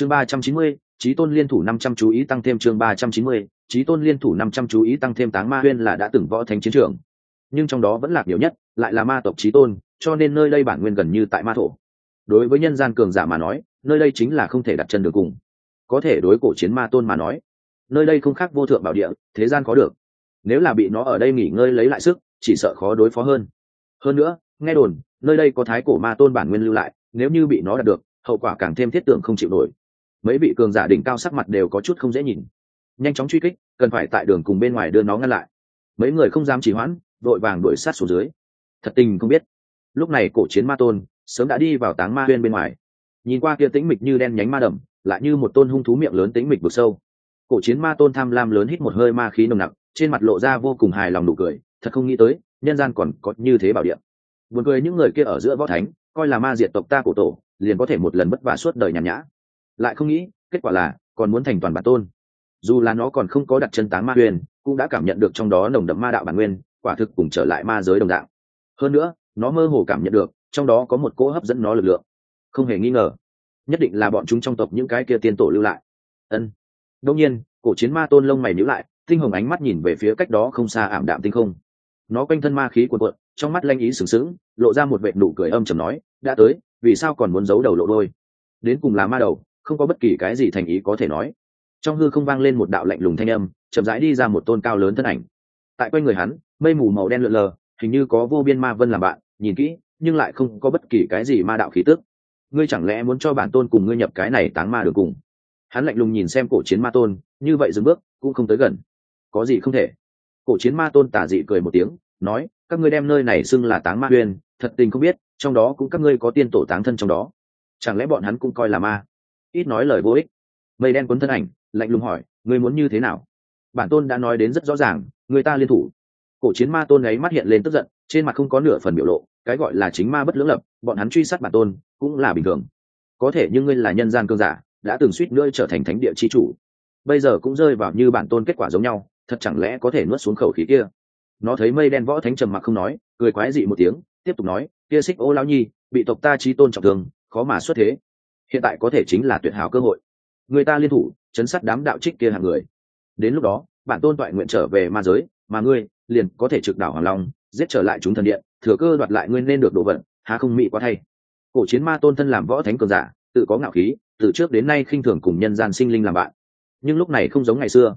chương ba trăm chín mươi trí tôn liên thủ năm trăm chú ý tăng thêm chương ba trăm chín mươi trí tôn liên thủ năm trăm chú ý tăng thêm táng ma huyên là đã từng võ thánh chiến trường. Nhưng trong đó vẫn lạc nhiều nhất, lại là ma tộc trí tôn, cho nên nơi đây bản nguyên gần như tại ma thổ. Đối với nhân gian cường giả mà nói, nơi đây chính là không thể đặt chân được cùng. Có thể đối cổ chiến ma tôn mà nói, nơi đây không khác vô thượng bảo địa, thế gian có được. Nếu là bị nó ở đây nghỉ ngơi lấy lại sức, chỉ sợ khó đối phó hơn. Hơn nữa, nghe đồn, nơi đây có thái cổ ma tôn bản nguyên lưu lại, nếu như bị nó đạt được, hậu quả càng thêm thiết tưởng không chịu nổi mấy vị cường giả đỉnh cao sắc mặt đều có chút không dễ nhìn. Nhanh chóng truy kích, cần phải tại đường cùng bên ngoài đưa nó ngăn lại. Mấy người không dám trì hoãn đội vàng đuổi sát xuống dưới. Thật tình không biết. Lúc này cổ chiến ma tôn sớm đã đi vào táng ma huyên bên ngoài. Nhìn qua kia tĩnh mịch như đen nhánh ma đầm, lại như một tôn hung thú miệng lớn tĩnh mịch vực sâu. Cổ chiến ma tôn tham lam lớn hít một hơi ma khí nồng nặc, trên mặt lộ ra vô cùng hài lòng nụ cười, thật không nghĩ tới, nhân gian còn có như thế bảo điện buồn cười những người kia ở giữa võ thánh, coi là ma diệt tộc ta cổ tổ, liền có thể một lần bất vả suốt đời nhàn nhã lại không nghĩ, kết quả là, còn muốn thành toàn bản tôn. Dù là nó còn không có đặt chân táng ma huyền, cũng đã cảm nhận được trong đó nồng đậm ma đạo bản nguyên, quả thực cùng trở lại ma giới đồng đạo. hơn nữa, nó mơ hồ cảm nhận được, trong đó có một cỗ hấp dẫn nó lực lượng. Không hề nghi ngờ, nhất định là bọn chúng trong tộc những cái kia tiên tổ lưu lại. Ân. Đông nhiên, cổ chiến ma tôn lông mày nhíu lại, tinh hồng ánh mắt nhìn về phía cách đó không xa ảm đạm tinh không. Nó quanh thân ma khí cuồn cuộn, trong mắt lanh ý sừng sững, lộ ra một vệ nụ cười âm trầm nói, đã tới, vì sao còn muốn giấu đầu lộ đôi? Đến cùng là ma đầu không có bất kỳ cái gì thành ý có thể nói. Trong hư không vang lên một đạo lạnh lùng thanh âm, chậm rãi đi ra một tôn cao lớn thân ảnh. Tại quanh người hắn, mây mù màu đen lượn lờ, hình như có vô biên ma vân làm bạn, nhìn kỹ, nhưng lại không có bất kỳ cái gì ma đạo khí tức. Ngươi chẳng lẽ muốn cho bản tôn cùng ngươi nhập cái này táng ma được cùng? Hắn lạnh lùng nhìn xem cổ chiến ma tôn, như vậy dừng bước, cũng không tới gần. Có gì không thể? Cổ chiến ma tôn tả dị cười một tiếng, nói, các ngươi đem nơi này xưng là táng ma huyền, thật tình không biết, trong đó cũng các ngươi có tiên tổ táng thân trong đó. Chẳng lẽ bọn hắn cũng coi là ma? Ít nói lời vô ích. Mây đen cuốn thân ảnh, lạnh lùng hỏi, ngươi muốn như thế nào? Bản tôn đã nói đến rất rõ ràng, người ta liên thủ. Cổ chiến ma tôn ấy mắt hiện lên tức giận, trên mặt không có nửa phần biểu lộ, cái gọi là chính ma bất lưỡng lập, bọn hắn truy sát bản tôn cũng là bình thường. Có thể nhưng ngươi là nhân gian cương giả, đã từng suýt nữa trở thành thánh địa chi chủ. Bây giờ cũng rơi vào như bản tôn kết quả giống nhau, thật chẳng lẽ có thể nuốt xuống khẩu khí kia? Nó thấy mây đen võ thánh trầm mặc không nói, cười quái dị một tiếng, tiếp tục nói, kia xích ô lão nhi, bị tộc ta trí tôn trọng thương, khó mà xuất thế hiện tại có thể chính là tuyệt hảo cơ hội. Người ta liên thủ, chấn sát đám đạo trích kia hàng người. Đến lúc đó, bản tôn toại nguyện trở về ma giới, mà ngươi liền có thể trực đảo hoàng long, giết trở lại chúng thần điện, thừa cơ đoạt lại ngươi nên được đồ vận há không mị quá thay. Cổ chiến ma tôn thân làm võ thánh cường giả, tự có ngạo khí, từ trước đến nay khinh thường cùng nhân gian sinh linh làm bạn. Nhưng lúc này không giống ngày xưa.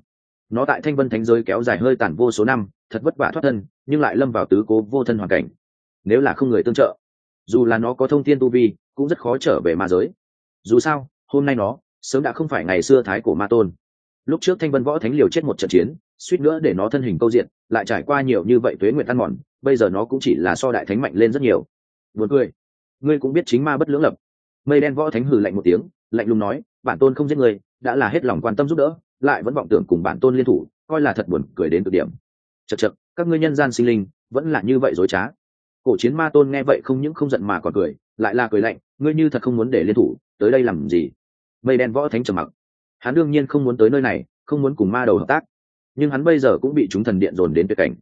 Nó tại thanh vân thánh giới kéo dài hơi tàn vô số năm, thật vất vả thoát thân, nhưng lại lâm vào tứ cố vô thân hoàn cảnh. Nếu là không người tương trợ, dù là nó có thông thiên tu vi, cũng rất khó trở về ma giới dù sao, hôm nay nó, sớm đã không phải ngày xưa thái cổ ma tôn. Lúc trước thanh vân võ thánh liều chết một trận chiến, suýt nữa để nó thân hình câu diện, lại trải qua nhiều như vậy tuế nguyện ăn mòn, bây giờ nó cũng chỉ là so đại thánh mạnh lên rất nhiều. Buồn cười. Ngươi cũng biết chính ma bất lưỡng lập. Mây đen võ thánh hừ lạnh một tiếng, lạnh lùng nói, bản tôn không giết người đã là hết lòng quan tâm giúp đỡ, lại vẫn vọng tưởng cùng bản tôn liên thủ, coi là thật buồn cười đến cực điểm. Chật chật các ngươi nhân gian sinh linh, vẫn là như vậy dối trá. Cổ chiến ma tôn nghe vậy không những không giận mà còn cười lại là cười lạnh, ngươi như thật không muốn để liên thủ, tới đây làm gì? Mây đen võ thánh trầm mặc. Hắn đương nhiên không muốn tới nơi này, không muốn cùng ma đầu hợp tác. Nhưng hắn bây giờ cũng bị chúng thần điện dồn đến tuyệt cảnh.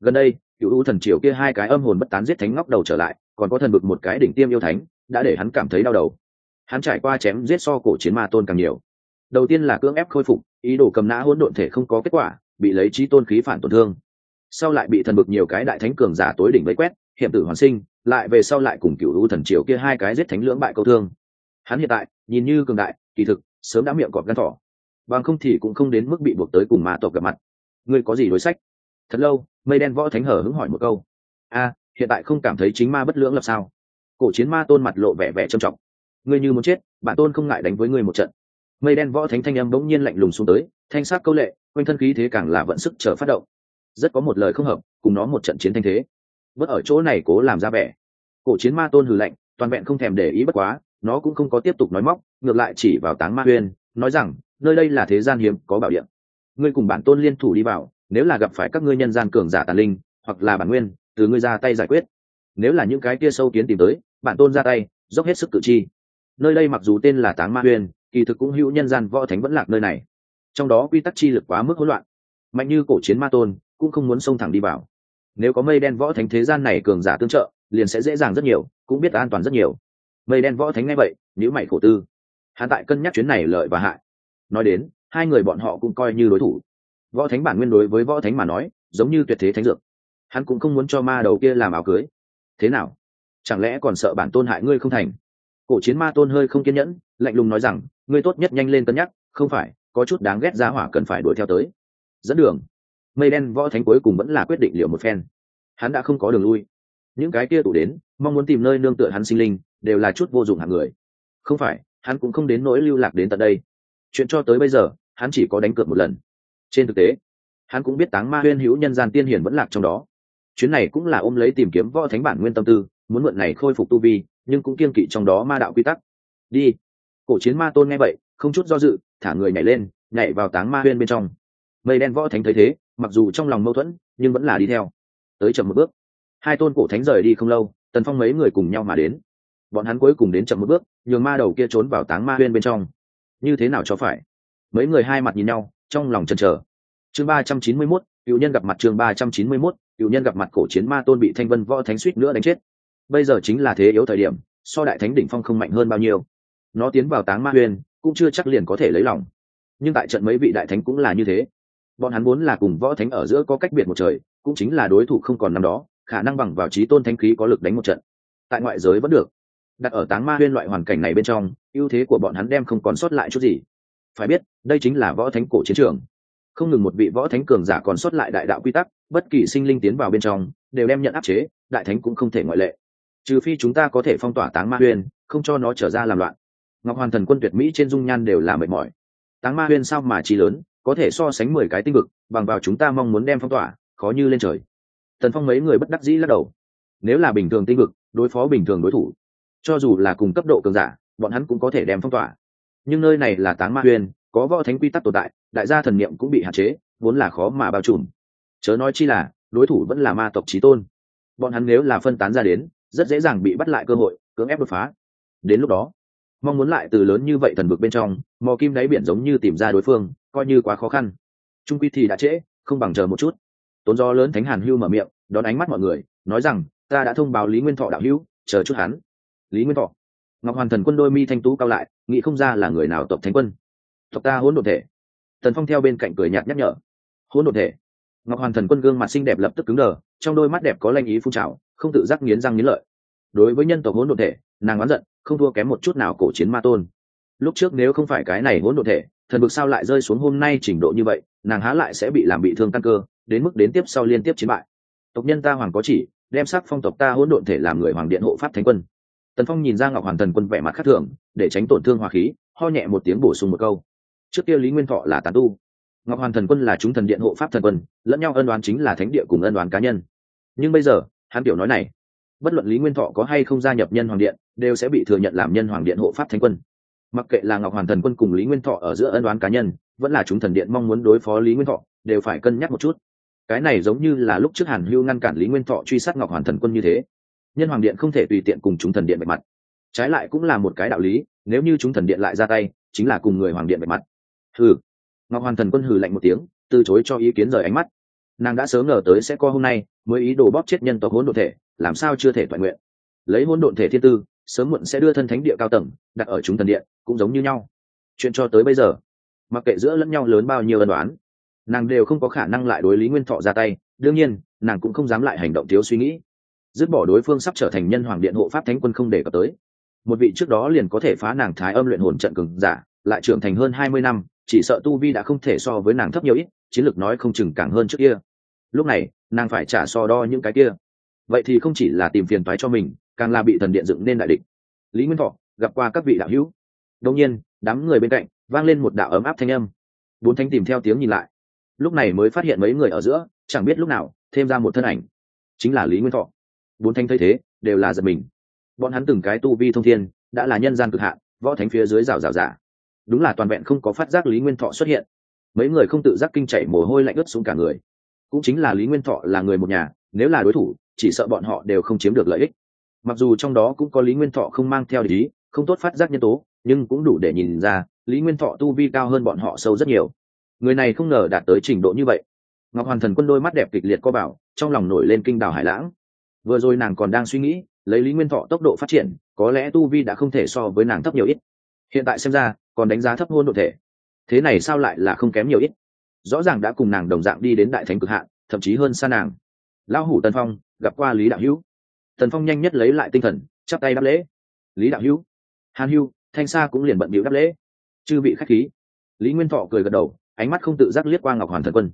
Gần đây cựu u thần triều kia hai cái âm hồn bất tán giết thánh ngóc đầu trở lại, còn có thần bực một cái đỉnh tiêm yêu thánh, đã để hắn cảm thấy đau đầu. Hắn trải qua chém giết so cổ chiến ma tôn càng nhiều. Đầu tiên là cưỡng ép khôi phục, ý đồ cầm nã hỗn độn thể không có kết quả, bị lấy trí tôn khí phản tổn thương. Sau lại bị thần bực nhiều cái đại thánh cường giả tối đỉnh vây quét, hiểm tử hoàn sinh lại về sau lại cùng cựu u thần triều kia hai cái giết thánh lưỡng bại câu thương. Hắn hiện tại, nhìn như cường đại, kỳ thực, sớm đã miệng cọp gan thỏ. Bằng không thì cũng không đến mức bị buộc tới cùng ma tộc gặp mặt. Ngươi có gì đối sách? Thật lâu, mây đen võ thánh hở hứng hỏi một câu. A, hiện tại không cảm thấy chính ma bất lưỡng lập sao? Cổ chiến ma tôn mặt lộ vẻ vẻ trầm trọng. Ngươi như muốn chết, bản tôn không ngại đánh với ngươi một trận. Mây đen võ thánh thanh âm bỗng nhiên lạnh lùng xuống tới, thanh sắc câu lệ, quanh thân khí thế càng là vận sức chờ phát động. Rất có một lời không hợp, cùng nó một trận chiến thanh thế bất ở chỗ này cố làm ra vẻ. Cổ chiến ma tôn hừ lạnh, toàn vẹn không thèm để ý bất quá, nó cũng không có tiếp tục nói móc, ngược lại chỉ vào táng ma huyên, nói rằng, nơi đây là thế gian hiếm, có bảo điện ngươi cùng bản tôn liên thủ đi vào, nếu là gặp phải các ngươi nhân gian cường giả tàn linh, hoặc là bản nguyên, từ ngươi ra tay giải quyết. Nếu là những cái kia sâu kiến tìm tới, bản tôn ra tay, dốc hết sức cử chi nơi đây mặc dù tên là táng ma huyên, kỳ thực cũng hữu nhân gian võ thánh vẫn lạc nơi này. Trong đó quy tắc chi lực quá mức hỗn loạn. Mạnh như cổ chiến ma tôn, cũng không muốn xông thẳng đi vào nếu có mây đen võ thánh thế gian này cường giả tương trợ, liền sẽ dễ dàng rất nhiều, cũng biết an toàn rất nhiều. Mây đen võ thánh ngay vậy nếu mày khổ tư. Hắn tại cân nhắc chuyến này lợi và hại. Nói đến, hai người bọn họ cũng coi như đối thủ. Võ thánh bản nguyên đối với võ thánh mà nói, giống như tuyệt thế thánh dược. Hắn cũng không muốn cho ma đầu kia làm áo cưới. Thế nào? Chẳng lẽ còn sợ bản tôn hại ngươi không thành? Cổ chiến ma tôn hơi không kiên nhẫn, lạnh lùng nói rằng, ngươi tốt nhất nhanh lên cân nhắc, không phải, có chút đáng ghét giá hỏa cần phải đuổi theo tới. Dẫn đường mây đen võ thánh cuối cùng vẫn là quyết định liệu một phen. Hắn đã không có đường lui. Những cái kia tụ đến, mong muốn tìm nơi nương tựa hắn sinh linh, đều là chút vô dụng hạng người. Không phải, hắn cũng không đến nỗi lưu lạc đến tận đây. Chuyện cho tới bây giờ, hắn chỉ có đánh cược một lần. Trên thực tế, hắn cũng biết táng ma huyên hữu nhân gian tiên hiển vẫn lạc trong đó. Chuyến này cũng là ôm lấy tìm kiếm võ thánh bản nguyên tâm tư, muốn mượn này khôi phục tu vi, nhưng cũng kiên kỵ trong đó ma đạo quy tắc. Đi. Cổ chiến ma tôn nghe vậy, không chút do dự, thả người nhảy lên, nhảy vào táng ma huyên bên trong. Mây đen võ thánh thấy thế mặc dù trong lòng mâu thuẫn, nhưng vẫn là đi theo. Tới chậm một bước, hai tôn cổ thánh rời đi không lâu, tần phong mấy người cùng nhau mà đến. Bọn hắn cuối cùng đến chậm một bước, nhường ma đầu kia trốn vào táng ma huyên bên trong. Như thế nào cho phải? Mấy người hai mặt nhìn nhau, trong lòng chần chờ. Chương ba trăm chín mươi mốt, cựu nhân gặp mặt chương ba trăm chín mươi mốt, cựu nhân gặp mặt cổ chiến ma tôn bị thanh vân võ thánh suýt nữa đánh chết. Bây giờ chính là thế yếu thời điểm, so đại thánh đỉnh phong không mạnh hơn bao nhiêu. Nó tiến vào táng ma huyên, cũng chưa chắc liền có thể lấy lòng. Nhưng tại trận mấy vị đại thánh cũng là như thế bọn hắn muốn là cùng võ thánh ở giữa có cách biệt một trời, cũng chính là đối thủ không còn năm đó, khả năng bằng vào trí tôn thánh khí có lực đánh một trận. Tại ngoại giới vẫn được. Đặt ở táng ma huyên loại hoàn cảnh này bên trong, ưu thế của bọn hắn đem không còn sót lại chút gì. Phải biết, đây chính là võ thánh cổ chiến trường. Không ngừng một vị võ thánh cường giả còn sót lại đại đạo quy tắc, bất kỳ sinh linh tiến vào bên trong, đều đem nhận áp chế, đại thánh cũng không thể ngoại lệ. Trừ phi chúng ta có thể phong tỏa táng ma huyên, không cho nó trở ra làm loạn. Ngọc hoàn thần quân tuyệt mỹ trên dung nhan đều là mệt mỏi. Táng ma huyên sao mà chi lớn? Có thể so sánh mười cái tinh vực, bằng vào chúng ta mong muốn đem phong tỏa, khó như lên trời. Tần phong mấy người bất đắc dĩ lắc đầu. Nếu là bình thường tinh vực, đối phó bình thường đối thủ, cho dù là cùng cấp độ cường giả, bọn hắn cũng có thể đem phong tỏa. Nhưng nơi này là táng ma huyền, có võ thánh quy tắc tồn tại, đại gia thần niệm cũng bị hạn chế, vốn là khó mà bao trùm. Chớ nói chi là, đối thủ vẫn là ma tộc trí tôn. Bọn hắn nếu là phân tán ra đến, rất dễ dàng bị bắt lại cơ hội, cưỡng ép đột phá. Đến lúc đó mong muốn lại từ lớn như vậy thần vực bên trong, mò kim đáy biển giống như tìm ra đối phương, coi như quá khó khăn. Trung quy thì đã trễ, không bằng chờ một chút. Tốn do lớn thánh hàn hưu mở miệng, đón ánh mắt mọi người, nói rằng, ta đã thông báo lý nguyên thọ đạo hữu, chờ chút hắn. Lý nguyên thọ? Ngọc hoàn thần quân đôi mi thanh tú cao lại, nghĩ không ra là người nào tộc thánh quân. Tộc ta hỗn độn thể. Tần phong theo bên cạnh cười nhạt nhắc nhở. Hỗn độn thể? Ngọc hoàn thần quân gương mặt xinh đẹp lập tức cứng đờ, trong đôi mắt đẹp có lanh ý phun trào, không tự giác nghiến răng nghiến lợi. Đối với nhân tộc hỗn độn thể, nàng oán giận không thua kém một chút nào cổ chiến ma tôn. Lúc trước nếu không phải cái này hỗn độn thể, thần vực sao lại rơi xuống hôm nay trình độ như vậy, nàng há lại sẽ bị làm bị thương căn cơ, đến mức đến tiếp sau liên tiếp chiến bại. Tộc nhân ta hoàng có chỉ, đem sắc phong tộc ta hỗn độn thể làm người hoàng điện hộ pháp thánh quân. Tần phong nhìn ra ngọc hoàn thần quân vẻ mặt khắc thường, để tránh tổn thương hòa khí, ho nhẹ một tiếng bổ sung một câu. Trước kia lý nguyên thọ là tán tu. Ngọc hoàn thần quân là chúng thần điện hộ pháp thần quân, lẫn nhau ân đoán chính là thánh địa cùng ân đoán cá nhân. Nhưng bây giờ, hắn tiểu nói này bất luận lý nguyên thọ có hay không gia nhập nhân hoàng điện, đều sẽ bị thừa nhận làm nhân hoàng điện hộ pháp thánh quân. Mặc kệ là ngọc hoàn thần quân cùng lý nguyên thọ ở giữa ân đoán cá nhân, vẫn là chúng thần điện mong muốn đối phó lý nguyên thọ, đều phải cân nhắc một chút. Cái này giống như là lúc trước hàn hưu ngăn cản lý nguyên thọ truy sát ngọc hoàn thần quân như thế. Nhân hoàng điện không thể tùy tiện cùng chúng thần điện bạch mặt. Trái lại cũng là một cái đạo lý, nếu như chúng thần điện lại ra tay, chính là cùng người hoàng điện bạch mặt. Hừ. Ngọc hoàn thần quân hừ lạnh một tiếng, từ chối cho ý kiến rời ánh mắt nàng đã sớm ngờ tới sẽ có hôm nay, mới ý đồ bóp chết nhân tộc hỗn độn thể, làm sao chưa thể toàn nguyện. Lấy hỗn độn thể thiên tư, sớm muộn sẽ đưa thân thánh địa cao tầng, đặt ở chúng thần điện, cũng giống như nhau. Chuyện cho tới bây giờ, mặc kệ giữa lẫn nhau lớn bao nhiêu ân đoán nàng đều không có khả năng lại đối lý nguyên thọ ra tay, đương nhiên, nàng cũng không dám lại hành động thiếu suy nghĩ. Dứt bỏ đối phương sắp trở thành nhân hoàng điện hộ pháp thánh quân không để cập tới. Một vị trước đó liền có thể phá nàng thái âm luyện hồn trận cường giả, lại trưởng thành hơn hai mươi năm, chỉ sợ tu vi đã không thể so với nàng thấp nhiều ít, chiến lược nói không chừng càng hơn trước kia lúc này, nàng phải trả so đo những cái kia. Vậy thì không chỉ là tìm phiền toái cho mình, càng là bị thần điện dựng nên đại địch. Lý nguyên thọ, gặp qua các vị đạo hữu. Đông nhiên, đám người bên cạnh, vang lên một đạo ấm áp thanh âm. Bốn thanh tìm theo tiếng nhìn lại. Lúc này mới phát hiện mấy người ở giữa, chẳng biết lúc nào, thêm ra một thân ảnh. Chính là lý nguyên thọ. Bốn thanh thấy thế, đều là giật mình. Bọn hắn từng cái tu vi thông thiên, đã là nhân gian cực hạn, võ thánh phía dưới rào rào giả đúng là toàn vẹn không có phát giác lý nguyên thọ xuất hiện. Mấy người không tự giác kinh chảy mồ hôi lạnh ướt xuống cả người cũng chính là lý nguyên thọ là người một nhà, nếu là đối thủ, chỉ sợ bọn họ đều không chiếm được lợi ích. Mặc dù trong đó cũng có lý nguyên thọ không mang theo lý không tốt phát giác nhân tố, nhưng cũng đủ để nhìn ra, lý nguyên thọ tu vi cao hơn bọn họ sâu rất nhiều. Người này không ngờ đạt tới trình độ như vậy. Ngọc hoàn thần quân đôi mắt đẹp kịch liệt co bảo, trong lòng nổi lên kinh đào hải lãng. Vừa rồi nàng còn đang suy nghĩ, lấy lý nguyên thọ tốc độ phát triển, có lẽ tu vi đã không thể so với nàng thấp nhiều ít. Hiện tại xem ra, còn đánh giá thấp hôn đ ộ thể. Thế này sao lại là không kém nhiều ít? Rõ ràng đã cùng nàng đồng dạng đi đến đại thánh cực hạn, thậm chí hơn xa nàng. Lão hủ tần phong, gặp qua lý đạo hữu. Tần phong nhanh nhất lấy lại tinh thần, chắp tay đáp lễ. Lý đạo hữu. Hàn hữu, thanh sa cũng liền bận bịu đáp lễ. Chư vị khách khí. Lý nguyên thọ cười gật đầu, ánh mắt không tự giác liếc qua ngọc hoàn thần quân.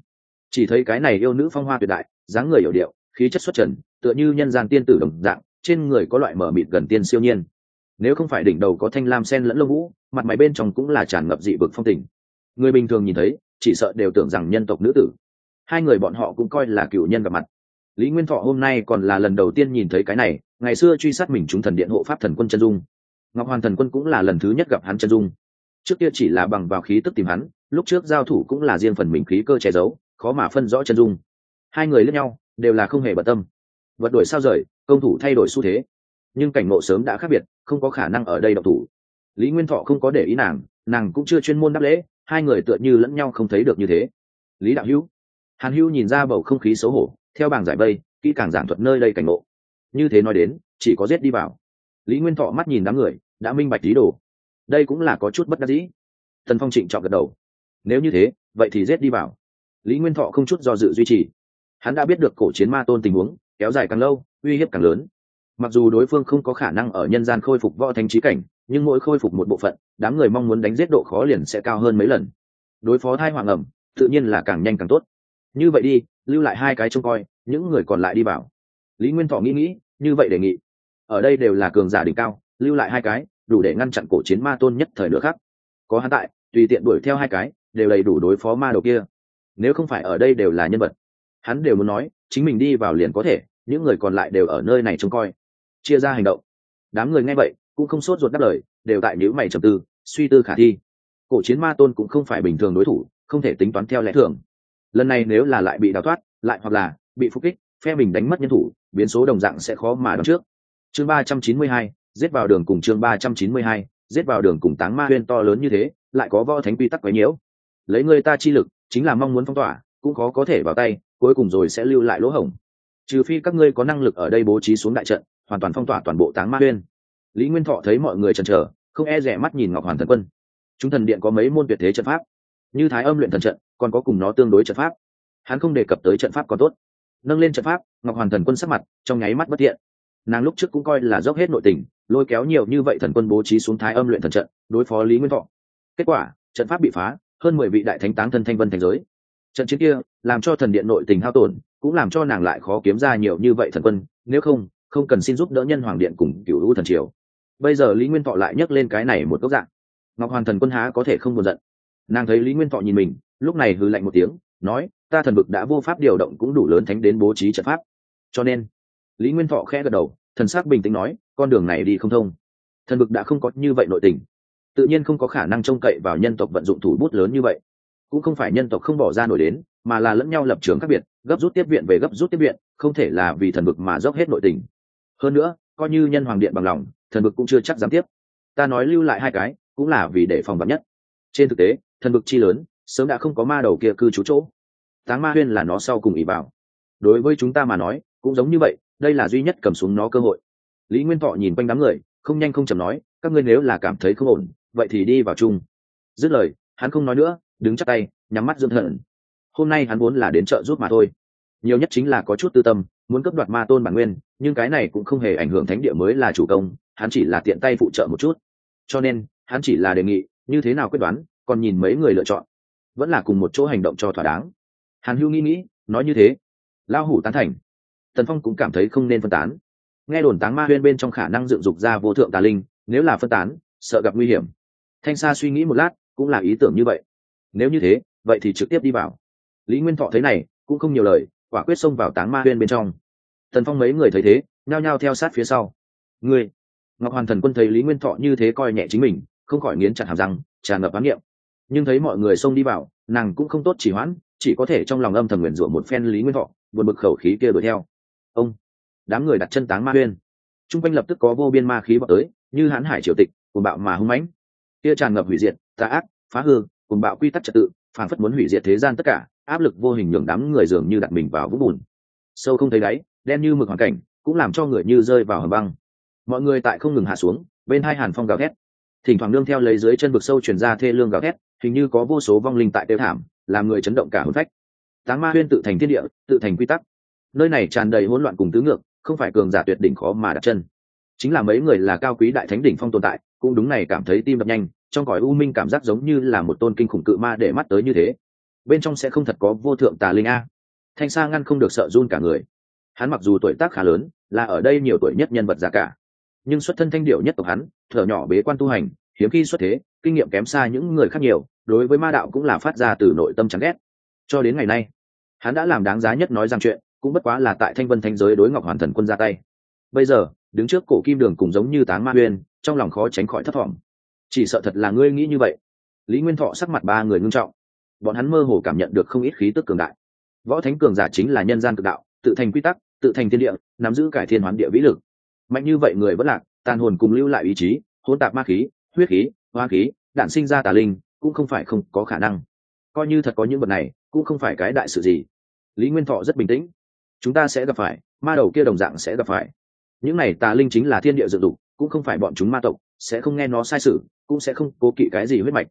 Chỉ thấy cái này yêu nữ phong hoa tuyệt đại, dáng người hiểu điệu, khí chất xuất trần, tựa như nhân gian tiên tử đồng dạng, trên người có loại mở mịt gần tiên siêu nhiên. Nếu không phải đỉnh đầu có thanh lam sen lẫn lông vũ, mặt mày bên trong cũng là tràn ngập dị vực phong tình người bình thường nhìn thấy, chỉ sợ đều tưởng rằng nhân tộc nữ tử. Hai người bọn họ cũng coi là cựu nhân gặp mặt. Lý nguyên thọ hôm nay còn là lần đầu tiên nhìn thấy cái này, ngày xưa truy sát mình chúng thần điện hộ pháp thần quân chân dung. Ngọc hoàn thần quân cũng là lần thứ nhất gặp hắn chân dung. Trước kia chỉ là bằng vào khí tức tìm hắn, lúc trước giao thủ cũng là riêng phần mình khí cơ che giấu, khó mà phân rõ chân dung. Hai người lẫn nhau, đều là không hề bận tâm. Vật đổi sao rời, công thủ thay đổi xu thế. Nhưng cảnh ngộ sớm đã khác biệt, không có khả năng ở đây độc thủ. Lý nguyên thọ không có để ý nàng nàng cũng chưa chuyên môn đáp lễ hai người tựa như lẫn nhau không thấy được như thế. Lý đạo hữu, hàn hữu nhìn ra bầu không khí xấu hổ, theo bảng giải vây, kỹ càng giảng thuật nơi đây cảnh ngộ. Như thế nói đến, chỉ có giết đi vào. Lý nguyên thọ mắt nhìn đám người, đã minh bạch lý đồ. Đây cũng là có chút bất đắc dĩ. Tần phong trịnh chọn gật đầu. Nếu như thế, vậy thì giết đi vào. Lý nguyên thọ không chút do dự duy trì. Hắn đã biết được cổ chiến ma tôn tình huống, kéo dài càng lâu, uy hiếp càng lớn. Mặc dù đối phương không có khả năng ở nhân gian khôi phục võ thanh trí cảnh nhưng mỗi khôi phục một bộ phận, đám người mong muốn đánh giết độ khó liền sẽ cao hơn mấy lần. Đối phó thai hoàng ẩm, tự nhiên là càng nhanh càng tốt. Như vậy đi, lưu lại hai cái trông coi, những người còn lại đi vào. Lý nguyên thọ nghĩ nghĩ, như vậy đề nghị. Ở đây đều là cường giả đỉnh cao, lưu lại hai cái, đủ để ngăn chặn cổ chiến ma tôn nhất thời nữa khác có hắn tại, tùy tiện đuổi theo hai cái, đều đầy đủ đối phó ma đầu kia. Nếu không phải ở đây đều là nhân vật, hắn đều muốn nói, chính mình đi vào liền có thể, những người còn lại đều ở nơi này trông coi. Chia ra hành động. Đám người nghe vậy cũng không sốt ruột đáp lời, đều tại nhữ mày trầm tư, suy tư khả thi. Cổ chiến ma tôn cũng không phải bình thường đối thủ, không thể tính toán theo lẽ thường. Lần này nếu là lại bị đào thoát, lại hoặc là bị phục kích, phe mình đánh mất nhân thủ, biến số đồng dạng sẽ khó mà đoán trước. Chương ba trăm chín mươi hai, giết vào đường cùng chương ba trăm chín mươi hai, giết vào đường cùng táng ma huyên to lớn như thế, lại có võ thánh quy tắc quấy nhiễu. Lấy người ta chi lực, chính là mong muốn phong tỏa, cũng khó có thể vào tay, cuối cùng rồi sẽ lưu lại lỗ hổng. Trừ phi các ngươi có năng lực ở đây bố trí xuống đại trận, hoàn toàn phong tỏa toàn bộ táng ma huyên lý nguyên thọ thấy mọi người chần chờ, không e rẻ mắt nhìn ngọc hoàn thần quân. Chúng thần điện có mấy môn tuyệt thế trận pháp? Như thái âm luyện thần trận, còn có cùng nó tương đối trận pháp. Hắn không đề cập tới trận pháp còn tốt. Nâng lên trận pháp, ngọc hoàn thần quân sắc mặt trong nháy mắt bất thiện. Nàng lúc trước cũng coi là dốc hết nội tình, lôi kéo nhiều như vậy thần quân bố trí xuống thái âm luyện thần trận, đối phó lý nguyên thọ. Kết quả, trận pháp bị phá, hơn mười vị đại thánh táng thân thanh vân thành giới. Trận chiến kia, làm cho thần điện nội tình hao tổn, cũng làm cho nàng lại khó kiếm ra nhiều như vậy thần quân, nếu không không cần xin giúp đỡ nhân hoàng điện cùng cựu lũ thần triều bây giờ lý nguyên thọ lại nhấc lên cái này một gốc dạng. Ngọc hoàn thần quân há có thể không buồn giận. Nàng thấy lý nguyên thọ nhìn mình, lúc này hư lạnh một tiếng, nói, ta thần vực đã vô pháp điều động cũng đủ lớn thánh đến bố trí trận pháp. Cho nên, lý nguyên thọ khẽ gật đầu, thần sắc bình tĩnh nói, con đường này đi không thông. Thần vực đã không có như vậy nội tình. Tự nhiên không có khả năng trông cậy vào nhân tộc vận dụng thủ bút lớn như vậy. Cũng không phải nhân tộc không bỏ ra nổi đến, mà là lẫn nhau lập trường khác biệt, gấp rút tiếp viện về gấp rút tiếp viện, không thể là vì thần vực mà dốc hết nội tình. Hơn nữa, coi như nhân hoàng điện bằng lòng thần vực cũng chưa chắc dám tiếp. Ta nói lưu lại hai cái, cũng là vì để phòng vắn nhất. Trên thực tế, thần vực chi lớn, sớm đã không có ma đầu kia cư trú chỗ. Táng ma huyên là nó sau cùng ỷ bảo. Đối với chúng ta mà nói, cũng giống như vậy, đây là duy nhất cầm xuống nó cơ hội. Lý nguyên thọ nhìn quanh đám người, không nhanh không chầm nói, các ngươi nếu là cảm thấy không ổn, vậy thì đi vào chung. Dứt lời, hắn không nói nữa, đứng chắc tay, nhắm mắt dưỡng thần. Hôm nay hắn vốn là đến chợ giúp mà thôi. Nhiều nhất chính là có chút tư tâm, muốn cấp đoạt ma tôn bản nguyên, nhưng cái này cũng không hề ảnh hưởng thánh địa mới là chủ công hắn chỉ là tiện tay phụ trợ một chút. Cho nên, hắn chỉ là đề nghị, như thế nào quyết đoán, còn nhìn mấy người lựa chọn. Vẫn là cùng một chỗ hành động cho thỏa đáng. Hàn hưu nghĩ nghĩ, nói như thế. Lao hủ tán thành. Tần phong cũng cảm thấy không nên phân tán. Nghe đồn táng ma huyên bên trong khả năng dựng dục ra vô thượng tà linh, nếu là phân tán, sợ gặp nguy hiểm. Thanh sa suy nghĩ một lát, cũng là ý tưởng như vậy. Nếu như thế, vậy thì trực tiếp đi vào. Lý nguyên thọ thấy này, cũng không nhiều lời, quả quyết xông vào táng ma huyên bên trong. Tần phong mấy người thấy thế, nhao nhao theo sát phía sau. Ngươi ngọc hoàn thần quân thấy lý nguyên thọ như thế coi nhẹ chính mình, không khỏi nghiến chặt hàm răng, tràn ngập ám nghiệm. Nhưng thấy mọi người xông đi vào, nàng cũng không tốt chỉ hoãn, chỉ có thể trong lòng âm thầm nguyện rủa một phen lý nguyên thọ, buồn bực khẩu khí kia đuổi theo. Ông, đám người đặt chân táng ma huyên. T r u n g quanh lập tức có vô biên ma khí vào tới, như hãn hải triều tịch cùng bạo mà hung mãnh. Kia tràn ngập hủy diệt, tà ác, phá hư cùng bạo quy tắc trật tự, phản phất muốn hủy diệt thế gian tất cả, áp lực vô hình nhường đám người dường như đặt mình vào vũng bùn. Sâu không thấy đáy, đen như mực hoàn cảnh, cũng làm cho người như rơi vào hầm băng mọi người tại không ngừng hạ xuống, bên hai hàn phong gào thét. Thỉnh thoảng nương theo lấy dưới chân vực sâu truyền ra thê lương gào thét, hình như có vô số vong linh tại tiêu thảm, làm người chấn động cả hôn phách. Táng ma huyên tự thành thiên địa, tự thành quy tắc. Nơi này tràn đầy hỗn loạn cùng tứ ngược, không phải cường giả tuyệt đỉnh khó mà đặt chân. Chính là mấy người là cao quý đại thánh đỉnh phong tồn tại, cũng đúng này cảm thấy tim đập nhanh, trong cõi u minh cảm giác giống như là một tôn kinh khủng cự ma để mắt tới như thế. Bên trong sẽ không thật có vô thượng tà linh a. Thanh sa ngăn không được sợ run cả người. Hắn mặc dù tuổi tác khá lớn, là ở đây nhiều tuổi nhất nhân vật già cả nhưng xuất thân thanh điệu nhất tộc hắn, thở nhỏ bế quan tu hành, hiếm khi xuất thế, kinh nghiệm kém xa những người khác nhiều, đối với ma đạo cũng là phát ra từ nội tâm chán ghét. Cho đến ngày nay, hắn đã làm đáng giá nhất nói rằng chuyện, cũng bất quá là tại thanh vân thanh giới đối ngọc hoàn thần quân ra tay. Bây giờ, đứng trước cổ kim đường cùng giống như táng ma huyền trong lòng khó tránh khỏi thất vọng. Chỉ sợ thật là ngươi nghĩ như vậy. Lý nguyên thọ sắc mặt ba người ngưng trọng. Bọn hắn mơ hồ cảm nhận được không ít khí tức cường đại. Võ thánh cường giả chính là nhân gian cực đạo, tự thành quy tắc, tự thành thiên địa, nắm giữ cải thiên hoán địa vĩ lực mạnh như vậy người vẫn lạc, tàn hồn cùng lưu lại ý chí, hỗn tạp ma khí, huyết khí hoa khí đạn sinh ra tà linh, cũng không phải không có khả năng. Coi như thật có những vật này, cũng không phải cái đại sự gì. Lý nguyên thọ rất bình tĩnh. Chúng ta sẽ gặp phải, ma đầu kia đồng dạng sẽ gặp phải. Những này tà linh chính là thiên địa dự dụng cũng không phải bọn chúng ma tộc, sẽ không nghe nó sai sự, cũng sẽ không cố kỵ cái gì huyết mạch.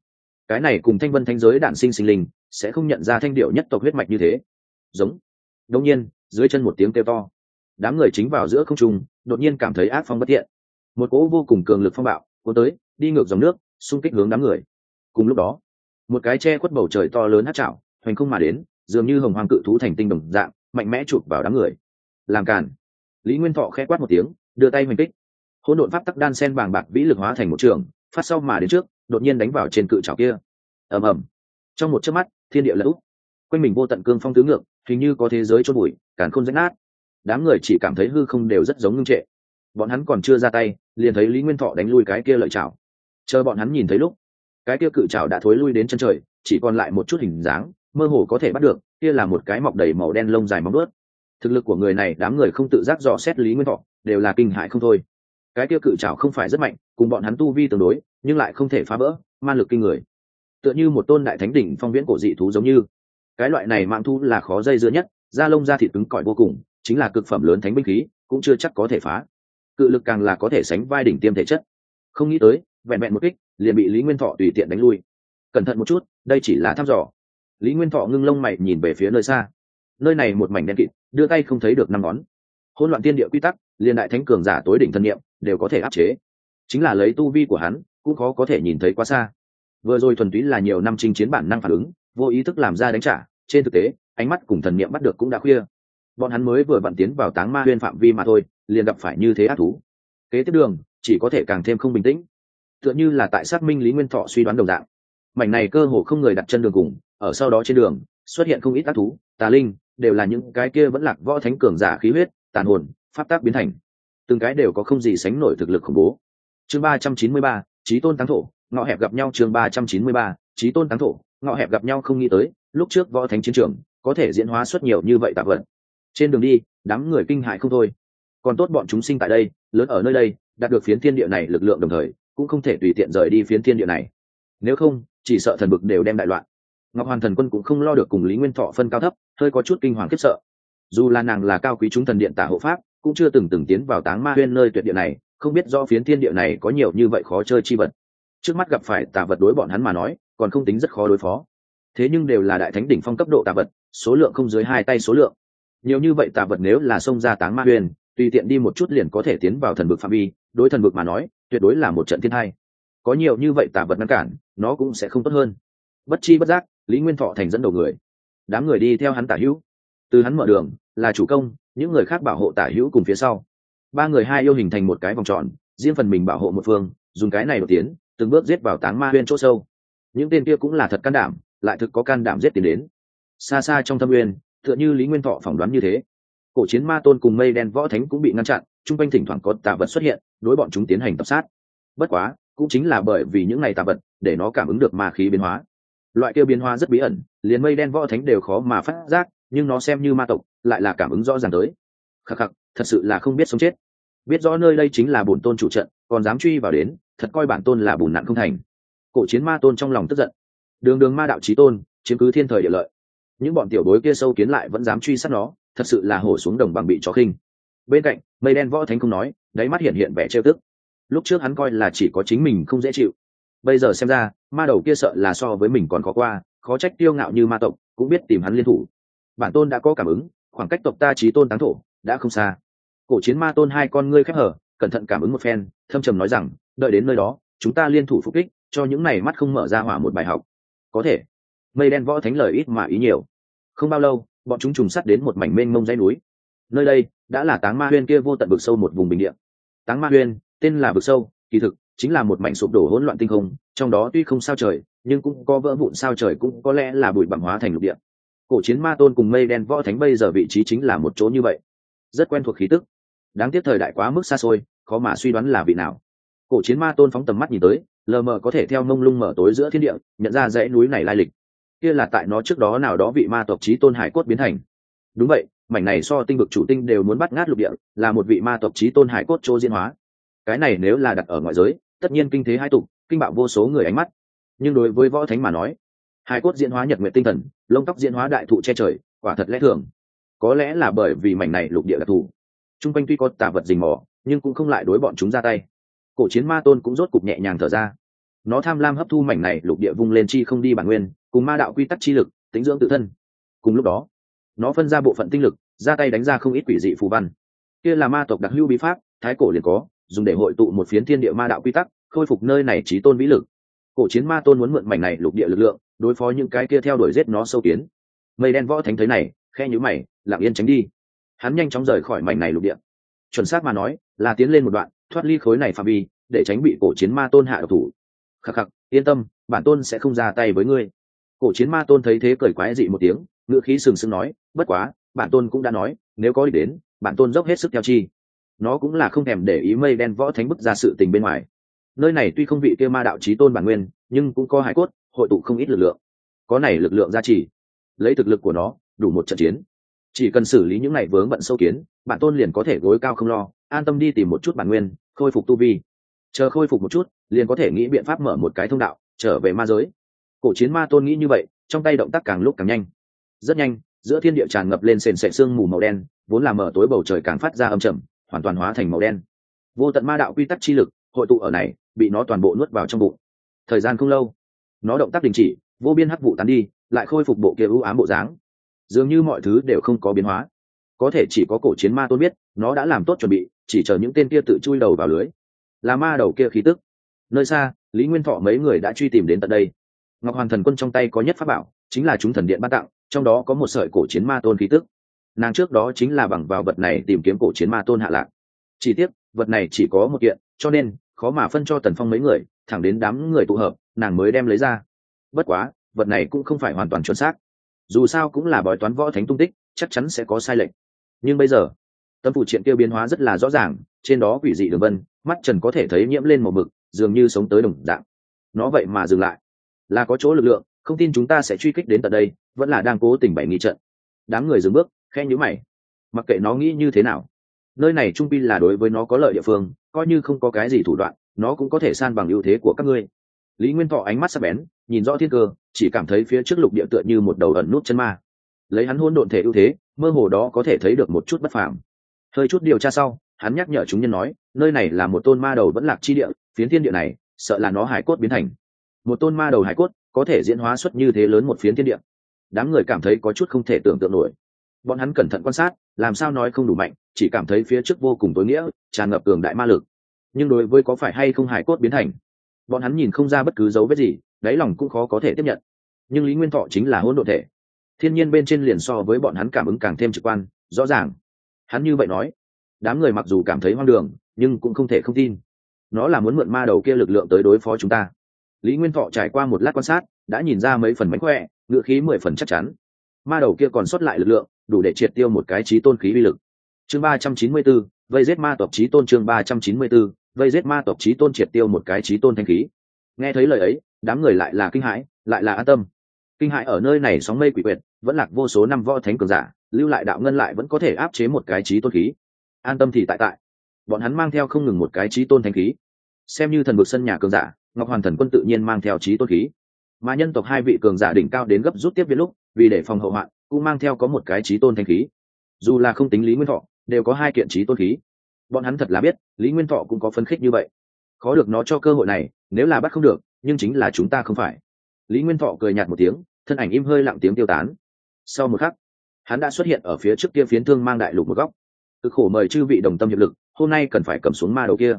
Cái này cùng thanh vân thanh giới đản sinh sinh linh, sẽ không nhận ra thanh điệu nhất tộc huyết mạch như thế. Giống. Đông nhiên, dưới chân một tiếng kêu to. Đám người chính vào giữa không trung đột nhiên cảm thấy ác phong bất thiện. Một cỗ vô cùng cường lực phong bạo cuốn tới, đi ngược dòng nước, xung kích hướng đám người. Cùng lúc đó, một cái che khuất bầu trời to lớn hát chảo, hoành không mà đến, dường như hồng hoàng cự thú thành tinh đồng dạng, mạnh mẽ chụp vào đám người. Làm càn. Lý nguyên thọ khẽ quát một tiếng, đưa tay hoành kích. Hỗn độn pháp tắc đan sen bàng bạc vĩ lực hóa thành một trường, phát sau mà đến trước, đột nhiên đánh vào trên cự trào kia. Ầm ầm. Trong một chớp mắt, thiên địa lỡ quanh mình vô tận cương phong tứ ngược, hình như có thế giới chôn bụi, càn khôn rách nát đám người chỉ cảm thấy hư không đều rất giống ngưng trệ. Bọn hắn còn chưa ra tay, liền thấy lý nguyên thọ đánh lui cái kia lợi chảo. Chờ bọn hắn nhìn thấy lúc, cái kia cự chảo đã thối lui đến chân trời, chỉ còn lại một chút hình dáng, mơ hồ có thể bắt được, kia là một cái mọc đầy màu đen lông dài móng ướt thực lực của người này, đám người không tự giác dò xét lý nguyên thọ, đều là kinh hại không thôi. Cái kia cự chảo không phải rất mạnh, cùng bọn hắn tu vi tương đối, nhưng lại không thể phá vỡ man lực kinh người. Tựa như một tôn đại thánh đỉnh phong viễn cổ dị thú giống như. Cái loại này mạng thu là khó dây dưa nhất, da lông da thịt cứng cỏi vô cùng chính là cực phẩm lớn thánh binh khí, cũng chưa chắc có thể phá. Cự lực càng là có thể sánh vai đỉnh tiêm thể chất. Không nghĩ tới, vẹn vẹn một kích, liền bị lý nguyên thọ tùy tiện đánh lui. Cẩn thận một chút, đây chỉ là thăm dò. Lý nguyên thọ ngưng lông mày nhìn về phía nơi xa. Nơi này một mảnh đen kịt, đưa tay không thấy được năm ngón. Hỗn loạn tiên địa quy tắc, liền đại thánh cường giả tối đỉnh thân nhiệm đều có thể áp chế. Chính là lấy tu vi của hắn, cũng khó có thể nhìn thấy quá xa. Vừa rồi thuần túy là nhiều năm chinh chiến bản năng phản ứng, vô ý thức làm ra đánh trả, trên thực tế, ánh mắt cùng thần niệm bắt được cũng đã khuya bọn hắn mới vừa vặn tiến vào táng ma huyên phạm vi mà thôi, liền gặp phải như thế ác thú. Kế tiếp đường, chỉ có thể càng thêm không bình tĩnh. Tựa như là tại xác minh lý nguyên thọ suy đoán đồng dạng. Mảnh này cơ hồ không người đặt chân đường cùng, ở sau đó trên đường, xuất hiện không ít ác thú, tà linh, đều là những cái kia vẫn lạc võ thánh cường giả khí huyết, tàn hồn, pháp tác biến thành. Từng cái đều có không gì sánh nổi thực lực khủng bố. Chương ba trăm chín mươi ba trí tôn táng thổ, ngõ hẹp gặp nhau chương ba trăm chín mươi ba trí tôn táng thổ, ngõ hẹp gặp nhau không nghĩ tới, lúc trước võ thánh chiến trường, có thể diễn hóa xuất nhiều như vậy tạp vật trên đường đi, đám người kinh hại không thôi. Còn tốt bọn chúng sinh tại đây, lớn ở nơi đây, đạt được phiến thiên địa này lực lượng đồng thời, cũng không thể tùy tiện rời đi phiến thiên địa này. Nếu không, chỉ sợ thần bực đều đem đại loạn. Ngọc hoàn thần quân cũng không lo được cùng lý nguyên thọ phân cao thấp, hơi có chút kinh hoàng khiếp sợ. Dù là nàng là cao quý chúng thần điện tả hộ pháp, cũng chưa từng từng tiến vào táng ma huyên nơi tuyệt địa này, không biết do phiến thiên địa này có nhiều như vậy khó chơi chi vật. Trước mắt gặp phải tà vật đối bọn hắn mà nói, còn không tính rất khó đối phó. Thế nhưng đều là đại thánh đỉnh phong cấp độ tà vật, số lượng không dưới hai tay số lượng nhiều như vậy tà vật nếu là xông ra táng ma huyền, tùy tiện đi một chút liền có thể tiến vào thần vực phạm vi, đối thần vực mà nói, tuyệt đối là một trận thiên hai có nhiều như vậy tà vật ngăn cản, nó cũng sẽ không tốt hơn. Bất chi bất giác, lý nguyên thọ thành dẫn đầu người. Đám người đi theo hắn tả hữu. Từ hắn mở đường, là chủ công, những người khác bảo hộ tả hữu cùng phía sau. Ba người hai yêu hình thành một cái vòng tròn, riêng phần mình bảo hộ một phương, dùng cái này đột tiến, từng bước giết vào táng ma huyên chỗ sâu. Những tên kia cũng là thật can đảm, lại thực có can đảm giết tiến đến. Xa xa trong thâm uyên tựa như lý nguyên thọ phỏng đoán như thế. Cổ chiến ma tôn cùng mây đen võ thánh cũng bị ngăn chặn, chung quanh thỉnh thoảng có tà vật xuất hiện, đối bọn chúng tiến hành tập sát. Bất quá, cũng chính là bởi vì những ngày tà vật, để nó cảm ứng được ma khí biến hóa. Loại kia biến hóa rất bí ẩn, liền mây đen võ thánh đều khó mà phát giác, nhưng nó xem như ma tộc, lại là cảm ứng rõ ràng tới. Khắc khắc, thật sự là không biết sống chết. Biết rõ nơi đây chính là bổn tôn chủ trận, còn dám truy vào đến, thật coi bản tôn là bùn nặng không thành. Cổ chiến ma tôn trong lòng tức giận. Đường đường ma đạo trí tôn, chiếm cứ thiên thời địa lợi những bọn tiểu bối kia sâu kiến lại vẫn dám truy sát nó, thật sự là hổ xuống đồng bằng bị chó khinh. Bên cạnh, mây đen võ thánh không nói, đáy mắt hiện hiện vẻ trêu tức. Lúc trước hắn coi là chỉ có chính mình không dễ chịu. Bây giờ xem ra, ma đầu kia sợ là so với mình còn khó qua, khó trách tiêu ngạo như ma tộc, cũng biết tìm hắn liên thủ. Bản tôn đã có cảm ứng, khoảng cách tộc ta trí tôn táng thổ, đã không xa. Cổ chiến ma tôn hai con ngươi khép hở, cẩn thận cảm ứng một phen, thâm trầm nói rằng, đợi đến nơi đó, chúng ta liên thủ phục kích, cho những này mắt không mở ra hỏa một bài học. Có thể. Mây đen võ thánh lời ít mà ý nhiều không bao lâu, bọn chúng trùng sắt đến một mảnh mênh mông dãy núi. Nơi đây đã là táng ma huyên kia vô tận vực sâu một vùng bình địa. Táng ma huyên, tên là vực sâu, kỳ thực chính là một mảnh sụp đổ hỗn loạn tinh không, trong đó tuy không sao trời, nhưng cũng có vỡ vụn sao trời cũng có lẽ là bụi bặm hóa thành lục địa. Cổ chiến ma tôn cùng mây đen võ thánh bây giờ vị trí chính là một chỗ như vậy. Rất quen thuộc khí tức. Đáng tiếc thời đại quá mức xa xôi, khó mà suy đoán là vị nào. Cổ chiến ma tôn phóng tầm mắt nhìn tới, lờ mờ có thể theo mông lung mở tối giữa thiên địa, nhận ra dãy núi này lai lịch kia là tại nó trước đó nào đó vị ma tộc trí tôn hải cốt biến thành. Đúng vậy, mảnh này so tinh vực chủ tinh đều muốn bắt ngát lục địa, là một vị ma tộc trí tôn hải cốt chỗ diễn hóa. Cái này nếu là đặt ở ngoại giới, tất nhiên kinh thế hai tục kinh bạo vô số người ánh mắt. Nhưng đối với võ thánh mà nói, hải cốt diễn hóa nhật nguyện tinh thần, lông tóc diễn hóa đại thụ che trời, quả thật lẽ thường. Có lẽ là bởi vì mảnh này lục địa đặc thù. T r u n g quanh tuy có tả vật rình mò, nhưng cũng không lại đối bọn chúng ra tay. Cổ chiến ma tôn cũng rốt cục nhẹ nhàng thở ra. Nó tham lam hấp thu mảnh này lục địa vung lên chi không đi bản nguyên cùng ma đạo quy tắc chi lực tính dưỡng tự thân. Cùng lúc đó, nó phân ra bộ phận tinh lực, ra tay đánh ra không ít quỷ dị phù văn. Kia là ma tộc đặc hưu bí pháp, thái cổ liền có, dùng để hội tụ một phiến thiên địa ma đạo quy tắc, khôi phục nơi này trí tôn vĩ lực. Cổ chiến ma tôn muốn mượn mảnh này lục địa lực lượng, đối phó những cái kia theo đuổi giết nó sâu kiến. Mây đen võ thánh thấy này khe nhữ mày, lặng yên tránh đi. Hắn nhanh chóng rời khỏi mảnh này lục địa. Chuẩn xác mà nói, là tiến lên một đoạn, thoát ly khối này phạm vi, để tránh bị cổ chiến ma tôn hạ độc thủ. Khắc khắc, yên tâm, bản tôn sẽ không ra tay với ngươi cổ chiến ma tôn thấy thế cười quái dị một tiếng ngựa khí sừng sững nói, bất quá, bản tôn cũng đã nói, nếu có đi đến, bản tôn dốc hết sức theo chi. Nó cũng là không thèm để ý mây đen võ thánh bức ra sự tình bên ngoài. Nơi này tuy không vị kia ma đạo trí tôn bản nguyên, nhưng cũng có hải cốt, hội tụ không ít lực lượng. Có này lực lượng gia trì, lấy thực lực của nó, đủ một trận chiến. Chỉ cần xử lý những ngày vướng bận sâu kiến, bản tôn liền có thể gối cao không lo, an tâm đi tìm một chút bản nguyên, khôi phục tu vi. Chờ khôi phục một chút, liền có thể nghĩ biện pháp mở một cái thông đạo, trở về ma giới cổ chiến ma tôn nghĩ như vậy, trong tay động tác càng lúc càng nhanh. Rất nhanh, giữa thiên địa tràn ngập lên sền sệ sương mù màu đen, vốn là mở tối bầu trời càng phát ra âm trầm, hoàn toàn hóa thành màu đen. Vô tận ma đạo quy tắc chi lực, hội tụ ở này, bị nó toàn bộ nuốt vào trong bụng. Thời gian không lâu, nó động tác đình chỉ, vô biên hắc vụ tán đi, lại khôi phục bộ kia ưu ám bộ dáng. Dường như mọi thứ đều không có biến hóa. Có thể chỉ có cổ chiến ma tôn biết, nó đã làm tốt chuẩn bị, chỉ chờ những tên kia tự chui đầu vào lưới. Là ma đầu kia khí tức. Nơi xa, lý nguyên thọ mấy người đã truy tìm đến tận đây ngọc hoàn thần quân trong tay có nhất pháp bảo, chính là chúng thần điện ban tặng, trong đó có một sợi cổ chiến ma tôn khí tức. Nàng trước đó chính là bằng vào vật này tìm kiếm cổ chiến ma tôn hạ lạc. Chỉ tiếc, vật này chỉ có một kiện, cho nên, khó mà phân cho tần phong mấy người, thẳng đến đám người tụ hợp, nàng mới đem lấy ra. Bất quá, vật này cũng không phải hoàn toàn chuẩn xác. Dù sao cũng là bói toán võ thánh tung tích, chắc chắn sẽ có sai lệch. Nhưng bây giờ, tâm phụ triện tiêu biến hóa rất là rõ ràng, trên đó quỷ dị đường vân, mắt trần có thể thấy nhiễm lên một mực, dường như sống tới đồng dạng. Nó vậy mà dừng lại là có chỗ lực lượng, không tin chúng ta sẽ truy kích đến tận đây, vẫn là đang cố tình bày nghi trận. Đám người dừng bước, khe nhữ mày. Mặc kệ nó nghĩ như thế nào, nơi này trung pin là đối với nó có lợi địa phương, coi như không có cái gì thủ đoạn, nó cũng có thể san bằng ưu thế của các ngươi. Lý nguyên thọ ánh mắt sắc bén, nhìn rõ thiên cơ, chỉ cảm thấy phía trước lục địa tựa như một đầu ẩn nút chân ma. Lấy hắn hôn độn thể ưu thế, mơ hồ đó có thể thấy được một chút bất phàm. Hơi chút điều tra sau, hắn nhắc nhở chúng nhân nói, nơi này là một tôn ma đầu vẫn lạc chi địa, phiến thiên địa này, sợ là nó hải cốt biến thành một tôn ma đầu hải cốt có thể diễn hóa xuất như thế lớn một phiến thiên địa. Đám người cảm thấy có chút không thể tưởng tượng nổi. Bọn hắn cẩn thận quan sát, làm sao nói không đủ mạnh, chỉ cảm thấy phía trước vô cùng tối nghĩa, tràn ngập cường đại ma lực. Nhưng đối với có phải hay không hải cốt biến thành, bọn hắn nhìn không ra bất cứ dấu vết gì, đáy lòng cũng khó có thể tiếp nhận. Nhưng lý nguyên thọ chính là hôn đ ộ thể. Thiên nhiên bên trên liền so với bọn hắn cảm ứng càng thêm trực quan, rõ ràng. Hắn như vậy nói. Đám người mặc dù cảm thấy hoang đường, nhưng cũng không thể không tin. Nó là muốn mượn ma đầu kia lực lượng tới đối phó chúng ta lý nguyên thọ trải qua một lát quan sát, đã nhìn ra mấy phần mánh khỏe ngựa khí mười phần chắc chắn. Ma đầu kia còn sót lại lực lượng, đủ để triệt tiêu một cái trí tôn khí vi lực. Chương ba trăm chín mươi b ố vây giết ma tộc trí tôn chương ba trăm chín mươi b ố vây giết ma tộc trí tôn triệt tiêu một cái trí tôn thanh khí. Nghe thấy lời ấy, đám người lại là kinh hãi, lại là an tâm. Kinh hãi ở nơi này sóng mây quỷ quyệt, vẫn lạc vô số năm võ thánh cường giả, lưu lại đạo ngân lại vẫn có thể áp chế một cái trí tôn khí. An tâm thì tại tại. Bọn hắn mang theo không ngừng một cái trí tôn thanh khí. Xem như thần vực sân nhà cường giả ngọc hoàn thần quân tự nhiên mang theo trí tôn khí. Mà nhân tộc hai vị cường giả đỉnh cao đến gấp rút tiếp viên lúc, vì để phòng hậu hoạn, cũng mang theo có một cái trí tôn thanh khí. Dù là không tính lý nguyên thọ, đều có hai kiện trí tôn khí. Bọn hắn thật là biết, lý nguyên thọ cũng có phấn khích như vậy. Khó được nó cho cơ hội này, nếu là bắt không được, nhưng chính là chúng ta không phải. Lý nguyên thọ cười nhạt một tiếng, thân ảnh im hơi lặng tiếng tiêu tán. Sau một khắc, hắn đã xuất hiện ở phía trước kia phiến thương mang đại lục một góc. Cực khổ mời chư vị đồng tâm hiệp lực, hôm nay cần phải cầm xuống ma đầu kia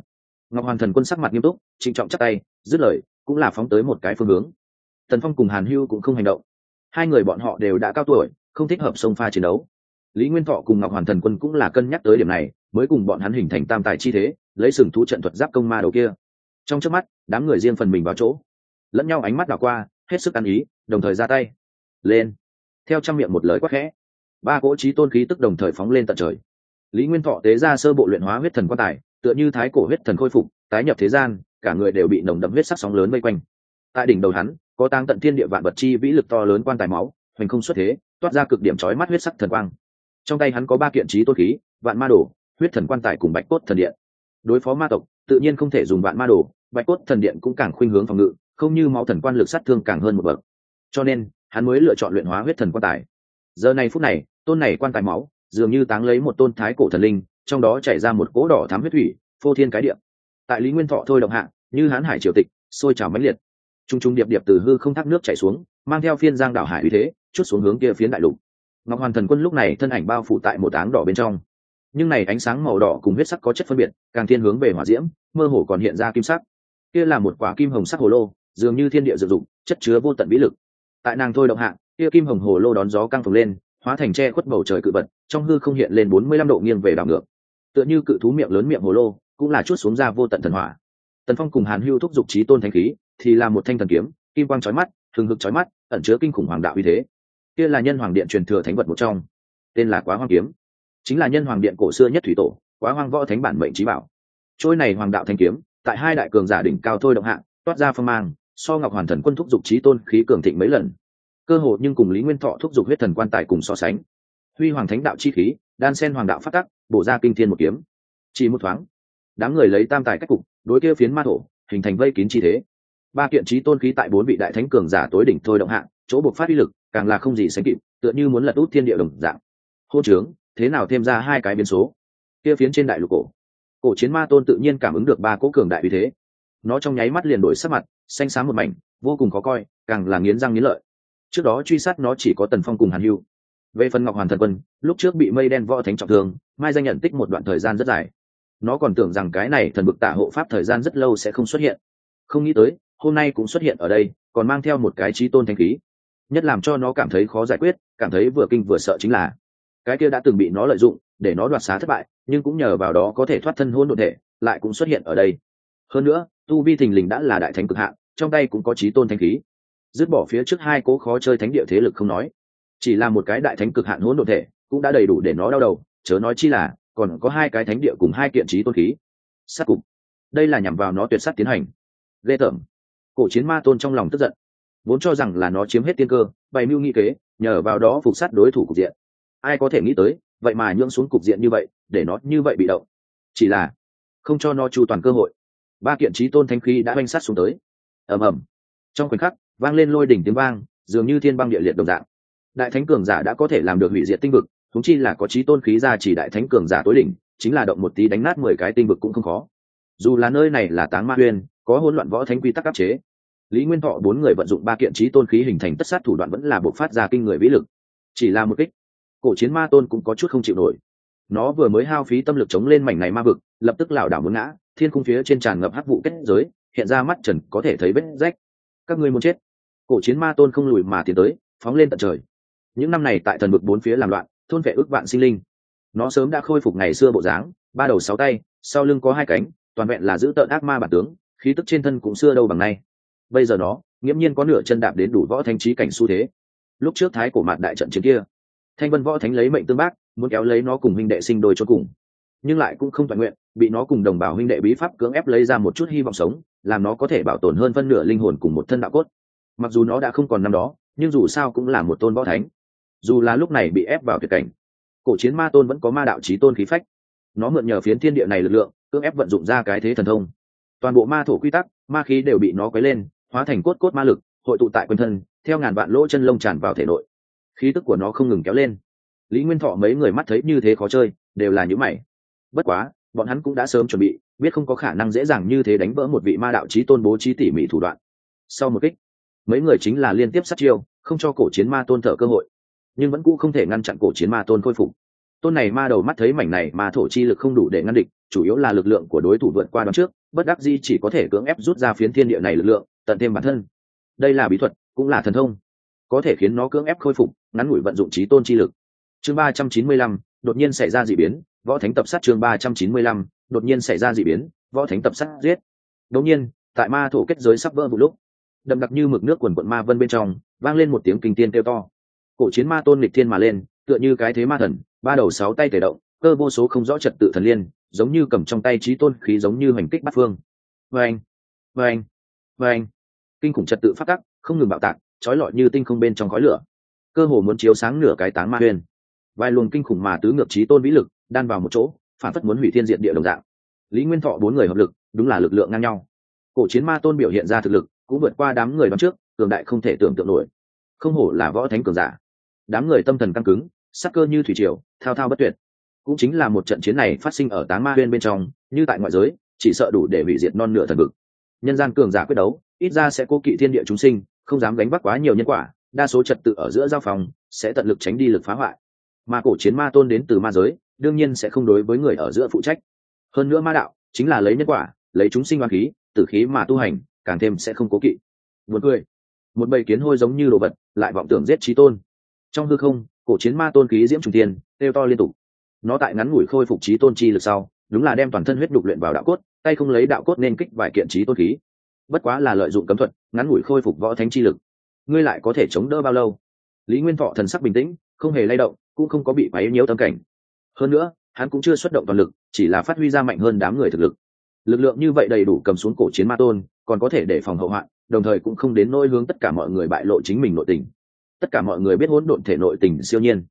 ngọc hoàng thần quân sắc mặt nghiêm túc, trịnh trọng chắc tay, dứt lời, cũng là phóng tới một cái phương hướng. Tần phong cùng hàn hưu cũng không hành động. Hai người bọn họ đều đã cao tuổi, không thích hợp sông pha chiến đấu. Lý nguyên thọ cùng ngọc hoàn thần quân cũng là cân nhắc tới điểm này, mới cùng bọn hắn hình thành tam tài chi thế, lấy sừng thú trận thuật giáp công ma đầu kia. Trong trước mắt, đám người riêng phần mình vào chỗ. Lẫn nhau ánh mắt đảo qua, hết sức ăn ý, đồng thời ra tay. Lên. Theo trang miệng một lời quát khẽ. Ba cỗ trí tôn khí tức đồng thời phóng lên tận trời. Lý nguyên thọ tế ra sơ bộ luyện hóa huyết thần quan tài tựa như thái cổ huyết thần khôi phục, tái nhập thế gian, cả người đều bị nồng đậm huyết sắc sóng lớn vây quanh. Tại đỉnh đầu hắn, có tăng tận thiên địa vạn vật chi vĩ lực to lớn quan tài máu, hoành không xuất thế, toát ra cực điểm trói mắt huyết sắc thần quang. Trong tay hắn có ba kiện trí tôn khí, vạn ma đồ, huyết thần quan tài cùng bạch cốt thần điện. Đối phó ma tộc, tự nhiên không thể dùng vạn ma đồ, bạch cốt thần điện cũng càng khuynh hướng phòng ngự, không như máu thần quan lực sát thương càng hơn một bậc. Cho nên, hắn mới lựa chọn luyện hóa huyết thần quan tài. Giờ này phút này, tôn này quan tài máu, dường như táng lấy một tôn thái cổ thần linh trong đó chảy ra một cỗ đỏ thám huyết thủy, phô thiên cái điệp tại lý nguyên thọ thôi động hạ, như hán hải triều tịch, sôi trào mãnh liệt. T r u n g t r u n g điệp điệp từ hư không thác nước chảy xuống, mang theo phiên giang đảo hải uy thế, chút xuống hướng kia phiến đại lục. Ngọc hoàn thần quân lúc này thân ảnh bao phủ tại một áng đỏ bên trong. Nhưng này ánh sáng màu đỏ cùng huyết sắc có chất phân biệt, càng thiên hướng về hỏa diễm, mơ hồ còn hiện ra kim sắc. Kia là một quả kim hồng sắc hồ lô, dường như thiên địa dự dụng, chất chứa vô tận vĩ lực. Tại nàng thôi động hạ, kia kim hồng hồ lô đón gió căng phồng lên, hóa thành tre khuất bầu trời cự vật, trong hư không hiện lên bốn mươi lăm độ nghiêng về đảo ngược tựa như cự thú miệng lớn miệng hồ lô, cũng là chút xuống ra vô tận thần hỏa. Tần phong cùng hàn hưu thúc giục trí tôn thanh khí, thì là một thanh thần kiếm, kim quang trói mắt, thường hực trói mắt, ẩn chứa kinh khủng hoàng đạo uy thế. Kia là nhân hoàng điện truyền thừa thánh vật một trong. Tên là quá hoàng kiếm. Chính là nhân hoàng điện cổ xưa nhất thủy tổ, quá hoang võ thánh bản mệnh trí bảo. Trôi này hoàng đạo thanh kiếm, tại hai đại cường giả đỉnh cao thôi động hạng toát ra phong mang, so ngọc hoàn thần quân thúc giục trí tôn khí cường thịnh mấy lần. Cơ hội nhưng cùng lý nguyên thọ thúc giục huyết thần quan tài cùng so sánh. Huy hoàng thánh đạo chi khí, đan sen hoàng đạo phát tắc bổ ra kinh thiên một kiếm. Chỉ một thoáng, đám người lấy tam tài cách cục, đối kia phiến ma thổ, hình thành vây kín chi thế. Ba kiện trí tôn khí tại bốn vị đại thánh cường giả tối đỉnh thôi động hạng chỗ buộc phát uy lực, càng là không gì sánh kịp, tựa như muốn lật út thiên địa đồng dạng. Hô trướng, thế nào thêm ra hai cái biến số? Kia phiến trên đại lục cổ cổ chiến ma tôn tự nhiên cảm ứng được ba cỗ cường đại uy thế. Nó trong nháy mắt liền đổi sắc mặt, xanh xám một mảnh, vô cùng khó coi, càng là nghiến răng nghiến lợi. Trước đó truy sát nó chỉ có tần phong cùng hàn hưu về phần ngọc hoàn thần quân, lúc trước bị mây đen võ thánh trọng thương, mai danh nhận tích một đoạn thời gian rất dài. Nó còn tưởng rằng cái này thần bực tả hộ pháp thời gian rất lâu sẽ không xuất hiện. Không nghĩ tới, hôm nay cũng xuất hiện ở đây, còn mang theo một cái trí tôn thanh khí. Nhất làm cho nó cảm thấy khó giải quyết, cảm thấy vừa kinh vừa sợ chính là, cái kia đã từng bị nó lợi dụng, để nó đoạt xá thất bại, nhưng cũng nhờ vào đó có thể thoát thân hôn đ ộ thể, lại cũng xuất hiện ở đây. Hơn nữa, tu vi thình lình đã là đại thánh cực hạn, trong tay cũng có trí tôn thanh khí. Dứt bỏ phía trước hai cố khó chơi thánh địa thế lực không nói chỉ là một cái đại thánh cực hạn hỗn độn thể, cũng đã đầy đủ để nó đau đầu, chớ nói chi là, còn có hai cái thánh địa cùng hai kiện trí tôn khí. Sát cục. Đây là nhằm vào nó tuyệt sát tiến hành. Ghê tởm. Cổ chiến ma tôn trong lòng tức giận, vốn cho rằng là nó chiếm hết tiên cơ, bày mưu nghị kế, nhờ vào đó phục sát đối thủ cục diện. Ai có thể nghĩ tới, vậy mà nhưỡng xuống cục diện như vậy, để nó như vậy bị động. Chỉ là, không cho nó chu toàn cơ hội. Ba kiện trí tôn thanh khí đã oanh sát xuống tới. Ầm ầm. Trong khoảnh khắc, vang lên lôi đỉnh tiếng vang, dường như thiên băng địa liệt đồng dạng đại thánh cường giả đã có thể làm được hủy diệt tinh vực thúng chi là có trí tôn khí ra chỉ đại thánh cường giả tối đỉnh, chính là động một tí đánh nát mười cái tinh vực cũng không khó. Dù là nơi này là táng ma uyên, có hỗn loạn võ thánh quy tắc áp chế. Lý nguyên thọ bốn người vận dụng ba kiện trí tôn khí hình thành tất sát thủ đoạn vẫn là buộc phát ra kinh người vĩ lực. Chỉ là một kích, cổ chiến ma tôn cũng có chút không chịu nổi. Nó vừa mới hao phí tâm lực chống lên mảnh này ma vực, lập tức lảo đảo muốn ngã, thiên khung phía trên tràn ngập hắc vụ kết giới, hiện ra mắt trần có thể thấy vết rách. Các ngươi muốn chết. Cổ chiến ma tôn không lùi mà tiến tới, phóng lên tận trời những năm này tại thần vực bốn phía làm loạn, thôn vệ ước vạn sinh linh. Nó sớm đã khôi phục ngày xưa bộ dáng, ba đầu sáu tay, sau lưng có hai cánh, toàn vẹn là giữ tợn ác ma bản tướng, khí tức trên thân cũng xưa đâu bằng nay. Bây giờ nó, nghiễm nhiên có nửa chân đạp đến đủ võ thanh trí cảnh xu thế. Lúc trước thái cổ mạt đại trận chiến kia, thanh vân võ thánh lấy mệnh tương bác, muốn kéo lấy nó cùng huynh đệ sinh đôi cho cùng. Nhưng lại cũng không toàn nguyện, bị nó cùng đồng bào huynh đệ bí pháp cưỡng ép lấy ra một chút hy vọng sống, làm nó có thể bảo tồn hơn phân nửa linh hồn cùng một thân đạo cốt. Mặc dù nó đã không còn năm đó, nhưng dù sao cũng là một tôn võ thánh dù là lúc này bị ép vào tuyệt cảnh, cổ chiến ma tôn vẫn có ma đạo trí tôn khí phách. Nó mượn nhờ phiến thiên địa này lực lượng, cưỡng ép vận dụng ra cái thế thần thông. Toàn bộ ma thổ quy tắc, ma khí đều bị nó quấy lên, hóa thành cốt cốt ma lực, hội tụ tại quanh thân, theo ngàn vạn lỗ chân lông tràn vào thể nội. Khí tức của nó không ngừng kéo lên. Lý nguyên thọ mấy người mắt thấy như thế khó chơi, đều là những mày. Bất quá, bọn hắn cũng đã sớm chuẩn bị, biết không có khả năng dễ dàng như thế đánh vỡ một vị ma đạo trí tôn bố trí tỉ mỉ thủ đoạn. Sau một kích, mấy người chính là liên tiếp sát chiêu, không cho cổ chiến ma tôn thở cơ hội nhưng vẫn cũ không thể ngăn chặn cổ chiến ma tôn khôi phục. Tôn này ma đầu mắt thấy mảnh này ma thổ chi lực không đủ để ngăn địch, chủ yếu là lực lượng của đối thủ vượt qua đón trước, bất đắc di chỉ có thể cưỡng ép rút ra phiến thiên địa này lực lượng, tận thêm bản thân. Đây là bí thuật, cũng là thần thông. Có thể khiến nó cưỡng ép khôi phục, ngắn ngủi vận dụng trí tôn chi lực. Chương ba trăm chín mươi lăm, đột nhiên xảy ra d ị biến, võ thánh tập sát chương ba trăm chín mươi lăm, đột nhiên xảy ra d ị biến, võ thánh tập sát giết. Đột nhiên, tại ma thổ kết giới sắp vỡ vụ lúc, đậm đặc như mực nước quần quận ma vân bên trong, vang lên một tiếng kinh tiên kêu to cổ chiến ma tôn lịch thiên mà lên, tựa như cái thế ma thần, ba đầu sáu tay thể động, cơ vô số không rõ trật tự thần liên, giống như cầm trong tay trí tôn khí giống như hành kích bắt phương. Vâng vâng vâng. Kinh khủng trật tự phát tắc, không ngừng bạo tạc, trói lọi như tinh không bên trong khói lửa. Cơ hồ muốn chiếu sáng nửa cái táng ma huyền. Vài luồng kinh khủng mà tứ ngược trí tôn vĩ lực, đan vào một chỗ, phản phất muốn hủy thiên diện địa đồng dạng. Lý nguyên thọ bốn người hợp lực, đúng là lực lượng ngang nhau. Cổ chiến ma tôn biểu hiện ra thực lực, cũng vượt qua đám người đón trước, cường đại không thể tưởng tượng nổi. Không hổ là võ thánh cường giả đám người tâm thần căng cứng, sắc cơ như thủy triều, thao thao bất tuyệt. Cũng chính là một trận chiến này phát sinh ở táng ma huyên bên trong, như tại ngoại giới, chỉ sợ đủ để hủy diệt non nửa thần vực. Nhân gian cường giả quyết đấu, ít ra sẽ cố kỵ thiên địa chúng sinh, không dám gánh vác quá nhiều nhân quả, đa số trật tự ở giữa giao phòng, sẽ tận lực tránh đi lực phá hoại. Mà cổ chiến ma tôn đến từ ma giới, đương nhiên sẽ không đối với người ở giữa phụ trách. Hơn nữa ma đạo, chính là lấy nhân quả, lấy chúng sinh hoa khí, tử khí mà tu hành, càng thêm sẽ không cố kỵ. Một người một bầy kiến hôi giống như đồ vật, lại vọng tưởng giết trí tôn trong hư không, cổ chiến ma tôn khí diễm trùng tiên têu to liên tục. Nó tại ngắn ngủi khôi phục trí tôn chi lực sau, đúng là đem toàn thân huyết đục luyện vào đạo cốt, tay không lấy đạo cốt nên kích vài kiện trí tôn khí. Bất quá là lợi dụng cấm thuật, ngắn ngủi khôi phục võ thánh chi lực. Ngươi lại có thể chống đỡ bao lâu? Lý nguyên thọ thần sắc bình tĩnh, không hề lay động, cũng không có bị máy nhiễu tâm cảnh. Hơn nữa, hắn cũng chưa xuất động toàn lực, chỉ là phát huy ra mạnh hơn đám người thực lực. Lực lượng như vậy đầy đủ cầm xuống cổ chiến ma tôn, còn có thể để phòng hậu hoạn, đồng thời cũng không đến nỗi hướng tất cả mọi người bại lộ chính mình nội tình tất cả mọi người biết hỗn độn thể nội tình siêu nhiên.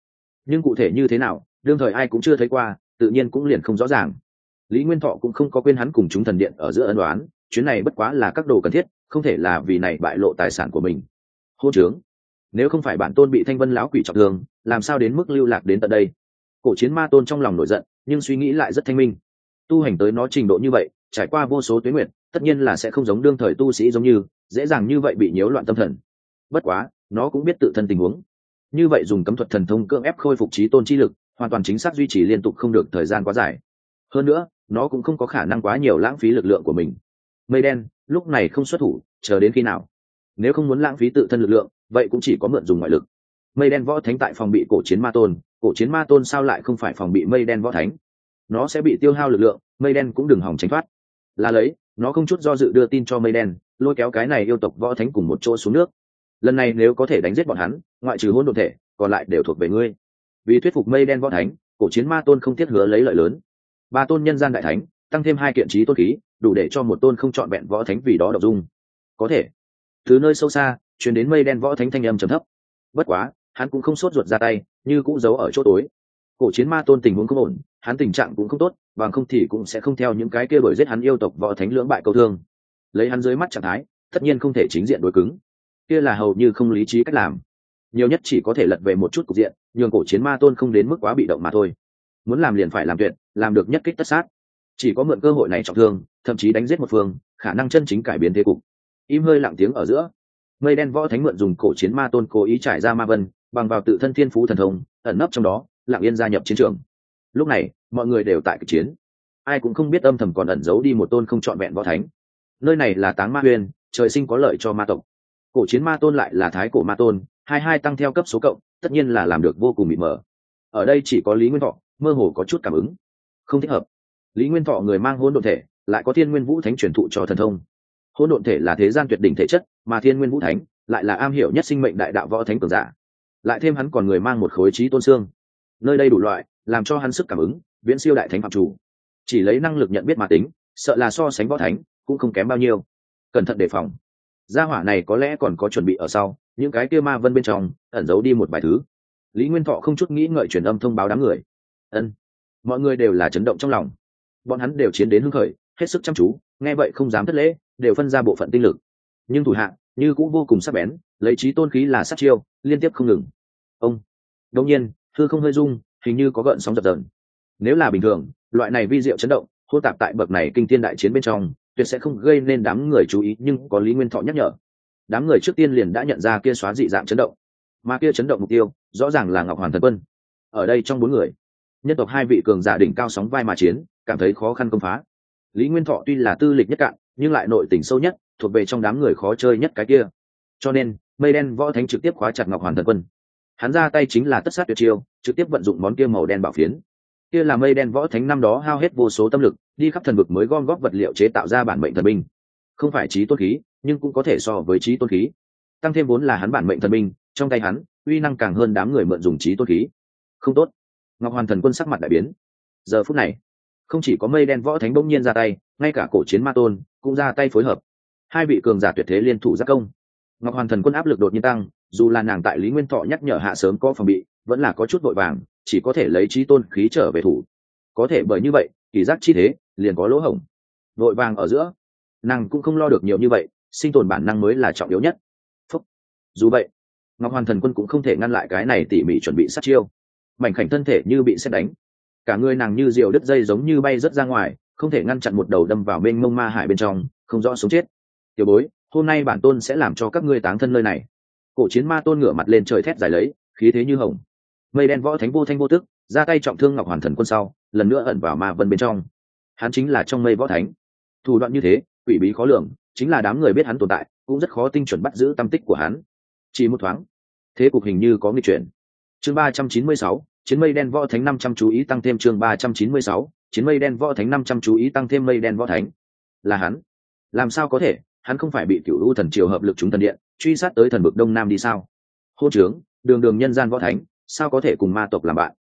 Nhưng cụ thể như thế nào, đương thời ai cũng chưa thấy qua, tự nhiên cũng liền không rõ ràng. Lý nguyên thọ cũng không có quên hắn cùng chúng thần điện ở giữa ân đoán chuyến này bất quá là các đồ cần thiết, không thể là vì này bại lộ tài sản của mình. Hô trướng, nếu không phải bản tôn bị thanh vân lão quỷ trọng thương, làm sao đến mức lưu lạc đến tận đây? Cổ chiến ma tôn trong lòng nổi giận, nhưng suy nghĩ lại rất thanh minh. Tu hành tới nó trình độ như vậy, trải qua vô số tuyến nguyện, tất nhiên là sẽ không giống đương thời tu sĩ giống như, dễ dàng như vậy bị nhiễu loạn tâm thần. Bất quá nó cũng biết tự thân tình huống. Như vậy dùng cấm thuật thần thông cưỡng ép khôi phục trí tôn chi lực, hoàn toàn chính xác duy trì liên tục không được thời gian quá dài. Hơn nữa, nó cũng không có khả năng quá nhiều lãng phí lực lượng của mình. Mây đen, lúc này không xuất thủ, chờ đến khi nào? Nếu không muốn lãng phí tự thân lực lượng, vậy cũng chỉ có mượn dùng ngoại lực. Mây đen võ thánh tại phòng bị cổ chiến ma tôn, cổ chiến ma tôn sao lại không phải phòng bị mây đen võ thánh? Nó sẽ bị tiêu hao lực lượng, mây đen cũng đừng hòng tránh thoát. Là lấy, nó không chút do dự đưa tin cho mây đen, lôi kéo cái này yêu tộc võ thánh cùng một chỗ xuống nước lần này nếu có thể đánh giết bọn hắn, ngoại trừ hôn đồn thể, còn lại đều thuộc về ngươi. Vì thuyết phục mây đen võ thánh, cổ chiến ma tôn không thiết hứa lấy lợi lớn. Ba tôn nhân gian đại thánh, tăng thêm hai kiện trí tôn khí, đủ để cho một tôn không trọn vẹn võ thánh vì đó đọc dung. Có thể. Từ nơi sâu xa chuyển đến mây đen võ thánh thanh âm trầm thấp. Bất quá, hắn cũng không sốt ruột ra tay, như cũng giấu ở chỗ tối. Cổ chiến ma tôn tình huống không ổn, hắn tình trạng cũng không tốt, bằng không thì cũng sẽ không theo những cái kia bởi giết hắn yêu tộc võ thánh lưỡng bại câu thương. Lấy hắn dưới mắt trạng thái, tất nhiên không thể chính diện đối cứng kia là hầu như không lý trí cách làm. Nhiều nhất chỉ có thể lật về một chút cục diện, nhường cổ chiến ma tôn không đến mức quá bị động mà thôi. Muốn làm liền phải làm tuyệt, làm được nhất kích tất sát. Chỉ có mượn cơ hội này trọng thương, thậm chí đánh giết một phương, khả năng chân chính cải biến thế cục. Im hơi lặng tiếng ở giữa. Mây đen võ thánh mượn dùng cổ chiến ma tôn cố ý trải ra ma vân, bằng vào tự thân thiên phú thần thông, ẩn nấp trong đó, lặng yên gia nhập chiến trường. Lúc này, mọi người đều tại kịch chiến. Ai cũng không biết âm thầm còn ẩn giấu đi một tôn không trọn vẹn võ thánh. Nơi này là táng ma uyên, trời sinh có lợi cho ma tộc cổ chiến ma tôn lại là thái cổ ma tôn, hai hai tăng theo cấp số cộng, tất nhiên là làm được vô cùng mịt mờ. Ở đây chỉ có lý nguyên thọ, mơ hồ có chút cảm ứng. Không thích hợp. Lý nguyên thọ người mang hôn đ ộ thể, lại có thiên nguyên vũ thánh truyền thụ cho thần thông. Hôn đ ộ thể là thế gian tuyệt đỉnh thể chất, mà thiên nguyên vũ thánh lại là am hiểu nhất sinh mệnh đại đạo võ thánh cường giả. Lại thêm hắn còn người mang một khối trí tôn xương. Nơi đây đủ loại, làm cho hắn sức cảm ứng, viễn siêu đại thánh phạm chủ. Chỉ lấy năng lực nhận biết mà tính, sợ là so sánh võ thánh cũng không kém bao nhiêu. Cẩn thận đề phòng gia hỏa này có lẽ còn có chuẩn bị ở sau, những cái kia ma vân bên trong, ẩn giấu đi một vài thứ. Lý nguyên thọ không chút nghĩ ngợi truyền âm thông báo đám người. Ân, mọi người đều là chấn động trong lòng. Bọn hắn đều chiến đến hưng khởi, hết sức chăm chú, nghe vậy không dám thất lễ, đều phân ra bộ phận tinh lực. Nhưng thủ hạ, như cũng vô cùng sắc bén, lấy trí tôn khí là sát chiêu, liên tiếp không ngừng. Ông đông nhiên thư không hơi rung, hình như có gợn sóng dập dờn. Nếu là bình thường, loại này vi diệu chấn động hô tạp tại bậc này kinh thiên đại chiến bên trong tuyệt sẽ không gây nên đám người chú ý, nhưng có lý nguyên thọ nhắc nhở. Đám người trước tiên liền đã nhận ra kia xóa dị dạng chấn động. Mà kia chấn động mục tiêu, rõ ràng là ngọc hoàn thần quân. Ở đây trong bốn người, nhân tộc hai vị cường giả đỉnh cao sóng vai mà chiến, cảm thấy khó khăn công phá. Lý nguyên thọ tuy là tư lịch nhất cạn, nhưng lại nội tình sâu nhất, thuộc về trong đám người khó chơi nhất cái kia. Cho nên, mây đen võ thánh trực tiếp khóa chặt ngọc hoàn thần quân. Hắn ra tay chính là tất sát tuyệt chiêu, trực tiếp vận dụng món kia màu đen bảo phiến. Kia là mây đen võ thánh năm đó hao hết vô số tâm lực đi khắp thần vực mới gom góp vật liệu chế tạo ra bản mệnh thần binh. Không phải trí tôn khí, nhưng cũng có thể so với trí tôn khí. Tăng thêm vốn là hắn bản mệnh thần binh, trong tay hắn, uy năng càng hơn đám người mượn dùng trí tôn khí. Không tốt. Ngọc hoàn thần quân sắc mặt đại biến. Giờ phút này, không chỉ có mây đen võ thánh bỗng nhiên ra tay, ngay cả cổ chiến ma tôn cũng ra tay phối hợp. Hai vị cường giả tuyệt thế liên thủ giác công. Ngọc hoàn thần quân áp lực đột nhiên tăng, dù là nàng tại lý nguyên thọ nhắc nhở hạ sớm có phòng bị, vẫn là có chút vội vàng, chỉ có thể lấy trí tôn khí trở về thủ. Có thể bởi như vậy kỳ giác chi thế, liền có lỗ hổng. Vội vàng ở giữa. Nàng cũng không lo được nhiều như vậy, sinh tồn bản năng mới là trọng yếu nhất. Phúc. dù vậy, ngọc hoàn thần quân cũng không thể ngăn lại cái này tỉ mỉ chuẩn bị sát chiêu. Mảnh khảnh thân thể như bị xét đánh. Cả người nàng như diều đứt dây giống như bay rớt ra ngoài, không thể ngăn chặn một đầu đâm vào bên mông ma hải bên trong, không rõ sống chết. Tiểu bối, hôm nay bản tôn sẽ làm cho các ngươi táng thân nơi này. Cổ chiến ma tôn ngửa mặt lên trời thét dài lấy, khí thế như hồng. Mây đen võ thánh vô thanh vô tức, ra tay trọng thương ngọc hoàn thần quân sau lần nữa ẩn vào ma vân bên trong. Hắn chính là trong mây võ thánh. Thủ đoạn như thế, quỷ bí khó lường, chính là đám người biết hắn tồn tại, cũng rất khó tinh chuẩn bắt giữ tâm tích của hắn. Chỉ một thoáng, thế cục hình như có nghịch chuyển. Chương ba trăm chín mươi sáu, chiến mây đen võ thánh năm trăm chú ý tăng thêm chương ba trăm chín mươi sáu, chiến mây đen võ thánh năm trăm chú ý tăng thêm mây đen võ thánh. Là hắn. Làm sao có thể? Hắn không phải bị cựu u thần triều hợp lực chúng thần điện, truy sát tới thần vực đông nam đi sao? Hô trướng, đường đường nhân gian võ thánh, sao có thể cùng ma tộc làm bạn?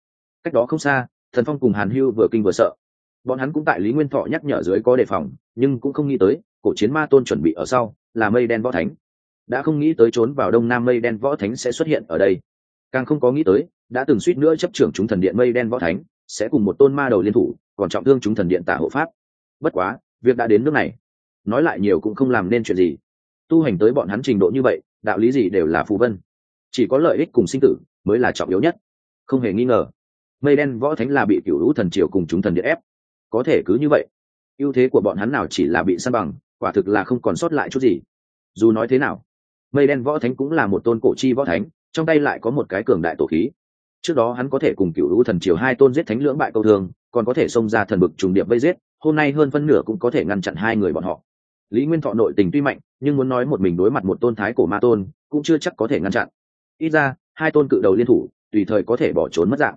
Cách đó không xa thần phong cùng hàn hưu vừa kinh vừa sợ. Bọn hắn cũng tại lý nguyên thọ nhắc nhở dưới có đề phòng, nhưng cũng không nghĩ tới, cổ chiến ma tôn chuẩn bị ở sau, là mây đen võ thánh. Đã không nghĩ tới trốn vào đông nam mây đen võ thánh sẽ xuất hiện ở đây. Càng không có nghĩ tới, đã từng suýt nữa chấp trưởng chúng thần điện mây đen võ thánh, sẽ cùng một tôn ma đầu liên thủ, còn trọng thương chúng thần điện tả hộ pháp. Bất quá, việc đã đến nước này. Nói lại nhiều cũng không làm nên chuyện gì. Tu hành tới bọn hắn trình độ như vậy, đạo lý gì đều là phù vân. Chỉ có lợi ích cùng sinh tử mới là trọng yếu nhất. Không hề nghi ngờ mây đen võ thánh là bị cựu lũ thần triều cùng chúng thần điện ép. Có thể cứ như vậy, ưu thế của bọn hắn nào chỉ là bị săn bằng, quả thực là không còn sót lại chút gì. Dù nói thế nào, mây đen võ thánh cũng là một tôn cổ chi võ thánh, trong tay lại có một cái cường đại tổ khí. Trước đó hắn có thể cùng cựu lũ thần triều hai tôn giết thánh lưỡng bại câu thường, còn có thể xông ra thần bực trùng điệp vây giết, hôm nay hơn phân nửa cũng có thể ngăn chặn hai người bọn họ. Lý nguyên thọ nội tình tuy mạnh, nhưng muốn nói một mình đối mặt một tôn thái cổ ma tôn, cũng chưa chắc có thể ngăn chặn. Ít ra, hai tôn cự đầu liên thủ, tùy thời có thể bỏ trốn mất dạng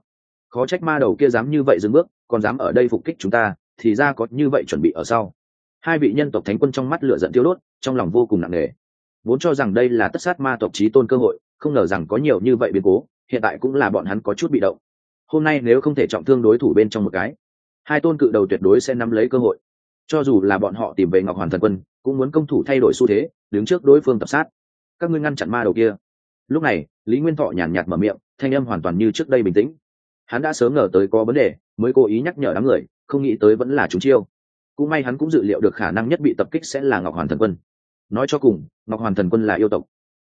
khó trách ma đầu kia dám như vậy dừng bước, còn dám ở đây phục kích chúng ta, thì ra có như vậy chuẩn bị ở sau. Hai vị nhân tộc thánh quân trong mắt lửa giận tiêu đốt, trong lòng vô cùng nặng nề. Vốn cho rằng đây là tất sát ma tộc trí tôn cơ hội, không ngờ rằng có nhiều như vậy biến cố, hiện tại cũng là bọn hắn có chút bị động. Hôm nay nếu không thể trọng thương đối thủ bên trong một cái, hai tôn cự đầu tuyệt đối sẽ nắm lấy cơ hội. Cho dù là bọn họ tìm về ngọc hoàn thần quân, cũng muốn công thủ thay đổi xu thế, đứng trước đối phương tập sát. Các ngươi ngăn chặn ma đầu kia. Lúc này, lý nguyên thọ nhàn nhạt mở miệng, thanh âm hoàn toàn như trước đây bình tĩnh hắn đã sớm ngờ tới có vấn đề, mới cố ý nhắc nhở đám người, không nghĩ tới vẫn là chúng chiêu. Cũng may hắn cũng dự liệu được khả năng nhất bị tập kích sẽ là ngọc hoàn thần quân. Nói cho cùng, ngọc hoàn thần quân là yêu tộc.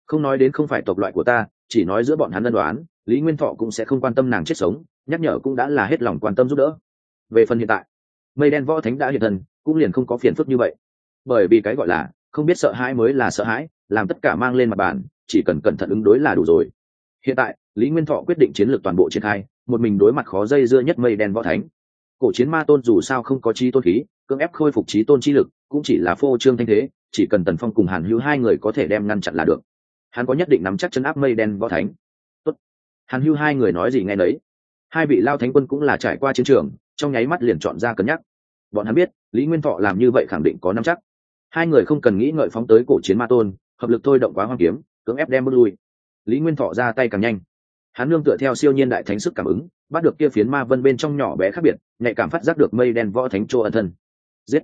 Không nói đến không phải tộc loại của ta, chỉ nói giữa bọn hắn ân đoán, lý nguyên thọ cũng sẽ không quan tâm nàng chết sống, nhắc nhở cũng đã là hết lòng quan tâm giúp đỡ. Về phần hiện tại, mây đen võ thánh đã hiện thân, cũng liền không có phiền phức như vậy. Bởi vì cái gọi là, không biết sợ hãi mới là sợ hãi, làm tất cả mang lên mặt bàn, chỉ cần cẩn thận ứng đối là đủ rồi. Hiện tại, lý nguyên thọ quyết định chiến lược toàn bộ triển khai một mình đối mặt khó dây dưa nhất mây đen võ thánh. Cổ chiến ma tôn dù sao không có chi tôn khí, cưỡng ép khôi phục trí tôn chi lực, cũng chỉ là phô trương thanh thế, chỉ cần tần phong cùng hàn hữu hai người có thể đem ngăn chặn là được. Hắn có nhất định nắm chắc chân áp mây đen võ thánh. Tốt. hàn hữu hai người nói gì nghe nấy. Hai vị lao thánh quân cũng là trải qua chiến trường, trong nháy mắt liền chọn ra cân nhắc. Bọn hắn biết, lý nguyên thọ làm như vậy khẳng định có năm chắc. Hai người không cần nghĩ ngợi phóng tới cổ chiến ma tôn, hợp lực thôi động quá hoang kiếm, cưỡng ép đem bước lui. Lý nguyên thọ ra tay càng nhanh hắn nương tựa theo siêu nhiên đại thánh sức cảm ứng, bắt được kia phiến ma vân bên trong nhỏ bé khác biệt, nhạy cảm phát giác được mây đen võ thánh chỗ ẩn thân. Giết!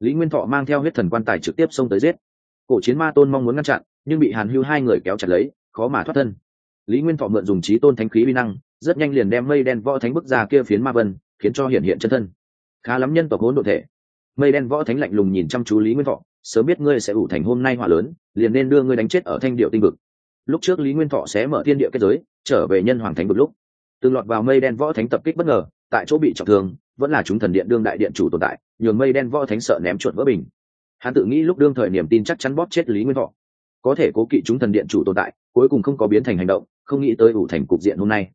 Lý nguyên thọ mang theo huyết thần quan tài trực tiếp xông tới giết. Cổ chiến ma tôn mong muốn ngăn chặn, nhưng bị hàn hưu hai người kéo chặt lấy, khó mà thoát thân. Lý nguyên thọ mượn dùng trí tôn thánh khí vi năng, rất nhanh liền đem mây đen võ thánh bức ra kia phiến ma vân, khiến cho hiện hiện chân thân. Khá lắm nhân tộc hỗn độ thể. Mây đen võ thánh lạnh lùng nhìn chăm chú lý nguyên thọ, sớm biết ngươi sẽ ủ thành hôm nay hỏa lớn, liền nên đưa ngươi đánh chết ở thanh điệu tinh vực. Lúc trước lý nguyên thọ sẽ mở thiên địa kết giới trở về nhân hoàng thánh vực lúc. Từng lọt vào mây đen võ thánh tập kích bất ngờ, tại chỗ bị trọng thương, vẫn là chúng thần điện đương đại điện chủ tồn tại, nhường mây đen võ thánh sợ ném chuột vỡ bình. Hắn tự nghĩ lúc đương thời niềm tin chắc chắn bóp chết lý nguyên thọ. Có thể cố kỵ chúng thần điện chủ tồn tại, cuối cùng không có biến thành hành động, không nghĩ tới ủ thành cục diện hôm nay.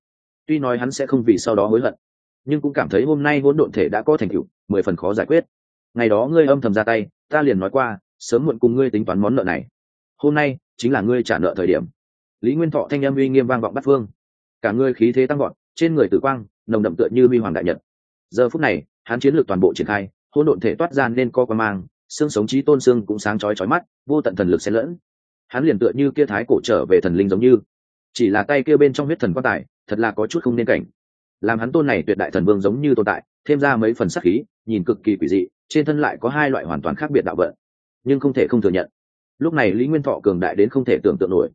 Tuy nói hắn sẽ không vì sau đó hối hận, nhưng cũng cảm thấy hôm nay hỗn độn thể đã có thành tựu, mười phần khó giải quyết. Ngày đó ngươi âm thầm ra tay, ta liền nói qua, sớm muộn cùng ngươi tính toán món nợ này. Hôm nay chính là ngươi trả nợ thời điểm lý nguyên thọ thanh âm uy nghiêm vang vọng bắt phương. Cả người khí thế tăng vọt, trên người tử quang nồng đậm tựa như huy hoàng đại nhật. Giờ phút này hắn chiến lược toàn bộ triển khai hỗn độn thể toát ra nên co qua mang xương sống trí tôn xương cũng sáng chói chói mắt vô tận thần lực xen lẫn. Hắn liền tựa như kia thái cổ trở về thần linh giống như. Chỉ là tay kia bên trong huyết thần quan tài thật là có chút không nên cảnh. Làm hắn tôn này tuyệt đại thần vương giống như tồn tại thêm ra mấy phần sắc khí nhìn cực kỳ quỷ dị trên thân lại có hai loại hoàn toàn khác biệt đạo vận nhưng không thể không thừa nhận. Lúc này lý nguyên thọ cường đại đến không thể tưởng tượng nổi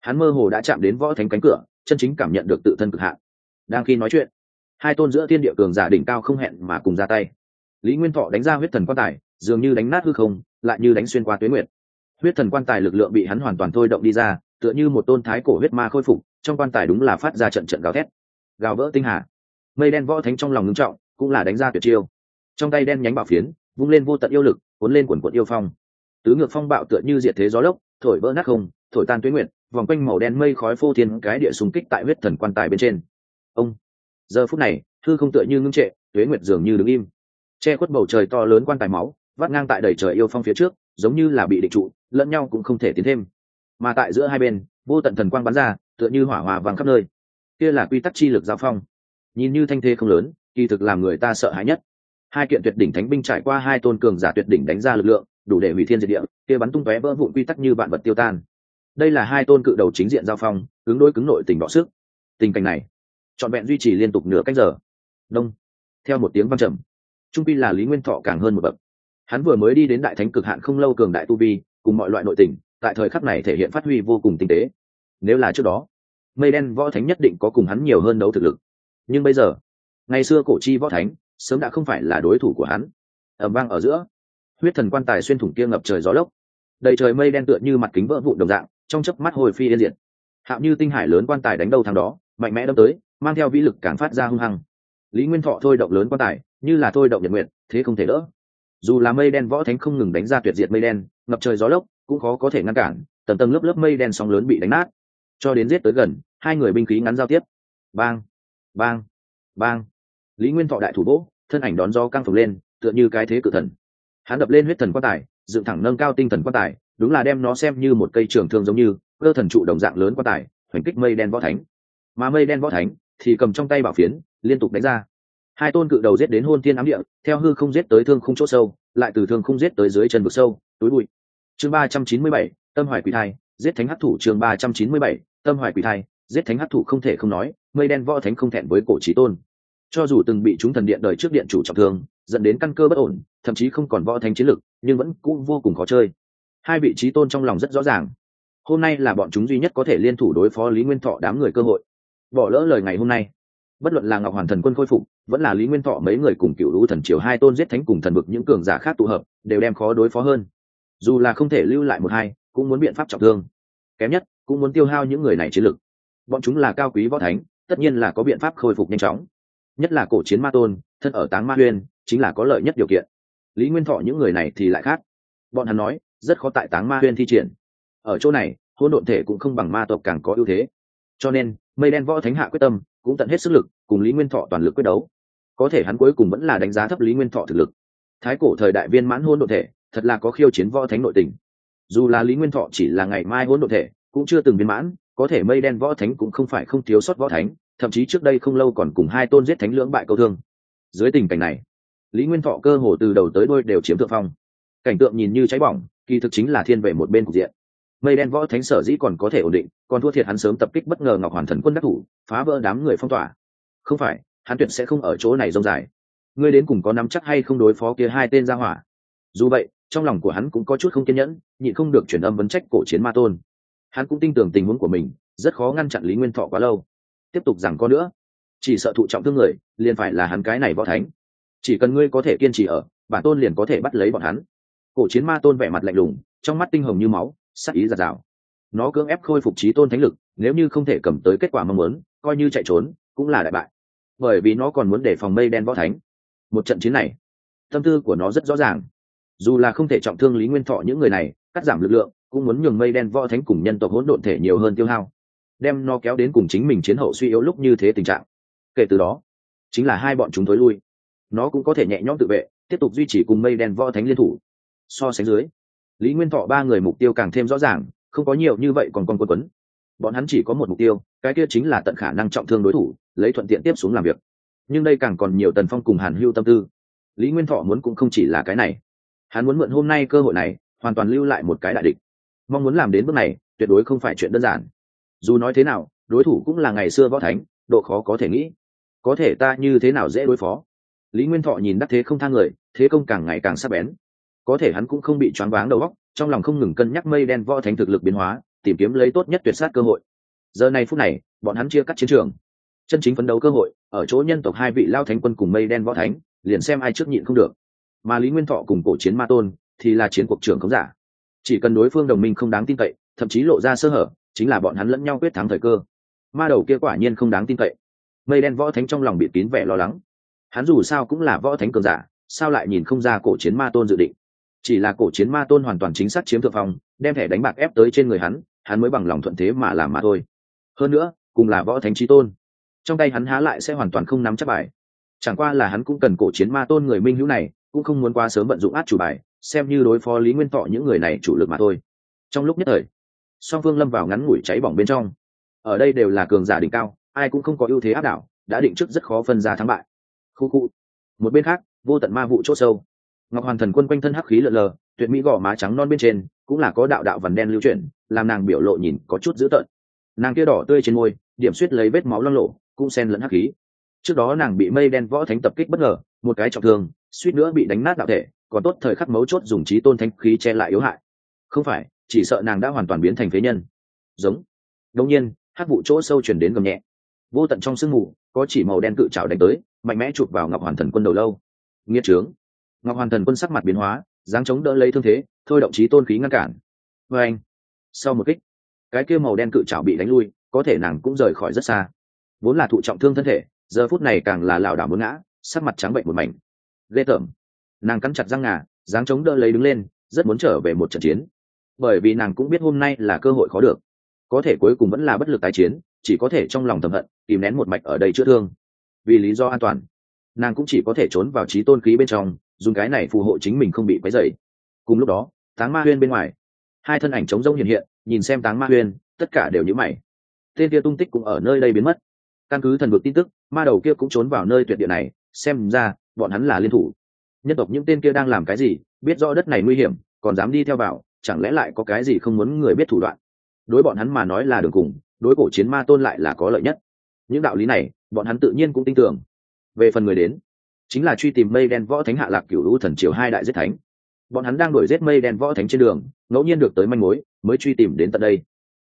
hắn mơ hồ đã chạm đến võ thánh cánh cửa, chân chính cảm nhận được tự thân cực hạn. Đang khi nói chuyện, hai tôn giữa thiên địa cường giả đỉnh cao không hẹn mà cùng ra tay. Lý nguyên thọ đánh ra huyết thần quan tài, dường như đánh nát hư không, lại như đánh xuyên qua tuyến nguyệt. Huyết thần quan tài lực lượng bị hắn hoàn toàn thôi động đi ra, tựa như một tôn thái cổ huyết ma khôi phục, trong quan tài đúng là phát ra trận trận gào thét. Gào vỡ tinh hà. Mây đen võ thánh trong lòng ngưng trọng, cũng là đánh ra tuyệt chiêu. Trong tay đen nhánh bảo phiến, vung lên vô tận yêu lực, cuốn lên quần quận yêu phong. Tứ ngược phong bạo tựa như diệt thế gió lốc, thổi vỡ nát không thổi tan tuyến nguyện vòng quanh màu đen mây khói phô thiên cái địa xung kích tại huyết thần quan tài bên trên. Ông, giờ phút này, thư không tựa như ngưng trệ tuế nguyệt dường như đứng im. Che khuất bầu trời to lớn quan tài máu, vắt ngang tại đầy trời yêu phong phía trước, giống như là bị định trụ, lẫn nhau cũng không thể tiến thêm. Mà tại giữa hai bên, vô tận thần quang bắn ra, tựa như hỏa hòa vàng khắp nơi. Kia là quy tắc chi lực giao phong. Nhìn như thanh thế không lớn, kỳ thực làm người ta sợ hãi nhất. Hai kiện tuyệt đỉnh thánh binh trải qua hai tôn cường giả tuyệt đỉnh đánh ra lực lượng, đủ để hủy thiên diệt địa, kia bắn tung tóe vỡ vụn quy tắc như vạn vật tiêu tan đây là hai tôn cự đầu chính diện giao phong ứng đối cứng nội tình bọ sức. Tình cảnh này, trọn vẹn duy trì liên tục nửa cách giờ. Đông. Theo một tiếng văng trầm, trung pi là lý nguyên thọ càng hơn một bậc. Hắn vừa mới đi đến đại thánh cực hạn không lâu cường đại tu vi, cùng mọi loại nội tình, tại thời khắc này thể hiện phát huy vô cùng tinh tế. Nếu là trước đó, mây đen võ thánh nhất định có cùng hắn nhiều hơn đấu thực lực. Nhưng bây giờ, ngày xưa cổ chi võ thánh, sớm đã không phải là đối thủ của hắn. Ẩm vang ở giữa, huyết thần quan tài xuyên thủng kia ngập trời gió lốc. Đầy trời mây đen tựa như mặt kính vỡ vụn đồng dạng trong chớp mắt hồi phi yên diệt. Hạo như tinh hải lớn quan tài đánh đầu thằng đó, mạnh mẽ đâm tới, mang theo vĩ lực càng phát ra hung hăng. Lý nguyên thọ thôi động lớn quan tài, như là thôi động nhật nguyện thế không thể đỡ. Dù là mây đen võ thánh không ngừng đánh ra tuyệt diệt mây đen, ngập trời gió lốc, cũng khó có thể ngăn cản, tầng tầng lớp lớp mây đen sóng lớn bị đánh nát. Cho đến giết tới gần, hai người binh khí ngắn giao tiếp. Bang bang bang. Lý nguyên thọ đại thủ vỗ, thân ảnh đón gió căng phồng lên, tựa như cái thế cự thần. Hắn đập lên huyết thần quan tài, dựng thẳng nâng cao tinh thần quan tài đúng là đem nó xem như một cây trường thương giống như, cơ thần trụ đồng dạng lớn quan tài, hoành kích mây đen võ thánh. Mà mây đen võ thánh thì cầm trong tay bảo phiến, liên tục đánh ra. Hai tôn cự đầu giết đến hôn thiên ám địa, theo hư không giết tới thương không chỗ sâu, lại từ thương không giết tới dưới chân vực sâu, túi bụi. Chương ba trăm chín mươi bảy, tâm hoài quỷ thai, giết thánh hắc thủ chương ba trăm chín mươi bảy, tâm hoài quỷ thai, giết thánh hắc thủ không thể không nói, mây đen võ thánh không thẹn với cổ trí tôn. Cho dù từng bị chúng thần điện đời trước điện chủ trọng thương, dẫn đến căn cơ bất ổn, thậm chí không còn võ thánh chiến lực, nhưng vẫn cũng vô cùng khó chơi hai vị trí tôn trong lòng rất rõ ràng. Hôm nay là bọn chúng duy nhất có thể liên thủ đối phó lý nguyên thọ đám người cơ hội. Bỏ lỡ lời ngày hôm nay, bất luận là ngọc hoàn thần quân khôi phục, vẫn là lý nguyên thọ mấy người cùng cựu lũ thần triều hai tôn giết thánh cùng thần vực những cường giả khác tụ hợp, đều đem khó đối phó hơn. Dù là không thể lưu lại một hai, cũng muốn biện pháp trọng thương. Kém nhất, cũng muốn tiêu hao những người này chiến lực. Bọn chúng là cao quý võ thánh, tất nhiên là có biện pháp khôi phục nhanh chóng. Nhất là cổ chiến ma tôn, thân ở táng ma huyên chính là có lợi nhất điều kiện. Lý nguyên thọ những người này thì lại khác. Bọn hắn nói rất khó tại táng ma huyên thi triển. Ở chỗ này hôn độn thể cũng không bằng ma tộc càng có ưu thế. Cho nên, mây đen võ thánh hạ quyết tâm, cũng tận hết sức lực, cùng lý nguyên thọ toàn lực quyết đấu. Có thể hắn cuối cùng vẫn là đánh giá thấp lý nguyên thọ thực lực. Thái cổ thời đại viên mãn hôn độn thể, thật là có khiêu chiến võ thánh nội tình. Dù là lý nguyên thọ chỉ là ngày mai hôn độn thể, cũng chưa từng viên mãn, có thể mây đen võ thánh cũng không phải không thiếu sót võ thánh, thậm chí trước đây không lâu còn cùng hai tôn giết thánh lưỡng bại câu thương. Dưới tình cảnh này, lý nguyên thọ cơ hồ từ đầu tới đôi đều chiếm thượng phong. Cảnh tượng nhìn như cháy bỏng kỳ thực chính là thiên về một bên cục diện. Mây đen võ thánh sở dĩ còn có thể ổn định, còn thua thiệt hắn sớm tập kích bất ngờ ngọc hoàn thần quân đắc thủ, phá vỡ đám người phong tỏa. Không phải, hắn tuyệt sẽ không ở chỗ này rông dài. Ngươi đến cùng có nắm chắc hay không đối phó kia hai tên ra hỏa? Dù vậy, trong lòng của hắn cũng có chút không kiên nhẫn, nhịn không được chuyển âm vấn trách cổ chiến ma tôn. Hắn cũng tin tưởng tình huống của mình, rất khó ngăn chặn lý nguyên thọ quá lâu. Tiếp tục rằng có nữa. Chỉ sợ thụ trọng thương người, liền phải là hắn cái này võ thánh. Chỉ cần ngươi có thể kiên trì ở, bản tôn liền có thể bắt lấy bọn hắn cổ chiến ma tôn vẻ mặt lạnh lùng, trong mắt tinh hồng như máu, sắc ý giạt rào. Nó cưỡng ép khôi phục trí tôn thánh lực, nếu như không thể cầm tới kết quả mong muốn, coi như chạy trốn, cũng là đại bại. Bởi vì nó còn muốn để phòng mây đen võ thánh. Một trận chiến này, tâm tư của nó rất rõ ràng. Dù là không thể trọng thương lý nguyên thọ những người này, cắt giảm lực lượng, cũng muốn nhường mây đen võ thánh cùng nhân tộc hỗn độn thể nhiều hơn tiêu hao. Đem nó kéo đến cùng chính mình chiến hậu suy yếu lúc như thế tình trạng. Kể từ đó, chính là hai bọn chúng thối lui. Nó cũng có thể nhẹ nhõm tự vệ, tiếp tục duy trì cùng mây đen võ thánh liên thủ so sánh dưới. Lý nguyên thọ ba người mục tiêu càng thêm rõ ràng, không có nhiều như vậy còn con quân quấn. Bọn hắn chỉ có một mục tiêu, cái kia chính là tận khả năng trọng thương đối thủ, lấy thuận tiện tiếp xuống làm việc. Nhưng đây càng còn nhiều tần phong cùng hàn hưu tâm tư. Lý nguyên thọ muốn cũng không chỉ là cái này. Hắn muốn mượn hôm nay cơ hội này, hoàn toàn lưu lại một cái đại địch. Mong muốn làm đến bước này, tuyệt đối không phải chuyện đơn giản. Dù nói thế nào, đối thủ cũng là ngày xưa võ thánh, độ khó có thể nghĩ. Có thể ta như thế nào dễ đối phó? Lý nguyên thọ nhìn đắc thế không thang người, thế công càng ngày càng sắc bén có thể hắn cũng không bị choáng váng đầu óc, trong lòng không ngừng cân nhắc mây đen võ thánh thực lực biến hóa, tìm kiếm lấy tốt nhất tuyệt sát cơ hội. Giờ này phút này, bọn hắn chia cắt chiến trường. Chân chính phấn đấu cơ hội, ở chỗ nhân tộc hai vị lao thánh quân cùng mây đen võ thánh, liền xem ai trước nhịn không được. Mà lý nguyên thọ cùng cổ chiến ma tôn thì là chiến cuộc trưởng khống giả. Chỉ cần đối phương đồng minh không đáng tin cậy, thậm chí lộ ra sơ hở, chính là bọn hắn lẫn nhau quyết thắng thời cơ. Ma đầu kia quả nhiên không đáng tin cậy. Mây đen võ thánh trong lòng bị kín vẻ lo lắng. Hắn dù sao cũng là võ thánh cường giả, sao lại nhìn không ra cổ chiến ma tôn dự định? Chỉ là cổ chiến ma tôn hoàn toàn chính xác chiếm thượng phong, đem thẻ đánh bạc ép tới trên người hắn hắn mới bằng lòng thuận thế mà làm mà thôi. Hơn nữa, cùng là võ thánh trí tôn, trong tay hắn há lại sẽ hoàn toàn không nắm chắc bài. Chẳng qua là hắn cũng cần cổ chiến ma tôn người minh hữu này, cũng không muốn quá sớm vận dụng át chủ bài, xem như đối phó lý nguyên thọ những người này chủ lực mà thôi. Trong lúc nhất thời, song phương lâm vào ngắn ngủi cháy bỏng bên trong. Ở đây đều là cường giả đỉnh cao, ai cũng không có ưu thế áp đảo, đã định trước rất khó phân ra thắng bại. Khu khu. Một bên khác, vô tận ma vụ c h ỗ sâu ngọc hoàn thần quân quanh thân hắc khí lợn lờ, tuyệt mỹ gò má trắng non bên trên, cũng là có đạo đạo vằn đen lưu chuyển, làm nàng biểu lộ nhìn có chút dữ tợn. Nàng kia đỏ tươi trên môi, điểm suýt lấy vết máu loang lộ cũng sen lẫn hắc khí. Trước đó nàng bị mây đen võ thánh tập kích bất ngờ, một cái trọng thương, suýt nữa bị đánh nát đạo thể, còn tốt thời khắc mấu chốt dùng trí tôn thanh khí che lại yếu hại. Không phải, chỉ sợ nàng đã hoàn toàn biến thành phế nhân. Giống. Đông nhiên hát vụ chỗ sâu chuyển đến gầm nhẹ. Vô tận trong sương mù, có chỉ màu đen cự trào đánh tới, mạnh mẽ chụp vào ngọc hoàn thần quân đầu lâu. Nghiệt trướng ngọc hoàn thần quân sắc mặt biến hóa, dáng chống đỡ lấy thương thế, thôi động trí tôn khí ngăn cản. Vê anh, sau một kích, cái kia màu đen cự trảo bị đánh lui, có thể nàng cũng rời khỏi rất xa. Vốn là thụ trọng thương thân thể, giờ phút này càng là lảo đảo muốn ngã, sắc mặt trắng bệnh một mảnh. Ghê tởm. Nàng cắn chặt răng ngà, dáng chống đỡ lấy đứng lên, rất muốn trở về một trận chiến. Bởi vì nàng cũng biết hôm nay là cơ hội khó được. Có thể cuối cùng vẫn là bất lực tái chiến, chỉ có thể trong lòng thầm hận, kìm nén một mạch ở đây chữa thương. Vì lý do an toàn, nàng cũng chỉ có thể trốn vào trí tôn khí bên trong dùng cái này phù hộ chính mình không bị quấy dày cùng lúc đó, táng ma huyên bên ngoài, hai thân ảnh trống rông hiện hiện, nhìn xem táng ma huyên, tất cả đều nhữ mày. Tên kia tung tích cũng ở nơi đây biến mất. Căn cứ thần vực tin tức, ma đầu kia cũng trốn vào nơi tuyệt địa này, xem ra, bọn hắn là liên thủ. Nhân tộc những tên kia đang làm cái gì, biết rõ đất này nguy hiểm, còn dám đi theo vào, chẳng lẽ lại có cái gì không muốn người biết thủ đoạn? Đối bọn hắn mà nói là đường cùng, đối cổ chiến ma tôn lại là có lợi nhất. Những đạo lý này, bọn hắn tự nhiên cũng tin tưởng. Về phần người đến chính là truy tìm mây đen võ thánh hạ lạc cửu lũ thần triều hai đại giết thánh. Bọn hắn đang đuổi giết mây đen võ thánh trên đường, ngẫu nhiên được tới manh mối, mới truy tìm đến tận đây.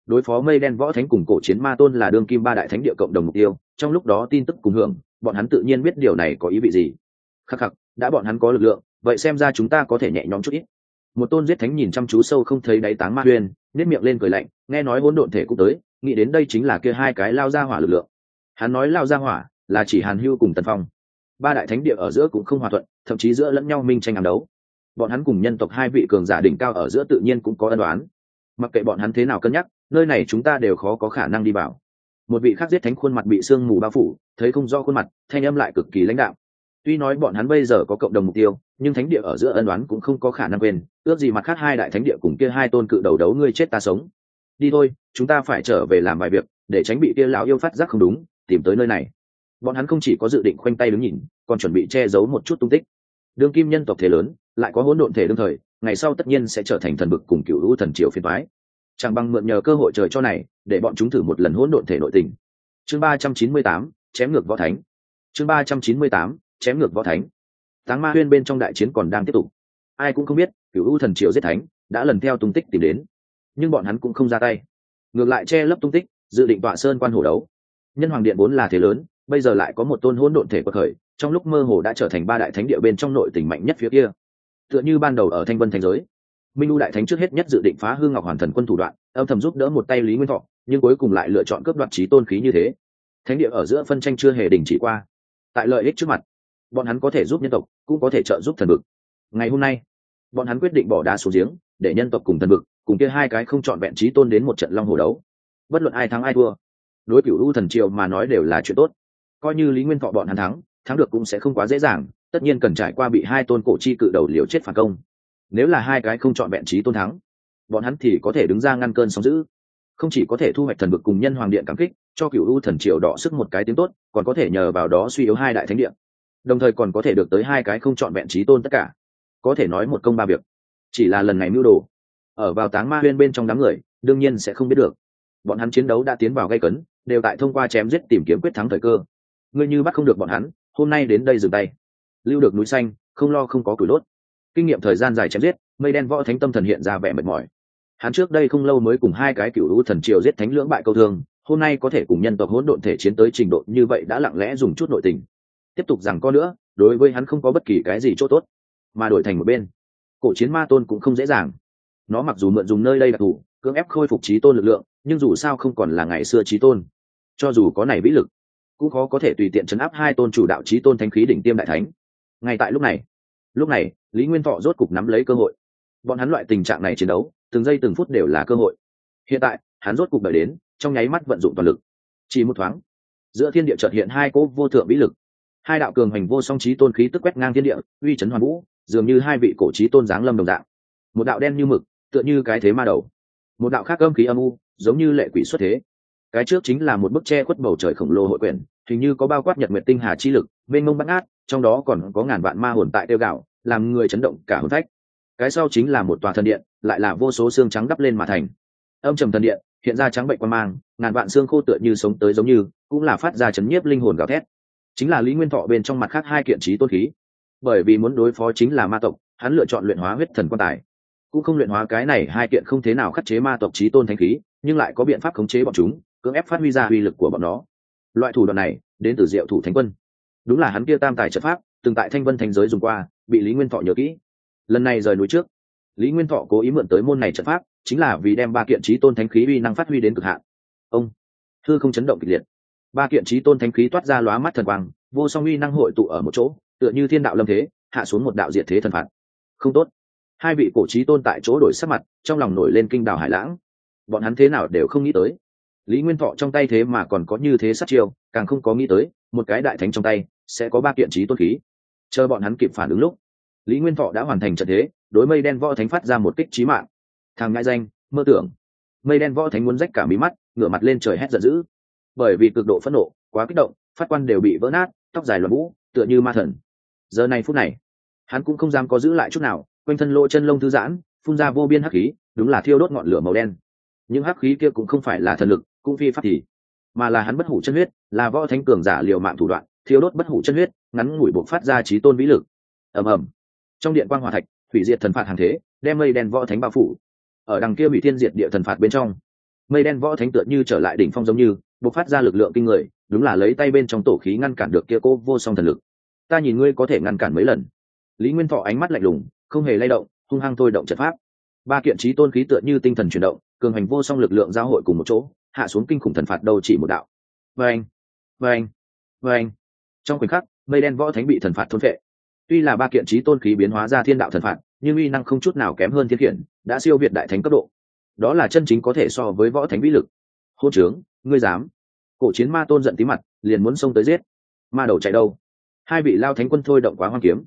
Đối phó mây đen võ thánh cùng cổ chiến ma tôn là đương kim ba đại thánh địa cộng đồng mục tiêu, trong lúc đó tin tức cùng hưởng, bọn hắn tự nhiên biết điều này có ý vị gì. Khắc khắc, đã bọn hắn có lực lượng, vậy xem ra chúng ta có thể nhẹ nhõm chút ít. Một tôn giết thánh nhìn chăm chú sâu không thấy đáy táng ma huyên nếp miệng lên cười lạnh, nghe nói hỗn độn thể cũng tới, nghĩ đến đây chính là kia hai cái lao ra hỏa lực lượng. Hắn nói lao ra hỏa là chỉ hàn hưu cùng tần phong ba đại thánh địa ở giữa cũng không hòa thuận, thậm chí giữa lẫn nhau minh tranh ám đấu. Bọn hắn cùng nhân tộc hai vị cường giả đỉnh cao ở giữa tự nhiên cũng có ân đoán mặc kệ bọn hắn thế nào cân nhắc, nơi này chúng ta đều khó có khả năng đi vào. Một vị khác giết thánh khuôn mặt bị sương mù bao phủ, thấy không do khuôn mặt, thanh âm lại cực kỳ lãnh đạo tuy nói bọn hắn bây giờ có cộng đồng mục tiêu, nhưng thánh địa ở giữa ân đoán cũng không có khả năng quên, ước gì mặt khác hai đại thánh địa cùng kia hai tôn cự đầu đấu ngươi chết ta sống. Đi thôi, chúng ta phải trở về làm vài việc, để tránh bị kia lão yêu phát giác không đúng, tìm tới nơi này bọn hắn không chỉ có dự định khoanh tay đứng nhìn, còn chuẩn bị che giấu một chút tung tích. Đương kim nhân tộc thế lớn, lại có hỗn độn thể đương thời, ngày sau tất nhiên sẽ trở thành thần bực cùng cựu lũ thần triều phiền thoái chẳng bằng mượn nhờ cơ hội trời cho này, để bọn chúng thử một lần hỗn độn thể nội tình. Chương ba trăm chín mươi tám, chém ngược võ thánh. Chương ba trăm chín mươi tám, chém ngược võ thánh. Táng ma huyên bên trong đại chiến còn đang tiếp tục. Ai cũng không biết, cựu u thần triều giết thánh, đã lần theo tung tích tìm đến. Nhưng bọn hắn cũng không ra tay. Ngược lại che lấp tung tích, dự định tọa sơn quan hổ đấu. Nhân hoàng điện vốn là thế lớn bây giờ lại có một tôn hỗn độn thể quật khởi, trong lúc mơ hồ đã trở thành ba đại thánh địa bên trong nội tỉnh mạnh nhất phía kia. Tựa như ban đầu ở thanh vân thành giới, minh u đại thánh trước hết nhất dự định phá hương ngọc hoàn thần quân thủ đoạn, âm thầm giúp đỡ một tay lý nguyên thọ, nhưng cuối cùng lại lựa chọn cướp đoạt trí tôn khí như thế. Thánh địa ở giữa phân tranh chưa hề đình chỉ qua. Tại lợi ích trước mặt, bọn hắn có thể giúp nhân tộc, cũng có thể trợ giúp thần vực. Ngày hôm nay, bọn hắn quyết định bỏ đá xuống giếng, để nhân tộc cùng thần vực, cùng kia hai cái không chọn vẹn trí tôn đến một trận long hồ đấu. Bất luận ai thắng ai thua, đối cửu u thần triều mà nói đều là chuyện tốt coi như lý nguyên thọ bọn hắn thắng thắng được cũng sẽ không quá dễ dàng, tất nhiên cần trải qua bị hai tôn cổ chi cự đầu liều chết phản công. Nếu là hai cái không chọn vẹn trí tôn thắng, bọn hắn thì có thể đứng ra ngăn cơn sóng giữ không chỉ có thể thu hoạch thần vực cùng nhân hoàng điện cảm kích, cho cựu u thần triều đọ sức một cái tiếng tốt, còn có thể nhờ vào đó suy yếu hai đại thánh điện đồng thời còn có thể được tới hai cái không chọn vẹn trí tôn tất cả. Có thể nói một công ba việc. Chỉ là lần này mưu đồ, ở vào táng ma huyên bên trong đám người, đương nhiên sẽ không biết được. Bọn hắn chiến đấu đã tiến vào gây cấn, đều tại thông qua chém giết tìm kiếm quyết thắng thời cơ ngươi như bắt không được bọn hắn, hôm nay đến đây dừng tay. Lưu được núi xanh, không lo không có củi đốt. Kinh nghiệm thời gian dài chém giết, mây đen võ thánh tâm thần hiện ra vẻ mệt mỏi. Hắn trước đây không lâu mới cùng hai cái cựu lũ thần triều giết thánh lưỡng bại câu thương, hôm nay có thể cùng nhân tộc hỗn độn thể chiến tới trình độ như vậy đã lặng lẽ dùng chút nội tình. Tiếp tục rằng có nữa, đối với hắn không có bất kỳ cái gì chỗ tốt, mà đổi thành một bên. Cổ chiến ma tôn cũng không dễ dàng. Nó mặc dù mượn dùng nơi đây đặc thù cưỡng ép khôi phục trí tôn lực lượng, nhưng dù sao không còn là ngày xưa trí tôn. Cho dù có này vĩ lực cũng khó có thể tùy tiện chấn áp hai tôn chủ đạo trí tôn thánh khí đỉnh tiêm đại thánh. Ngay tại lúc này lúc này, lý nguyên thọ rốt cục nắm lấy cơ hội. Bọn hắn loại tình trạng này chiến đấu, từng giây từng phút đều là cơ hội. Hiện tại, hắn rốt cục đợi đến, trong nháy mắt vận dụng toàn lực. Chỉ một thoáng, giữa thiên địa trợt hiện hai cỗ vô thượng vĩ lực. Hai đạo cường hành vô song trí tôn khí tức quét ngang thiên địa, uy chấn hoàn vũ, dường như hai vị cổ trí tôn giáng lâm đồng dạng. Một đạo đen như mực, tựa như cái thế ma đầu. Một đạo khác âm khí âm u, giống như lệ quỷ xuất thế cái trước chính là một bức tre khuất bầu trời khổng lồ hội quyển, hình như có bao quát nhật nguyệt tinh hà chi lực, mênh mông bắt ngát, trong đó còn có ngàn vạn ma hồn tại tiêu gạo, làm người chấn động cả hồn thách cái sau chính là một tòa thần điện, lại là vô số xương trắng đắp lên mà thành. Âm trầm thần điện, hiện ra trắng bệnh quan mang, ngàn vạn xương khô tựa như sống tới giống như, cũng là phát ra chấn nhiếp linh hồn gào thét. Chính là lý nguyên thọ bên trong mặt khác hai kiện trí tôn khí. Bởi vì muốn đối phó chính là ma tộc, hắn lựa chọn luyện hóa huyết thần quan tài. Cũng không luyện hóa cái này hai kiện không thế nào khắc chế ma tộc trí tôn thanh khí, nhưng lại có biện pháp khống chế bọn chúng cưỡng ép phát huy ra uy lực của bọn nó. Loại thủ đoạn này, đến từ diệu thủ thánh quân. Đúng là hắn kia tam tài trận pháp, từng tại thanh vân thành giới dùng qua, bị lý nguyên thọ nhớ kỹ. Lần này rời núi trước, lý nguyên thọ cố ý mượn tới môn này trận pháp, chính là vì đem ba kiện trí tôn thánh khí uy năng phát huy đến cực hạn. Ông, thư không chấn động kịch liệt. Ba kiện trí tôn thánh khí toát ra lóa mắt thần quang, vô song uy năng hội tụ ở một chỗ, tựa như thiên đạo lâm thế, hạ xuống một đạo diệt thế thần phạt. Không tốt. Hai vị cổ trí tôn tại chỗ đổi sắc mặt, trong lòng nổi lên kinh đào hải lãng. Bọn hắn thế nào đều không nghĩ tới lý nguyên thọ trong tay thế mà còn có như thế sát chiêu, càng không có nghĩ tới, một cái đại thánh trong tay sẽ có ba kiện trí tôn khí. Chờ bọn hắn kịp phản ứng lúc, lý nguyên thọ đã hoàn thành trận thế, đối mây đen võ thánh phát ra một kích trí mạng. Thằng ngại danh, mơ tưởng. Mây đen võ thánh muốn rách cả mí mắt, ngửa mặt lên trời hét giận dữ. Bởi vì cực độ phẫn nộ, quá kích động, phát quan đều bị vỡ nát, tóc dài loạn vũ, tựa như ma thần. Giờ này phút này, hắn cũng không dám có giữ lại chút nào, quanh thân lỗ chân lông thư giãn, phun ra vô biên hắc khí, đúng là thiêu đốt ngọn lửa màu đen. Những hắc khí kia cũng không phải là thần lực cũng phi pháp thì, mà là hắn bất hủ chân huyết, là võ thánh cường giả liều mạng thủ đoạn thiếu đốt bất hủ chân huyết, ngắn ngủi buộc phát ra trí tôn vĩ lực. Ầm ầm. Trong điện quan hòa thạch, hủy diệt thần phạt hàng thế, đem mây đen võ thánh bao phủ. Ở đằng kia bị thiên diệt địa thần phạt bên trong, mây đen võ thánh tựa như trở lại đỉnh phong giống như buộc phát ra lực lượng kinh người, đúng là lấy tay bên trong tổ khí ngăn cản được kia cô vô song thần lực. Ta nhìn ngươi có thể ngăn cản mấy lần. Lý nguyên thọ ánh mắt lạnh lùng, không hề lay động, hung hăng thôi động trận pháp ba kiện trí tôn khí tựa như tinh thần chuyển động, cường hành vô song lực lượng giao hội cùng một chỗ, hạ xuống kinh khủng thần phạt đâu chỉ một đạo. Vâng vâng vâng. Trong khoảnh khắc, mây đen võ thánh bị thần phạt thôn vệ tuy là ba kiện trí tôn khí biến hóa ra thiên đạo thần phạt, nhưng uy năng không chút nào kém hơn thiên khiển, đã siêu việt đại thánh cấp độ. Đó là chân chính có thể so với võ thánh vĩ lực. Hô trướng, ngươi dám. Cổ chiến ma tôn giận tí mặt, liền muốn xông tới giết. Ma đầu chạy đâu? Hai vị lao thánh quân thôi động quá hoang kiếm.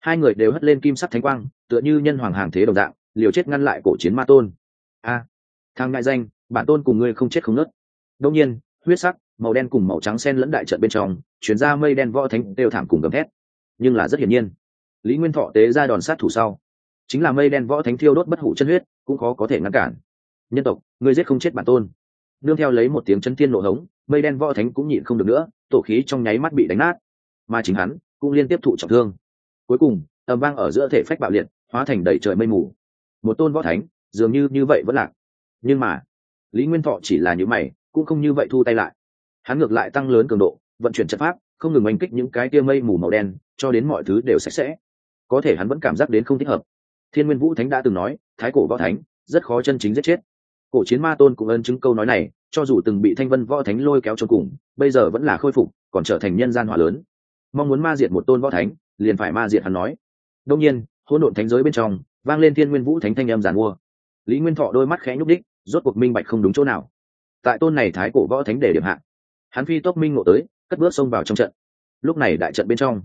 Hai người đều hất lên kim sắc thánh quang, tựa như nhân hoàng hàng thế đồng dạng liều chết ngăn lại cổ chiến ma tôn. A à, thằng ngại danh bản tôn cùng ngươi không chết không nớt. Đông nhiên huyết sắc màu đen cùng màu trắng sen lẫn đại trận bên trong chuyển ra mây đen võ thánh đều thảm cùng gầm thét. Nhưng là rất hiển nhiên lý nguyên thọ tế ra đòn sát thủ sau chính là mây đen võ thánh thiêu đốt bất hủ chân huyết cũng khó có thể ngăn cản. Nhân tộc ngươi giết không chết bản tôn. Nương theo lấy một tiếng chân thiên nổ hống mây đen võ thánh cũng nhịn không được nữa tổ khí trong nháy mắt bị đánh nát. Mà chính hắn cũng liên tiếp thụ trọng thương. Cuối cùng ầm vang ở giữa thể phách bạo liệt hóa thành đầy trời mây mù một tôn võ thánh, dường như như vậy vẫn lạc. Nhưng mà, lý nguyên thọ chỉ là những mày, cũng không như vậy thu tay lại. Hắn ngược lại tăng lớn cường độ, vận chuyển chất pháp, không ngừng oanh kích những cái tia mây mù màu đen, cho đến mọi thứ đều sạch sẽ. Có thể hắn vẫn cảm giác đến không thích hợp. Thiên nguyên vũ thánh đã từng nói, thái cổ võ thánh, rất khó chân chính giết chết. Cổ chiến ma tôn cũng ân chứng câu nói này, cho dù từng bị thanh vân võ thánh lôi kéo cho cùng, bây giờ vẫn là khôi phục, còn trở thành nhân gian hỏa lớn. Mong muốn ma diệt một tôn võ thánh, liền phải ma diệt hắn nói. Đông nhiên, hỗn độn thánh giới bên trong vang lên thiên nguyên vũ thánh thanh âm giàn mua. Lý nguyên thọ đôi mắt khẽ nhúc đích rốt cuộc minh bạch không đúng chỗ nào. Tại tôn này thái cổ võ thánh để điểm hạ, hắn phi tốc minh ngộ tới, cất bước xông vào trong trận. Lúc này đại trận bên trong,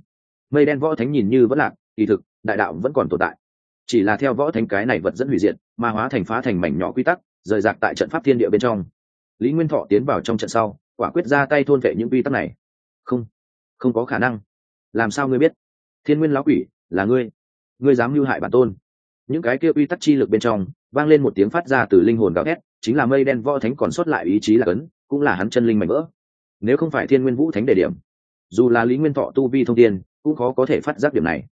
mây đen võ thánh nhìn như vẫn lạc, kỳ thực, đại đạo vẫn còn tồn tại. Chỉ là theo võ thánh cái này vật dẫn hủy diệt, mà hóa thành phá thành mảnh nhỏ quy tắc, rời rạc tại trận pháp thiên địa bên trong. Lý nguyên thọ tiến vào trong trận sau, quả quyết ra tay thôn vệ những quy tắc này. Không không có khả năng. Làm sao ngươi biết? Thiên nguyên lão quỷ, là ngươi. Ngươi dám mưu hại bản tôn những cái kia uy tắc chi lực bên trong, vang lên một tiếng phát ra từ linh hồn gào thét, chính là mây đen võ thánh còn sót lại ý chí là cấn, cũng là hắn chân linh mạnh vỡ. Nếu không phải thiên nguyên vũ thánh đề điểm, dù là lý nguyên thọ tu vi thông tiên cũng khó có thể phát giác điểm này.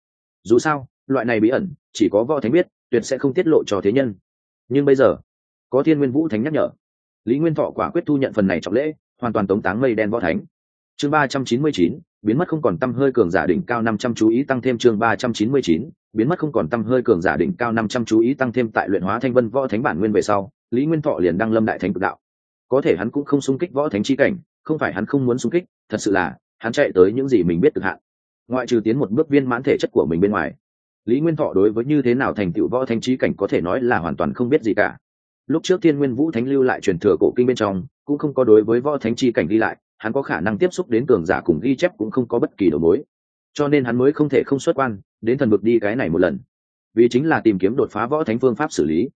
Dù sao, loại này bí ẩn, chỉ có võ thánh biết, tuyệt sẽ không tiết lộ cho thế nhân. Nhưng bây giờ, có thiên nguyên vũ thánh nhắc nhở, lý nguyên thọ quả quyết thu nhận phần này trọng lễ, hoàn toàn tống táng mây đen võ thánh. Chương ba trăm chín mươi chín, biến mất không còn tâm hơi cường giả đỉnh cao năm trăm chú ý tăng thêm chương ba trăm chín mươi chín biến mất không còn tâm hơi cường giả đỉnh cao năm trăm chú ý tăng thêm tại luyện hóa thanh vân võ thánh bản nguyên về sau, lý nguyên thọ liền đăng lâm đại thánh cực đạo. Có thể hắn cũng không xung kích võ thánh chi cảnh, không phải hắn không muốn xung kích, thật sự là, hắn chạy tới những gì mình biết cực hạn. Ngoại trừ tiến một bước viên mãn thể chất của mình bên ngoài, lý nguyên thọ đối với như thế nào thành tựu võ thánh chi cảnh có thể nói là hoàn toàn không biết gì cả. Lúc trước thiên nguyên vũ thánh lưu lại truyền thừa cổ kinh bên trong, cũng không có đối với võ thánh chi cảnh đi lại, hắn có khả năng tiếp xúc đến cường giả cùng ghi chép cũng không có bất kỳ đầu mối cho nên hắn mới không thể không xuất quan, đến thần vực đi cái này một lần. Vì chính là tìm kiếm đột phá võ thánh phương pháp xử lý.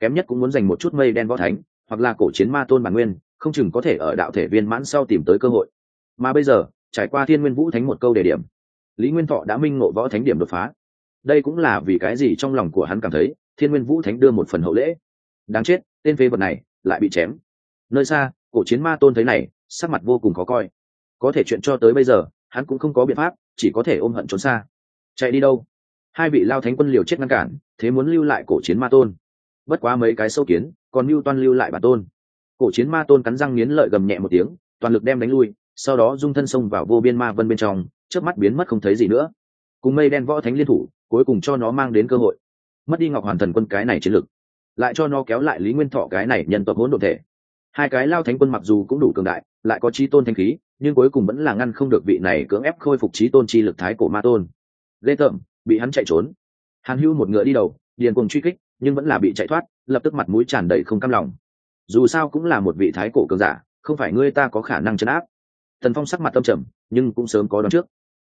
Kém nhất cũng muốn dành một chút mây đen võ thánh, hoặc là cổ chiến ma tôn bản nguyên, không chừng có thể ở đạo thể viên mãn sau tìm tới cơ hội. Mà bây giờ, trải qua thiên nguyên vũ thánh một câu đề điểm, lý nguyên thọ đã minh ngộ võ thánh điểm đột phá. Đây cũng là vì cái gì trong lòng của hắn cảm thấy, thiên nguyên vũ thánh đưa một phần hậu lễ. Đáng chết, tên phế vật này lại bị chém. Nơi xa, cổ chiến ma tôn thấy này, sắc mặt vô cùng khó coi. Có thể chuyện cho tới bây giờ, hắn cũng không có biện pháp chỉ có thể ôm hận trốn xa. Chạy đi đâu? Hai vị lao thánh quân liều chết ngăn cản, thế muốn lưu lại cổ chiến ma tôn. Bất quá mấy cái sâu kiến, còn mưu toan lưu lại bản tôn. Cổ chiến ma tôn cắn răng nghiến lợi gầm nhẹ một tiếng, toàn lực đem đánh lui, sau đó dung thân xông vào vô biên ma vân bên trong trước mắt biến mất không thấy gì nữa. Cùng mây đen võ thánh liên thủ, cuối cùng cho nó mang đến cơ hội. Mất đi ngọc hoàn thần quân cái này chiến lực, lại cho nó kéo lại lý nguyên thọ cái này nhân tộc hỗn độn thể. Hai cái lao thánh quân mặc dù cũng đủ cường đại lại có trí tôn thanh khí, nhưng cuối cùng vẫn là ngăn không được vị này cưỡng ép khôi phục trí tôn chi lực thái cổ ma tôn. Lê tởm, bị hắn chạy trốn. Hàn hưu một ngựa đi đầu, điền cùng truy kích, nhưng vẫn là bị chạy thoát, lập tức mặt mũi tràn đầy không cam lòng. Dù sao cũng là một vị thái cổ cường giả, không phải ngươi ta có khả năng chấn áp. Tần phong sắc mặt tâm trầm, nhưng cũng sớm có đón trước.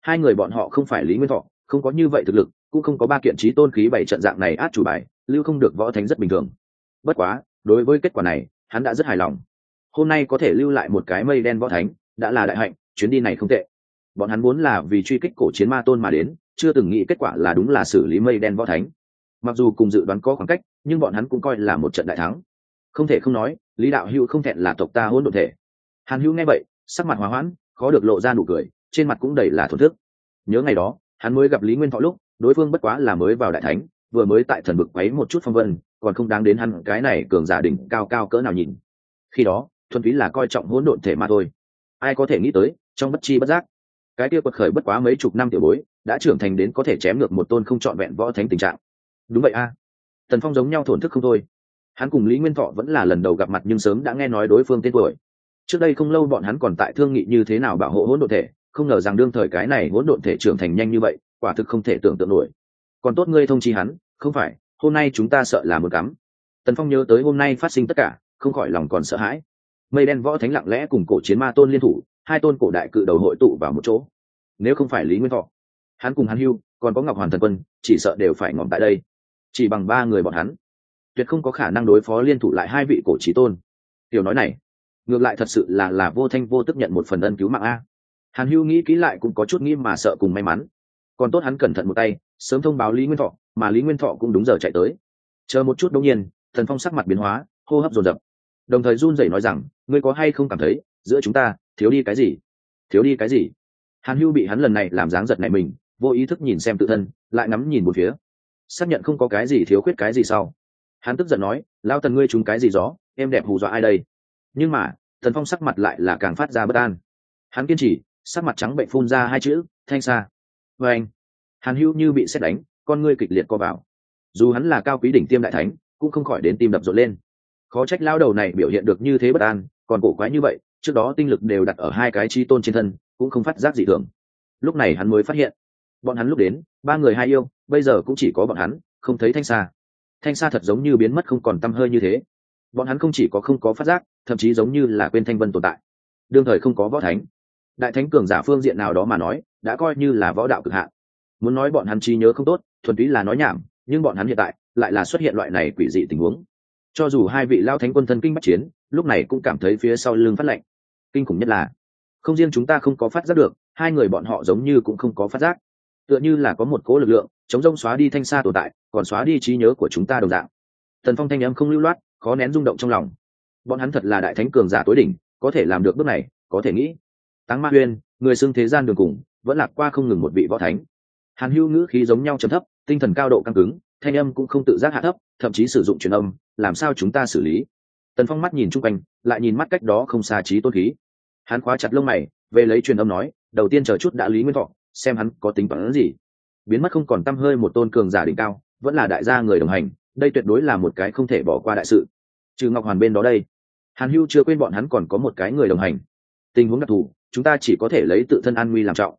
Hai người bọn họ không phải lý nguyên thọ, không có như vậy thực lực, cũng không có ba kiện trí tôn khí bảy trận dạng này át chủ bài, lưu không được võ thánh rất bình thường. Bất quá, đối với kết quả này, hắn đã rất hài lòng hôm nay có thể lưu lại một cái mây đen võ thánh, đã là đại hạnh, chuyến đi này không tệ. Bọn hắn muốn là vì truy kích cổ chiến ma tôn mà đến, chưa từng nghĩ kết quả là đúng là xử lý mây đen võ thánh. Mặc dù cùng dự đoán có khoảng cách, nhưng bọn hắn cũng coi là một trận đại thắng. Không thể không nói, lý đạo hữu không thẹn là tộc ta hôn đ ộ thể. Hàn hữu nghe vậy, sắc mặt hòa hoãn, khó được lộ ra nụ cười, trên mặt cũng đầy là thổn thức. Nhớ ngày đó, hắn mới gặp lý nguyên thọ lúc, đối phương bất quá là mới vào đại thánh, vừa mới tại thần vực quấy một chút phong vân, còn không đáng đến hắn cái này cường giả đỉnh cao cao cỡ nào nhìn. Khi đó thuần túy là coi trọng hỗn độn thể mà thôi. Ai có thể nghĩ tới, trong bất chi bất giác, cái kia quật khởi bất quá mấy chục năm tiểu bối, đã trưởng thành đến có thể chém ngược một tôn không trọn vẹn võ thánh tình trạng. Đúng vậy a. Tần phong giống nhau thổn thức không thôi. Hắn cùng lý nguyên thọ vẫn là lần đầu gặp mặt nhưng sớm đã nghe nói đối phương tên tuổi. Trước đây không lâu bọn hắn còn tại thương nghị như thế nào bảo hộ hỗn độn thể, không ngờ rằng đương thời cái này hỗn độn thể trưởng thành nhanh như vậy, quả thực không thể tưởng tượng nổi. Còn tốt ngươi thông chi hắn, không phải, hôm nay chúng ta sợ là một cắm. Tần phong nhớ tới hôm nay phát sinh tất cả, không khỏi lòng còn sợ hãi mây đen võ thánh lặng lẽ cùng cổ chiến ma tôn liên thủ, hai tôn cổ đại cự đầu hội tụ vào một chỗ. Nếu không phải lý nguyên thọ, hắn cùng hắn hưu, còn có ngọc hoàn thần quân, chỉ sợ đều phải ngọn tại đây. Chỉ bằng ba người bọn hắn, tuyệt không có khả năng đối phó liên thủ lại hai vị cổ trí tôn. Điều nói này, ngược lại thật sự là là vô thanh vô tức nhận một phần ân cứu mạng a. Hàn hưu nghĩ kỹ lại cũng có chút nghĩ mà sợ cùng may mắn. Còn tốt hắn cẩn thận một tay, sớm thông báo lý nguyên thọ, mà lý nguyên thọ cũng đúng giờ chạy tới. Chờ một chút đông nhiên, thần phong sắc mặt biến hóa, hô hấp dồn dập đồng thời run rẩy nói rằng, ngươi có hay không cảm thấy, giữa chúng ta thiếu đi cái gì? Thiếu đi cái gì? Hàn hưu bị hắn lần này làm dáng giật này mình, vô ý thức nhìn xem tự thân, lại ngắm nhìn một phía. Xác nhận không có cái gì thiếu khuyết cái gì sau. Hắn tức giận nói, lao tần ngươi trúng cái gì gió, em đẹp hù dọa ai đây? Nhưng mà, thần phong sắc mặt lại là càng phát ra bất an. Hắn kiên trì, sắc mặt trắng bệnh phun ra hai chữ, thanh xa vê anh. Hàn hữu như bị xét đánh, con ngươi kịch liệt co vào. Dù hắn là cao quý đỉnh tiêm đại thánh, cũng không khỏi đến tim đập rộn lên khó trách lao đầu này biểu hiện được như thế bất an, còn cổ quái như vậy, trước đó tinh lực đều đặt ở hai cái chi tôn trên thân, cũng không phát giác gì thường. Lúc này hắn mới phát hiện, bọn hắn lúc đến, ba người hai yêu, bây giờ cũng chỉ có bọn hắn, không thấy thanh xa thanh xa thật giống như biến mất không còn t hơi như thế. Bọn hắn không chỉ có không có phát giác, thậm chí giống như là quên thanh vân tồn tại. Đương thời không có võ thánh. Đại thánh cường giả phương diện nào đó mà nói, đã coi như là võ đạo cực hạn. Muốn nói bọn hắn trí nhớ không tốt, thuần túy là nói nhảm, nhưng bọn hắn hiện tại, lại là xuất hiện loại này quỷ dị tình huống cho dù hai vị lao thánh quân thân kinh bắt chiến, lúc này cũng cảm thấy phía sau lưng phát lạnh. Kinh khủng nhất là, không riêng chúng ta không có phát giác được, hai người bọn họ giống như cũng không có phát giác. Tựa như là có một cố lực lượng, chống rông xóa đi thanh xa tồn tại, còn xóa đi trí nhớ của chúng ta đồng dạng. Thần phong thanh âm không lưu loát, khó nén rung động trong lòng. Bọn hắn thật là đại thánh cường giả tối đỉnh, có thể làm được bước này, có thể nghĩ. Táng ma uyên người xưng thế gian đường cùng, vẫn lạc qua không ngừng một vị võ thánh. Hàn hưu ngữ khí giống nhau trầm thấp, tinh thần cao độ căng cứng thanh âm cũng không tự giác hạ thấp, thậm chí sử dụng truyền âm, làm sao chúng ta xử lý? Tần phong mắt nhìn chung quanh, lại nhìn mắt cách đó không xa trí tôn khí. Hắn khóa chặt lông mày, về lấy truyền âm nói, đầu tiên chờ chút đã lý nguyên thọ, xem hắn có tính toán gì. Biến mất không còn t hơi một tôn cường giả đỉnh cao, vẫn là đại gia người đồng hành, đây tuyệt đối là một cái không thể bỏ qua đại sự. Trừ ngọc hoàn bên đó đây, hàn hưu chưa quên bọn hắn còn có một cái người đồng hành. Tình huống đặc thù, chúng ta chỉ có thể lấy tự thân an nguy làm trọng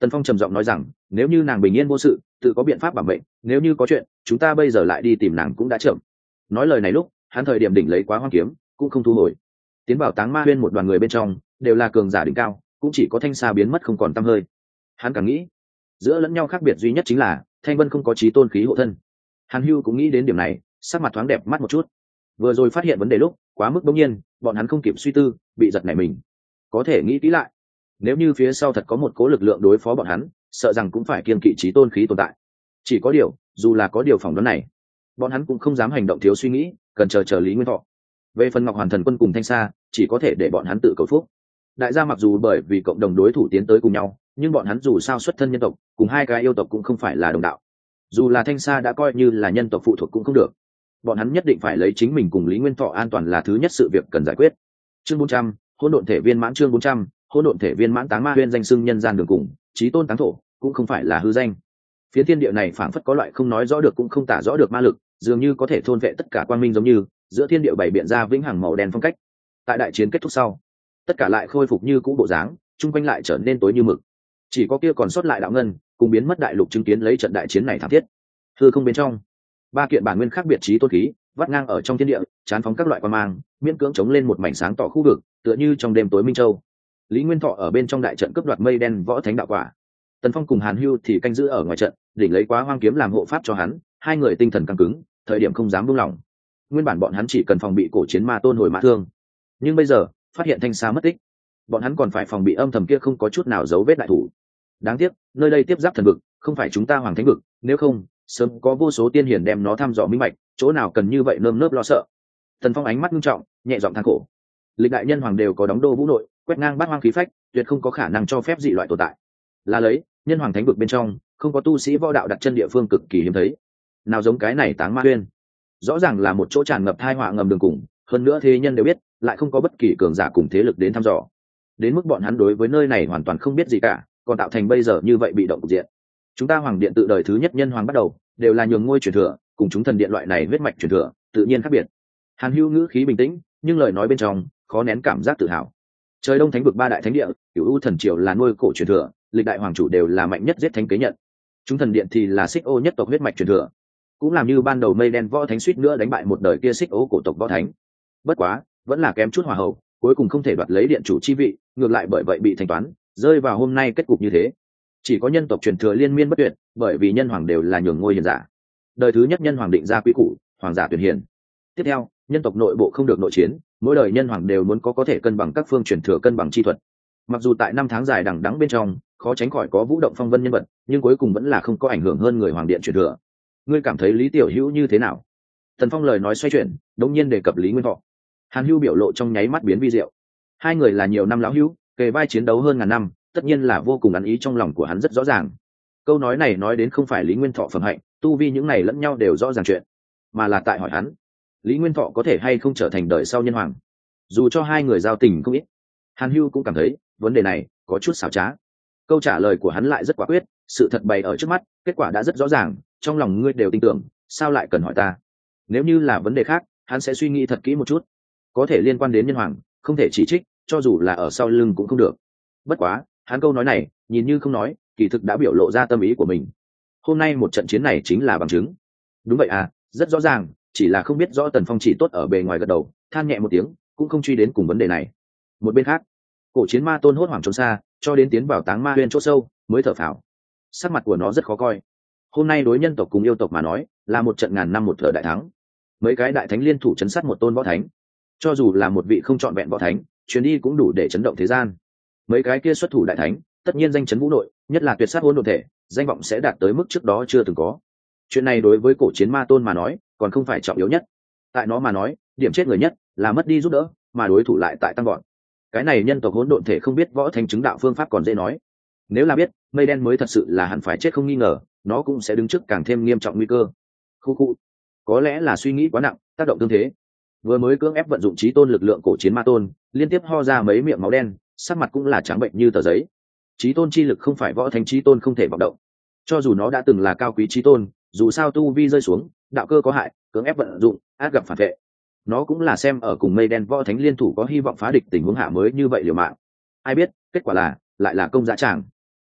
tần phong trầm giọng nói rằng, nếu như nàng bình yên vô sự, tự có biện pháp bảo mệnh, nếu như có chuyện, chúng ta bây giờ lại đi tìm nàng cũng đã chậm. Nói lời này lúc, hắn thời điểm đỉnh lấy quá hoang kiếm, cũng không thu hồi. Tiến vào táng ma huyên một đoàn người bên trong, đều là cường giả đỉnh cao, cũng chỉ có thanh xa biến mất không còn t hơi. Hắn càng nghĩ, giữa lẫn nhau khác biệt duy nhất chính là, thanh vân không có trí tôn khí hộ thân. Hàn hưu cũng nghĩ đến điểm này, sắc mặt thoáng đẹp mắt một chút. Vừa rồi phát hiện vấn đề lúc, quá mức bỗng nhiên, bọn hắn không kịp suy tư, bị giật nảy mình. Có thể nghĩ kỹ lại nếu như phía sau thật có một cố lực lượng đối phó bọn hắn, sợ rằng cũng phải kiên kỵ trí tôn khí tồn tại. Chỉ có điều, dù là có điều phỏng đoán này, bọn hắn cũng không dám hành động thiếu suy nghĩ, cần chờ chờ lý nguyên thọ. Về phần ngọc hoàn thần quân cùng thanh sa, chỉ có thể để bọn hắn tự cầu phúc. Đại gia mặc dù bởi vì cộng đồng đối thủ tiến tới cùng nhau, nhưng bọn hắn dù sao xuất thân nhân tộc, cùng hai cái yêu tộc cũng không phải là đồng đạo. Dù là thanh sa đã coi như là nhân tộc phụ thuộc cũng không được. Bọn hắn nhất định phải lấy chính mình cùng lý nguyên thọ an toàn là thứ nhất sự việc cần giải quyết. Chương bốn trăm, hỗn độn thể viên mãn chương bốn trăm hỗn độn thể viên mãn táng ma huyên danh sưng nhân gian đường cùng trí tôn táng thổ, cũng không phải là hư danh. Phía thiên địa này phảng phất có loại không nói rõ được cũng không tả rõ được ma lực, dường như có thể thôn vệ tất cả quan minh giống như, giữa thiên địa bảy biện ra vĩnh hằng màu đen phong cách. Tại đại chiến kết thúc sau, tất cả lại khôi phục như cũ bộ dáng, chung quanh lại trở nên tối như mực. Chỉ có kia còn sót lại đạo ngân, cùng biến mất đại lục chứng kiến lấy trận đại chiến này thảm thiết. Thưa không bên trong, ba kiện bản nguyên khác biệt trí tôn khí, vắt ngang ở trong thiên địa, chán phóng các loại quan mang, miễn cưỡng chống lên một mảnh sáng tỏ khu vực, tựa như trong đêm tối minh châu lý nguyên thọ ở bên trong đại trận cướp đoạt mây đen võ thánh đạo quả. Tần phong cùng hàn hưu thì canh giữ ở ngoài trận, đỉnh lấy quá hoang kiếm làm hộ pháp cho hắn, hai người tinh thần căng cứng, thời điểm không dám buông lỏng. Nguyên bản bọn hắn chỉ cần phòng bị cổ chiến ma tôn hồi mã thương. Nhưng bây giờ, phát hiện thanh xa mất tích. Bọn hắn còn phải phòng bị âm thầm kia không có chút nào dấu vết đại thủ. Đáng tiếc, nơi đây tiếp giáp thần vực, không phải chúng ta hoàng thánh vực, nếu không, sớm có vô số tiên hiển đem nó thăm dò minh mạch chỗ nào cần như vậy nơm nớp lo sợ. Thần phong ánh mắt nghiêm trọng, nhẹ giọng than khổ. Lịch đại nhân hoàng đều có đóng đô vũ nội quét ngang bát hoang khí phách, tuyệt không có khả năng cho phép dị loại tồn tại. Là lấy, nhân hoàng thánh vực bên trong, không có tu sĩ võ đạo đặt chân địa phương cực kỳ hiếm thấy. Nào giống cái này táng ma huyên. Rõ ràng là một chỗ tràn ngập thai họa ngầm đường cùng, hơn nữa thế nhân đều biết, lại không có bất kỳ cường giả cùng thế lực đến thăm dò. Đến mức bọn hắn đối với nơi này hoàn toàn không biết gì cả, còn tạo thành bây giờ như vậy bị động cục diện. Chúng ta hoàng điện tự đời thứ nhất nhân hoàng bắt đầu, đều là nhường ngôi truyền thừa, cùng chúng thần điện loại này huyết mạch truyền thừa, tự nhiên khác biệt. Hàn hưu ngữ khí bình tĩnh, nhưng lời nói bên trong, khó nén cảm giác tự hào trời đông thánh vực ba đại thánh địa cựu u thần triều là nuôi cổ truyền thừa, lịch đại hoàng chủ đều là mạnh nhất giết thánh kế nhận. Chúng thần điện thì là xích ô nhất tộc huyết mạch truyền thừa. Cũng làm như ban đầu mây đen võ thánh suýt nữa đánh bại một đời kia xích ô cổ tộc võ thánh. Bất quá, vẫn là kém chút hòa hậu, cuối cùng không thể đoạt lấy điện chủ chi vị, ngược lại bởi vậy bị thanh toán, rơi vào hôm nay kết cục như thế. Chỉ có nhân tộc truyền thừa liên miên bất tuyệt, bởi vì nhân hoàng đều là nhường ngôi hiền giả. Đời thứ nhất nhân hoàng định ra quý củ, hoàng giả tuyển hiền tiếp theo, nhân tộc nội bộ không được nội chiến mỗi đời nhân hoàng đều muốn có có thể cân bằng các phương truyền thừa cân bằng chi thuật. Mặc dù tại năm tháng dài đằng đắng bên trong, khó tránh khỏi có vũ động phong vân nhân vật, nhưng cuối cùng vẫn là không có ảnh hưởng hơn người hoàng điện truyền thừa. Ngươi cảm thấy lý tiểu hữu như thế nào? Thần phong lời nói xoay chuyển, đống nhiên đề cập lý nguyên thọ. Hàn hưu biểu lộ trong nháy mắt biến vi diệu. Hai người là nhiều năm lão hữu, kề vai chiến đấu hơn ngàn năm, tất nhiên là vô cùng ăn ý trong lòng của hắn rất rõ ràng. Câu nói này nói đến không phải lý nguyên thọ phẩm hạnh, tu vi những này lẫn nhau đều rõ ràng chuyện, mà là tại hỏi hắn lý nguyên thọ có thể hay không trở thành đời sau nhân hoàng? Dù cho hai người giao tình không ít, hàn hưu cũng cảm thấy vấn đề này có chút xảo trá. Câu trả lời của hắn lại rất quả quyết, sự thật bày ở trước mắt, kết quả đã rất rõ ràng, trong lòng ngươi đều tin tưởng, sao lại cần hỏi ta? Nếu như là vấn đề khác, hắn sẽ suy nghĩ thật kỹ một chút. Có thể liên quan đến nhân hoàng, không thể chỉ trích, cho dù là ở sau lưng cũng không được. Bất quá, hắn câu nói này, nhìn như không nói, kỳ thực đã biểu lộ ra tâm ý của mình. Hôm nay một trận chiến này chính là bằng chứng. Đúng vậy à rất rõ ràng chỉ là không biết rõ tần phong chỉ tốt ở bề ngoài gật đầu, than nhẹ một tiếng, cũng không truy đến cùng vấn đề này. Một bên khác, cổ chiến ma tôn hốt hoảng trốn xa, cho đến tiến vào táng ma huyên chỗ sâu, mới thở phào. Sắc mặt của nó rất khó coi. Hôm nay đối nhân tộc cùng yêu tộc mà nói, là một trận ngàn năm một thợ đại thắng. Mấy cái đại thánh liên thủ chấn sát một tôn võ thánh. Cho dù là một vị không trọn vẹn võ thánh, chuyến đi cũng đủ để chấn động thế gian. Mấy cái kia xuất thủ đại thánh, tất nhiên danh chấn vũ nội, nhất là tuyệt sát hôn đ thể, danh vọng sẽ đạt tới mức trước đó chưa từng có chuyện này đối với cổ chiến ma tôn mà nói, còn không phải trọng yếu nhất. Tại nó mà nói, điểm chết người nhất là mất đi giúp đỡ, mà đối thủ lại tại tăng gọn cái này nhân tộc hỗn độn thể không biết võ thành chứng đạo phương pháp còn dễ nói. Nếu là biết, mây đen mới thật sự là hẳn phải chết không nghi ngờ, nó cũng sẽ đứng trước càng thêm nghiêm trọng nguy cơ. Khu khu. Có lẽ là suy nghĩ quá nặng, tác động tương thế. Vừa mới cưỡng ép vận dụng trí tôn lực lượng cổ chiến ma tôn, liên tiếp ho ra mấy miệng máu đen, sắc mặt cũng là trắng bệnh như tờ giấy. Trí tôn chi lực không phải võ thánh trí tôn không thể vọng động. Cho dù nó đã từng là cao quý trí tôn dù sao tu vi rơi xuống, đạo cơ có hại, cưỡng ép vận dụng, át gặp phản vệ. Nó cũng là xem ở cùng mây đen võ thánh liên thủ có hy vọng phá địch tình huống hạ mới như vậy liều mạng. Ai biết, kết quả là, lại là công giá tràng.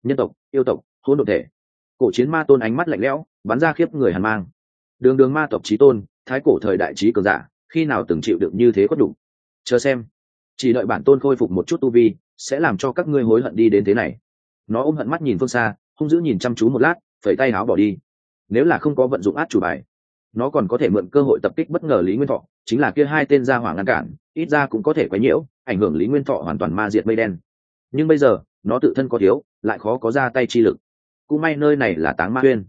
Nhân tộc, yêu tộc hôn đ ộ thể. Cổ chiến ma tôn ánh mắt lạnh lẽo, bắn ra khiếp người hàn mang. Đường đường ma tộc trí tôn, thái cổ thời đại trí cường giả, khi nào từng chịu được như thế có đủ? Chờ xem. Chỉ đợi bản tôn khôi phục một chút tu vi, sẽ làm cho các ngươi hối hận đi đến thế này. Nó ôm hận mắt nhìn phương xa, hung dữ nhìn chăm chú một lát, phẩy tay áo bỏ đi nếu là không có vận dụng át chủ bài, nó còn có thể mượn cơ hội tập kích bất ngờ lý nguyên thọ, chính là kia hai tên gia hỏa ngăn cản, ít ra cũng có thể quấy nhiễu, ảnh hưởng lý nguyên thọ hoàn toàn ma diệt mây đen. Nhưng bây giờ, nó tự thân có thiếu, lại khó có ra tay chi lực. Cũng may nơi này là táng ma huyên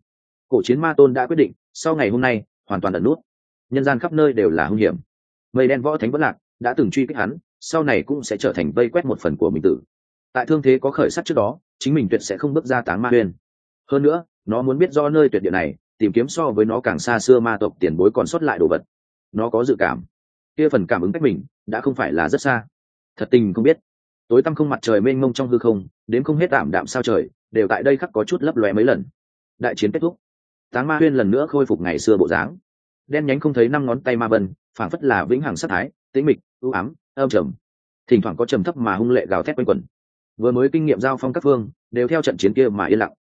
cổ chiến ma tôn đã quyết định, sau ngày hôm nay, hoàn toàn ẩn nút. Nhân gian khắp nơi đều là hung hiểm. Mây đen võ thánh vẫn lạc, đã từng truy kích hắn, sau này cũng sẽ trở thành vây quét một phần của mình tử. Tại thương thế có khởi sắc trước đó, chính mình tuyệt sẽ không bước ra táng ma huyên hơn nữa nó muốn biết do nơi tuyệt địa này, tìm kiếm so với nó càng xa xưa ma tộc tiền bối còn sót lại đồ vật. Nó có dự cảm. Kia phần cảm ứng cách mình, đã không phải là rất xa. Thật tình không biết. Tối tăm không mặt trời mênh mông trong hư không, đến không hết tạm đạm sao trời, đều tại đây khắc có chút lấp lóe mấy lần. Đại chiến kết thúc. Táng ma huyên lần nữa khôi phục ngày xưa bộ dáng. Đen nhánh không thấy năm ngón tay ma vân, phảng phất là vĩnh hằng sát thái, tĩnh mịch ưu ám, âm trầm. Thỉnh thoảng có trầm thấp mà hung lệ gào thét quanh quẩn. Vừa mới kinh nghiệm giao phong các phương, đều theo trận chiến kia mà yên lặng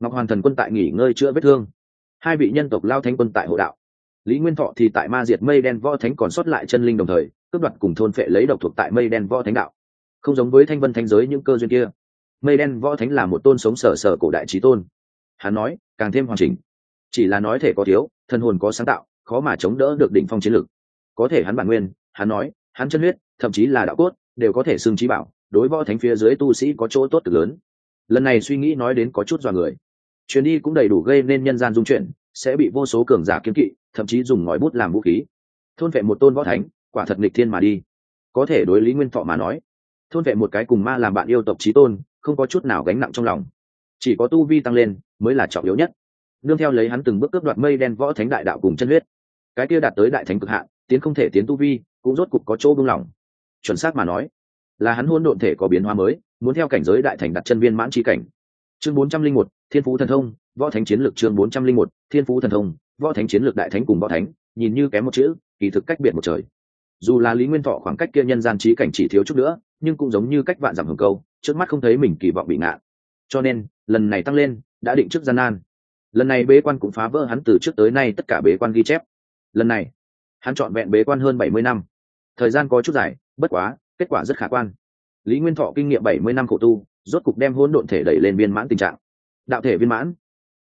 ngọc hoàn thần quân tại nghỉ ngơi chữa vết thương. Hai vị nhân tộc lao thánh quân tại hộ đạo. Lý nguyên thọ thì tại ma diệt mây đen võ thánh còn sót lại chân linh đồng thời, cướp đoạt cùng thôn phệ lấy độc thuộc tại mây đen võ thánh đạo. Không giống với thanh vân thánh giới những cơ duyên kia. Mây đen võ thánh là một tôn sống sở sở cổ đại trí tôn. Hắn nói, càng thêm hoàn chỉnh. Chỉ là nói thể có thiếu, thân hồn có sáng tạo, khó mà chống đỡ được đỉnh phong chiến lược. Có thể hắn bản nguyên, hắn nói, hắn chân huyết, thậm chí là đạo cốt, đều có thể xưng trí bảo, đối võ thánh phía dưới tu sĩ có chỗ tốt cực lớn. Lần này suy nghĩ nói đến có chút dọa người chuyến đi cũng đầy đủ gây nên nhân gian dung chuyển sẽ bị vô số cường giả kiếm kỵ, thậm chí dùng ngòi bút làm vũ khí. Thôn vệ một tôn võ thánh, quả thật nghịch thiên mà đi. Có thể đối lý nguyên thọ mà nói, thôn vệ một cái cùng ma làm bạn yêu tộc trí tôn, không có chút nào gánh nặng trong lòng. Chỉ có tu vi tăng lên, mới là trọng yếu nhất. Nương theo lấy hắn từng bước cướp đoạt mây đen võ thánh đại đạo cùng chân huyết. Cái kia đạt tới đại thánh cực hạn, tiến không thể tiến tu vi, cũng rốt cục có chỗ buông lỏng. Chuẩn xác mà nói, là hắn hôn độn thể có biến hóa mới, muốn theo cảnh giới đại thành đặt chân viên mãn trí cảnh. Chương bốn trăm linh một thiên phú thần thông, võ thánh chiến lược chương bốn trăm linh một, thiên phú thần thông, võ thánh chiến lược đại thánh cùng võ thánh, nhìn như kém một chữ, kỳ thực cách biệt một trời. Dù là lý nguyên thọ khoảng cách kia nhân gian trí cảnh chỉ thiếu chút nữa, nhưng cũng giống như cách vạn giảm hưởng câu, trước mắt không thấy mình kỳ vọng bị ngạn cho nên, lần này tăng lên, đã định trước gian nan. Lần này bế quan cũng phá vỡ hắn từ trước tới nay tất cả bế quan ghi chép. Lần này, hắn trọn vẹn bế quan hơn bảy mươi năm. Thời gian có chút dài, bất quá, kết quả rất khả quan. Lý nguyên thọ kinh nghiệm bảy mươi năm khổ tu, rốt cục đem hỗn độn thể đẩy lên viên mãn tình trạng đạo thể viên mãn.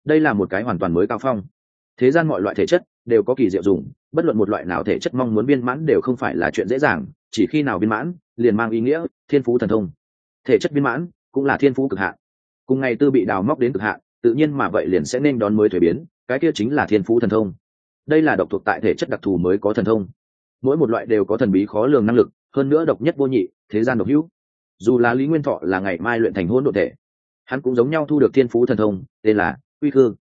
Đây là một cái hoàn toàn mới cao phong. Thế gian mọi loại thể chất đều có kỳ diệu dùng, bất luận một loại nào thể chất mong muốn viên mãn đều không phải là chuyện dễ dàng, chỉ khi nào viên mãn, liền mang ý nghĩa thiên phú thần thông. Thể chất viên mãn cũng là thiên phú cực hạn. Cùng ngày tư bị đào móc đến cực hạn, tự nhiên mà vậy liền sẽ nên đón mới thuế biến, cái kia chính là thiên phú thần thông. Đây là độc thuộc tại thể chất đặc thù mới có thần thông. Mỗi một loại đều có thần bí khó lường năng lực, hơn nữa độc nhất vô nhị, thế gian độc hữu. Dù là lý nguyên thọ là ngày mai luyện thành hôn độ thể hắn cũng giống nhau thu được thiên phú thần thông, tên là uy khư.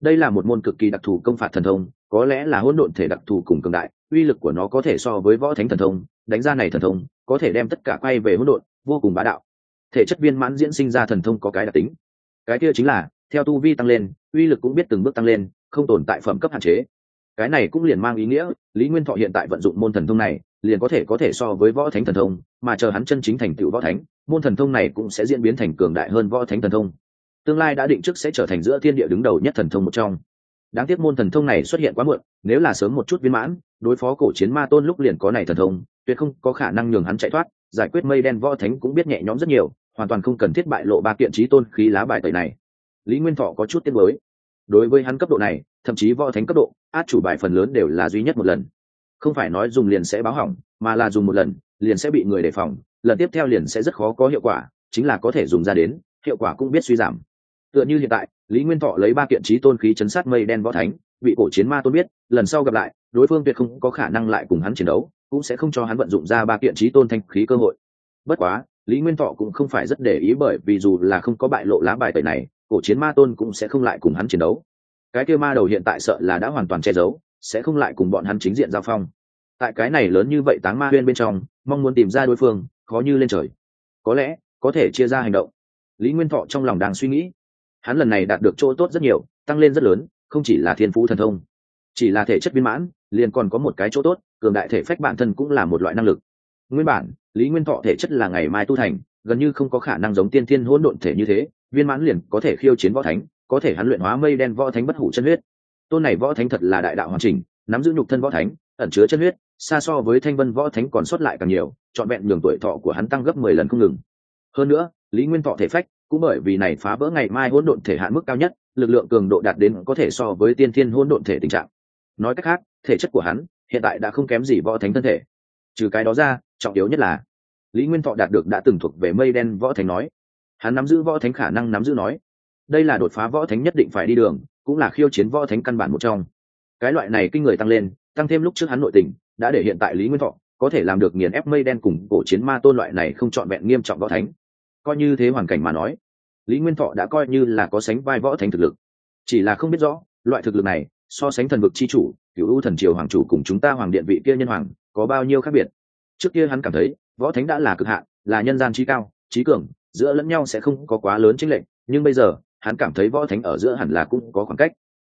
Đây là một môn cực kỳ đặc thù công phạt thần thông, có lẽ là hỗn độn thể đặc thù cùng cường đại, uy lực của nó có thể so với võ thánh thần thông, đánh ra này thần thông, có thể đem tất cả quay về hỗn độn, vô cùng bá đạo. Thể chất viên mãn diễn sinh ra thần thông có cái đặc tính. Cái kia chính là, theo tu vi tăng lên, uy lực cũng biết từng bước tăng lên, không tồn tại phẩm cấp hạn chế. Cái này cũng liền mang ý nghĩa, lý nguyên thọ hiện tại vận dụng môn thần thông này liền có thể có thể so với võ thánh thần thông, mà chờ hắn chân chính thành tựu võ thánh, môn thần thông này cũng sẽ diễn biến thành cường đại hơn võ thánh thần thông. Tương lai đã định trước sẽ trở thành giữa thiên địa đứng đầu nhất thần thông một trong. Đáng tiếc môn thần thông này xuất hiện quá muộn, nếu là sớm một chút viên mãn, đối phó cổ chiến ma tôn lúc liền có này thần thông, tuyệt không có khả năng nhường hắn chạy thoát, giải quyết mây đen võ thánh cũng biết nhẹ nhõm rất nhiều, hoàn toàn không cần thiết bại lộ ba kiện trí tôn khí lá bài tẩy này. Lý nguyên thọ có chút tiếc mới đối với hắn cấp độ này, thậm chí võ thánh cấp độ, át chủ bài phần lớn đều là duy nhất một lần không phải nói dùng liền sẽ báo hỏng, mà là dùng một lần, liền sẽ bị người đề phòng, lần tiếp theo liền sẽ rất khó có hiệu quả, chính là có thể dùng ra đến, hiệu quả cũng biết suy giảm. Tựa như hiện tại, lý nguyên thọ lấy ba kiện trí tôn khí chấn sát mây đen võ thánh bị cổ chiến ma tôn biết, lần sau gặp lại, đối phương tuyệt không có khả năng lại cùng hắn chiến đấu, cũng sẽ không cho hắn vận dụng ra ba kiện trí tôn thanh khí cơ hội. Bất quá, lý nguyên thọ cũng không phải rất để ý bởi vì dù là không có bại lộ lá bài tẩy này, cổ chiến ma tôn cũng sẽ không lại cùng hắn chiến đấu. Cái kia ma đầu hiện tại sợ là đã hoàn toàn che giấu sẽ không lại cùng bọn hắn chính diện giao phong. Tại cái này lớn như vậy táng ma huyên bên trong, mong muốn tìm ra đối phương, khó như lên trời. Có lẽ, có thể chia ra hành động. Lý nguyên thọ trong lòng đang suy nghĩ. Hắn lần này đạt được chỗ tốt rất nhiều, tăng lên rất lớn, không chỉ là thiên phú thần thông. Chỉ là thể chất viên mãn, liền còn có một cái chỗ tốt, cường đại thể phách bản thân cũng là một loại năng lực. Nguyên bản, lý nguyên thọ thể chất là ngày mai tu thành, gần như không có khả năng giống tiên thiên hỗn độn thể như thế, viên mãn liền có thể khiêu chiến võ thánh, có thể hắn luyện hóa mây đen võ thánh bất hủ chân huyết tôn này võ thánh thật là đại đạo hoàn chỉnh, nắm giữ nhục thân võ thánh, ẩn chứa chân huyết, xa so với thanh vân võ thánh còn sót lại càng nhiều, trọn vẹn nhường tuổi thọ của hắn tăng gấp mười lần không ngừng. Hơn nữa, lý nguyên thọ thể phách cũng bởi vì này phá vỡ ngày mai hỗn độn thể hạn mức cao nhất, lực lượng cường độ đạt đến có thể so với tiên thiên hỗn độn thể tình trạng. Nói cách khác, thể chất của hắn hiện tại đã không kém gì võ thánh thân thể. Trừ cái đó ra, trọng yếu nhất là lý nguyên thọ đạt được đã từng thuộc về mây đen võ thánh nói. Hắn nắm giữ võ thánh khả năng nắm giữ nói, đây là đột phá võ thánh nhất định phải đi đường cũng là khiêu chiến võ thánh căn bản một trong. Cái loại này kinh người tăng lên, tăng thêm lúc trước hắn nội tình, đã để hiện tại lý nguyên thọ có thể làm được nghiền ép mây đen cùng cổ chiến ma tôn loại này không trọn vẹn nghiêm trọng võ thánh. Coi như thế hoàn cảnh mà nói, lý nguyên thọ đã coi như là có sánh vai võ thánh thực lực. Chỉ là không biết rõ, loại thực lực này, so sánh thần vực c h i chủ cựu u thần triều hoàng chủ cùng chúng ta hoàng điện vị kia nhân hoàng, có bao nhiêu khác biệt? Trước kia hắn cảm thấy, võ thánh đã là cực hạn, là nhân gian trí cao trí cường, giữa lẫn nhau sẽ không có quá lớn chính lệnh nhưng bây giờ hắn cảm thấy võ thánh ở giữa hẳn là cũng có khoảng cách.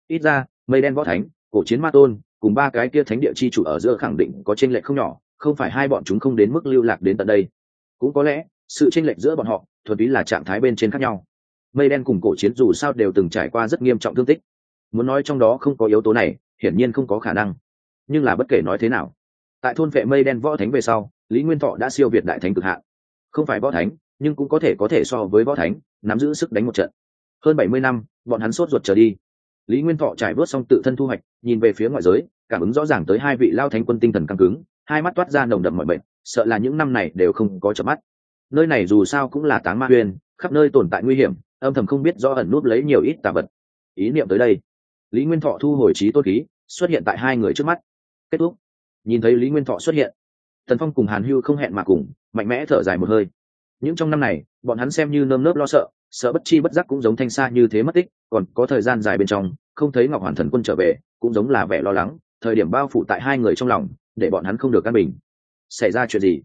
Ít ra, mây đen võ thánh, cổ chiến ma tôn, cùng ba cái kia thánh địa chi chủ ở giữa khẳng định có tranh lệch không nhỏ, không phải hai bọn chúng không đến mức lưu lạc đến tận đây. Cũng có lẽ, sự tranh lệch giữa bọn họ, thuần túy là trạng thái bên trên khác nhau. Mây đen cùng cổ chiến dù sao đều từng trải qua rất nghiêm trọng thương tích. Muốn nói trong đó không có yếu tố này, hiển nhiên không có khả năng. Nhưng là bất kể nói thế nào, tại thôn vệ mây đen võ thánh về sau, lý nguyên thọ đã siêu việt đại thánh cực hạn. Không phải võ thánh, nhưng cũng có thể có thể so với võ thánh, nắm giữ sức đánh một trận hơn bảy mươi năm bọn hắn sốt ruột trở đi. Lý nguyên thọ trải vớt xong tự thân thu hoạch nhìn về phía ngoại giới cảm ứng rõ ràng tới hai vị lao thánh quân tinh thần căng cứng hai mắt toát ra nồng đậm mọi bệnh sợ là những năm này đều không có chợp mắt. Nơi này dù sao cũng là táng ma huyền, khắp nơi tồn tại nguy hiểm âm thầm không biết do ẩn núp lấy nhiều ít tà vật. Ý niệm tới đây lý nguyên thọ thu hồi trí tôn khí xuất hiện tại hai người trước mắt. Kết thúc. Nhìn thấy lý nguyên thọ xuất hiện thần phong cùng hàn hưu không hẹn mà cùng mạnh mẽ thở dài một hơi những trong năm này, bọn hắn xem như nơm nớp lo sợ sợ bất chi bất giác cũng giống thanh xa như thế mất tích, còn có thời gian dài bên trong, không thấy ngọc hoàn thần quân trở về, cũng giống là vẻ lo lắng, thời điểm bao phủ tại hai người trong lòng, để bọn hắn không được căn bình. Xảy ra chuyện gì?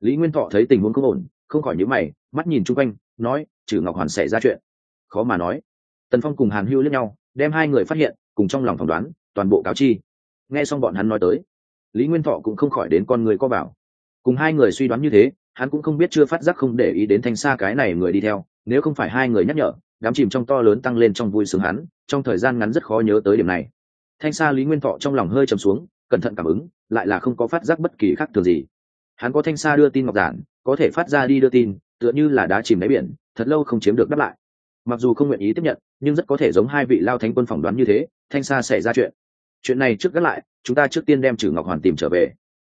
Lý nguyên thọ thấy tình huống không ổn, không khỏi nhữ mày, mắt nhìn chung quanh, nói, trừ ngọc hoàn xảy ra chuyện. Khó mà nói. Tần phong cùng hàn hưu lẫn nhau, đem hai người phát hiện, cùng trong lòng phỏng đoán, toàn bộ cáo chi. Nghe xong bọn hắn nói tới, lý nguyên thọ cũng không khỏi đến con người co bảo. Cùng hai người suy đoán như thế hắn cũng không biết chưa phát giác không để ý đến thanh xa cái này người đi theo, nếu không phải hai người nhắc nhở, đám chìm trong to lớn tăng lên trong vui sướng hắn, trong thời gian ngắn rất khó nhớ tới điểm này. Thanh xa lý nguyên thọ trong lòng hơi trầm xuống, cẩn thận cảm ứng, lại là không có phát giác bất kỳ khác thường gì. Hắn có thanh xa đưa tin ngọc giản, có thể phát ra đi đưa tin, tựa như là đá chìm đáy biển, thật lâu không chiếm được đáp lại. Mặc dù không nguyện ý tiếp nhận, nhưng rất có thể giống hai vị lao thánh quân phỏng đoán như thế, thanh xa xảy ra chuyện. Chuyện này trước gác lại, chúng ta trước tiên đem trừ ngọc hoàn tìm trở về.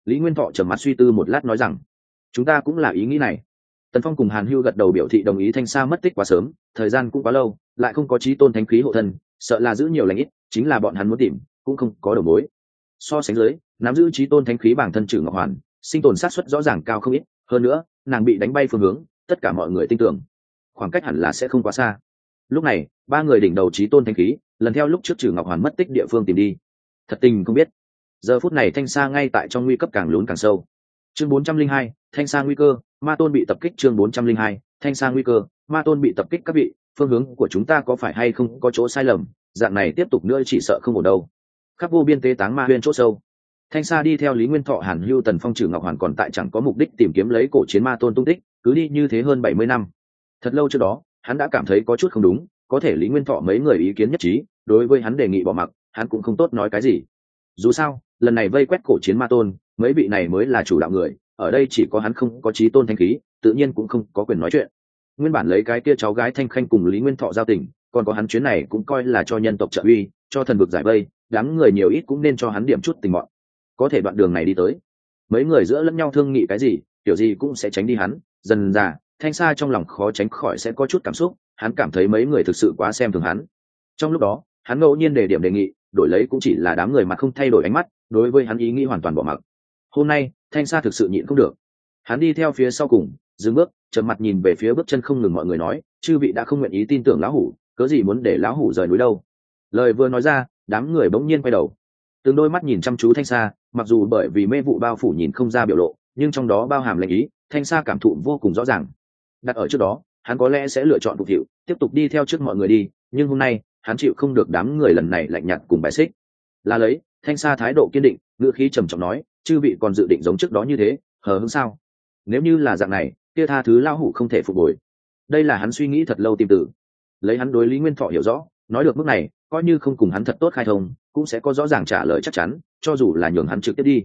Lý nguyên thọ trầm mặt suy tư một lát nói rằng chúng ta cũng là ý nghĩ này. Tần phong cùng hàn hưu gật đầu biểu thị đồng ý thanh sa mất tích quá sớm, thời gian cũng quá lâu, lại không có trí tôn thánh khí hộ thân, sợ là giữ nhiều lãnh ít, chính là bọn hắn muốn tìm, cũng không có đầu mối. So sánh dưới, nắm giữ trí tôn thánh khí bản thân trừ ngọc hoàn, sinh tồn sát xuất rõ ràng cao không ít, hơn nữa, nàng bị đánh bay phương hướng, tất cả mọi người tin tưởng. Khoảng cách hẳn là sẽ không quá xa. Lúc này, ba người đỉnh đầu trí tôn thanh khí, lần theo lúc trước trừ ngọc hoàn mất tích địa phương tìm đi. Thật tình không biết. Giờ phút này thanh sa ngay tại trong nguy cấp càng lún càng sâu chương bốn trăm linh hai, thanh sa nguy cơ, ma tôn bị tập kích chương bốn trăm linh hai, thanh sa nguy cơ, ma tôn bị tập kích các vị, phương hướng của chúng ta có phải hay không có chỗ sai lầm, dạng này tiếp tục nữa chỉ sợ không ổn đâu. Khắp vô biên tế táng ma huyên chỗ sâu. Thanh sa đi theo lý nguyên thọ, hàn hưu, tần phong, trừ ngọc hoàn còn tại chẳng có mục đích tìm kiếm lấy cổ chiến ma tôn tung tích, cứ đi như thế hơn bảy mươi năm. Thật lâu trước đó, hắn đã cảm thấy có chút không đúng, có thể lý nguyên thọ mấy người ý kiến nhất trí, đối với hắn đề nghị bỏ mặc, hắn cũng không tốt nói cái gì dù sao, lần này vây quét cổ chiến ma tôn, mấy vị này mới là chủ đạo người, ở đây chỉ có hắn không có trí tôn thanh khí, tự nhiên cũng không có quyền nói chuyện. Nguyên bản lấy cái kia cháu gái thanh khanh cùng lý nguyên thọ giao tình, còn có hắn chuyến này cũng coi là cho nhân tộc trợ uy, cho thần vực giải vây, đám người nhiều ít cũng nên cho hắn điểm chút tình bọn có thể đoạn đường này đi tới. Mấy người giữa lẫn nhau thương nghị cái gì, kiểu gì cũng sẽ tránh đi hắn, dần dà, thanh xa trong lòng khó tránh khỏi sẽ có chút cảm xúc, hắn cảm thấy mấy người thực sự quá xem thường hắn. Trong lúc đó, hắn ngẫu nhiên đề điểm đề nghị đổi lấy cũng chỉ là đám người mà không thay đổi ánh mắt, đối với hắn ý nghĩ hoàn toàn bỏ mặc. Hôm nay, thanh sa thực sự nhịn không được. Hắn đi theo phía sau cùng, dừng bước trầm mặt nhìn về phía bước chân không ngừng mọi người nói, chư vị đã không nguyện ý tin tưởng lão hủ, cớ gì muốn để lão hủ rời núi đâu? Lời vừa nói ra, đám người bỗng nhiên quay đầu. Từng đôi mắt nhìn chăm chú thanh sa, mặc dù bởi vì mê vụ bao phủ nhìn không ra biểu lộ, nhưng trong đó bao hàm lệnh ý, thanh sa cảm thụ vô cùng rõ ràng. Đặt ở trước đó, hắn có lẽ sẽ lựa chọn phục hiệu, tiếp tục đi theo trước mọi người đi, nhưng hôm nay hắn chịu không được đám người lần này lạnh nhạt cùng bài xích. Là lấy, thanh sa thái độ kiên định, ngữ khí trầm trọng nói, chư vị còn dự định giống trước đó như thế, hờ hững sao? Nếu như là dạng này, kia tha thứ lao hủ không thể phục hồi. Đây là hắn suy nghĩ thật lâu tìm tử lấy hắn đối lý nguyên thọ hiểu rõ, nói được mức này, coi như không cùng hắn thật tốt khai thông, cũng sẽ có rõ ràng trả lời chắc chắn, cho dù là nhường hắn trực tiếp đi.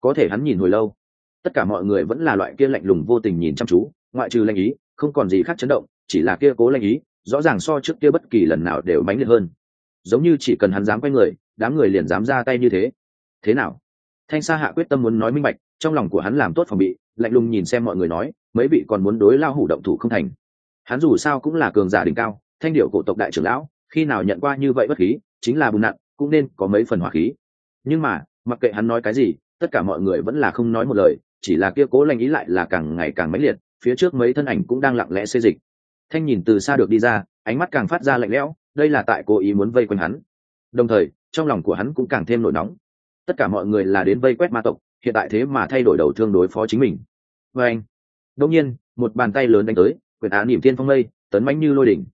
Có thể hắn nhìn hồi lâu. Tất cả mọi người vẫn là loại kia lạnh lùng vô tình nhìn chăm chú, ngoại trừ lanh ý, không còn gì khác chấn động, chỉ là kia cố lanh ý rõ ràng so trước kia bất kỳ lần nào đều mãnh liệt hơn. Giống như chỉ cần hắn dám quay người, đám người liền dám ra tay như thế. Thế nào? Thanh sa hạ quyết tâm muốn nói minh bạch, trong lòng của hắn làm tốt phòng bị, lạnh lùng nhìn xem mọi người nói, mấy vị còn muốn đối lao hủ động thủ không thành. Hắn dù sao cũng là cường giả đỉnh cao, thanh điệu cổ tộc đại trưởng lão, khi nào nhận qua như vậy bất khí, chính là bùn nặng cũng nên có mấy phần hỏa khí. Nhưng mà, mặc kệ hắn nói cái gì, tất cả mọi người vẫn là không nói một lời, chỉ là kia cố lành ý lại là càng ngày càng mãnh liệt, phía trước mấy thân ảnh cũng đang lặng lẽ xê dịch thanh nhìn từ xa được đi ra, ánh mắt càng phát ra lạnh lẽo, đây là tại cố ý muốn vây quanh hắn. Đồng thời, trong lòng của hắn cũng càng thêm nổi nóng. Tất cả mọi người là đến vây quét ma tộc, hiện tại thế mà thay đổi đầu thương đối phó chính mình. Và anh đông nhiên, một bàn tay lớn đánh tới, quyền á niềm tiên phong lây tấn mãnh như lôi đỉnh.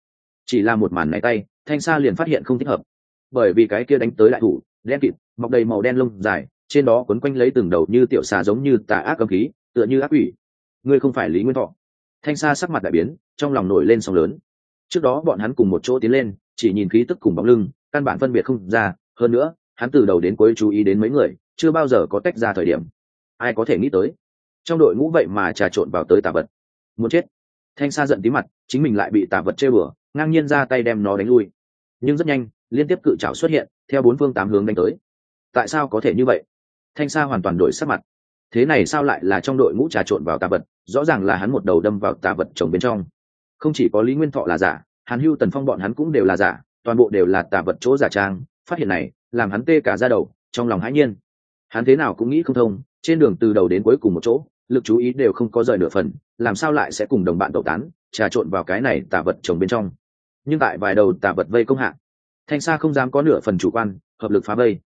Chỉ là một màn này tay, thanh sa liền phát hiện không thích hợp. Bởi vì cái kia đánh tới đại thủ, đen kịt, mọc đầy màu đen lông dài, trên đó quấn quanh lấy từng đầu như tiểu xà giống như tà ác âm khí, tựa như ác quỷ. Ngươi không phải lý nguyên thọ thanh sa sắc mặt đại biến, trong lòng nổi lên sóng lớn. Trước đó bọn hắn cùng một chỗ tiến lên, chỉ nhìn khí tức cùng bóng lưng, căn bản phân biệt không ra, hơn nữa, hắn từ đầu đến cuối chú ý đến mấy người, chưa bao giờ có tách ra thời điểm. Ai có thể nghĩ tới? Trong đội ngũ vậy mà trà trộn vào tới tà vật. Muốn chết. Thanh sa giận tí mặt, chính mình lại bị tà vật chơi bừa, ngang nhiên ra tay đem nó đánh lui. Nhưng rất nhanh, liên tiếp cự trảo xuất hiện, theo bốn phương tám hướng đánh tới. Tại sao có thể như vậy? Thanh sa hoàn toàn đổi sắc mặt thế này sao lại là trong đội ngũ trà trộn vào tà vật, rõ ràng là hắn một đầu đâm vào tà vật trồng bên trong. Không chỉ có lý nguyên thọ là giả, hàn hưu, tần phong bọn hắn cũng đều là giả, toàn bộ đều là tà vật chỗ giả trang, phát hiện này, làm hắn tê cả ra đầu, trong lòng hãi nhiên. Hắn thế nào cũng nghĩ không thông, trên đường từ đầu đến cuối cùng một chỗ, lực chú ý đều không có rời nửa phần, làm sao lại sẽ cùng đồng bạn tẩu tán, trà trộn vào cái này tà vật trồng bên trong. Nhưng tại vài đầu tà vật vây công hạ, thanh sa không dám có nửa phần chủ quan, hợp lực phá vây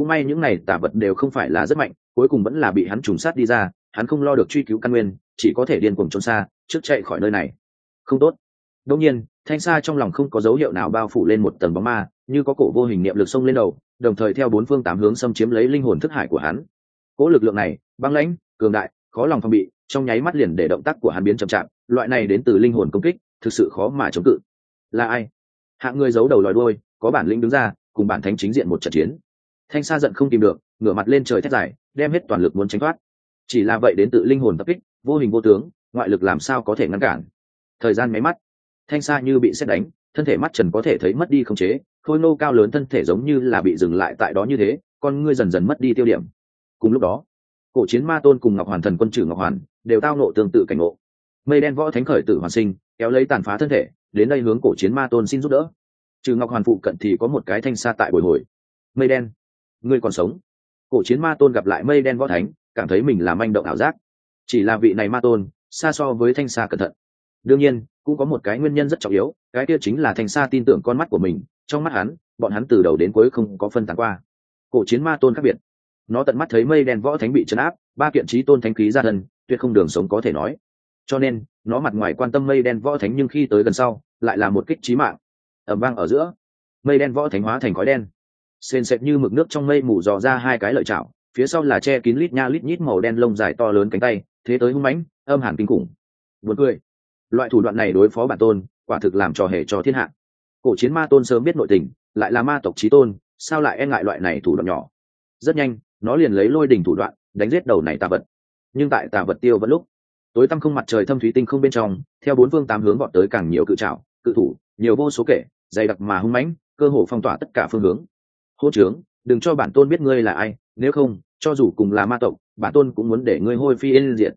cũng may những này tà vật đều không phải là rất mạnh, cuối cùng vẫn là bị hắn trùng sát đi ra, hắn không lo được truy cứu căn nguyên, chỉ có thể điên cuồng trốn xa, trước chạy khỏi nơi này. Không tốt. Đông nhiên, thanh sa trong lòng không có dấu hiệu nào bao phủ lên một tầng bóng ma, như có cổ vô hình niệm lực xông lên đầu, đồng thời theo bốn phương tám hướng xâm chiếm lấy linh hồn thức hải của hắn. Cỗ lực lượng này, băng lãnh, cường đại, khó lòng phòng bị, trong nháy mắt liền để động tác của hắn biến chậm chạp, loại này đến từ linh hồn công kích, thực sự khó mà chống cự. Là ai? Hạng người giấu đầu lòi đôi có bản lĩnh đứng ra, cùng bản thánh chính diện một trận chiến thanh sa giận không tìm được, ngửa mặt lên trời thét dài, đem hết toàn lực muốn tránh thoát. Chỉ là vậy đến tự linh hồn tập kích, vô hình vô tướng, ngoại lực làm sao có thể ngăn cản? Thời gian máy mắt. Thanh sa như bị xét đánh, thân thể mắt trần có thể thấy mất đi khống chế, khôi nô cao lớn thân thể giống như là bị dừng lại tại đó như thế, con ngươi dần dần mất đi tiêu điểm. Cùng lúc đó, cổ chiến ma tôn cùng ngọc hoàn thần quân trừ ngọc hoàn, đều tao nộ tương tự cảnh ngộ. Mây đen võ thánh khởi tử hoàn sinh, kéo lấy tàn phá thân thể, đến đây hướng cổ chiến ma tôn xin giúp đỡ. Trừ ngọc hoàn phụ cận thì có một cái thanh sa tại bồi hồi. Mây đen ngươi còn sống. Cổ chiến ma tôn gặp lại mây đen võ thánh, cảm thấy mình là manh động ảo giác. Chỉ là vị này ma tôn, xa so với thanh sa cẩn thận. Đương nhiên, cũng có một cái nguyên nhân rất trọng yếu, cái kia chính là thanh sa tin tưởng con mắt của mình, trong mắt hắn, bọn hắn từ đầu đến cuối không có phân tán qua. Cổ chiến ma tôn khác biệt. Nó tận mắt thấy mây đen võ thánh bị chấn áp, ba kiện trí tôn thánh khí ra thân, tuyệt không đường sống có thể nói. Cho nên, nó mặt ngoài quan tâm mây đen võ thánh nhưng khi tới gần sau, lại là một kích trí mạng. Ẩm vang ở giữa. Mây đen võ thánh hóa thành khói đen sền sệt như mực nước trong mây mù dò ra hai cái lợi chảo, phía sau là che kín lít nha lít nhít màu đen lông dài to lớn cánh tay, thế tới hung mãnh, âm hàn kinh khủng. Buồn cười. Loại thủ đoạn này đối phó bản tôn, quả thực làm trò hề cho thiên hạ. Cổ chiến ma tôn sớm biết nội tình, lại là ma tộc trí tôn, sao lại e ngại loại này thủ đoạn nhỏ? Rất nhanh, nó liền lấy lôi đỉnh thủ đoạn, đánh giết đầu này tà vật. Nhưng tại tà vật tiêu vẫn lúc, tối tăm không mặt trời thâm thúy tinh không bên trong, theo bốn phương tám hướng gọn tới càng nhiều cự trào cự thủ, nhiều vô số kể, dày đặc mà hung mãnh, cơ hồ phong tỏa tất cả phương hướng hô trướng đừng cho bản tôn biết ngươi là ai nếu không cho dù cùng là ma tộc bản tôn cũng muốn để ngươi hôi phi yên diện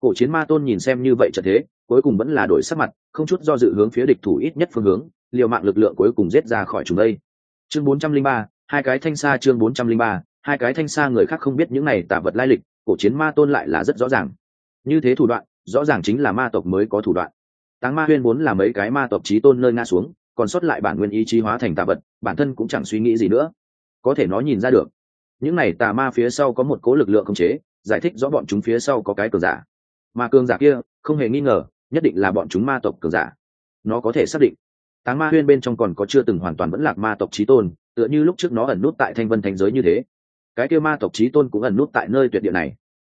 cổ chiến ma tôn nhìn xem như vậy trở thế cuối cùng vẫn là đổi sắc mặt không chút do dự hướng phía địch thủ ít nhất phương hướng liều mạng lực lượng cuối cùng giết ra khỏi chúng đây. Chương 403, hai cái thanh xa chương 403, hai cái thanh xa người khác không biết những này tả vật lai lịch cổ chiến ma tôn lại là rất rõ ràng. Như thế thủ đoạn rõ ràng chính là ma tộc mới có thủ đoạn. Táng ma huyên vốn là mấy cái ma tộc trí tôn nơi nga xuống còn sót lại bản nguyên ý chí hóa thành tà vật bản thân cũng chẳng suy nghĩ gì nữa có thể nó nhìn ra được. Những này tà ma phía sau có một cố lực lượng khống chế, giải thích rõ bọn chúng phía sau có cái cường giả. Mà cường giả kia, không hề nghi ngờ, nhất định là bọn chúng ma tộc cường giả. Nó có thể xác định. Táng ma huyên bên trong còn có chưa từng hoàn toàn vẫn lạc ma tộc trí tôn, tựa như lúc trước nó ẩn nút tại thanh vân thành giới như thế. Cái kia ma tộc trí tôn cũng ẩn nút tại nơi tuyệt địa này.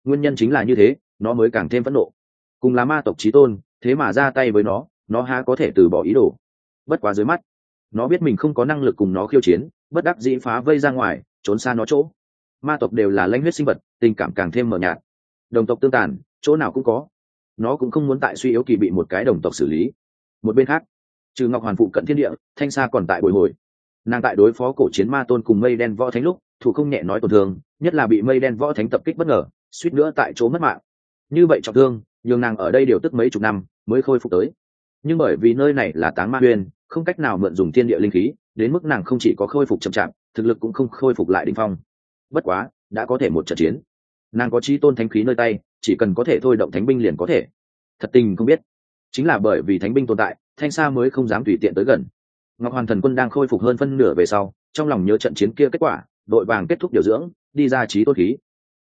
Nguyên nhân chính là như thế, nó mới càng thêm phẫn nộ. Cùng là ma tộc trí tôn, thế mà ra tay với nó nó há có thể từ bỏ ý đồ. Bất quá dưới mắt, nó biết mình không có năng lực cùng nó khiêu chiến bất đắc dĩ phá vây ra ngoài trốn xa nó chỗ. Ma tộc đều là lãnh huyết sinh vật tình cảm càng thêm mờ nhạt. Đồng tộc tương tàn chỗ nào cũng có. Nó cũng không muốn tại suy yếu kỳ bị một cái đồng tộc xử lý. Một bên khác trừ ngọc hoàn phụ cận thiên địa thanh sa còn tại bồi hồi. Nàng tại đối phó cổ chiến ma tôn cùng mây đen võ thánh lúc thủ không nhẹ nói tổn thương nhất là bị mây đen võ thánh tập kích bất ngờ suýt nữa tại chỗ mất mạng. Như vậy trọng thương nhường nàng ở đây điều tức mấy chục năm mới khôi phục tới. Nhưng bởi vì nơi này là táng ma huyền, không cách nào mượn dùng thiên địa linh khí đến mức nàng không chỉ có khôi phục chậm chạp, thực lực cũng không khôi phục lại đ ỉ n h phong. Bất quá, đã có thể một trận chiến. Nàng có trí tôn thánh khí nơi tay, chỉ cần có thể thôi động thánh binh liền có thể. Thật tình không biết. Chính là bởi vì thánh binh tồn tại, thanh sa mới không dám tùy tiện tới gần. Ngọc hoàn thần quân đang khôi phục hơn phân nửa về sau, trong lòng nhớ trận chiến kia kết quả, đội vàng kết thúc điều dưỡng, đi ra trí tôn khí.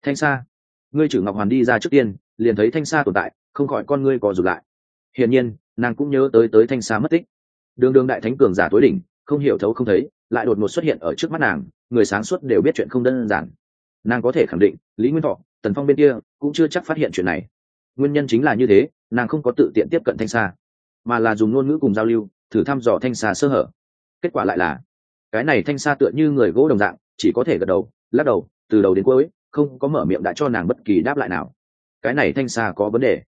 Thanh sa, ngươi chử ngọc hoàn đi ra trước tiên, liền thấy thanh sa tồn tại, không khỏi con ngươi có rụt lại. Hiển nhiên, nàng cũng nhớ tới tới thanh sa mất tích. Đường đường đại thánh cường giả tối đỉnh không hiểu thấu không thấy, lại đột ngột xuất hiện ở trước mắt nàng, người sáng suốt đều biết chuyện không đơn giản. Nàng có thể khẳng định, lý nguyên thọ, tần phong bên kia, cũng chưa chắc phát hiện chuyện này. Nguyên nhân chính là như thế, nàng không có tự tiện tiếp cận thanh sa, mà là dùng ngôn ngữ cùng giao lưu, thử thăm dò thanh sa sơ hở. Kết quả lại là, cái này thanh sa tựa như người gỗ đồng dạng, chỉ có thể gật đầu, lắc đầu, từ đầu đến cuối, không có mở miệng đã cho nàng bất kỳ đáp lại nào. Cái này thanh sa có vấn đề.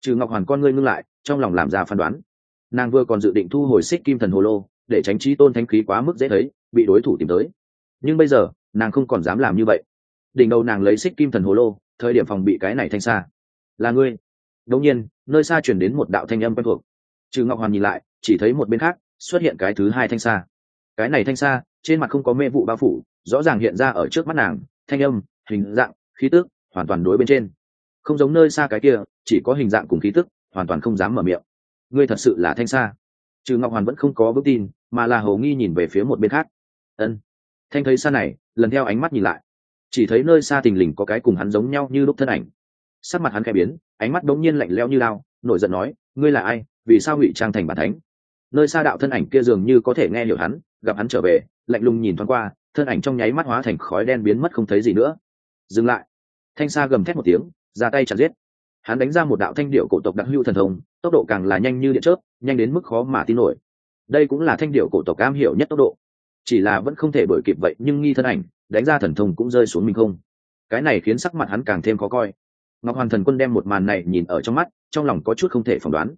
Trừ ngọc hoàn con ngươi ngưng lại, trong lòng làm ra phán đoán. Nàng vừa còn dự định thu hồi xích kim thần hồ lô để tránh trí tôn thánh khí quá mức dễ thấy, bị đối thủ tìm tới. Nhưng bây giờ, nàng không còn dám làm như vậy. Đỉnh đầu nàng lấy xích kim thần hồ lô, thời điểm phòng bị cái này thanh xa. Là ngươi. Đông nhiên, nơi xa chuyển đến một đạo thanh âm quen thuộc. Trừ ngọc hoàn nhìn lại, chỉ thấy một bên khác, xuất hiện cái thứ hai thanh xa. Cái này thanh xa, trên mặt không có mê vụ bao phủ, rõ ràng hiện ra ở trước mắt nàng, thanh âm, hình dạng, khí tức, hoàn toàn đối bên trên. Không giống nơi xa cái kia, chỉ có hình dạng cùng khí tức, hoàn toàn không dám mở miệng. Ngươi thật sự là thanh xa trừ ngọc hoàn vẫn không có vững tin, mà là hầu nghi nhìn về phía một bên khác. Ân. Thanh thấy xa này, lần theo ánh mắt nhìn lại. Chỉ thấy nơi xa tình lình có cái cùng hắn giống nhau như lúc thân ảnh. Sắc mặt hắn khẽ biến, ánh mắt đống nhiên lạnh lẽo như lao, nổi giận nói, ngươi là ai? Vì sao ngụy trang thành bản thánh? Nơi xa đạo thân ảnh kia dường như có thể nghe hiểu hắn, gặp hắn trở về, lạnh lùng nhìn thoáng qua, thân ảnh trong nháy mắt hóa thành khói đen biến mất không thấy gì nữa. Dừng lại. Thanh sa gầm thét một tiếng, ra tay chặt giết hắn đánh ra một đạo thanh điệu cổ tộc đặc hữu thần thông, tốc độ càng là nhanh như điện chớp, nhanh đến mức khó mà tin nổi. Đây cũng là thanh điệu cổ tộc am hiểu nhất tốc độ. Chỉ là vẫn không thể đổi kịp vậy, nhưng nghi thân ảnh, đánh ra thần thông cũng rơi xuống mình không. Cái này khiến sắc mặt hắn càng thêm khó coi. Ngọc hoàn thần quân đem một màn này nhìn ở trong mắt, trong lòng có chút không thể phỏng đoán.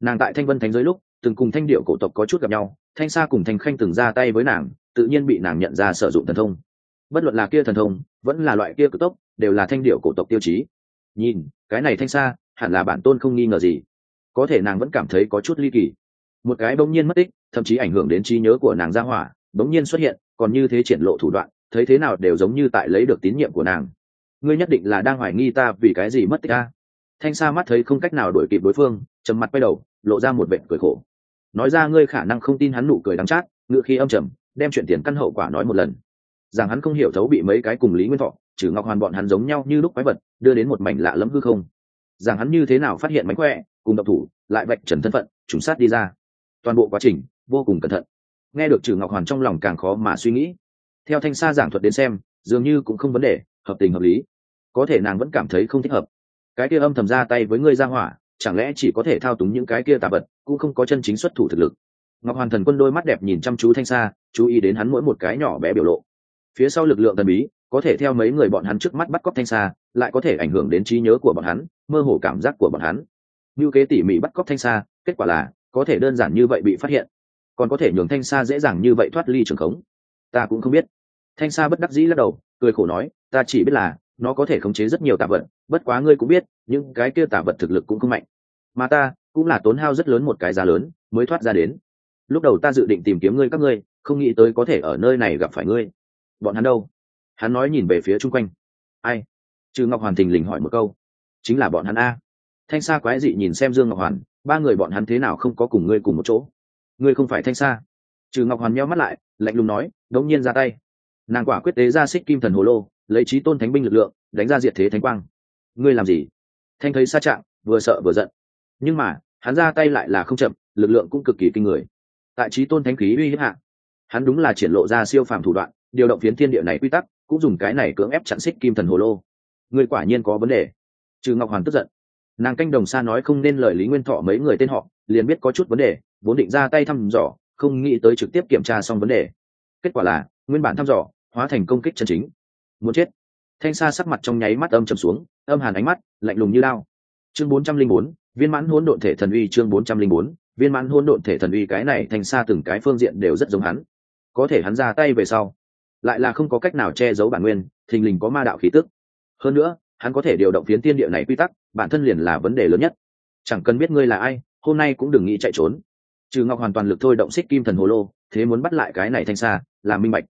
Nàng tại thanh vân thánh giới lúc, từng cùng thanh điệu cổ tộc có chút gặp nhau, thanh sa cùng thanh khanh từng ra tay với nàng, tự nhiên bị nàng nhận ra sử dụng thần thông. Bất luận là kia thần thông, vẫn là loại kia cực tốc, đều là thanh điệu cổ tộc tiêu chí nhìn, cái này thanh xa, hẳn là bản tôn không nghi ngờ gì. Có thể nàng vẫn cảm thấy có chút ly kỳ. Một cái bỗng nhiên mất tích, thậm chí ảnh hưởng đến trí nhớ của nàng ra hỏa, bỗng nhiên xuất hiện, còn như thế triển lộ thủ đoạn, thấy thế nào đều giống như tại lấy được tín nhiệm của nàng. Ngươi nhất định là đang hoài nghi ta vì cái gì mất tích ta thanh sa mắt thấy không cách nào đuổi kịp đối phương, trầm mặt quay đầu, lộ ra một vệ cười khổ. Nói ra ngươi khả năng không tin hắn nụ cười đắng chát ngựa khi âm trầm, đem chuyện tiền căn hậu quả nói một lần. Rằng hắn không hiểu thấu bị mấy cái cùng lý nguyên thọ trừ ngọc hoàn bọn hắn giống nhau như lúc quái vật, đưa đến một mảnh lạ lẫm hư không. Rằng hắn như thế nào phát hiện mánh khỏe, cùng độc thủ, lại vạch trần thân phận, trùng sát đi ra. Toàn bộ quá trình, vô cùng cẩn thận. Nghe được trừ ngọc hoàn trong lòng càng khó mà suy nghĩ. Theo thanh sa giảng thuật đến xem, dường như cũng không vấn đề, hợp tình hợp lý. Có thể nàng vẫn cảm thấy không thích hợp. Cái kia âm thầm ra tay với ngươi ra hỏa, chẳng lẽ chỉ có thể thao túng những cái kia tà vật, cũng không có chân chính xuất thủ thực lực. Ngọc hoàn thần quân đôi mắt đẹp nhìn chăm chú thanh sa, chú ý đến hắn mỗi một cái nhỏ bé biểu lộ. Phía sau lực lượng thần bí có thể theo mấy người bọn hắn trước mắt bắt cóc thanh sa, lại có thể ảnh hưởng đến trí nhớ của bọn hắn, mơ hồ cảm giác của bọn hắn. Như kế tỉ mỉ bắt cóc thanh sa, kết quả là, có thể đơn giản như vậy bị phát hiện. Còn có thể nhường thanh sa dễ dàng như vậy thoát ly trường khống. Ta cũng không biết. Thanh sa bất đắc dĩ lắc đầu, cười khổ nói, ta chỉ biết là, nó có thể khống chế rất nhiều tạ vật, bất quá ngươi cũng biết, những cái kia tạ vật thực lực cũng không mạnh. Mà ta, cũng là tốn hao rất lớn một cái giá lớn, mới thoát ra đến. Lúc đầu ta dự định tìm kiếm ngươi các ngươi, không nghĩ tới có thể ở nơi này gặp phải ngươi. Bọn hắn đâu? Hắn nói nhìn về phía chung quanh. Ai? Trừ ngọc hoàn thình lình hỏi một câu. Chính là bọn hắn a. Thanh sa quái dị nhìn xem dương ngọc hoàn, ba người bọn hắn thế nào không có cùng ngươi cùng một chỗ? Ngươi không phải thanh sa. Trừ ngọc hoàn meo mắt lại, lạnh lùng nói, đống nhiên ra tay. Nàng quả quyết tế ra xích kim thần hồ lô, lấy trí tôn thánh binh lực lượng, đánh ra diệt thế thánh quang. Ngươi làm gì? Thanh thấy xa trạng, vừa sợ vừa giận. Nhưng mà, hắn ra tay lại là không chậm, lực lượng cũng cực kỳ kinh người. Tại trí tôn thánh khí uy hiếp hạ, hắn đúng là triển lộ ra siêu phàm thủ đoạn, điều động phiến thiên địa này quy tắc cũng dùng cái này cưỡng ép chặn xích kim thần hồ lô. Người quả nhiên có vấn đề. Trừ ngọc hoàn tức giận. Nàng canh đồng xa nói không nên lời lý nguyên thọ mấy người tên họ, liền biết có chút vấn đề, vốn định ra tay thăm dò, không nghĩ tới trực tiếp kiểm tra xong vấn đề. Kết quả là, nguyên bản thăm dò, hóa thành công kích chân chính. Muốn chết. Thanh sa sắc mặt trong nháy mắt âm trầm xuống, âm hàn ánh mắt, lạnh lùng như lao chương bốn trăm linh bốn, viên mãn hôn độn thể thần uy chương bốn trăm linh bốn, viên mãn hôn độn thể thần uy cái này thanh sa từng cái phương diện đều rất giống hắn. Có thể hắn ra tay về sau lại là không có cách nào che giấu bản nguyên, thình lình có ma đạo khí tức. Hơn nữa, hắn có thể điều động phiến tiên địa này quy tắc, bản thân liền là vấn đề lớn nhất. Chẳng cần biết ngươi là ai, hôm nay cũng đừng nghĩ chạy trốn. Trừ ngọc hoàn toàn lực thôi động xích kim thần hồ lô, thế muốn bắt lại cái này thanh sa, là minh bạch.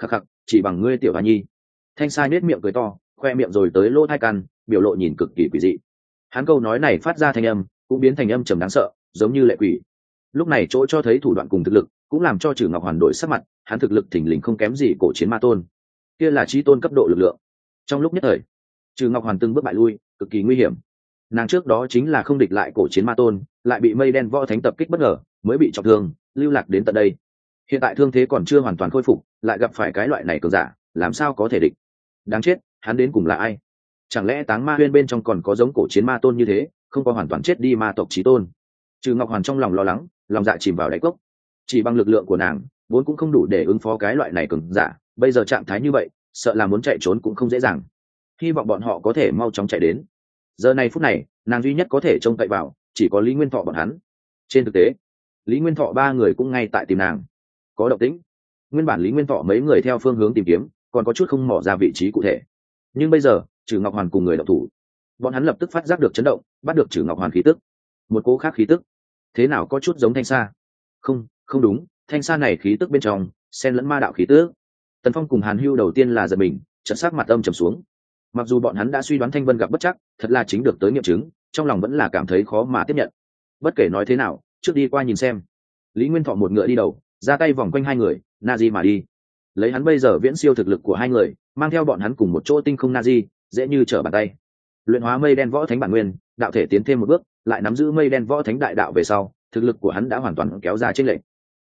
Khắc khắc, chỉ bằng ngươi tiểu hà nhi. Thanh sa nết miệng cười to, khoe miệng rồi tới lỗ thai căn, biểu lộ nhìn cực kỳ quỷ dị. Hắn câu nói này phát ra thanh âm, cũng biến thành âm trầm đáng sợ, giống như lệ quỷ. Lúc này chỗ cho thấy thủ đoạn cùng thực lực cũng làm cho trừ ngọc hoàn đổi sắc mặt, hắn thực lực thình lình không kém gì cổ chiến ma tôn. Kia là trí tôn cấp độ lực lượng. Trong lúc nhất thời, trừ ngọc hoàn từng bước bại lui, cực kỳ nguy hiểm. Nàng trước đó chính là không địch lại cổ chiến ma tôn, lại bị mây đen võ thánh tập kích bất ngờ, mới bị trọng thương, lưu lạc đến tận đây. Hiện tại thương thế còn chưa hoàn toàn khôi phục, lại gặp phải cái loại này cường giả, làm sao có thể địch? Đáng chết, hắn đến cùng là ai? Chẳng lẽ táng ma huyên bên trong còn có giống cổ chiến ma tôn như thế, không có hoàn toàn chết đi ma tộc trí tôn? Trừ ngọc hoàn trong lòng lo lắng, lòng dạ chìm vào đáy cốc chỉ bằng lực lượng của nàng, vốn cũng không đủ để ứng phó cái loại này cứng giả, bây giờ trạng thái như vậy, sợ là muốn chạy trốn cũng không dễ dàng. Hy vọng bọn họ có thể mau chóng chạy đến. Giờ này phút này, nàng duy nhất có thể trông cậy vào, chỉ có lý nguyên thọ bọn hắn. Trên thực tế, lý nguyên thọ ba người cũng ngay tại tìm nàng. Có động tĩnh. Nguyên bản lý nguyên thọ mấy người theo phương hướng tìm kiếm, còn có chút không mỏ ra vị trí cụ thể. Nhưng bây giờ trừ ngọc hoàn cùng người đọc thủ. Bọn hắn lập tức phát giác được chấn động, bắt được trừ ngọc hoàn khí tức. Một cố khác khí tức. Thế nào có chút giống thanh sa? Không không đúng, thanh sa này khí tức bên trong, xen lẫn ma đạo khí tức. Tần phong cùng hàn hưu đầu tiên là giật mình, trận sắc mặt âm trầm xuống. Mặc dù bọn hắn đã suy đoán thanh vân gặp bất chắc, thật là chính được tới nghiệm chứng, trong lòng vẫn là cảm thấy khó mà tiếp nhận. Bất kể nói thế nào, trước đi qua nhìn xem. Lý nguyên thọ một ngựa đi đầu, ra tay vòng quanh hai người, na di mà đi. Lấy hắn bây giờ viễn siêu thực lực của hai người, mang theo bọn hắn cùng một chỗ tinh không na di, dễ như trở bàn tay. Luyện hóa mây đen võ thánh bản nguyên, đạo thể tiến thêm một bước, lại nắm giữ mây đen võ thánh đại đạo về sau, thực lực của hắn đã hoàn toàn kéo ra trên lệnh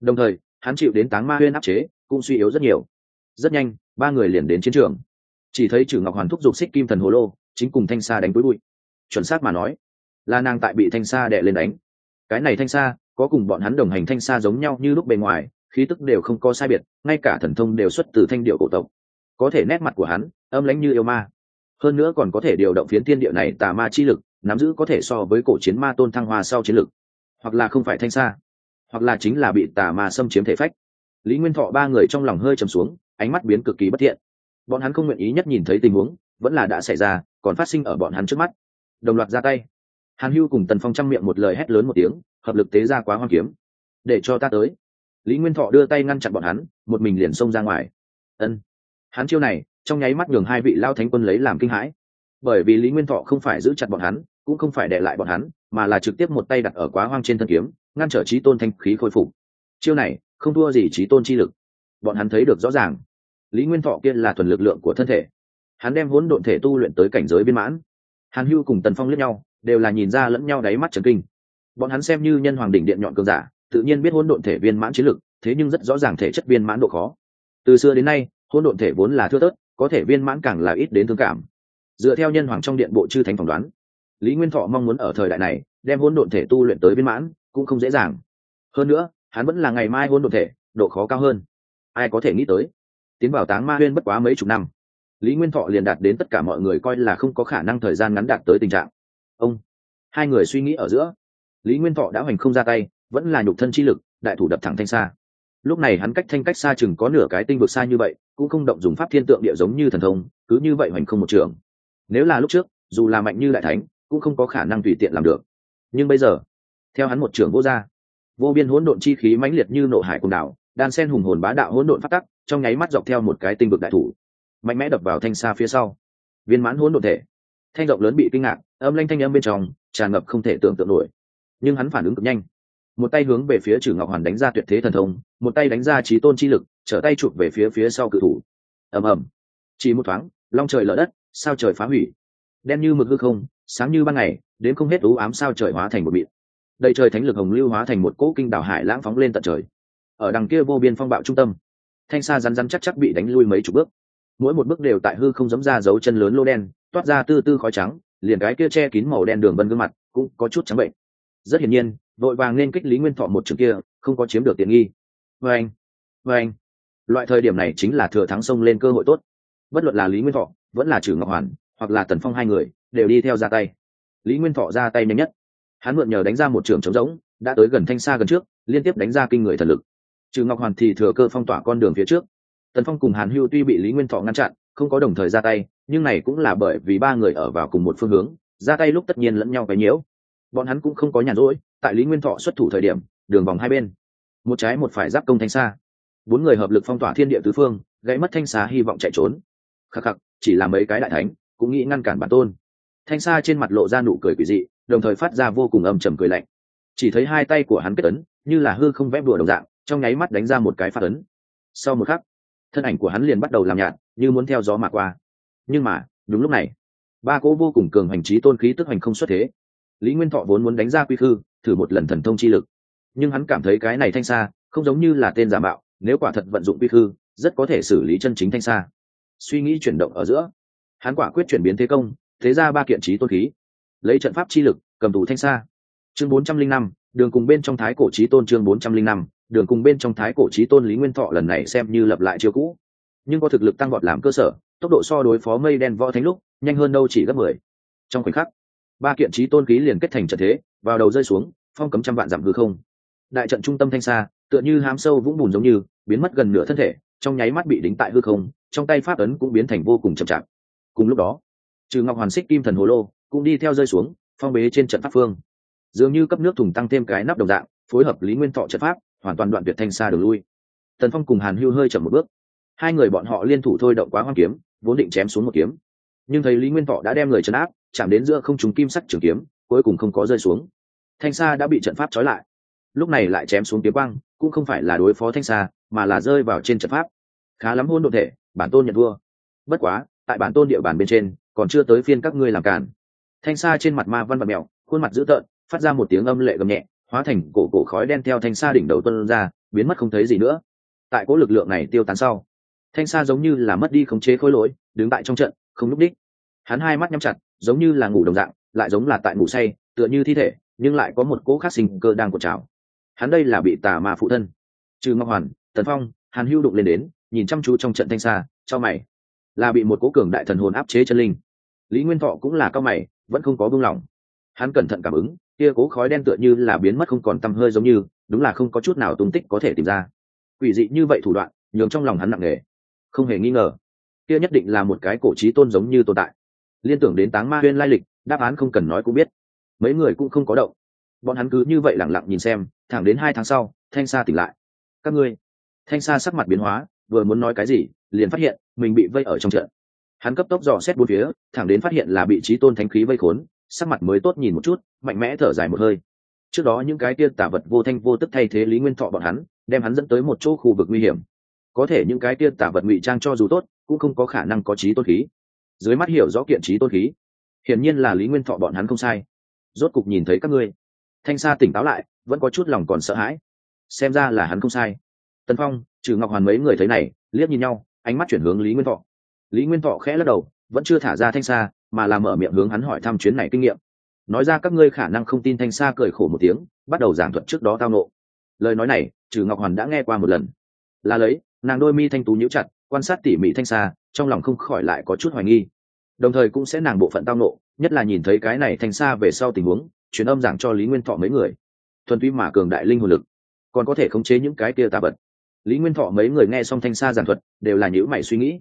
đồng thời, hắn chịu đến táng ma huyên áp chế, cũng suy yếu rất nhiều. Rất nhanh, ba người liền đến chiến trường. Chỉ thấy trừ ngọc hoàn thúc giục xích kim thần hồ lô, chính cùng thanh sa đánh túi bụi. Chuẩn xác mà nói, là nàng tại bị thanh sa đệ lên đánh. Cái này thanh sa, có cùng bọn hắn đồng hành thanh sa giống nhau như lúc bề ngoài, khí tức đều không có sai biệt, ngay cả thần thông đều xuất từ thanh điệu cổ tộc. Có thể nét mặt của hắn, âm lãnh như yêu ma. Hơn nữa còn có thể điều động phiến tiên địa này tà ma chi lực, nắm giữ có thể so với cổ chiến ma tôn thăng hoa sau chiến lực. Hoặc là không phải thanh sa hoặc là chính là bị tà ma xâm chiếm thể phách. Lý nguyên thọ ba người trong lòng hơi trầm xuống, ánh mắt biến cực kỳ bất thiện. Bọn hắn không nguyện ý nhất nhìn thấy tình huống, vẫn là đã xảy ra, còn phát sinh ở bọn hắn trước mắt. Đồng loạt ra tay. Hàn hưu cùng tần phong chăm miệng một lời hét lớn một tiếng, hợp lực tế ra quá hoang kiếm. Để cho ta tới. Lý nguyên thọ đưa tay ngăn chặn bọn hắn, một mình liền xông ra ngoài. Ân. Hắn chiêu này, trong nháy mắt nhường hai vị lao thánh quân lấy làm kinh hãi. Bởi vì lý nguyên thọ không phải giữ chặt bọn hắn, cũng không phải để lại bọn hắn, mà là trực tiếp một tay đặt ở quá hoang trên thân kiếm ngăn trở trí tôn thanh khí khôi phục. Chiêu này, không thua gì trí tôn chi lực. Bọn hắn thấy được rõ ràng. Lý nguyên thọ kia là thuần lực lượng của thân thể. Hắn đem hỗn độn thể tu luyện tới cảnh giới biên mãn. Hàn hưu cùng tần phong lẫn nhau, đều là nhìn ra lẫn nhau đáy mắt trần kinh. Bọn hắn xem như nhân hoàng đỉnh điện nhọn cường giả, tự nhiên biết hỗn độn thể viên mãn chiến lực, thế nhưng rất rõ ràng thể chất viên mãn độ khó. Từ xưa đến nay, hỗn độn thể vốn là thưa tớt có thể viên mãn càng là ít đến thương cảm. Dựa theo nhân hoàng trong điện bộ chư thánh phỏng đoán, lý nguyên thọ mong muốn ở thời đại này, đem hỗn độn thể tu luyện tới viên mãn cũng không dễ dàng. Hơn nữa, hắn vẫn là ngày mai hôn đột thể, độ khó cao hơn. Ai có thể nghĩ tới? Tiến vào táng ma huyên bất quá mấy chục năm, lý nguyên thọ liền đạt đến tất cả mọi người coi là không có khả năng thời gian ngắn đạt tới tình trạng. Ông, hai người suy nghĩ ở giữa. Lý nguyên thọ đã hoành không ra tay, vẫn là nhục thân chi lực, đại thủ đập thẳng thanh xa. Lúc này hắn cách thanh cách xa chừng có nửa cái tinh vực xa như vậy, cũng không động dùng pháp thiên tượng địa giống như thần thông, cứ như vậy hoành không một trường. Nếu là lúc trước, dù là mạnh như đại thánh, cũng không có khả năng tùy tiện làm được. Nhưng bây giờ theo hắn một trưởng vô gia, vô biên hỗn độn chi khí mãnh liệt như nộ hải cùng đảo, đan sen hùng hồn bá đạo hỗn độn phát tắc, trong nháy mắt dọc theo một cái tinh vực đại thủ, mạnh mẽ đập vào thanh xa phía sau. Viên mãn hỗn độn thể, thanh rộng lớn bị kinh ngạc, âm lanh thanh âm bên trong, tràn ngập không thể tưởng tượng nổi. Nhưng hắn phản ứng cực nhanh. Một tay hướng về phía trừ ngọc hoàn đánh ra tuyệt thế thần thông, một tay đánh ra trí tôn chi lực, trở tay chụp về phía phía sau cự thủ. Ầm ầm. Chỉ một thoáng, long trời lở đất, sao trời phá hủy. Đen như mực hư không, sáng như ban ngày, đến không hết ú ám sao trời hóa thành một biển đầy trời thánh lực hồng lưu hóa thành một cỗ kinh đảo hải lãng phóng lên tận trời. Ở đằng kia vô biên phong bạo trung tâm, thanh sa rắn rắn chắc chắc bị đánh lui mấy chục bước. Mỗi một bước đều tại hư không giống ra dấu chân lớn lô đen, toát ra tư tư khói trắng, liền cái kia che kín màu đen đường vân gương mặt cũng có chút trắng bệnh. Rất hiển nhiên, vội vàng nên kích lý nguyên thọ một trường kia, không có chiếm được tiện nghi. Vê anh vê anh. Loại thời điểm này chính là thừa thắng sông lên cơ hội tốt. Bất luận là lý nguyên thọ, vẫn là trừ ngọc hoàn, hoặc là tần phong hai người, đều đi theo ra tay. Lý nguyên thọ ra tay nhanh nhất hắn mượn nhờ đánh ra một trường trống rỗng, đã tới gần thanh xa gần trước, liên tiếp đánh ra kinh người thần lực. Trừ ngọc hoàn thì thừa cơ phong tỏa con đường phía trước. Tần phong cùng hàn hưu tuy bị lý nguyên thọ ngăn chặn, không có đồng thời ra tay, nhưng này cũng là bởi vì ba người ở vào cùng một phương hướng, ra tay lúc tất nhiên lẫn nhau cái nhiễu. Bọn hắn cũng không có nhàn rỗi, tại lý nguyên thọ xuất thủ thời điểm, đường vòng hai bên. Một trái một phải giáp công thanh xa. Bốn người hợp lực phong tỏa thiên địa tứ phương, gãy mất thanh xá hy vọng chạy trốn. Khắc khắc, chỉ là mấy cái đại thánh, cũng nghĩ ngăn cản bản tôn. Thanh xa trên mặt lộ ra nụ cười quỷ dị đồng thời phát ra vô cùng âm trầm cười lạnh. Chỉ thấy hai tay của hắn kết ấn, như là hư không vẽ đùa đồng dạng, trong nháy mắt đánh ra một cái phát ấn. Sau một khắc, thân ảnh của hắn liền bắt đầu làm nhạt, như muốn theo gió mà qua. Nhưng mà, đúng lúc này, ba cỗ vô cùng cường hành trí tôn khí tức hành không xuất thế. Lý nguyên thọ vốn muốn đánh ra quy khư, thử một lần thần thông chi lực. Nhưng hắn cảm thấy cái này thanh xa không giống như là tên giả mạo, nếu quả thật vận dụng quy khư, rất có thể xử lý chân chính thanh xa suy nghĩ chuyển động ở giữa, hắn quả quyết chuyển biến thế công, thế ra ba kiện trí tôn khí lấy trận pháp chi lực, cầm tù thanh xa chương bốn trăm linh năm, đường cùng bên trong thái cổ trí tôn chương bốn trăm linh năm, đường cùng bên trong thái cổ trí tôn lý nguyên thọ lần này xem như lập lại chiêu cũ. Nhưng có thực lực tăng vọt làm cơ sở, tốc độ so đối phó mây đen võ thánh lúc, nhanh hơn đâu chỉ gấp mười. Trong khoảnh khắc, ba kiện trí tôn khí liền kết thành trận thế, vào đầu rơi xuống, phong cấm trăm vạn giảm hư không. Đại trận trung tâm thanh xa tựa như hám sâu vũng bùn giống như, biến mất gần nửa thân thể, trong nháy mắt bị đính tại hư không, trong tay pháp ấn cũng biến thành vô cùng chậm chạp. Cùng lúc đó, trừ ngọc hoàn xích kim thần hồ lô cũng đi theo rơi xuống, phong bế trên trận pháp phương. Dường như cấp nước thùng tăng thêm cái nắp đồng dạng, phối hợp lý nguyên thọ trận pháp, hoàn toàn đoạn tuyệt thanh xa đường lui. Tần phong cùng hàn hưu hơi chậm một bước. Hai người bọn họ liên thủ thôi động quá hoang kiếm, vốn định chém xuống một kiếm. Nhưng thấy lý nguyên thọ đã đem người chấn áp, chạm đến giữa không chúng kim sắc trường kiếm, cuối cùng không có rơi xuống. Thanh sa đã bị trận pháp trói lại. Lúc này lại chém xuống kiếm băng cũng không phải là đối phó thanh sa, mà là rơi vào trên trận pháp. Khá lắm hôn đ ộ thể, bản tôn nhận vua bất quá, tại bản tôn địa bàn bên trên, còn chưa tới phiên các ngươi làm cản thanh sa trên mặt ma văn và mèo, khuôn mặt dữ tợn, phát ra một tiếng âm lệ gầm nhẹ, hóa thành cổ cổ khói đen theo thanh sa đỉnh đầu tuân ra, biến mất không thấy gì nữa. Tại cỗ lực lượng này tiêu tán sau, thanh sa giống như là mất đi khống chế khối lỗi, đứng tại trong trận, không lúc đích. Hắn hai mắt nhắm chặt, giống như là ngủ đồng dạng, lại giống là tại ngủ say, tựa như thi thể, nhưng lại có một cỗ khác sinh cơ đang cột trào. Hắn đây là bị tà mà phụ thân. Trừ ngọc hoàn, tần phong, hàn hưu đụng lên đến, nhìn chăm chú trong trận thanh xa cho mày. Là bị một cố cường đại thần hồn áp chế chân linh lý nguyên thọ cũng là cao mày, vẫn không có buông lỏng. Hắn cẩn thận cảm ứng, kia cố khói đen tựa như là biến mất không còn tăm hơi giống như, đúng là không có chút nào tung tích có thể tìm ra. Quỷ dị như vậy thủ đoạn, nhường trong lòng hắn nặng nề. Không hề nghi ngờ, kia nhất định là một cái cổ trí tôn giống như tồn tại. Liên tưởng đến táng ma huyên lai lịch, đáp án không cần nói cũng biết. Mấy người cũng không có động. Bọn hắn cứ như vậy lẳng lặng nhìn xem, thẳng đến hai tháng sau, thanh sa tỉnh lại. Các ngươi. Thanh sa sắc mặt biến hóa, vừa muốn nói cái gì, liền phát hiện mình bị vây ở trong trận hắn cấp tốc dò xét bốn phía, thẳng đến phát hiện là bị trí tôn thánh khí vây khốn, sắc mặt mới tốt nhìn một chút, mạnh mẽ thở dài một hơi. Trước đó những cái tiên tả vật vô thanh vô tức thay thế lý nguyên thọ bọn hắn, đem hắn dẫn tới một chỗ khu vực nguy hiểm. Có thể những cái tiên tả vật ngụy trang cho dù tốt, cũng không có khả năng có trí tôn khí. Dưới mắt hiểu rõ kiện trí tôn khí, hiển nhiên là lý nguyên thọ bọn hắn không sai. Rốt cục nhìn thấy các ngươi. Thanh sa tỉnh táo lại, vẫn có chút lòng còn sợ hãi. Xem ra là hắn không sai. Tần phong, trừ ngọc hoàn mấy người thấy này, liếc nhìn nhau, ánh mắt chuyển hướng lý nguyên thọ lý nguyên thọ khẽ lắc đầu, vẫn chưa thả ra thanh sa mà làm mở miệng hướng hắn hỏi thăm chuyến này kinh nghiệm. Nói ra các ngươi khả năng không tin thanh sa cười khổ một tiếng, bắt đầu giảng thuật trước đó tao nộ lời nói này, trừ ngọc hoàn đã nghe qua một lần. Là lấy, nàng đôi mi thanh tú nhíu chặt, quan sát tỉ mỉ thanh xa, trong lòng không khỏi lại có chút hoài nghi. Đồng thời cũng sẽ nàng bộ phận tao nộ nhất là nhìn thấy cái này thanh xa về sau tình huống, truyền âm giảng cho lý nguyên thọ mấy người. Thuần túy mà cường đại linh hồn lực, còn có thể khống chế những cái kia tà vật. Lý nguyên thọ mấy người nghe xong thanh xa giảng thuật, đều là nhữ mày suy nghĩ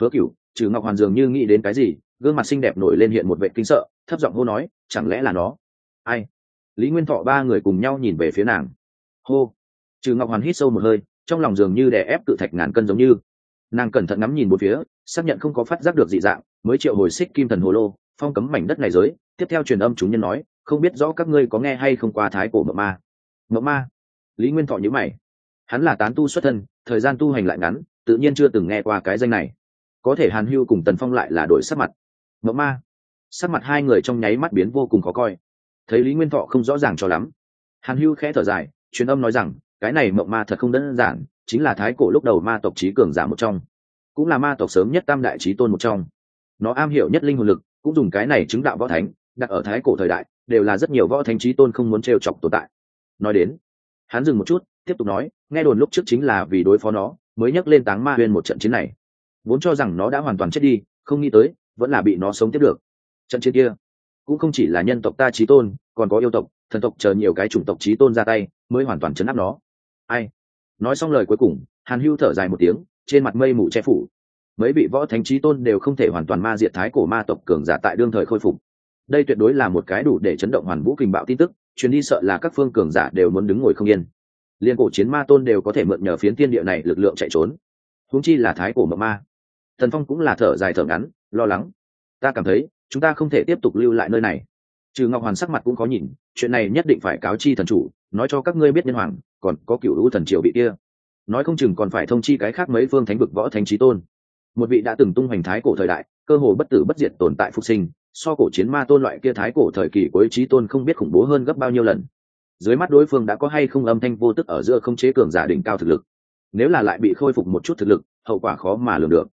hứa cửu, trừ ngọc hoàn dường như nghĩ đến cái gì, gương mặt xinh đẹp nổi lên hiện một vệ kinh sợ, thấp giọng hô nói, chẳng lẽ là nó? Ai? Lý nguyên thọ ba người cùng nhau nhìn về phía nàng. Hô. Trừ ngọc hoàn hít sâu một hơi, trong lòng dường như đè ép cự thạch ngàn cân giống như. Nàng cẩn thận ngắm nhìn một phía, xác nhận không có phát giác được dị dạng, mới triệu hồi xích kim thần hồ lô, phong cấm mảnh đất này giới, tiếp theo truyền âm chúng nhân nói, không biết rõ các ngươi có nghe hay không qua thái cổ mộng ma? Mộng ma? Lý nguyên thọ nhữ mày. Hắn là tán tu xuất thân, thời gian tu hành lại ngắn, tự nhiên chưa từng nghe qua cái danh này có thể hàn hưu cùng tần phong lại là đổi sắc mặt. Mộng ma. Sắc mặt hai người trong nháy mắt biến vô cùng khó coi. Thấy lý nguyên thọ không rõ ràng cho lắm. Hàn hưu khẽ thở dài, truyền âm nói rằng, cái này mộng ma thật không đơn giản, chính là thái cổ lúc đầu ma tộc trí cường giả một trong. Cũng là ma tộc sớm nhất tam đại trí tôn một trong. Nó am hiểu nhất linh hồn lực, cũng dùng cái này chứng đạo võ thánh, đặt ở thái cổ thời đại, đều là rất nhiều võ thánh trí tôn không muốn trêu chọc tồn tại. Nói đến, hắn dừng một chút, tiếp tục nói, nghe đồn lúc trước chính là vì đối phó nó, mới nhắc lên táng ma huyên một trận chiến này vốn cho rằng nó đã hoàn toàn chết đi, không nghĩ tới, vẫn là bị nó sống tiếp được. Trận chiến kia cũng không chỉ là nhân tộc ta trí tôn, còn có yêu tộc, thần tộc chờ nhiều cái chủng tộc trí tôn ra tay mới hoàn toàn chấn áp nó. Ai? Nói xong lời cuối cùng, hàn hưu thở dài một tiếng, trên mặt mây mù che phủ. Mấy vị võ thánh trí tôn đều không thể hoàn toàn ma diệt thái cổ ma tộc cường giả tại đương thời khôi phục. Đây tuyệt đối là một cái đủ để chấn động hoàn vũ kình bạo tin tức chuyến đi sợ là các phương cường giả đều muốn đứng ngồi không yên. Liên cổ chiến ma tôn đều có thể mượn nhờ phiến tiên địa này lực lượng chạy trốn. Huống chi là thái cổ mộng ma thần phong cũng là thở dài thở ngắn, lo lắng. Ta cảm thấy, chúng ta không thể tiếp tục lưu lại nơi này. Trừ ngọc hoàn sắc mặt cũng có nhìn, chuyện này nhất định phải cáo chi thần chủ, nói cho các ngươi biết nhân hoàng, còn có cựu lũ thần triều bị kia. Nói không chừng còn phải thông chi cái khác mấy phương thánh vực võ thánh trí tôn. Một vị đã từng tung hoành thái cổ thời đại, cơ hồ bất tử bất diệt tồn tại phục sinh, so cổ chiến ma tôn loại kia thái cổ thời kỳ cuối trí tôn không biết khủng bố hơn gấp bao nhiêu lần. Dưới mắt đối phương đã có hay không âm thanh vô tức ở giữa không chế cường giả đỉnh cao thực lực. Nếu là lại bị khôi phục một chút thực lực, hậu quả khó mà lường được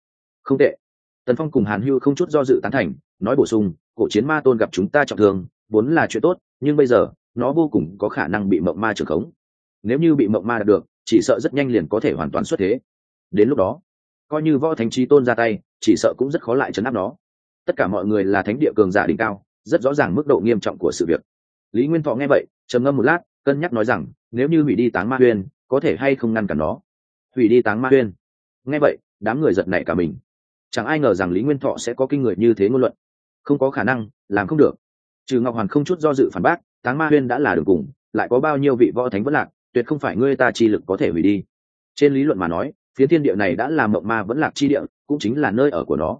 không tệ. Tần phong cùng hàn hưu không chút do dự tán thành, nói bổ sung, cổ chiến ma tôn gặp chúng ta trọng thương, vốn là chuyện tốt, nhưng bây giờ, nó vô cùng có khả năng bị mộng ma trưởng khống. Nếu như bị mộng ma đạt được, chỉ sợ rất nhanh liền có thể hoàn toàn xuất thế. Đến lúc đó, coi như võ thánh trí tôn ra tay, chỉ sợ cũng rất khó lại chấn áp nó. Tất cả mọi người là thánh địa cường giả đỉnh cao, rất rõ ràng mức độ nghiêm trọng của sự việc. Lý nguyên thọ nghe vậy, trầm ngâm một lát, cân nhắc nói rằng, nếu như hủy đi táng ma huyên, có thể hay không ngăn cản nó? Hủy đi táng ma huyên. Nghe vậy, đám người giật nảy cả mình chẳng ai ngờ rằng lý nguyên thọ sẽ có kinh người như thế ngôn luận. Không có khả năng, làm không được. Trừ ngọc hoàn không chút do dự phản bác, táng ma huyên đã là đường cùng, lại có bao nhiêu vị võ thánh vẫn lạc, tuyệt không phải ngươi ta chi lực có thể hủy đi. Trên lý luận mà nói phía thiên địa này đã làm mộng ma vẫn lạc chi địa, cũng chính là nơi ở của nó.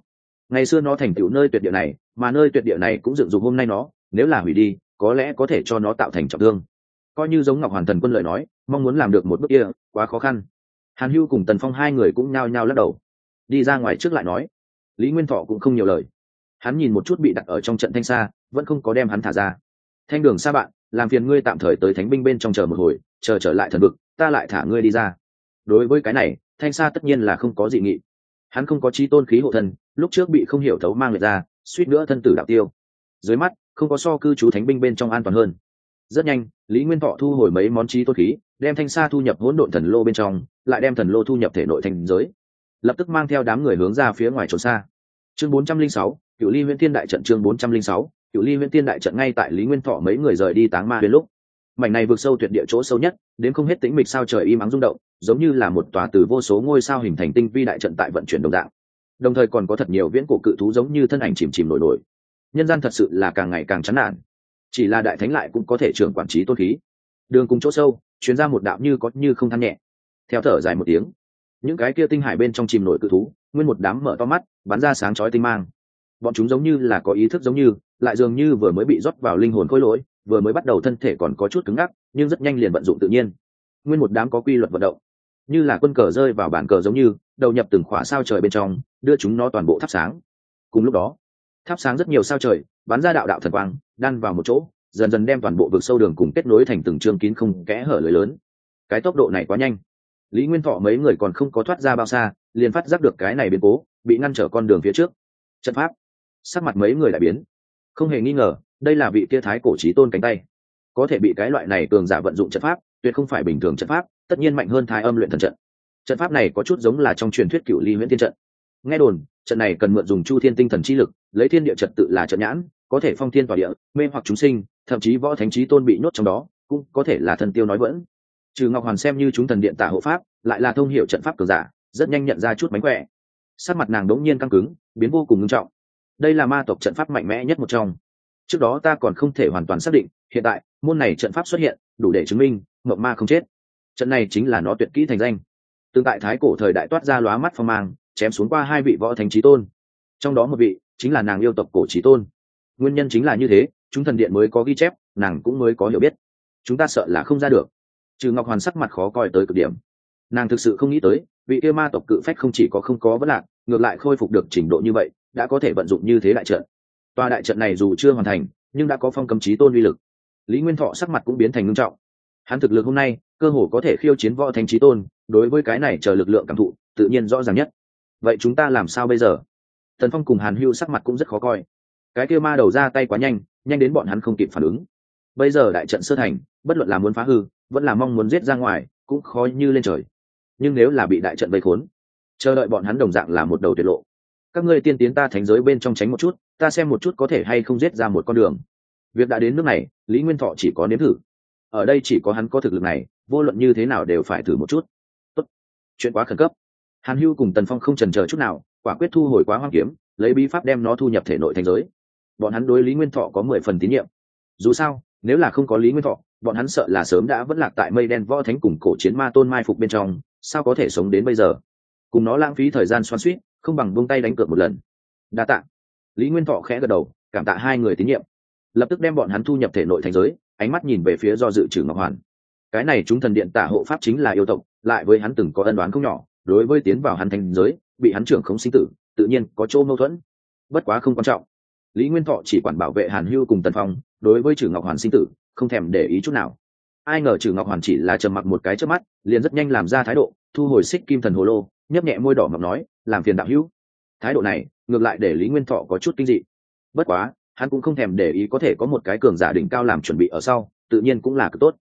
Ngày xưa nó thành tựu nơi tuyệt địa này, mà nơi tuyệt địa này cũng dựng dục hôm nay nó, nếu là hủy đi, có lẽ có thể cho nó tạo thành trọng thương. Coi như giống ngọc hoàn thần quân lợi nói, mong muốn làm được một bước kia, quá khó khăn. Hàn hưu cùng tần phong hai người cũng nhao nhao lắc đầu đi ra ngoài trước lại nói. Lý nguyên thọ cũng không nhiều lời. Hắn nhìn một chút bị đặt ở trong trận thanh xa, vẫn không có đem hắn thả ra. Thanh đường xa bạn, làm phiền ngươi tạm thời tới thánh binh bên trong chờ một hồi, chờ trở lại thần vực, ta lại thả ngươi đi ra. Đối với cái này, thanh sa tất nhiên là không có dị nghị. Hắn không có chi tôn khí hộ thân, lúc trước bị không hiểu thấu mang lại ra, suýt nữa thân tử đạo tiêu. Dưới mắt, không có so cư trú thánh binh bên trong an toàn hơn. Rất nhanh, lý nguyên thọ thu hồi mấy món chi tôn khí, đem thanh sa thu nhập hỗn độn thần lô bên trong, lại đem thần lô thu nhập thể nội thành giới lập tức mang theo đám người hướng ra phía ngoài trốn xa. Chương bốn trăm linh sáu, cựu ly huyễn thiên đại trận chương bốn trăm linh sáu, cựu ly huyễn thiên đại trận ngay tại lý nguyên thọ mấy người rời đi táng ma đến lúc. Mảnh này vượt sâu tuyệt địa chỗ sâu nhất, đến không hết tĩnh mịch sao trời im ắng rung động, giống như là một tòa từ vô số ngôi sao hình thành tinh vi đại trận tại vận chuyển đồng dạng. Đồng thời còn có thật nhiều viễn cổ cự thú giống như thân ảnh chìm chìm nổi nổi. Nhân gian thật sự là càng ngày càng chán nản. Chỉ là đại thánh lại cũng có thể trưởng quản trí tôn khí. Đường cùng chỗ sâu chuyến ra một đạo như có như không than nhẹ. Theo thở dài một tiếng những cái kia tinh hải bên trong chìm nổi cự thú, nguyên một đám mở to mắt, bắn ra sáng chói tinh mang. Bọn chúng giống như là có ý thức giống như, lại dường như vừa mới bị rót vào linh hồn khôi lỗi, vừa mới bắt đầu thân thể còn có chút cứng ngắc, nhưng rất nhanh liền vận dụng tự nhiên. Nguyên một đám có quy luật vận động. Như là quân cờ rơi vào bản cờ giống như, đầu nhập từng khỏa sao trời bên trong, đưa chúng nó toàn bộ thắp sáng. Cùng lúc đó, thắp sáng rất nhiều sao trời, bắn ra đạo đạo thần quang, đan vào một chỗ, dần dần đem toàn bộ vực sâu đường cùng kết nối thành từng chương kín không kẽ hở lưới lớn. Cái tốc độ này quá nhanh lý nguyên thọ mấy người còn không có thoát ra bao xa, liền phát giác được cái này biến cố, bị ngăn trở con đường phía trước. Trận pháp. Sắc mặt mấy người lại biến. Không hề nghi ngờ, đây là vị kia thái cổ trí tôn cánh tay. Có thể bị cái loại này cường giả vận dụng trận pháp, tuyệt không phải bình thường trận pháp, tất nhiên mạnh hơn thái âm luyện thần trận. Trận pháp này có chút giống là trong truyền thuyết cựu ly nguyễn thiên trận. Nghe đồn, trận này cần mượn dùng chu thiên tinh thần chi lực, lấy thiên địa trật tự là trận nhãn, có thể phong thiên tỏa địa, mê hoặc chúng sinh, thậm chí võ thánh trí tôn bị nhốt trong đó, cũng có thể là thần tiêu nói vẫn trừ ngọc hoàn xem như chúng thần điện tả hộ pháp, lại là thông hiệu trận pháp cờ giả, rất nhanh nhận ra chút mánh khỏe. Sắc mặt nàng đống nhiên căng cứng, biến vô cùng nghiêm trọng. Đây là ma tộc trận pháp mạnh mẽ nhất một trong. Trước đó ta còn không thể hoàn toàn xác định, hiện tại, môn này trận pháp xuất hiện, đủ để chứng minh mộng ma không chết. Trận này chính là nó tuyệt kỹ thành danh. Tương tại thái cổ thời đại toát ra lóa mắt phong mang, chém xuống qua hai vị võ thánh trí tôn. Trong đó một vị, chính là nàng yêu tộc cổ trí tôn. Nguyên nhân chính là như thế, chúng thần điện mới có ghi chép, nàng cũng mới có hiểu biết. Chúng ta sợ là không ra được trừ ngọc hoàn sắc mặt khó coi tới cực điểm. Nàng thực sự không nghĩ tới, vị kia ma tộc cự phách không chỉ có không có vấn lạc, ngược lại khôi phục được trình độ như vậy, đã có thể vận dụng như thế đại trận. Tòa đại trận này dù chưa hoàn thành, nhưng đã có phong cầm trí tôn uy lực. Lý nguyên thọ sắc mặt cũng biến thành ngưng trọng. Hắn thực lực hôm nay, cơ hồ có thể khiêu chiến võ thành trí tôn, đối với cái này chờ lực lượng cảm thụ, tự nhiên rõ ràng nhất. Vậy chúng ta làm sao bây giờ? Tần phong cùng hàn hưu sắc mặt cũng rất khó coi. Cái kia ma đầu ra tay quá nhanh nhanh đến bọn hắn không kịp phản ứng bây giờ đại trận sơ thành, bất luận là muốn phá hư, vẫn là mong muốn giết ra ngoài, cũng khó như lên trời. Nhưng nếu là bị đại trận vây khốn, chờ đợi bọn hắn đồng dạng là một đầu tiết lộ. Các ngươi tiên tiến ta thành giới bên trong tránh một chút, ta xem một chút có thể hay không giết ra một con đường. Việc đã đến nước này, lý nguyên thọ chỉ có nếm thử. Ở đây chỉ có hắn có thực lực này, vô luận như thế nào đều phải thử một chút. Tốt. chuyện quá khẩn cấp. Hàn hưu cùng tần phong không trần chờ chút nào, quả quyết thu hồi quá hoang kiếm, lấy bí pháp đem nó thu nhập thể nội thành giới. Bọn hắn đối lý nguyên thọ có mười phần tín nhiệm. Dù sao nếu là không có lý nguyên thọ, bọn hắn sợ là sớm đã vẫn lạc tại mây đen võ thánh cùng cổ chiến ma tôn mai phục bên trong, sao có thể sống đến bây giờ? Cùng nó lãng phí thời gian xoan suýt không bằng buông tay đánh cược một lần. Đa tạ. Lý nguyên thọ khẽ gật đầu, cảm tạ hai người tín nhiệm. Lập tức đem bọn hắn thu nhập thể nội thành giới, ánh mắt nhìn về phía do dự trừ ngọc hoàn. Cái này chúng thần điện tả hộ pháp chính là yêu tộc, lại với hắn từng có ân đoán không nhỏ, đối với tiến vào hắn thành giới, bị hắn trưởng không sinh tử, tự nhiên có chỗ mâu thuẫn. Bất quá không quan trọng. Lý nguyên thọ chỉ quản bảo vệ hàn hưu cùng tần phong đối với trừ ngọc hoàn sinh tử, không thèm để ý chút nào. Ai ngờ trừ ngọc hoàn chỉ là trầm mặc một cái trước mắt, liền rất nhanh làm ra thái độ, thu hồi xích kim thần hồ lô, nhấp nhẹ môi đỏ ngọc nói, làm phiền đạo hữu. Thái độ này, ngược lại để lý nguyên thọ có chút kinh dị. Bất quá, hắn cũng không thèm để ý có thể có một cái cường giả đỉnh cao làm chuẩn bị ở sau, tự nhiên cũng là cực tốt.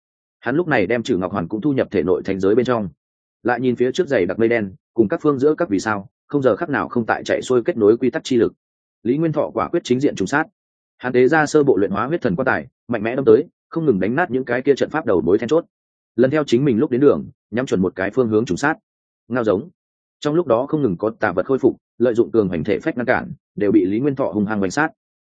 Hắn lúc này đem trừ ngọc hoàn cũng thu nhập thể nội thành giới bên trong. Lại nhìn phía trước giày đặc mây đen, cùng các phương giữa các vì sao, không giờ khắc nào không tại chạy xuôi kết nối quy tắc chi lực. Lý nguyên thọ quả quyết chính diện trùng sát hắn tế ra sơ bộ luyện hóa huyết thần quan tài, mạnh mẽ đâm tới, không ngừng đánh nát những cái kia trận pháp đầu mối then chốt. Lần theo chính mình lúc đến đường, nhắm chuẩn một cái phương hướng trùng sát. Ngao giống. Trong lúc đó không ngừng có tà vật khôi phục, lợi dụng cường hành thể phách ngăn cản, đều bị lý nguyên thọ hung hăng bánh sát.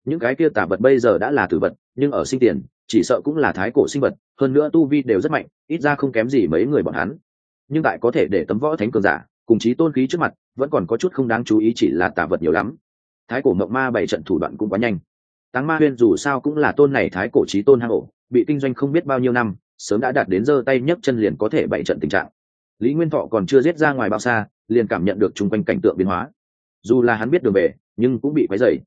Những cái kia tà vật bây giờ đã là tử vật, nhưng ở sinh tiền, chỉ sợ cũng là thái cổ sinh vật, hơn nữa tu vi đều rất mạnh, ít ra không kém gì mấy người bọn hắn. Nhưng tại có thể để tấm võ thánh cường giả, cùng chí tôn khí trước mặt, vẫn còn có chút không đáng chú ý chỉ là tà vật nhiều lắm. Thái cổ mộng ma bảy trận thủ đoạn cũng quá nhanh táng ma huyên dù sao cũng là tôn này thái cổ chí tôn hang ổ, bị kinh doanh không biết bao nhiêu năm, sớm đã đạt đến giơ tay nhấc chân liền có thể bảy trận tình trạng. Lý nguyên thọ còn chưa giết ra ngoài bao xa, liền cảm nhận được chung quanh cảnh tượng biến hóa. Dù là hắn biết đường về, nhưng cũng bị quấy dày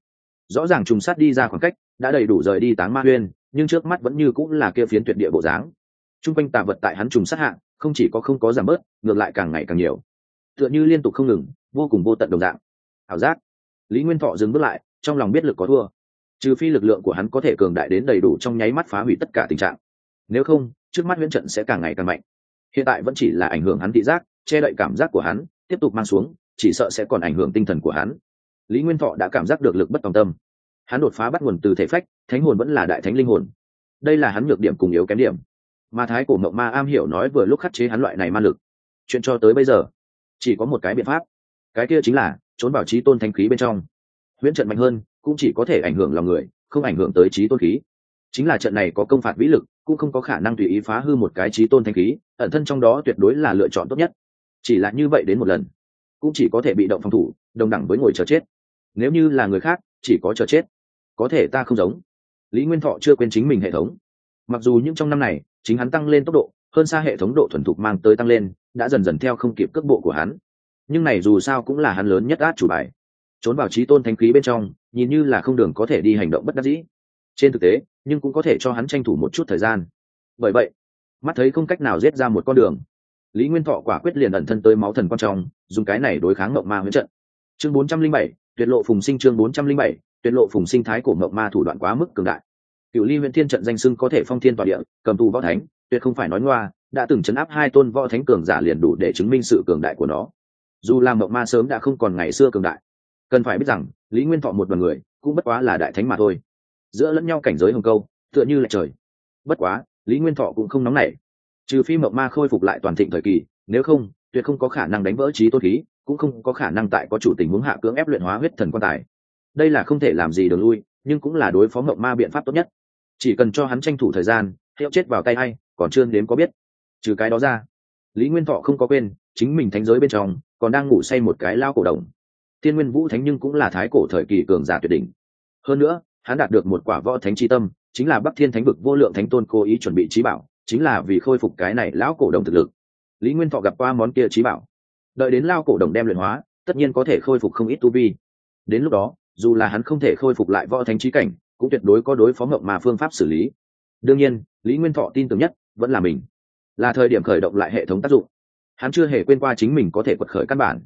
rõ ràng trùng sát đi ra khoảng cách, đã đầy đủ rời đi táng ma huyên, nhưng trước mắt vẫn như cũng là kia phiến tuyệt địa bộ dáng. Chung quanh tà vật tại hắn trùng sát hạng không chỉ có không có giảm bớt, ngược lại càng ngày càng nhiều. Tựa như liên tục không ngừng, vô cùng vô tận đồng dạng. Ảo giác. Lý nguyên thọ dừng bước lại, trong lòng biết lực có thua trừ phi lực lượng của hắn có thể cường đại đến đầy đủ trong nháy mắt phá hủy tất cả tình trạng. Nếu không, trước mắt huyễn trận sẽ càng ngày càng mạnh. Hiện tại vẫn chỉ là ảnh hưởng hắn thị giác, che đậy cảm giác của hắn, tiếp tục mang xuống, chỉ sợ sẽ còn ảnh hưởng tinh thần của hắn. Lý nguyên thọ đã cảm giác được lực bất tòng tâm. Hắn đột phá bắt nguồn từ thể phách, thánh hồn vẫn là đại thánh linh hồn. Đây là hắn nhược điểm cùng yếu kém điểm. Mà thái cổ mộng ma am hiểu nói vừa lúc khắc chế hắn loại này ma lực. Chuyện cho tới bây giờ, chỉ có một cái biện pháp. Cái kia chính là trốn bảo trí tôn thanh khí bên trong. Huyễn trận mạnh hơn cũng chỉ có thể ảnh hưởng lòng người, không ảnh hưởng tới trí tôn khí. Chính là trận này có công phạt vĩ lực, cũng không có khả năng tùy ý phá hư một cái trí tôn thanh khí, ẩn thân trong đó tuyệt đối là lựa chọn tốt nhất. Chỉ là như vậy đến một lần, cũng chỉ có thể bị động phòng thủ, đồng đẳng với ngồi chờ chết. Nếu như là người khác, chỉ có chờ chết. Có thể ta không giống. Lý nguyên thọ chưa quên chính mình hệ thống. Mặc dù những trong năm này, chính hắn tăng lên tốc độ, hơn xa hệ thống độ thuần thục mang tới tăng lên, đã dần dần theo không kịp cước bộ của hắn. Nhưng này dù sao cũng là hắn lớn nhất át chủ bài. Trốn vào trí tôn thanh khí bên trong nhìn như là không đường có thể đi hành động bất đắc dĩ. Trên thực tế, nhưng cũng có thể cho hắn tranh thủ một chút thời gian. Bởi vậy, mắt thấy không cách nào giết ra một con đường, lý nguyên thọ quả quyết liền ẩn thân tới máu thần quan trọng dùng cái này đối kháng mộng ma huyễn trận. Chương bốn trăm linh bảy, tuyệt lộ phùng sinh chương bốn trăm linh bảy, tuyệt lộ phùng sinh thái của mộng ma thủ đoạn quá mức cường đại. Cựu ly huyện thiên trận danh sưng có thể phong thiên tỏa địa, cầm tù võ thánh, tuyệt không phải nói ngoa, đã từng chấn áp hai tôn võ thánh cường giả liền đủ để chứng minh sự cường đại của nó. Dù làm mộng ma sớm đã không còn ngày xưa cường đại cần phải biết rằng, lý nguyên thọ một đoàn người, cũng bất quá là đại thánh mà thôi. Giữa lẫn nhau cảnh giới hồng câu, tựa như là trời. Bất quá, lý nguyên thọ cũng không nóng nảy. Trừ phi mộng ma khôi phục lại toàn thịnh thời kỳ, nếu không, tuyệt không có khả năng đánh vỡ trí tôn khí, cũng không có khả năng tại có chủ tình huống hạ cưỡng ép luyện hóa huyết thần quan tài. Đây là không thể làm gì đường lui, nhưng cũng là đối phó mộng ma biện pháp tốt nhất. Chỉ cần cho hắn tranh thủ thời gian hiệu chết vào tay hay còn chưa đến có biết. Trừ cái đó ra, lý nguyên thọ không có quên, chính mình thánh giới bên trong, còn đang ngủ say một cái lao cổ đồng thiên nguyên vũ thánh nhưng cũng là thái cổ thời kỳ cường giả tuyệt đỉnh. Hơn nữa, hắn đạt được một quả võ thánh chi tâm, chính là bắc thiên thánh vực vô lượng thánh tôn cố ý chuẩn bị trí bảo, chính là vì khôi phục cái này lão cổ đồng thực lực. Lý nguyên thọ gặp qua món kia trí bảo. Đợi đến lao cổ đồng đem luyện hóa, tất nhiên có thể khôi phục không ít tu vi. Đến lúc đó, dù là hắn không thể khôi phục lại võ thánh trí cảnh, cũng tuyệt đối có đối phó ngộng mà phương pháp xử lý. Đương nhiên, lý nguyên thọ tin tưởng nhất vẫn là mình. Là thời điểm khởi động lại hệ thống tác dụng. Hắn chưa hề quên qua chính mình có thể quật khởi căn bản.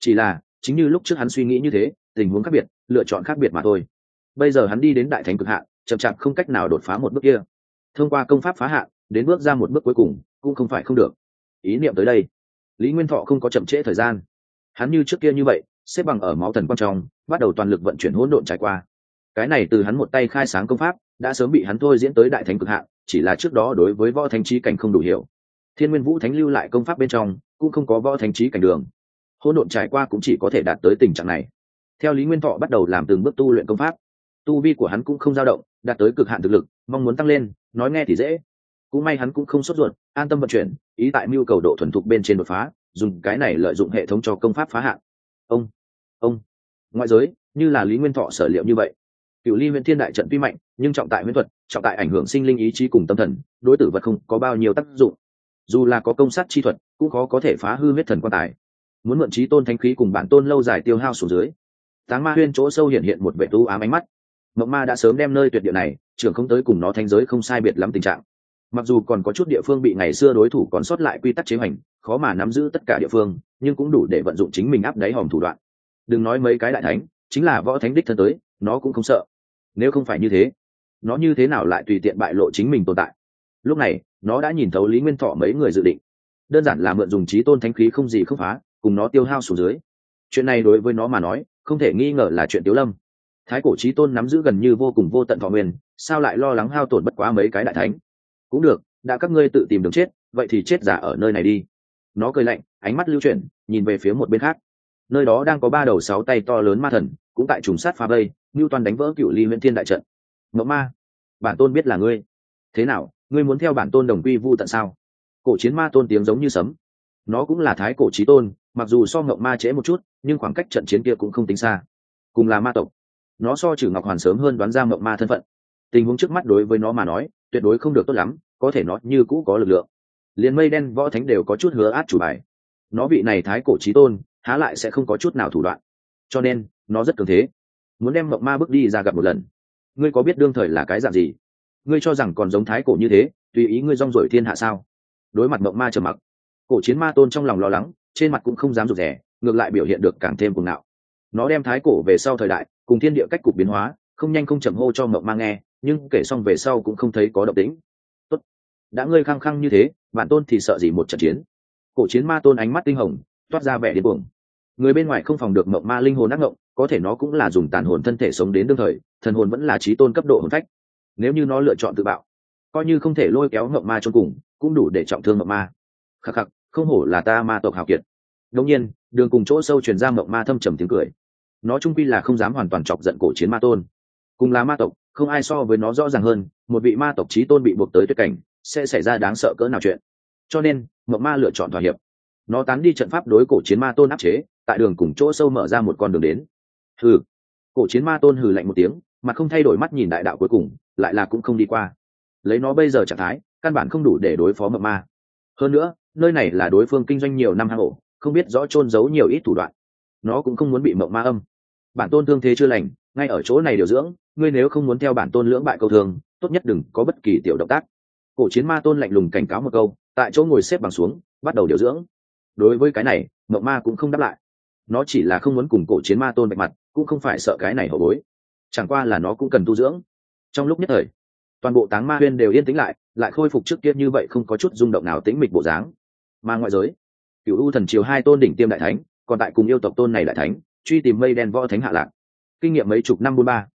Chỉ là chính như lúc trước hắn suy nghĩ như thế tình huống khác biệt lựa chọn khác biệt mà thôi. Bây giờ hắn đi đến đại thánh cực hạ, chậm chạp không cách nào đột phá một bước kia. Thông qua công pháp phá hạ, đến bước ra một bước cuối cùng cũng không phải không được. Ý niệm tới đây. Lý nguyên thọ không có chậm trễ thời gian. Hắn như trước kia như vậy xếp bằng ở máu thần quan trọng bắt đầu toàn lực vận chuyển hỗn độn trải qua. Cái này từ hắn một tay khai sáng công pháp đã sớm bị hắn thôi diễn tới đại thánh cực hạn chỉ là trước đó đối với võ thánh trí cảnh không đủ hiểu. Thiên nguyên vũ thánh lưu lại công pháp bên trong cũng không có võ thánh trí cảnh đường hỗn độn trải qua cũng chỉ có thể đạt tới tình trạng này. Theo lý nguyên thọ bắt đầu làm từng bước tu luyện công pháp, tu vi của hắn cũng không dao động, đạt tới cực hạn thực lực, mong muốn tăng lên, nói nghe thì dễ. Cũng may hắn cũng không sốt ruột, an tâm vận chuyển, ý tại mưu cầu độ thuần thục bên trên đột phá, dùng cái này lợi dụng hệ thống cho công pháp phá hạn. Ông ông, ngoại giới, như là lý nguyên thọ sở liệu như vậy. Cựu ly huyện thiên đại trận tuy mạnh, nhưng trọng tại huyễn thuật, trọng tại ảnh hưởng sinh linh ý chí cùng tâm thần, đối tử vật không có bao nhiêu tác dụng. Dù là có công sát chi thuật, cũng khó có thể phá hư huyết thần quan tài muốn mượn trí tôn thanh khí cùng bản tôn lâu dài tiêu hao xuống dưới. Táng ma huyên chỗ sâu hiện hiện một vệ tu ám ánh mắt. Mộng ma đã sớm đem nơi tuyệt địa này, trưởng không tới cùng nó thanh giới không sai biệt lắm tình trạng. Mặc dù còn có chút địa phương bị ngày xưa đối thủ còn sót lại quy tắc chế hành, khó mà nắm giữ tất cả địa phương, nhưng cũng đủ để vận dụng chính mình áp đáy hòm thủ đoạn. Đừng nói mấy cái đại thánh, chính là võ thánh đích thân tới, nó cũng không sợ. Nếu không phải như thế, nó như thế nào lại tùy tiện bại lộ chính mình tồn tại? Lúc này, nó đã nhìn thấu lý nguyên thọ mấy người dự định. Đơn giản là mượn dùng trí tôn thánh khí không gì không phá cùng nó tiêu hao xuống dưới. Chuyện này đối với nó mà nói, không thể nghi ngờ là chuyện tiếu lâm. Thái cổ trí tôn nắm giữ gần như vô cùng vô tận thọ nguyên, sao lại lo lắng hao tổn bất quá mấy cái đại thánh? Cũng được, đã các ngươi tự tìm đường chết, vậy thì chết giả ở nơi này đi. Nó cười lạnh, ánh mắt lưu chuyển, nhìn về phía một bên khác. Nơi đó đang có ba đầu sáu tay to lớn ma thần, cũng tại trùng sát pha vây ngưu toàn đánh vỡ cựu ly nguyễn thiên đại trận. Mẫu ma, bản tôn biết là ngươi. Thế nào, ngươi muốn theo bản tôn đồng quy vu tận sao? Cổ chiến ma tôn tiếng giống như sấm. Nó cũng là thái cổ trí tôn mặc dù so ngọc ma trễ một chút, nhưng khoảng cách trận chiến kia cũng không tính xa. Cùng là ma tộc, nó so trừ ngọc hoàn sớm hơn đoán ra ngọc ma thân phận. Tình huống trước mắt đối với nó mà nói, tuyệt đối không được tốt lắm, có thể nó như cũ có lực lượng. Liền mây đen, võ thánh đều có chút hứa át chủ bài. Nó vị này thái cổ trí tôn, há lại sẽ không có chút nào thủ đoạn. Cho nên, nó rất cường thế. Muốn đem mộng ma bước đi ra gặp một lần. Ngươi có biết đương thời là cái dạng gì? Ngươi cho rằng còn giống thái cổ như thế, tùy ý ngươi rong rổi thiên hạ sao? Đối mặt mộng ma trầm mặc, cổ chiến ma tôn trong lòng lo lắng trên mặt cũng không dám rụt rẻ ngược lại biểu hiện được càng thêm cuồng ngạo. Nó đem thái cổ về sau thời đại, cùng thiên địa cách cục biến hóa, không nhanh không chậm hô cho mộng ma nghe, nhưng kể xong về sau cũng không thấy có động tĩnh. Tốt. Đã ngươi khăng khăng như thế bản tôn thì sợ gì một trận chiến? Cổ chiến ma tôn ánh mắt tinh hồng, toát ra vẻ điên cuồng. Người bên ngoài không phòng được mộng ma linh hồn ác mộng có thể nó cũng là dùng tàn hồn thân thể sống đến đương thời, thần hồn vẫn là trí tôn cấp độ hồn phách. Nếu như nó lựa chọn tự bạo, coi như không thể lôi kéo mộng ma trong cùng, cũng đủ để trọng thương mộng ma. Khắc khắc không hổ là ta ma tộc hào kiệt. Đông nhiên, đường cùng chỗ sâu truyền ra mộng ma thâm trầm tiếng cười. Nó trung quy là không dám hoàn toàn chọc giận cổ chiến ma tôn. Cùng là ma tộc, không ai so với nó rõ ràng hơn, một vị ma tộc trí tôn bị buộc tới tuyệt cảnh, sẽ xảy ra đáng sợ cỡ nào chuyện. Cho nên, mộng ma lựa chọn thỏa hiệp. Nó tán đi trận pháp đối cổ chiến ma tôn áp chế, tại đường cùng chỗ sâu mở ra một con đường đến. Hừ. Cổ chiến ma tôn hừ lạnh một tiếng, mà không thay đổi mắt nhìn đại đạo cuối cùng, lại là cũng không đi qua. Lấy nó bây giờ trạng thái, căn bản không đủ để đối phó mộng ma hơn nữa, nơi này là đối phương kinh doanh nhiều năm hang ổ, không biết rõ trôn giấu nhiều ít thủ đoạn. Nó cũng không muốn bị mộng ma âm. Bản tôn thương thế chưa lành, ngay ở chỗ này điều dưỡng, ngươi nếu không muốn theo bản tôn lưỡng bại câu thường, tốt nhất đừng có bất kỳ tiểu động tác. Cổ chiến ma tôn lạnh lùng cảnh cáo một câu, tại chỗ ngồi xếp bằng xuống, bắt đầu điều dưỡng. Đối với cái này, mộng ma cũng không đáp lại. Nó chỉ là không muốn cùng cổ chiến ma tôn bạch mặt, cũng không phải sợ cái này hậu bối. Chẳng qua là nó cũng cần tu dưỡng. Trong lúc nhất thời toàn bộ táng ma huyên đều yên tĩnh lại lại khôi phục trước kia như vậy không có chút rung động nào tĩnh mịch bộ dáng. Mà ngoại giới cựu u thần triều hai tôn đỉnh tiêm đại thánh, còn tại cùng yêu tộc tôn này đại thánh, truy tìm mây đen võ thánh hạ lạc. Kinh nghiệm mấy chục năm buôn ba,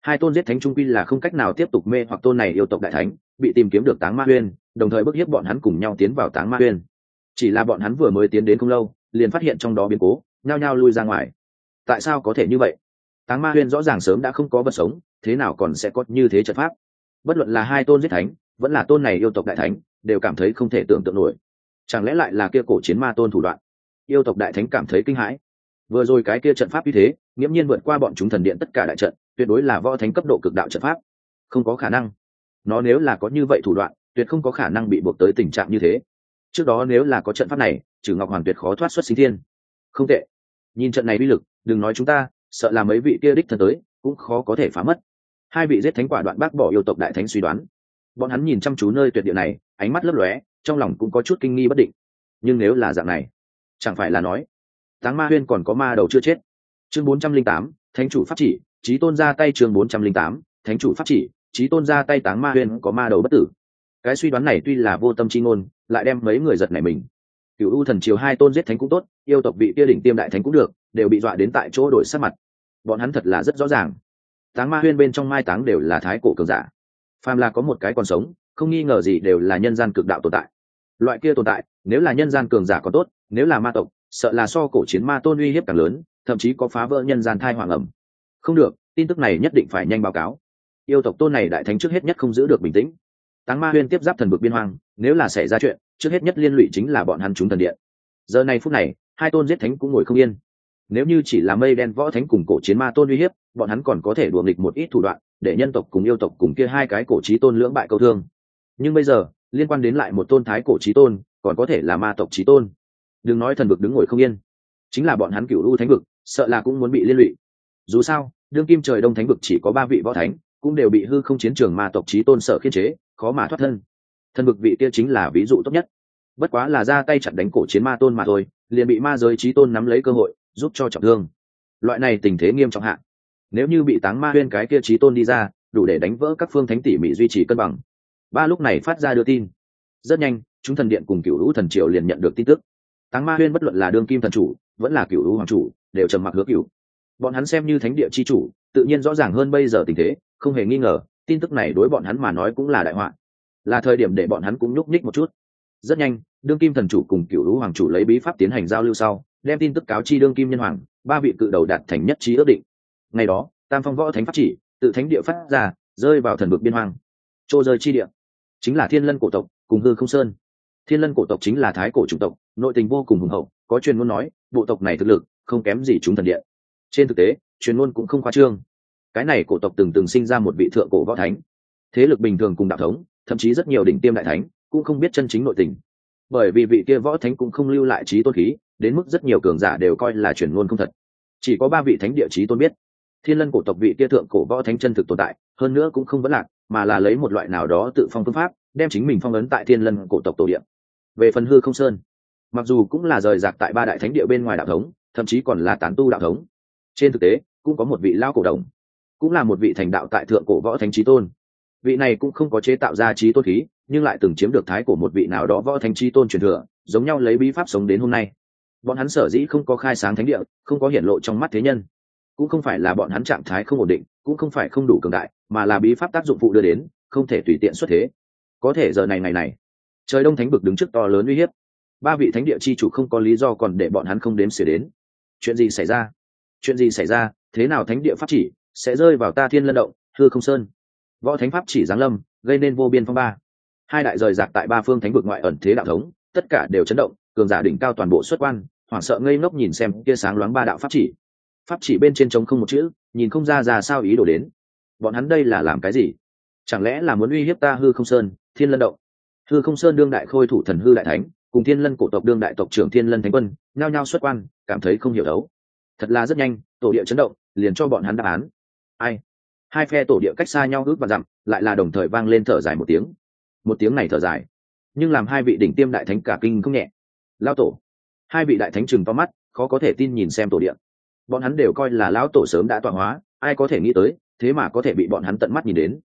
hai tôn giết thánh trung quy là không cách nào tiếp tục mê hoặc tôn này yêu tộc đại thánh, bị tìm kiếm được táng ma huyên, đồng thời bức hiếp bọn hắn cùng nhau tiến vào táng ma huyên. Chỉ là bọn hắn vừa mới tiến đến không lâu, liền phát hiện trong đó biến cố, nhao nhao lui ra ngoài. Tại sao có thể như vậy? Táng ma huyên rõ ràng sớm đã không có vật sống, thế nào còn sẽ có như thế trận pháp? Bất luận là hai tôn giết thánh, vẫn là tôn này yêu tộc đại thánh, đều cảm thấy không thể tưởng tượng nổi. Chẳng lẽ lại là kia cổ chiến ma tôn thủ đoạn? Yêu tộc đại thánh cảm thấy kinh hãi. Vừa rồi cái kia trận pháp như thế, nghiễm nhiên vượt qua bọn chúng thần điện tất cả đại trận, tuyệt đối là võ thánh cấp độ cực đạo trận pháp. Không có khả năng. Nó nếu là có như vậy thủ đoạn, tuyệt không có khả năng bị buộc tới tình trạng như thế. Trước đó nếu là có trận pháp này, trừ ngọc hoàng tuyệt khó thoát xuất sinh thiên. Không tệ. Nhìn trận này bi lực, đừng nói chúng ta, sợ là mấy vị kia đích thân tới, cũng khó có thể phá mất hai vị giết thánh quả đoạn bác bỏ yêu tộc đại thánh suy đoán. Bọn hắn nhìn chăm chú nơi tuyệt địa này, ánh mắt lấp lóe, trong lòng cũng có chút kinh nghi bất định. Nhưng nếu là dạng này, chẳng phải là nói, táng ma huyên còn có ma đầu chưa chết? Chương bốn trăm linh tám, thánh chủ pháp chỉ trí tôn ra tay chương bốn trăm linh tám, thánh chủ pháp chỉ trí tôn ra tay táng ma huyên có ma đầu bất tử. Cái suy đoán này tuy là vô tâm chi ngôn, lại đem mấy người giật này mình. Cựu u thần triều hai tôn giết thánh cũng tốt, yêu tộc vị kia đỉnh tiêm đại thánh cũng được, đều bị dọa đến tại chỗ đổi sắc mặt. Bọn hắn thật là rất rõ ràng táng ma huyên bên trong mai táng đều là thái cổ cường giả. Phàm là có một cái còn sống, không nghi ngờ gì đều là nhân gian cực đạo tồn tại. Loại kia tồn tại, nếu là nhân gian cường giả có tốt, nếu là ma tộc, sợ là so cổ chiến ma tôn uy hiếp càng lớn, thậm chí có phá vỡ nhân gian thai hoàng ẩm. Không được, tin tức này nhất định phải nhanh báo cáo. Yêu tộc tôn này đại thánh trước hết nhất không giữ được bình tĩnh. Táng ma huyên tiếp giáp thần vực biên hoang, nếu là xảy ra chuyện, trước hết nhất liên lụy chính là bọn hắn chúng thần điện. Giờ này phút này, hai tôn giết thánh cũng ngồi không yên nếu như chỉ là mây đen võ thánh cùng cổ chiến ma tôn uy hiếp, bọn hắn còn có thể đùa nghịch một ít thủ đoạn, để nhân tộc cùng yêu tộc cùng kia hai cái cổ trí tôn lưỡng bại câu thương. Nhưng bây giờ, liên quan đến lại một tôn thái cổ trí tôn, còn có thể là ma tộc trí tôn. Đừng nói thần vực đứng ngồi không yên. Chính là bọn hắn cựu lưu thánh vực, sợ là cũng muốn bị liên lụy. Dù sao, đương kim trời đông thánh vực chỉ có ba vị võ thánh, cũng đều bị hư không chiến trường ma tộc trí tôn sợ khiên chế, khó mà thoát thân. Thần vực vị kia chính là ví dụ tốt nhất. Bất quá là ra tay chặn đánh cổ chiến ma tôn mà thôi, liền bị ma giới trí tôn nắm lấy cơ hội giúp cho trọng thương. Loại này tình thế nghiêm trọng hạn nếu như bị táng ma huyên cái kia trí tôn đi ra, đủ để đánh vỡ các phương thánh tỉ mỉ duy trì cân bằng. Ba lúc này phát ra đưa tin. Rất nhanh, chúng thần điện cùng cựu lũ thần triều liền nhận được tin tức. Táng ma huyên bất luận là đương kim thần chủ, vẫn là cựu lũ hoàng chủ, đều trầm mặc hứa cựu bọn hắn xem như thánh địa chi chủ, tự nhiên rõ ràng hơn bây giờ tình thế, không hề nghi ngờ, tin tức này đối bọn hắn mà nói cũng là đại họa. Là thời điểm để bọn hắn cũng nhúc nhích một chút. Rất nhanh, đương kim thần chủ cùng cựu lũ hoàng chủ lấy bí pháp tiến hành giao lưu sau đem tin tức cáo chi đương kim nhân hoàng, ba vị cự đầu đạt thành nhất trí ước định. Ngày đó, tam phong võ thánh pháp chỉ, tự thánh địa phát ra, rơi vào thần vực biên hoang. Trô rơi chi địa, chính là thiên lân cổ tộc, cùng hư không sơn. Thiên lân cổ tộc chính là thái cổ chủng tộc, nội tình vô cùng hùng hậu, có chuyên môn nói, bộ tộc này thực lực, không kém gì chúng thần địa. Trên thực tế, chuyên môn cũng không khoa trương. Cái này cổ tộc từng từng sinh ra một vị thượng cổ võ thánh. Thế lực bình thường cùng đạo thống, thậm chí rất nhiều đỉnh tiêm đại thánh, cũng không biết chân chính nội tình. Bởi vì vị kia võ thánh cũng không lưu lại trí tôn khí đến mức rất nhiều cường giả đều coi là truyền ngôn không thật. Chỉ có ba vị thánh địa chí tôn biết. Thiên lân cổ tộc vị kia thượng cổ võ thánh chân thực tồn tại, hơn nữa cũng không vẫn lạc, mà là lấy một loại nào đó tự phong phương pháp, đem chính mình phong ấn tại thiên lân cổ tộc tổ điện về phần hư không sơn, mặc dù cũng là rời rạc tại ba đại thánh địa bên ngoài đạo thống, thậm chí còn là tán tu đạo thống, trên thực tế, cũng có một vị lao cổ đồng, cũng là một vị thành đạo tại thượng cổ võ thánh trí tôn. Vị này cũng không có chế tạo ra trí tôn khí, nhưng lại từng chiếm được thái của một vị nào đó võ thánh trí tôn truyền thừa, giống nhau lấy bí pháp sống đến hôm nay bọn hắn sở dĩ không có khai sáng thánh địa, không có hiển lộ trong mắt thế nhân. Cũng không phải là bọn hắn trạng thái không ổn định, cũng không phải không đủ cường đại, mà là bí pháp tác dụng phụ đưa đến, không thể tùy tiện xuất thế. Có thể giờ này ngày này, trời đông thánh vực đứng trước to lớn uy hiếp. Ba vị thánh địa chi chủ không có lý do còn để bọn hắn không đếm xỉa đến. Chuyện gì xảy ra? Chuyện gì xảy ra? Thế nào thánh địa pháp chỉ sẽ rơi vào ta thiên lân động, hư không sơn? Võ thánh pháp chỉ giáng lâm, gây nên vô biên phong ba. Hai đại rời rạc tại ba phương thánh vực ngoại ẩn thế đạo thống, tất cả đều chấn động cường giả đỉnh cao toàn bộ xuất quan, hoảng sợ ngây ngốc nhìn xem kia sáng loáng ba đạo pháp chỉ. Pháp chỉ bên trên trống không một chữ, nhìn không ra ra sao ý đồ đến. Bọn hắn đây là làm cái gì? Chẳng lẽ là muốn uy hiếp ta hư không sơn, thiên lân động? Hư không sơn đương đại khôi thủ thần hư đại thánh, cùng thiên lân cổ tộc đương đại tộc trưởng thiên lân thánh quân, nhao nhao xuất quan, cảm thấy không hiểu đấu. Thật là rất nhanh, tổ địa chấn động, liền cho bọn hắn đáp án. Ai? Hai phe tổ địa cách xa nhau ước và dặm, lại là đồng thời vang lên thở dài một tiếng. Một tiếng này thở dài, nhưng làm hai vị đỉnh tiêm đại thánh cả kinh không nhẹ lao tổ. Hai vị đại thánh chừng to mắt, khó có thể tin nhìn xem tổ điện. bọn hắn đều coi là lão tổ sớm đã tọa hóa, ai có thể nghĩ tới, thế mà có thể bị bọn hắn tận mắt nhìn đến.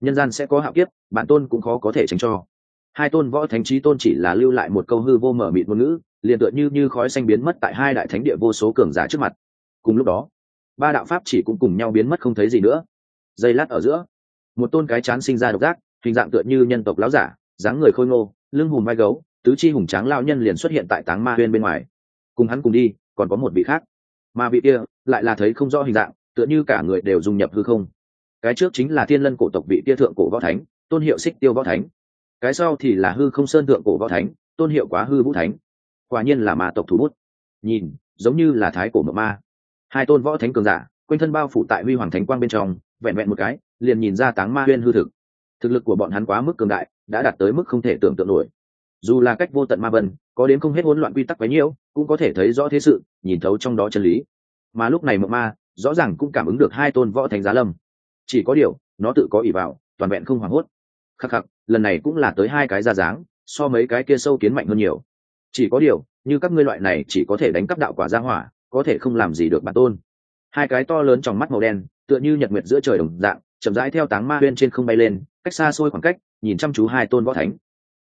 Nhân gian sẽ có hạo kiếp, bản tôn cũng khó có thể tránh cho. Hai tôn võ thánh trí tôn chỉ là lưu lại một câu hư vô mở mịt ngôn ngữ, liền tựa như như khói xanh biến mất tại hai đại thánh địa vô số cường giả trước mặt. Cùng lúc đó, ba đạo pháp chỉ cũng cùng nhau biến mất không thấy gì nữa. Giây lát ở giữa, một tôn cái chán sinh ra độc giác, hình dạng tựa như nhân tộc láo giả, dáng người khôi ngô, lưng hùm vai gấu tứ chi hùng tráng lao nhân liền xuất hiện tại táng ma huyên bên ngoài. Cùng hắn cùng đi, còn có một vị khác. Mà vị kia, lại là thấy không rõ hình dạng, tựa như cả người đều dung nhập hư không. Cái trước chính là thiên lân cổ tộc vị kia thượng cổ võ thánh, tôn hiệu xích tiêu võ thánh. Cái sau thì là hư không sơn thượng cổ võ thánh, tôn hiệu quá hư vũ thánh. Quả nhiên là ma tộc thủ bút. Nhìn, giống như là thái cổ mộng ma. Hai tôn võ thánh cường giả, quanh thân bao phủ tại huy hoàng thánh quang bên trong, vẹn vẹn một cái, liền nhìn ra táng ma huyên hư thực. Thực lực của bọn hắn quá mức cường đại, đã đạt tới mức không thể tưởng tượng nổi dù là cách vô tận ma vân, có đến không hết hỗn loạn quy tắc bấy nhiêu cũng có thể thấy rõ thế sự, nhìn thấu trong đó chân lý. Mà lúc này mộng ma, rõ ràng cũng cảm ứng được hai tôn võ thánh giá lâm. Chỉ có điều, nó tự có ỷ vào, toàn vẹn không hoảng hốt. Khắc khắc, lần này cũng là tới hai cái ra dáng, so mấy cái kia sâu kiến mạnh hơn nhiều. Chỉ có điều, như các ngươi loại này chỉ có thể đánh cắp đạo quả ra hỏa, có thể không làm gì được bản tôn. Hai cái to lớn trong mắt màu đen, tựa như nhật nguyệt giữa trời đồng dạng, chậm rãi theo táng ma huyên trên không bay lên, cách xa xôi khoảng cách, nhìn chăm chú hai tôn võ thánh.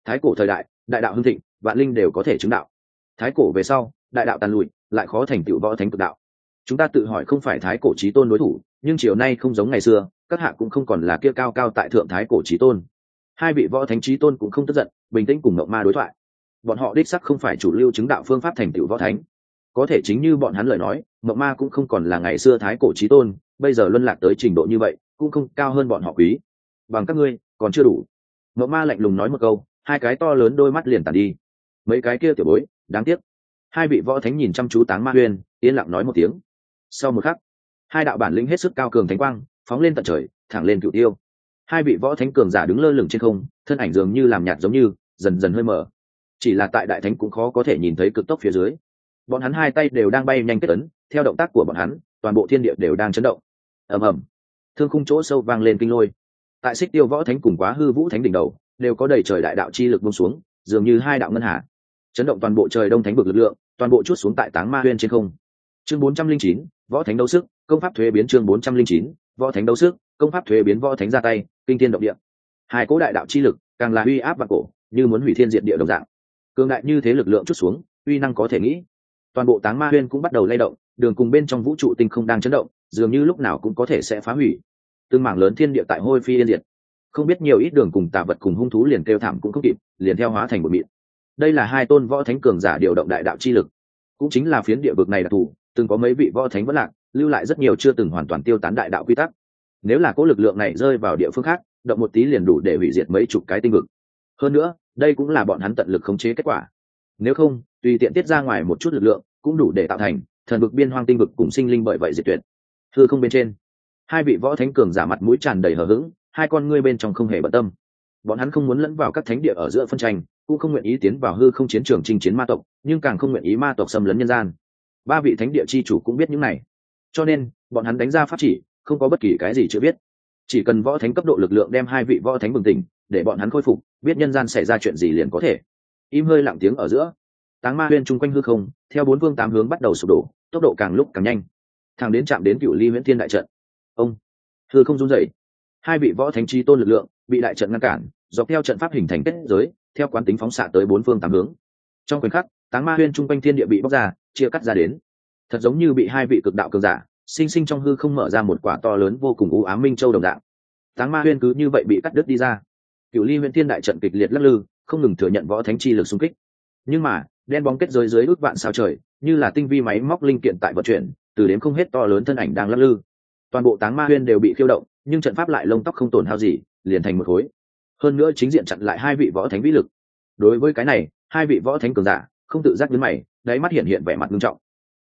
Thái cổ thời đại đại đạo hưng thịnh, vạn linh đều có thể chứng đạo. Thái cổ về sau, đại đạo tàn lụi, lại khó thành tựu võ thánh cực đạo. Chúng ta tự hỏi không phải thái cổ trí tôn đối thủ, nhưng chiều nay không giống ngày xưa, các hạ cũng không còn là kia cao cao tại thượng thái cổ trí tôn. Hai vị võ thánh trí tôn cũng không tức giận, bình tĩnh cùng ngậu ma đối thoại. Bọn họ đích sắc không phải chủ lưu chứng đạo phương pháp thành tựu võ thánh. Có thể chính như bọn hắn lời nói ngậu ma cũng không còn là ngày xưa thái cổ trí tôn, bây giờ luân lạc tới trình độ như vậy, cũng không cao hơn bọn họ quý. Bằng các ngươi, còn chưa đủ. Ngậu ma lạnh lùng nói một câu hai cái to lớn đôi mắt liền tàn đi. Mấy cái kia tiểu bối, đáng tiếc. Hai vị võ thánh nhìn chăm chú táng ma huyên, yên lặng nói một tiếng. Sau một khắc, hai đạo bản lĩnh hết sức cao cường thánh quang, phóng lên tận trời, thẳng lên cựu tiêu. Hai vị võ thánh cường giả đứng lơ lửng trên không, thân ảnh dường như làm nhạt giống như, dần dần hơi mở. Chỉ là tại đại thánh cũng khó có thể nhìn thấy cực tốc phía dưới. Bọn hắn hai tay đều đang bay nhanh kết ấn theo động tác của bọn hắn, toàn bộ thiên địa đều đang chấn động. Ầm ầm. Thương khung chỗ sâu vang lên kinh lôi. Tại xích tiêu võ thánh cùng quá hư vũ thánh đỉnh đầu đều có đầy trời đại đạo chi lực bông xuống, dường như hai đạo ngân hà. Chấn động toàn bộ trời đông thánh vực lực lượng, toàn bộ chút xuống tại táng ma huyên trên không. Chương bốn trăm linh chín, võ thánh đấu sức, công pháp thuế biến chương bốn trăm linh chín, võ thánh đấu sức, công pháp thuế biến võ thánh ra tay, kinh thiên động địa. Hai cố đại đạo chi lực, càng là uy áp và cổ, như muốn hủy thiên diện địa đồng dạng. Cường đại như thế lực lượng chút xuống, uy năng có thể nghĩ. Toàn bộ táng ma huyên cũng bắt đầu lay động, đường cùng bên trong vũ trụ tinh không đang chấn động, dường như lúc nào cũng có thể sẽ phá hủy. Tương mảng lớn thiên địa tại hôi phi yên diệt không biết nhiều ít đường cùng tà vật cùng hung thú liền kêu thảm cũng không kịp, liền theo hóa thành một mịn. Đây là hai tôn võ thánh cường giả điều động đại đạo chi lực. Cũng chính là phiến địa vực này đặc thù từng có mấy vị võ thánh vẫn lạc, lưu lại rất nhiều chưa từng hoàn toàn tiêu tán đại đạo quy tắc. Nếu là cỗ lực lượng này rơi vào địa phương khác, động một tí liền đủ để hủy diệt mấy chục cái tinh vực. Hơn nữa, đây cũng là bọn hắn tận lực khống chế kết quả. Nếu không, tùy tiện tiết ra ngoài một chút lực lượng, cũng đủ để tạo thành thần vực biên hoang tinh vực cùng sinh linh bởi vậy diệt tuyệt. Thưa không bên trên, hai vị võ thánh cường giả mặt mũi tràn đầy hờ hững hai con ngươi bên trong không hề bận tâm. Bọn hắn không muốn lẫn vào các thánh địa ở giữa phân tranh, cũng không nguyện ý tiến vào hư không chiến trường chinh chiến ma tộc, nhưng càng không nguyện ý ma tộc xâm lấn nhân gian. Ba vị thánh địa chi chủ cũng biết những này. Cho nên, bọn hắn đánh ra pháp chỉ, không có bất kỳ cái gì chưa biết. Chỉ cần võ thánh cấp độ lực lượng đem hai vị võ thánh bừng tỉnh, để bọn hắn khôi phục, biết nhân gian xảy ra chuyện gì liền có thể. Im hơi lặng tiếng ở giữa. Táng ma huyên chung quanh hư không, theo bốn phương tám hướng bắt đầu sụp đổ, tốc độ càng lúc càng nhanh. Thàng đến chạm đến cựu ly nguyễn thiên đại trận. Ông, hư không run dậy hai vị võ thánh trí tôn lực lượng bị đại trận ngăn cản, dọc theo trận pháp hình thành kết giới, theo quán tính phóng xạ tới bốn phương tám hướng. Trong khoảnh khắc, táng ma huyên chung quanh thiên địa bị bóc ra, chia cắt ra đến. Thật giống như bị hai vị cực đạo cường giả, sinh sinh trong hư không mở ra một quả to lớn vô cùng u ám minh châu đồng dạng. Táng ma huyên cứ như vậy bị cắt đứt đi ra. Cựu ly huyên thiên đại trận kịch liệt lắc lư, không ngừng thừa nhận võ thánh chi lực xung kích. Nhưng mà, đen bóng kết giới dưới ước vạn sao trời, như là tinh vi máy móc linh kiện tại vận chuyển, từ đến không hết to lớn thân ảnh đang lắc lư. Toàn bộ táng ma huyên đều bị khiêu động nhưng trận pháp lại lông tóc không tổn hao gì liền thành một khối. Hơn nữa chính diện chặn lại hai vị võ thánh vĩ lực. Đối với cái này hai vị võ thánh cường giả không tự giác đến mày đáy mắt hiện hiện vẻ mặt nghiêm trọng.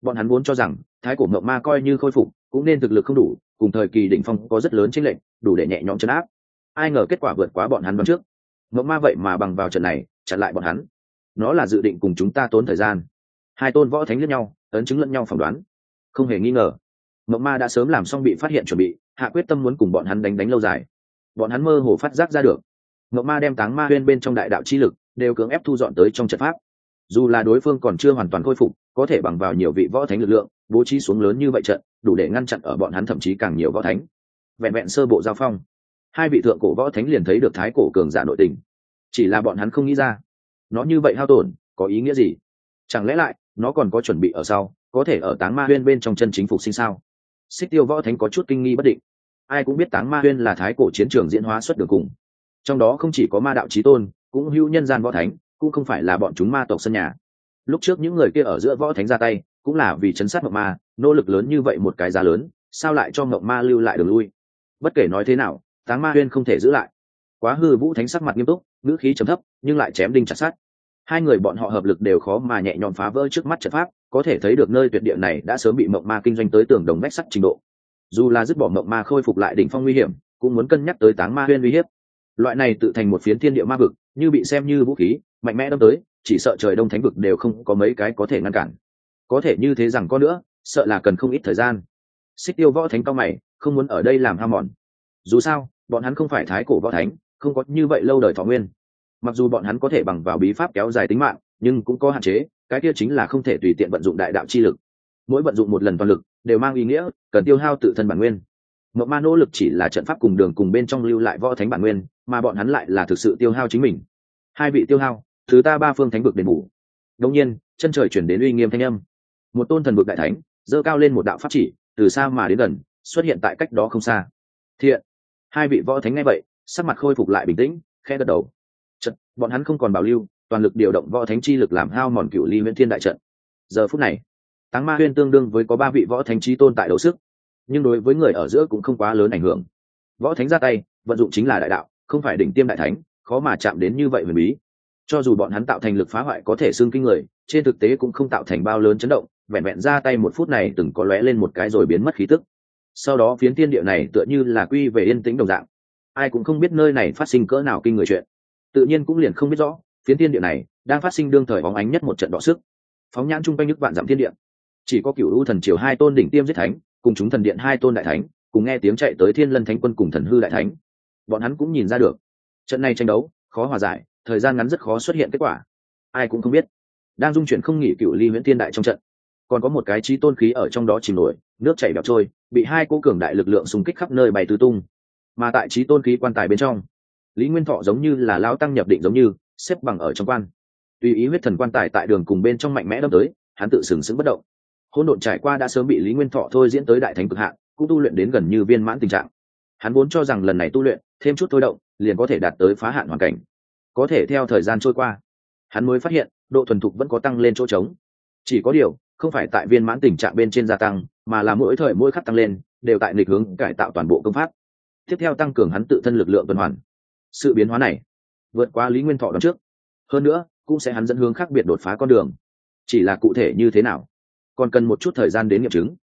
Bọn hắn vốn cho rằng thái cổ mộng ma coi như khôi phục cũng nên thực lực không đủ cùng thời kỳ đỉnh phong có rất lớn chênh lệch, đủ để nhẹ nhõm chấn áp. Ai ngờ kết quả vượt quá bọn hắn đoán trước. Mộng ma vậy mà bằng vào trận này chặn lại bọn hắn. Nó là dự định cùng chúng ta tốn thời gian. Hai tôn võ thánh lẫn nhau ấn chứng lẫn nhau phỏng đoán. Không hề nghi ngờ mộng ma đã sớm làm xong bị phát hiện chuẩn bị hạ quyết tâm muốn cùng bọn hắn đánh đánh lâu dài. Bọn hắn mơ hồ phát giác ra được. Mộng ma đem táng ma huyên bên trong đại đạo chi lực đều cưỡng ép thu dọn tới trong trận pháp. Dù là đối phương còn chưa hoàn toàn khôi phục, có thể bằng vào nhiều vị võ thánh lực lượng, bố trí xuống lớn như vậy trận, đủ để ngăn chặn ở bọn hắn thậm chí càng nhiều võ thánh. Vẹn vẹn sơ bộ giao phong, hai vị thượng cổ võ thánh liền thấy được thái cổ cường giả nội tình. Chỉ là bọn hắn không nghĩ ra, nó như vậy hao tổn, có ý nghĩa gì? Chẳng lẽ lại, nó còn có chuẩn bị ở sau, có thể ở táng ma huyên bên trong chân chính phục sinh sao? Xích tiêu võ thánh có chút kinh nghi bất định ai cũng biết táng ma huyên là thái cổ chiến trường diễn hóa xuất đường cùng. Trong đó không chỉ có ma đạo trí tôn, cũng hữu nhân gian võ thánh, cũng không phải là bọn chúng ma tộc sân nhà. Lúc trước những người kia ở giữa võ thánh ra tay, cũng là vì chấn sát mộng ma, nỗ lực lớn như vậy một cái giá lớn, sao lại cho mộng ma lưu lại đường lui? Bất kể nói thế nào, táng ma huyên không thể giữ lại. Quá hư vũ thánh sắc mặt nghiêm túc, ngữ khí trầm thấp, nhưng lại chém đinh chặt sát hai người bọn họ hợp lực đều khó mà nhẹ nhõm phá vỡ trước mắt trận pháp, có thể thấy được nơi tuyệt địa này đã sớm bị mộng ma kinh doanh tới tường đồng vách sắt trình độ dù là dứt bỏ mộng ma khôi phục lại đỉnh phong nguy hiểm, cũng muốn cân nhắc tới táng ma huyên uy hiếp. Loại này tự thành một phiến thiên địa ma vực, như bị xem như vũ khí, mạnh mẽ đâm tới, chỉ sợ trời đông thánh vực đều không có mấy cái có thể ngăn cản. Có thể như thế rằng có nữa, sợ là cần không ít thời gian. Xích tiêu võ thánh cao mày, không muốn ở đây làm ham mòn. Dù sao, bọn hắn không phải thái cổ võ thánh, không có như vậy lâu đời thọ nguyên. Mặc dù bọn hắn có thể bằng vào bí pháp kéo dài tính mạng, nhưng cũng có hạn chế, cái kia chính là không thể tùy tiện vận dụng đại đạo chi lực. Mỗi vận dụng một lần toàn lực đều mang ý nghĩa, cần tiêu hao tự thân bản nguyên. Mộng ma nỗ lực chỉ là trận pháp cùng đường cùng bên trong lưu lại võ thánh bản nguyên, mà bọn hắn lại là thực sự tiêu hao chính mình. Hai vị tiêu hao, thứ ta ba phương thánh vực đền bù. Đông nhiên, chân trời chuyển đến uy nghiêm thanh âm. Một tôn thần vực đại thánh dơ cao lên một đạo pháp chỉ, từ xa mà đến gần, xuất hiện tại cách đó không xa. Thiện! Hai vị võ thánh ngay vậy, sắc mặt khôi phục lại bình tĩnh khe gật đầu. Trận, bọn hắn không còn bảo lưu, toàn lực điều động võ thánh chi lực làm hao mòn cựu ly nguyễn thiên đại trận. Giờ phút này táng ma huyên tương đương với có ba vị võ thánh chi tôn tại đấu sức. Nhưng đối với người ở giữa cũng không quá lớn ảnh hưởng. Võ thánh ra tay, vận dụng chính là đại đạo, không phải đỉnh tiêm đại thánh, khó mà chạm đến như vậy huyền bí. Cho dù bọn hắn tạo thành lực phá hoại có thể xương kinh người, trên thực tế cũng không tạo thành bao lớn chấn động, vẹn vẹn ra tay một phút này từng có lóe lên một cái rồi biến mất khí tức. Sau đó phiến thiên địa này tựa như là quy về yên tĩnh đồng dạng. Ai cũng không biết nơi này phát sinh cỡ nào kinh người chuyện. Tự nhiên cũng liền không biết rõ, phiến thiên địa này đang phát sinh đương thời bóng ánh nhất một trận đọ sức. Phóng nhãn chung quanh nước vạn dặm thiên địa chỉ có cựu u thần triều hai tôn đỉnh tiêm giết thánh, cùng chúng thần điện hai tôn đại thánh, cùng nghe tiếng chạy tới thiên lân thánh quân cùng thần hư đại thánh. Bọn hắn cũng nhìn ra được. Trận này tranh đấu, khó hòa giải, thời gian ngắn rất khó xuất hiện kết quả. Ai cũng không biết. Đang dung chuyển không nghỉ cựu ly nguyễn thiên đại trong trận. Còn có một cái trí tôn khí ở trong đó chìm nổi, nước chảy bẹo trôi, bị hai cô cường đại lực lượng xung kích khắp nơi bày tứ tung. Mà tại trí tôn khí quan tài bên trong, lý nguyên thọ giống như là lao tăng nhập định giống như, xếp bằng ở trong quan. Tùy ý huyết thần quan tài tại đường cùng bên trong mạnh mẽ đâm tới, hắn tự sừng sững bất động hỗn độn trải qua đã sớm bị lý nguyên thọ thôi diễn tới đại thánh cực hạn, cũng tu luyện đến gần như viên mãn tình trạng. Hắn vốn cho rằng lần này tu luyện, thêm chút thôi động, liền có thể đạt tới phá hạn hoàn cảnh. Có thể theo thời gian trôi qua, hắn mới phát hiện, độ thuần thục vẫn có tăng lên chỗ trống. Chỉ có điều, không phải tại viên mãn tình trạng bên trên gia tăng, mà là mỗi thời mỗi khắc tăng lên, đều tại nghịch hướng cải tạo toàn bộ công pháp. Tiếp theo tăng cường hắn tự thân lực lượng tuần hoàn. Sự biến hóa này, vượt qua lý nguyên thọ đón trước. Hơn nữa, cũng sẽ hắn dẫn hướng khác biệt đột phá con đường. Chỉ là cụ thể như thế nào còn cần một chút thời gian đến nghiệm chứng.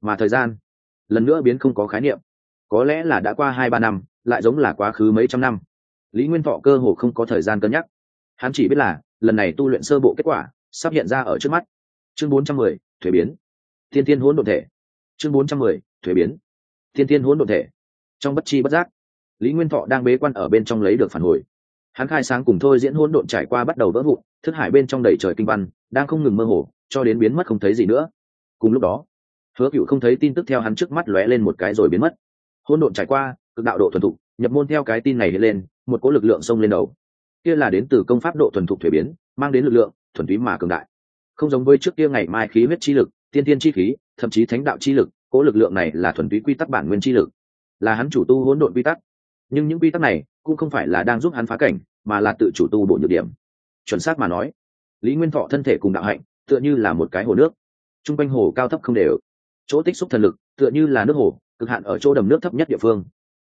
Mà thời gian, lần nữa biến không có khái niệm. Có lẽ là đã qua hai ba năm, lại giống là quá khứ mấy trăm năm. Lý nguyên thọ cơ hồ không có thời gian cân nhắc. Hắn chỉ biết là, lần này tu luyện sơ bộ kết quả, sắp hiện ra ở trước mắt. Chương bốn trăm mười, thuế biến. Thiên thiên hỗn độn thể. Chương bốn trăm mười, thuế biến. Thiên thiên hỗn độn thể. Trong bất chi bất giác, lý nguyên thọ đang bế quan ở bên trong lấy được phản hồi. Hắn khai sáng cùng thôi diễn hỗn độn trải qua bắt đầu vỡ vụn, thức hải bên trong đầy trời kinh văn, đang không ngừng mơ hồ cho đến biến mất không thấy gì nữa. Cùng lúc đó, hứa cựu không thấy tin tức theo hắn trước mắt lóe lên một cái rồi biến mất. Hỗn độn trải qua, cực đạo độ thuần thục, nhập môn theo cái tin này hiện lên, một cỗ lực lượng xông lên đầu. Kia là đến từ công pháp độ thuần thục thuế biến, mang đến lực lượng thuần túy mà cường đại. Không giống với trước kia ngày mai khí huyết chi lực, tiên tiên chi khí, thậm chí thánh đạo chi lực, cỗ lực lượng này là thuần túy quy tắc bản nguyên chi lực. Là hắn chủ tu hỗn độn quy tắc. Nhưng những quy tắc này cũng không phải là đang giúp hắn phá cảnh, mà là tự chủ tu bộ nhược điểm. Chuẩn xác mà nói, lý nguyên thọ thân thể cùng đạo hạnh tựa như là một cái hồ nước. T r u n g quanh hồ cao thấp không đều. Chỗ tích xúc thần lực, tựa như là nước hồ, cực hạn ở chỗ đầm nước thấp nhất địa phương.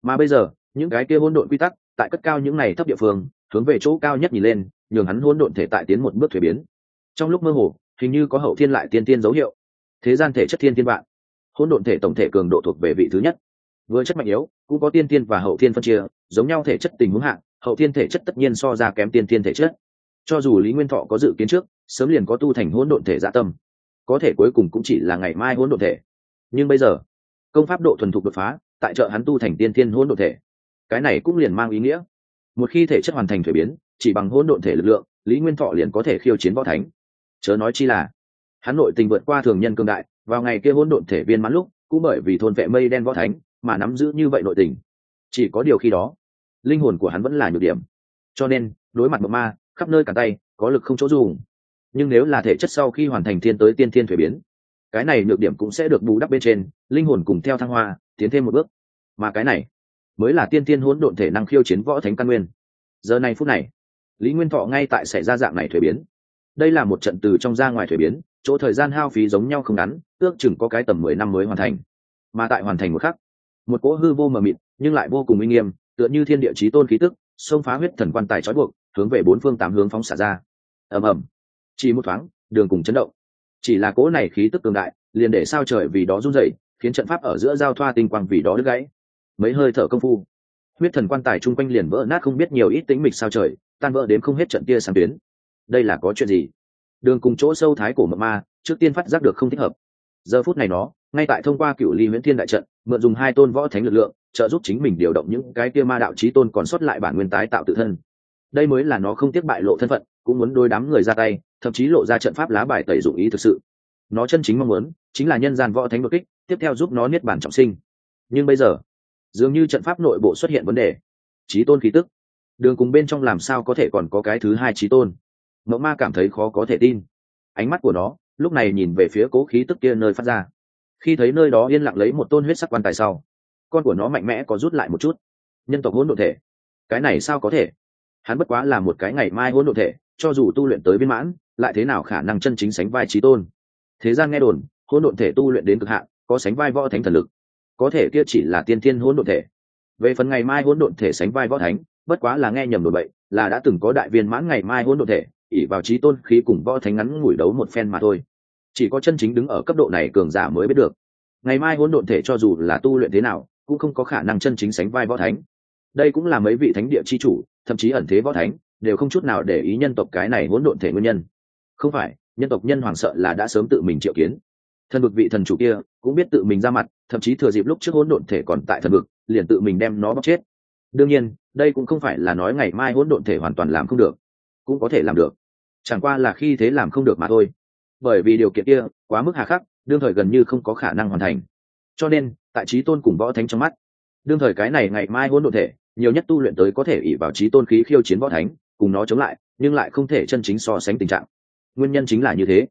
Mà bây giờ, những cái kia hỗn độn quy tắc, tại cất cao những này thấp địa phương, hướng về chỗ cao nhất nhìn lên, nhường hắn hỗn độn thể tại tiến một bước thuế biến. Trong lúc mơ hồ, hình như có hậu thiên lại tiên tiên dấu hiệu. Thế gian thể chất thiên thiên vạn hỗn độn thể tổng thể cường độ thuộc về vị thứ nhất. Vừa chất mạnh yếu, cũng có tiên tiên và hậu thiên phân chia, giống nhau thể chất tình huống hạng hậu thiên thể chất tất nhiên so ra kém tiên tiên thể chất. Cho dù lý nguyên thọ có dự kiến trước sớm liền có tu thành hỗn độn thể dạ tâm. Có thể cuối cùng cũng chỉ là ngày mai hỗn độn thể. Nhưng bây giờ, công pháp độ thuần thục đột phá, tại chợ hắn tu thành tiên thiên hỗn độn thể. Cái này cũng liền mang ý nghĩa. Một khi thể chất hoàn thành thuế biến, chỉ bằng hỗn độn thể lực lượng, lý nguyên thọ liền có thể khiêu chiến võ thánh. Chớ nói chi là, hắn nội tình vượt qua thường nhân cương đại, vào ngày kia hỗn độn thể viên mãn lúc, cũng bởi vì thôn vệ mây đen võ thánh mà nắm giữ như vậy nội tình. Chỉ có điều khi đó, linh hồn của hắn vẫn là nhược điểm. Cho nên, đối mặt mộng ma, khắp nơi cả tay, có lực không chỗ dùng nhưng nếu là thể chất sau khi hoàn thành thiên tới tiên thiên thuế biến, cái này nhược điểm cũng sẽ được bù đắp bên trên, linh hồn cùng theo thăng hoa, tiến thêm một bước. Mà cái này mới là tiên tiên hỗn độn thể năng khiêu chiến võ thánh căn nguyên. Giờ này phút này, lý nguyên thọ ngay tại xảy ra dạng này thuế biến. Đây là một trận từ trong ra ngoài thuế biến, chỗ thời gian hao phí giống nhau không ngắn, ước chừng có cái tầm mười năm mới hoàn thành. Mà tại hoàn thành một khắc, một cỗ hư vô mờ mịt, nhưng lại vô cùng uy nghiêm, tựa như thiên địa chí tôn khí tức, xông phá huyết thần quan tài trói buộc, hướng về bốn phương tám hướng phóng xả ra. Ầm ầm chỉ một thoáng, đường cùng chấn động. Chỉ là cỗ này khí tức cường đại, liền để sao trời vì đó run rẩy, khiến trận pháp ở giữa giao thoa tinh quang vì đó đứt gãy. Mấy hơi thở công phu, huyết thần quan tài chung quanh liền vỡ nát không biết nhiều ít tính mịch sao trời, tan vỡ đến không hết trận kia sáng tuyến. Đây là có chuyện gì? Đường cùng chỗ sâu thái cổ mật ma, trước tiên phát giác được không thích hợp. Giờ phút này nó, ngay tại thông qua cựu ly nguyễn thiên đại trận, mượn dùng hai tôn võ thánh lực lượng, trợ giúp chính mình điều động những cái kia ma đạo trí tôn còn sót lại bản nguyên tái tạo tự thân. Đây mới là nó không tiếc bại lộ thân phận cũng muốn đôi đám người ra tay, thậm chí lộ ra trận pháp lá bài tẩy dụng ý thực sự. Nó chân chính mong muốn, chính là nhân gian võ thánh đột kích, tiếp theo giúp nó niết bản trọng sinh. Nhưng bây giờ, dường như trận pháp nội bộ xuất hiện vấn đề. Trí tôn khí tức. Đường cùng bên trong làm sao có thể còn có cái thứ hai trí tôn? Mẫu ma cảm thấy khó có thể tin. Ánh mắt của nó, lúc này nhìn về phía cố khí tức kia nơi phát ra. Khi thấy nơi đó yên lặng lấy một tôn huyết sắc quan tài sau, con của nó mạnh mẽ có rút lại một chút. Nhân tộc hỗn độn thể. Cái này sao có thể? Hắn bất quá là một cái ngày mai hỗn độn thể cho dù tu luyện tới viên mãn, lại thế nào khả năng chân chính sánh vai trí tôn? Thế gian nghe đồn, hỗn độn thể tu luyện đến cực hạn, có sánh vai võ thánh thần lực. Có thể kia chỉ là tiên thiên hỗn độn thể. Về phần ngày mai hỗn độn thể sánh vai võ thánh, bất quá là nghe nhầm đồn bậy, là đã từng có đại viên mãn ngày mai hỗn độn thể ỉ vào trí tôn khí cùng võ thánh ngắn ngủi đấu một phen mà thôi. Chỉ có chân chính đứng ở cấp độ này cường giả mới biết được. Ngày mai hỗn độn thể cho dù là tu luyện thế nào, cũng không có khả năng chân chính sánh vai võ thánh. Đây cũng là mấy vị thánh địa chi chủ, thậm chí ẩn thế võ thánh đều không chút nào để ý nhân tộc cái này hỗn độn thể nguyên nhân. Không phải, nhân tộc nhân hoàng sợ là đã sớm tự mình triệu kiến. Thần vực vị thần chủ kia cũng biết tự mình ra mặt, thậm chí thừa dịp lúc trước hỗn độn thể còn tại thần vực, liền tự mình đem nó bóc chết. Đương nhiên, đây cũng không phải là nói ngày mai hỗn độn thể hoàn toàn làm không được. Cũng có thể làm được. Chẳng qua là khi thế làm không được mà thôi. Bởi vì điều kiện kia quá mức hà khắc, đương thời gần như không có khả năng hoàn thành. Cho nên, tại trí tôn cùng võ thánh trong mắt, đương thời cái này ngày mai hỗn độn thể, nhiều nhất tu luyện tới có thể ỉ vào trí tôn khí khiêu chiến võ thánh cùng nó chống lại, nhưng lại không thể chân chính so sánh tình trạng. Nguyên nhân chính là như thế.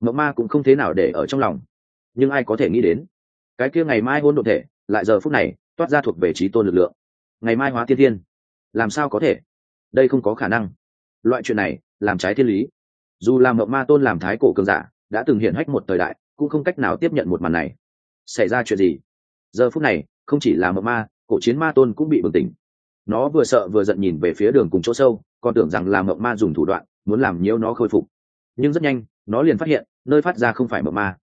Mộng ma cũng không thế nào để ở trong lòng. Nhưng ai có thể nghĩ đến? Cái kia ngày mai hôn đ ộ thể, lại giờ phút này, toát ra thuộc về trí tôn lực lượng. Ngày mai hóa thiên thiên. Làm sao có thể? Đây không có khả năng. Loại chuyện này, làm trái thiên lý. Dù làm mộng ma tôn làm thái cổ cường giả, đã từng hiện hách một thời đại, cũng không cách nào tiếp nhận một màn này. Xảy ra chuyện gì? Giờ phút này, không chỉ là mộng ma, cổ chiến ma tôn cũng bị bừng tỉnh nó vừa sợ vừa giận nhìn về phía đường cùng chỗ sâu, còn tưởng rằng là mộng ma dùng thủ đoạn, muốn làm nhiễu nó khôi phục. Nhưng rất nhanh, nó liền phát hiện, nơi phát ra không phải mộng ma,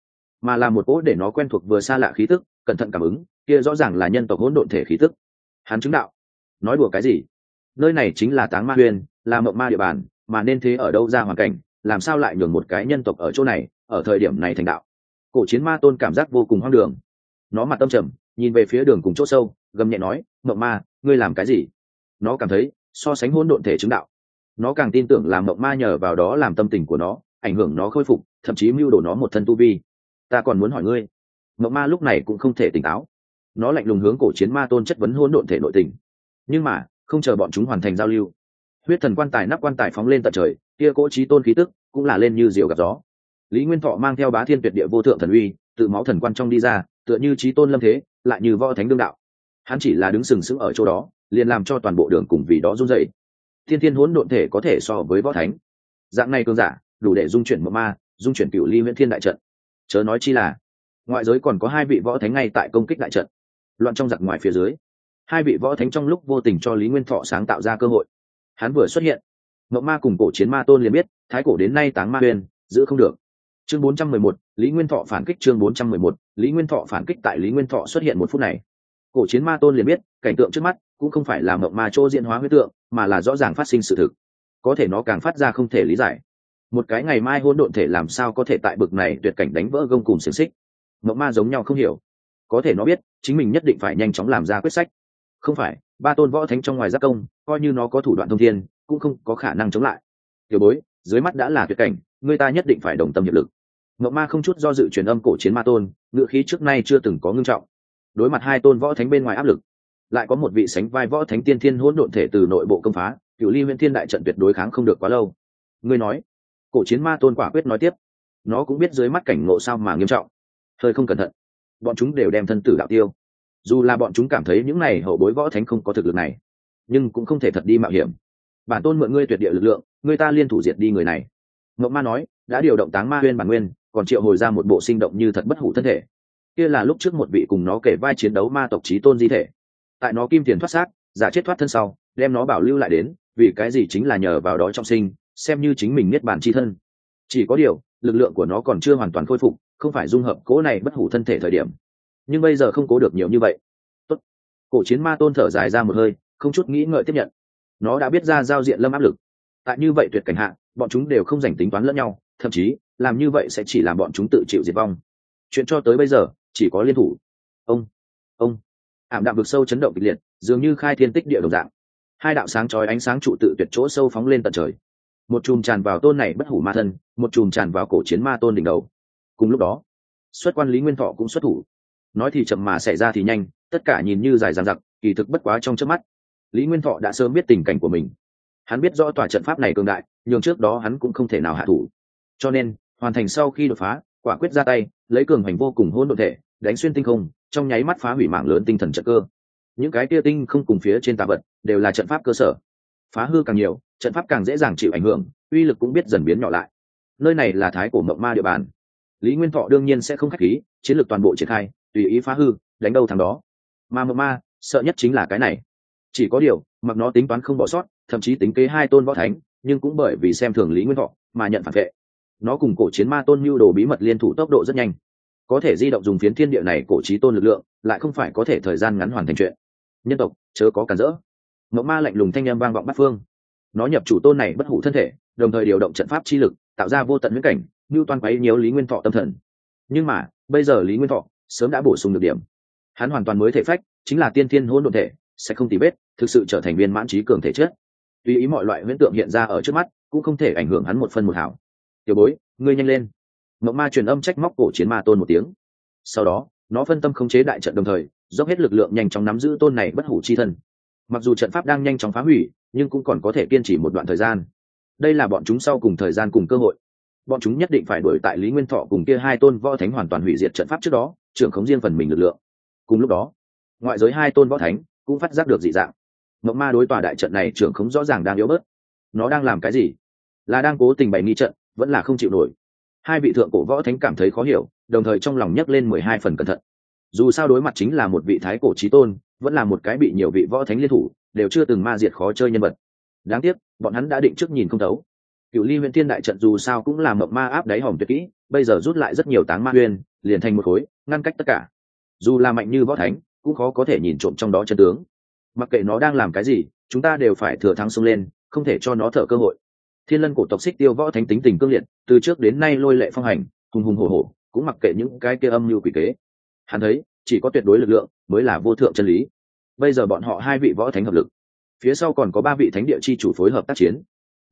mà là một cỗ để nó quen thuộc vừa xa lạ khí tức, cẩn thận cảm ứng, kia rõ ràng là nhân tộc hỗn độn thể khí tức. Hắn chứng đạo. Nói đùa cái gì? Nơi này chính là táng ma huyền, là mộng ma địa bàn, mà nên thế ở đâu ra hoàn cảnh, làm sao lại nhường một cái nhân tộc ở chỗ này, ở thời điểm này thành đạo? Cổ chiến ma tôn cảm giác vô cùng hoang đường. Nó mặt tâm trầm, nhìn về phía đường cùng chỗ sâu, gầm nhẹ nói, mộng ma ngươi làm cái gì? Nó cảm thấy, so sánh hỗn độn thể chứng đạo, nó càng tin tưởng làm mộng ma nhờ vào đó làm tâm tình của nó, ảnh hưởng nó khôi phục, thậm chí mưu đồ nó một thân tu vi. Ta còn muốn hỏi ngươi mộng ma lúc này cũng không thể tỉnh táo. Nó lạnh lùng hướng cổ chiến ma tôn chất vấn hỗn độn thể nội tình. Nhưng mà, không chờ bọn chúng hoàn thành giao lưu, huyết thần quan tài nắp quan tài phóng lên tận trời, kia cỗ trí tôn khí tức cũng là lên như diều gặp gió. Lý nguyên thọ mang theo bá thiên tuyệt địa vô thượng thần uy, tự máu thần quan trong đi ra, tựa như trí tôn lâm thế, lại như võ thánh đương đạo hắn chỉ là đứng sừng sững ở chỗ đó liền làm cho toàn bộ đường cùng vì đó run dậy thiên thiên hỗn độn thể có thể so với võ thánh. Dạng này cường giả đủ để dung chuyển mộng ma dung chuyển cựu ly nguyễn thiên đại trận. Chớ nói chi là ngoại giới còn có hai vị võ thánh ngay tại công kích đại trận. Loạn trong giặc ngoài phía dưới hai vị võ thánh trong lúc vô tình cho lý nguyên thọ sáng tạo ra cơ hội. Hắn vừa xuất hiện mộng ma cùng cổ chiến ma tôn liền biết thái cổ đến nay táng ma huyền giữ không được. Chương 411, lý nguyên thọ phản kích chương 411, lý nguyên thọ phản kích tại lý nguyên thọ xuất hiện một phút này cổ chiến ma tôn liền biết, cảnh tượng trước mắt cũng không phải là mộng ma chỗ diễn hóa huyết tượng, mà là rõ ràng phát sinh sự thực. Có thể nó càng phát ra không thể lý giải. Một cái ngày mai hỗn độn thể làm sao có thể tại bực này tuyệt cảnh đánh vỡ gông cùng xiềng xích? Mộng ma giống nhau không hiểu. Có thể nó biết, chính mình nhất định phải nhanh chóng làm ra quyết sách. Không phải, ba tôn võ thánh trong ngoài giác công, coi như nó có thủ đoạn thông thiên, cũng không có khả năng chống lại. Tiểu bối, dưới mắt đã là tuyệt cảnh, người ta nhất định phải đồng tâm hiệp lực. Mộng ma không chút do dự truyền âm cổ chiến ma tôn ngựa khí trước nay chưa từng có ngưng trọng đối mặt hai tôn võ thánh bên ngoài áp lực. Lại có một vị sánh vai võ thánh tiên thiên hỗn độn thể từ nội bộ công phá, cựu ly huyện thiên đại trận tuyệt đối kháng không được quá lâu. Ngươi nói, cổ chiến ma tôn quả quyết nói tiếp. Nó cũng biết dưới mắt cảnh ngộ sao mà nghiêm trọng. Hơi không cẩn thận. Bọn chúng đều đem thân tử đạo tiêu. Dù là bọn chúng cảm thấy những này hậu bối võ thánh không có thực lực này, nhưng cũng không thể thật đi mạo hiểm. Bản tôn mượn ngươi tuyệt địa lực lượng, ngươi ta liên thủ diệt đi người này. Ngọc ma nói, đã điều động táng ma huyên bản nguyên, còn triệu hồi ra một bộ sinh động như thật bất hủ thân thể kia là lúc trước một vị cùng nó kể vai chiến đấu ma tộc trí tôn di thể. Tại nó kim tiền thoát xác, giả chết thoát thân sau, đem nó bảo lưu lại đến, vì cái gì chính là nhờ vào đó trong sinh, xem như chính mình niết bản chi thân. Chỉ có điều, lực lượng của nó còn chưa hoàn toàn khôi phục, không phải dung hợp cố này bất hủ thân thể thời điểm. Nhưng bây giờ không cố được nhiều như vậy. Tốt. cổ chiến ma tôn thở dài ra một hơi, không chút nghĩ ngợi tiếp nhận. Nó đã biết ra giao diện lâm áp lực. Tại như vậy tuyệt cảnh hạ, bọn chúng đều không dành tính toán lẫn nhau, thậm chí, làm như vậy sẽ chỉ làm bọn chúng tự chịu diệt vong. Chuyện cho tới bây giờ chỉ có liên thủ. Ông ông. Ảm đạm vực sâu chấn động kịch liệt, dường như khai thiên tích địa đồng dạng. Hai đạo sáng chói ánh sáng trụ tự tuyệt chỗ sâu phóng lên tận trời. Một chùm tràn vào tôn này bất hủ ma thân, một chùm tràn vào cổ chiến ma tôn đỉnh đầu. Cùng lúc đó, xuất quan lý nguyên thọ cũng xuất thủ. Nói thì chậm mà xảy ra thì nhanh, tất cả nhìn như dài dằng dặc, kỳ thực bất quá trong trước mắt. Lý nguyên thọ đã sớm biết tình cảnh của mình. Hắn biết rõ tòa trận pháp này cường đại nhưng trước đó hắn cũng không thể nào hạ thủ. Cho nên, hoàn thành sau khi đột phá quả quyết ra tay, lấy cường hành vô cùng hôn đ ộ thể, đánh xuyên tinh không, trong nháy mắt phá hủy mạng lớn tinh thần trận cơ. Những cái kia tinh không cùng phía trên tà vật đều là trận pháp cơ sở. Phá hư càng nhiều, trận pháp càng dễ dàng chịu ảnh hưởng, uy lực cũng biết dần biến nhỏ lại. Nơi này là thái cổ mộng ma địa bàn. Lý nguyên thọ đương nhiên sẽ không k h á c h khí, chiến lược toàn bộ triển khai, tùy ý phá hư, đánh đâu thằng đó. Mà mộng ma, sợ nhất chính là cái này. Chỉ có điều, mặc nó tính toán không bỏ sót, thậm chí tính kế hai tôn võ thánh, nhưng cũng bởi vì xem thường lý nguyên thọ mà nhận phản vệ nó cùng cổ chiến ma tôn mưu đồ bí mật liên thủ tốc độ rất nhanh. Có thể di động dùng phiến thiên địa này cổ trí tôn lực lượng, lại không phải có thể thời gian ngắn hoàn thành chuyện. Nhân tộc, chớ có cản rỡ. Mẫu ma lạnh lùng thanh â m vang vọng bắt phương. Nó nhập chủ tôn này bất hủ thân thể, đồng thời điều động trận pháp chi lực, tạo ra vô tận huyết cảnh như toàn quấy nhiều lý nguyên thọ tâm thần. Nhưng mà, bây giờ lý nguyên thọ sớm đã bổ sung được điểm. Hắn hoàn toàn mới thể phách, chính là tiên thiên hôn đ ộ thể, sẽ không tì vết, thực sự trở thành viên mãn trí cường thể chết. tuy ý mọi loại huyễn tượng hiện ra ở trước mắt, cũng không thể ảnh hưởng hắn một phân một hảo tiểu bối, ngươi nhanh lên. Mộng ma truyền âm trách móc cổ chiến ma tôn một tiếng. Sau đó, nó phân tâm khống chế đại trận đồng thời, dốc hết lực lượng nhanh chóng nắm giữ tôn này bất hủ chi thân. Mặc dù trận pháp đang nhanh chóng phá hủy, nhưng cũng còn có thể kiên trì một đoạn thời gian. Đây là bọn chúng sau cùng thời gian cùng cơ hội. Bọn chúng nhất định phải đuổi tại lý nguyên thọ cùng kia hai tôn võ thánh hoàn toàn hủy diệt trận pháp trước đó, trưởng khống riêng phần mình lực lượng. Cùng lúc đó, ngoại giới hai tôn võ thánh cũng phát giác được dị dạng. Mộng ma đối tòa đại trận này trưởng khống rõ ràng đang yếu bớt. Nó đang làm cái gì? Là đang cố tình bày nghi trận vẫn là không chịu nổi. Hai vị thượng cổ võ thánh cảm thấy khó hiểu, đồng thời trong lòng nhấc lên mười hai phần cẩn thận. Dù sao đối mặt chính là một vị thái cổ trí tôn, vẫn là một cái bị nhiều vị võ thánh liên thủ, đều chưa từng ma diệt khó chơi nhân vật. Đáng tiếc, bọn hắn đã định trước nhìn không thấu. Cựu ly huyện thiên đại trận dù sao cũng là mộng ma áp đáy hòm tuyệt kỹ, bây giờ rút lại rất nhiều táng ma huyên liền thành một khối, ngăn cách tất cả. Dù là mạnh như võ thánh, cũng khó có thể nhìn trộm trong đó chân tướng. Mặc kệ nó đang làm cái gì, chúng ta đều phải thừa thắng xông lên, không thể cho nó thở cơ hội thiên lân cổ tộc xích tiêu võ thánh tính tình cương liệt, từ trước đến nay lôi lệ phong hành, hùng hùng hổ hổ, cũng mặc kệ những cái kia âm như quỷ kế. Hắn thấy, chỉ có tuyệt đối lực lượng mới là vô thượng chân lý. Bây giờ bọn họ hai vị võ thánh hợp lực. Phía sau còn có ba vị thánh địa chi chủ phối hợp tác chiến.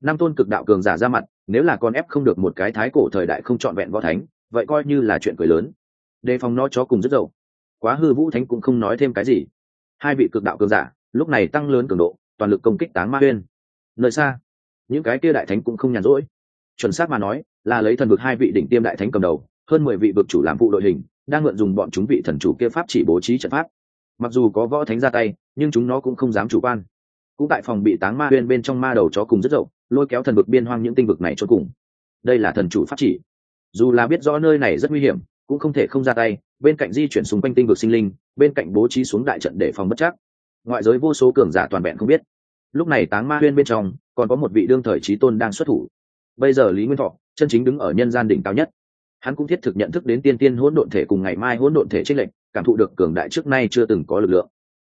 Năm tôn cực đạo cường giả ra mặt, nếu là con ép không được một cái thái cổ thời đại không trọn vẹn võ thánh, vậy coi như là chuyện cười lớn. Đề phòng nó chó cùng rất dậu quá hư vũ thánh cũng không nói thêm cái gì. Hai vị cực đạo cường giả, lúc này tăng lớn cường độ, toàn lực công kích táng ma huyên. Nơi xa những cái kia đại thánh cũng không nhàn rỗi. Chuẩn xác mà nói, là lấy thần vực hai vị đỉnh tiêm đại thánh cầm đầu, hơn mười vị vực chủ làm phụ đội hình, đang mượn dùng bọn chúng vị thần chủ kia pháp chỉ bố trí trận pháp. Mặc dù có võ thánh ra tay, nhưng chúng nó cũng không dám chủ quan. Cũng tại phòng bị táng ma huyên bên trong ma đầu chó cùng rất dậu lôi kéo thần vực biên hoang những tinh vực này cho cùng. Đây là thần chủ pháp chỉ. Dù là biết rõ nơi này rất nguy hiểm, cũng không thể không ra tay, bên cạnh di chuyển xung quanh tinh vực sinh linh, bên cạnh bố trí xuống đại trận để phòng bất chắc. Ngoại giới vô số cường giả toàn vẹn không biết. Lúc này táng ma huyên bên trong còn có một vị đương thời trí tôn đang xuất thủ. Bây giờ lý nguyên thọ, chân chính đứng ở nhân gian đỉnh cao nhất. Hắn cũng thiết thực nhận thức đến tiên tiên hỗn độn thể cùng ngày mai hỗn độn thể trích lệnh cảm thụ được cường đại trước nay chưa từng có lực lượng.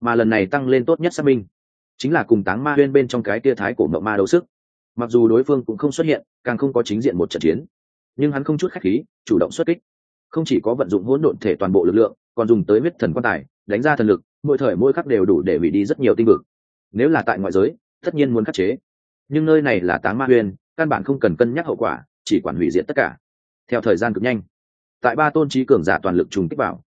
Mà lần này tăng lên tốt nhất xác minh, chính là cùng táng ma huyên bên trong cái tia thái cổ mậu ma đấu sức. Mặc dù đối phương cũng không xuất hiện, càng không có chính diện một trận chiến, nhưng hắn không chút khách khí, chủ động xuất kích. Không chỉ có vận dụng hỗn độn thể toàn bộ lực lượng, còn dùng tới huyết thần quan tài, đánh ra thần lực, mỗi thời mỗi khắc đều đủ để hủy đi rất nhiều tinh vực. Nếu là tại ngoại giới, tất nhiên muốn khắc chế nhưng nơi này là táng ma huyền căn bản không cần cân nhắc hậu quả, chỉ quản hủy diệt tất cả. Theo thời gian cực nhanh, tại ba tôn trí cường giả toàn lực trùng kích vào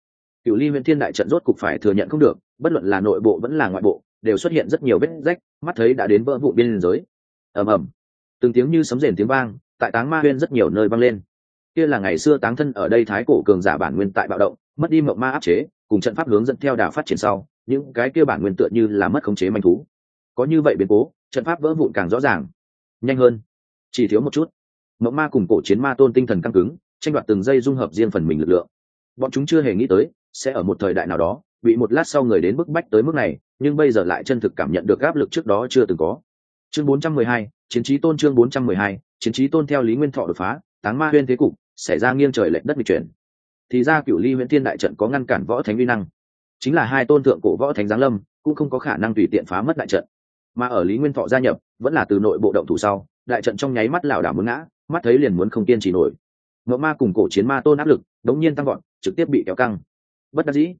cựu ly huyện thiên đại trận rốt cục phải thừa nhận không được, bất luận là nội bộ vẫn là ngoại bộ, đều xuất hiện rất nhiều vết rách, mắt thấy đã đến vỡ vụ biên giới. Ầm ầm. Từng tiếng như sấm rền tiếng vang, tại táng ma huyên rất nhiều nơi vang lên. Kia là ngày xưa táng thân ở đây thái cổ cường giả bản nguyên tại bạo động, mất đi mộng ma áp chế, cùng trận pháp hướng dẫn theo đà phát triển sau, những cái kia bản nguyên tựa như là mất khống chế manh thú. Có như vậy biến cố trận pháp vỡ vụn càng rõ ràng. Nhanh hơn. Chỉ thiếu một chút. Mộng ma cùng cổ chiến ma tôn tinh thần căng cứng tranh đoạt từng giây dung hợp riêng phần mình lực lượng. Bọn chúng chưa hề nghĩ tới sẽ ở một thời đại nào đó bị một lát sau người đến bức bách tới mức này nhưng bây giờ lại chân thực cảm nhận được áp lực trước đó chưa từng có. Chương 412, chiến trí tôn chương 412, chiến trí tôn theo lý nguyên thọ đột phá táng ma huyên thế cục xảy ra nghiêng trời lệch đất bị chuyển. Thì ra cựu ly huyện thiên đại trận có ngăn cản võ thánh uy năng. Chính là hai tôn thượng cổ võ thánh giáng lâm cũng không có khả năng tùy tiện phá mất đại trận mà ở lý nguyên thọ gia nhập, vẫn là từ nội bộ động thủ sau, đại trận trong nháy mắt lảo đảo muốn ngã, mắt thấy liền muốn không kiên trì nổi. Ngộ ma cùng cổ chiến ma tôn áp lực, đống nhiên tăng gọn trực tiếp bị kéo căng. Bất đắc dĩ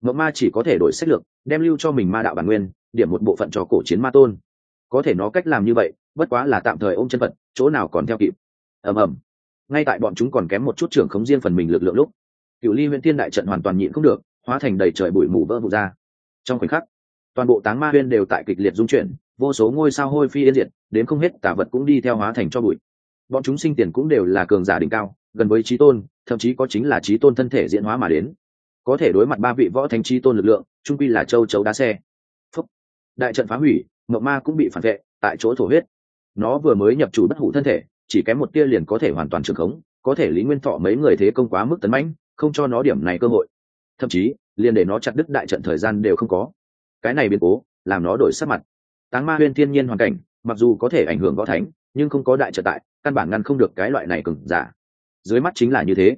ngộ ma chỉ có thể đổi sách lược, đem lưu cho mình ma đạo bản nguyên, điểm một bộ phận cho cổ chiến ma tôn. Có thể nó cách làm như vậy, bất quá là tạm thời ôm chân phật chỗ nào còn theo kịp. Ầm ầm. Ngay tại bọn chúng còn kém một chút trưởng khống riêng phần mình lực lượng lúc cựu ly huyện thiên đại trận hoàn toàn nhịn không được, hóa thành đầy trời bụi mù vỡ vụ ra. Trong khoảnh khắc toàn bộ táng ma huyên đều tại kịch liệt dung chuyển, vô số ngôi sao hôi phi yên diệt, đến không hết tả vật cũng đi theo hóa thành cho bụi. Bọn chúng sinh tiền cũng đều là cường giả đỉnh cao, gần với trí tôn, thậm chí có chính là trí tôn thân thể diễn hóa mà đến. Có thể đối mặt ba vị võ thánh trí tôn lực lượng, trung quy là châu chấu đá xe. Phúc. đại trận phá hủy mộng ma cũng bị phản vệ, tại chỗ thổ huyết. Nó vừa mới nhập chủ bất hủ thân thể, chỉ kém một tia liền có thể hoàn toàn trường khống, có thể lý nguyên thọ mấy người thế công quá mức tấn mãnh, không cho nó điểm này cơ hội. Thậm chí, liền để nó chặt đứt đại trận thời gian đều không có cái này biến cố làm nó đổi sắc mặt. Táng ma huyên thiên nhiên hoàn cảnh, mặc dù có thể ảnh hưởng võ thánh, nhưng không có đại trở tại, căn bản ngăn không được cái loại này cừng giả. Dưới mắt chính là như thế.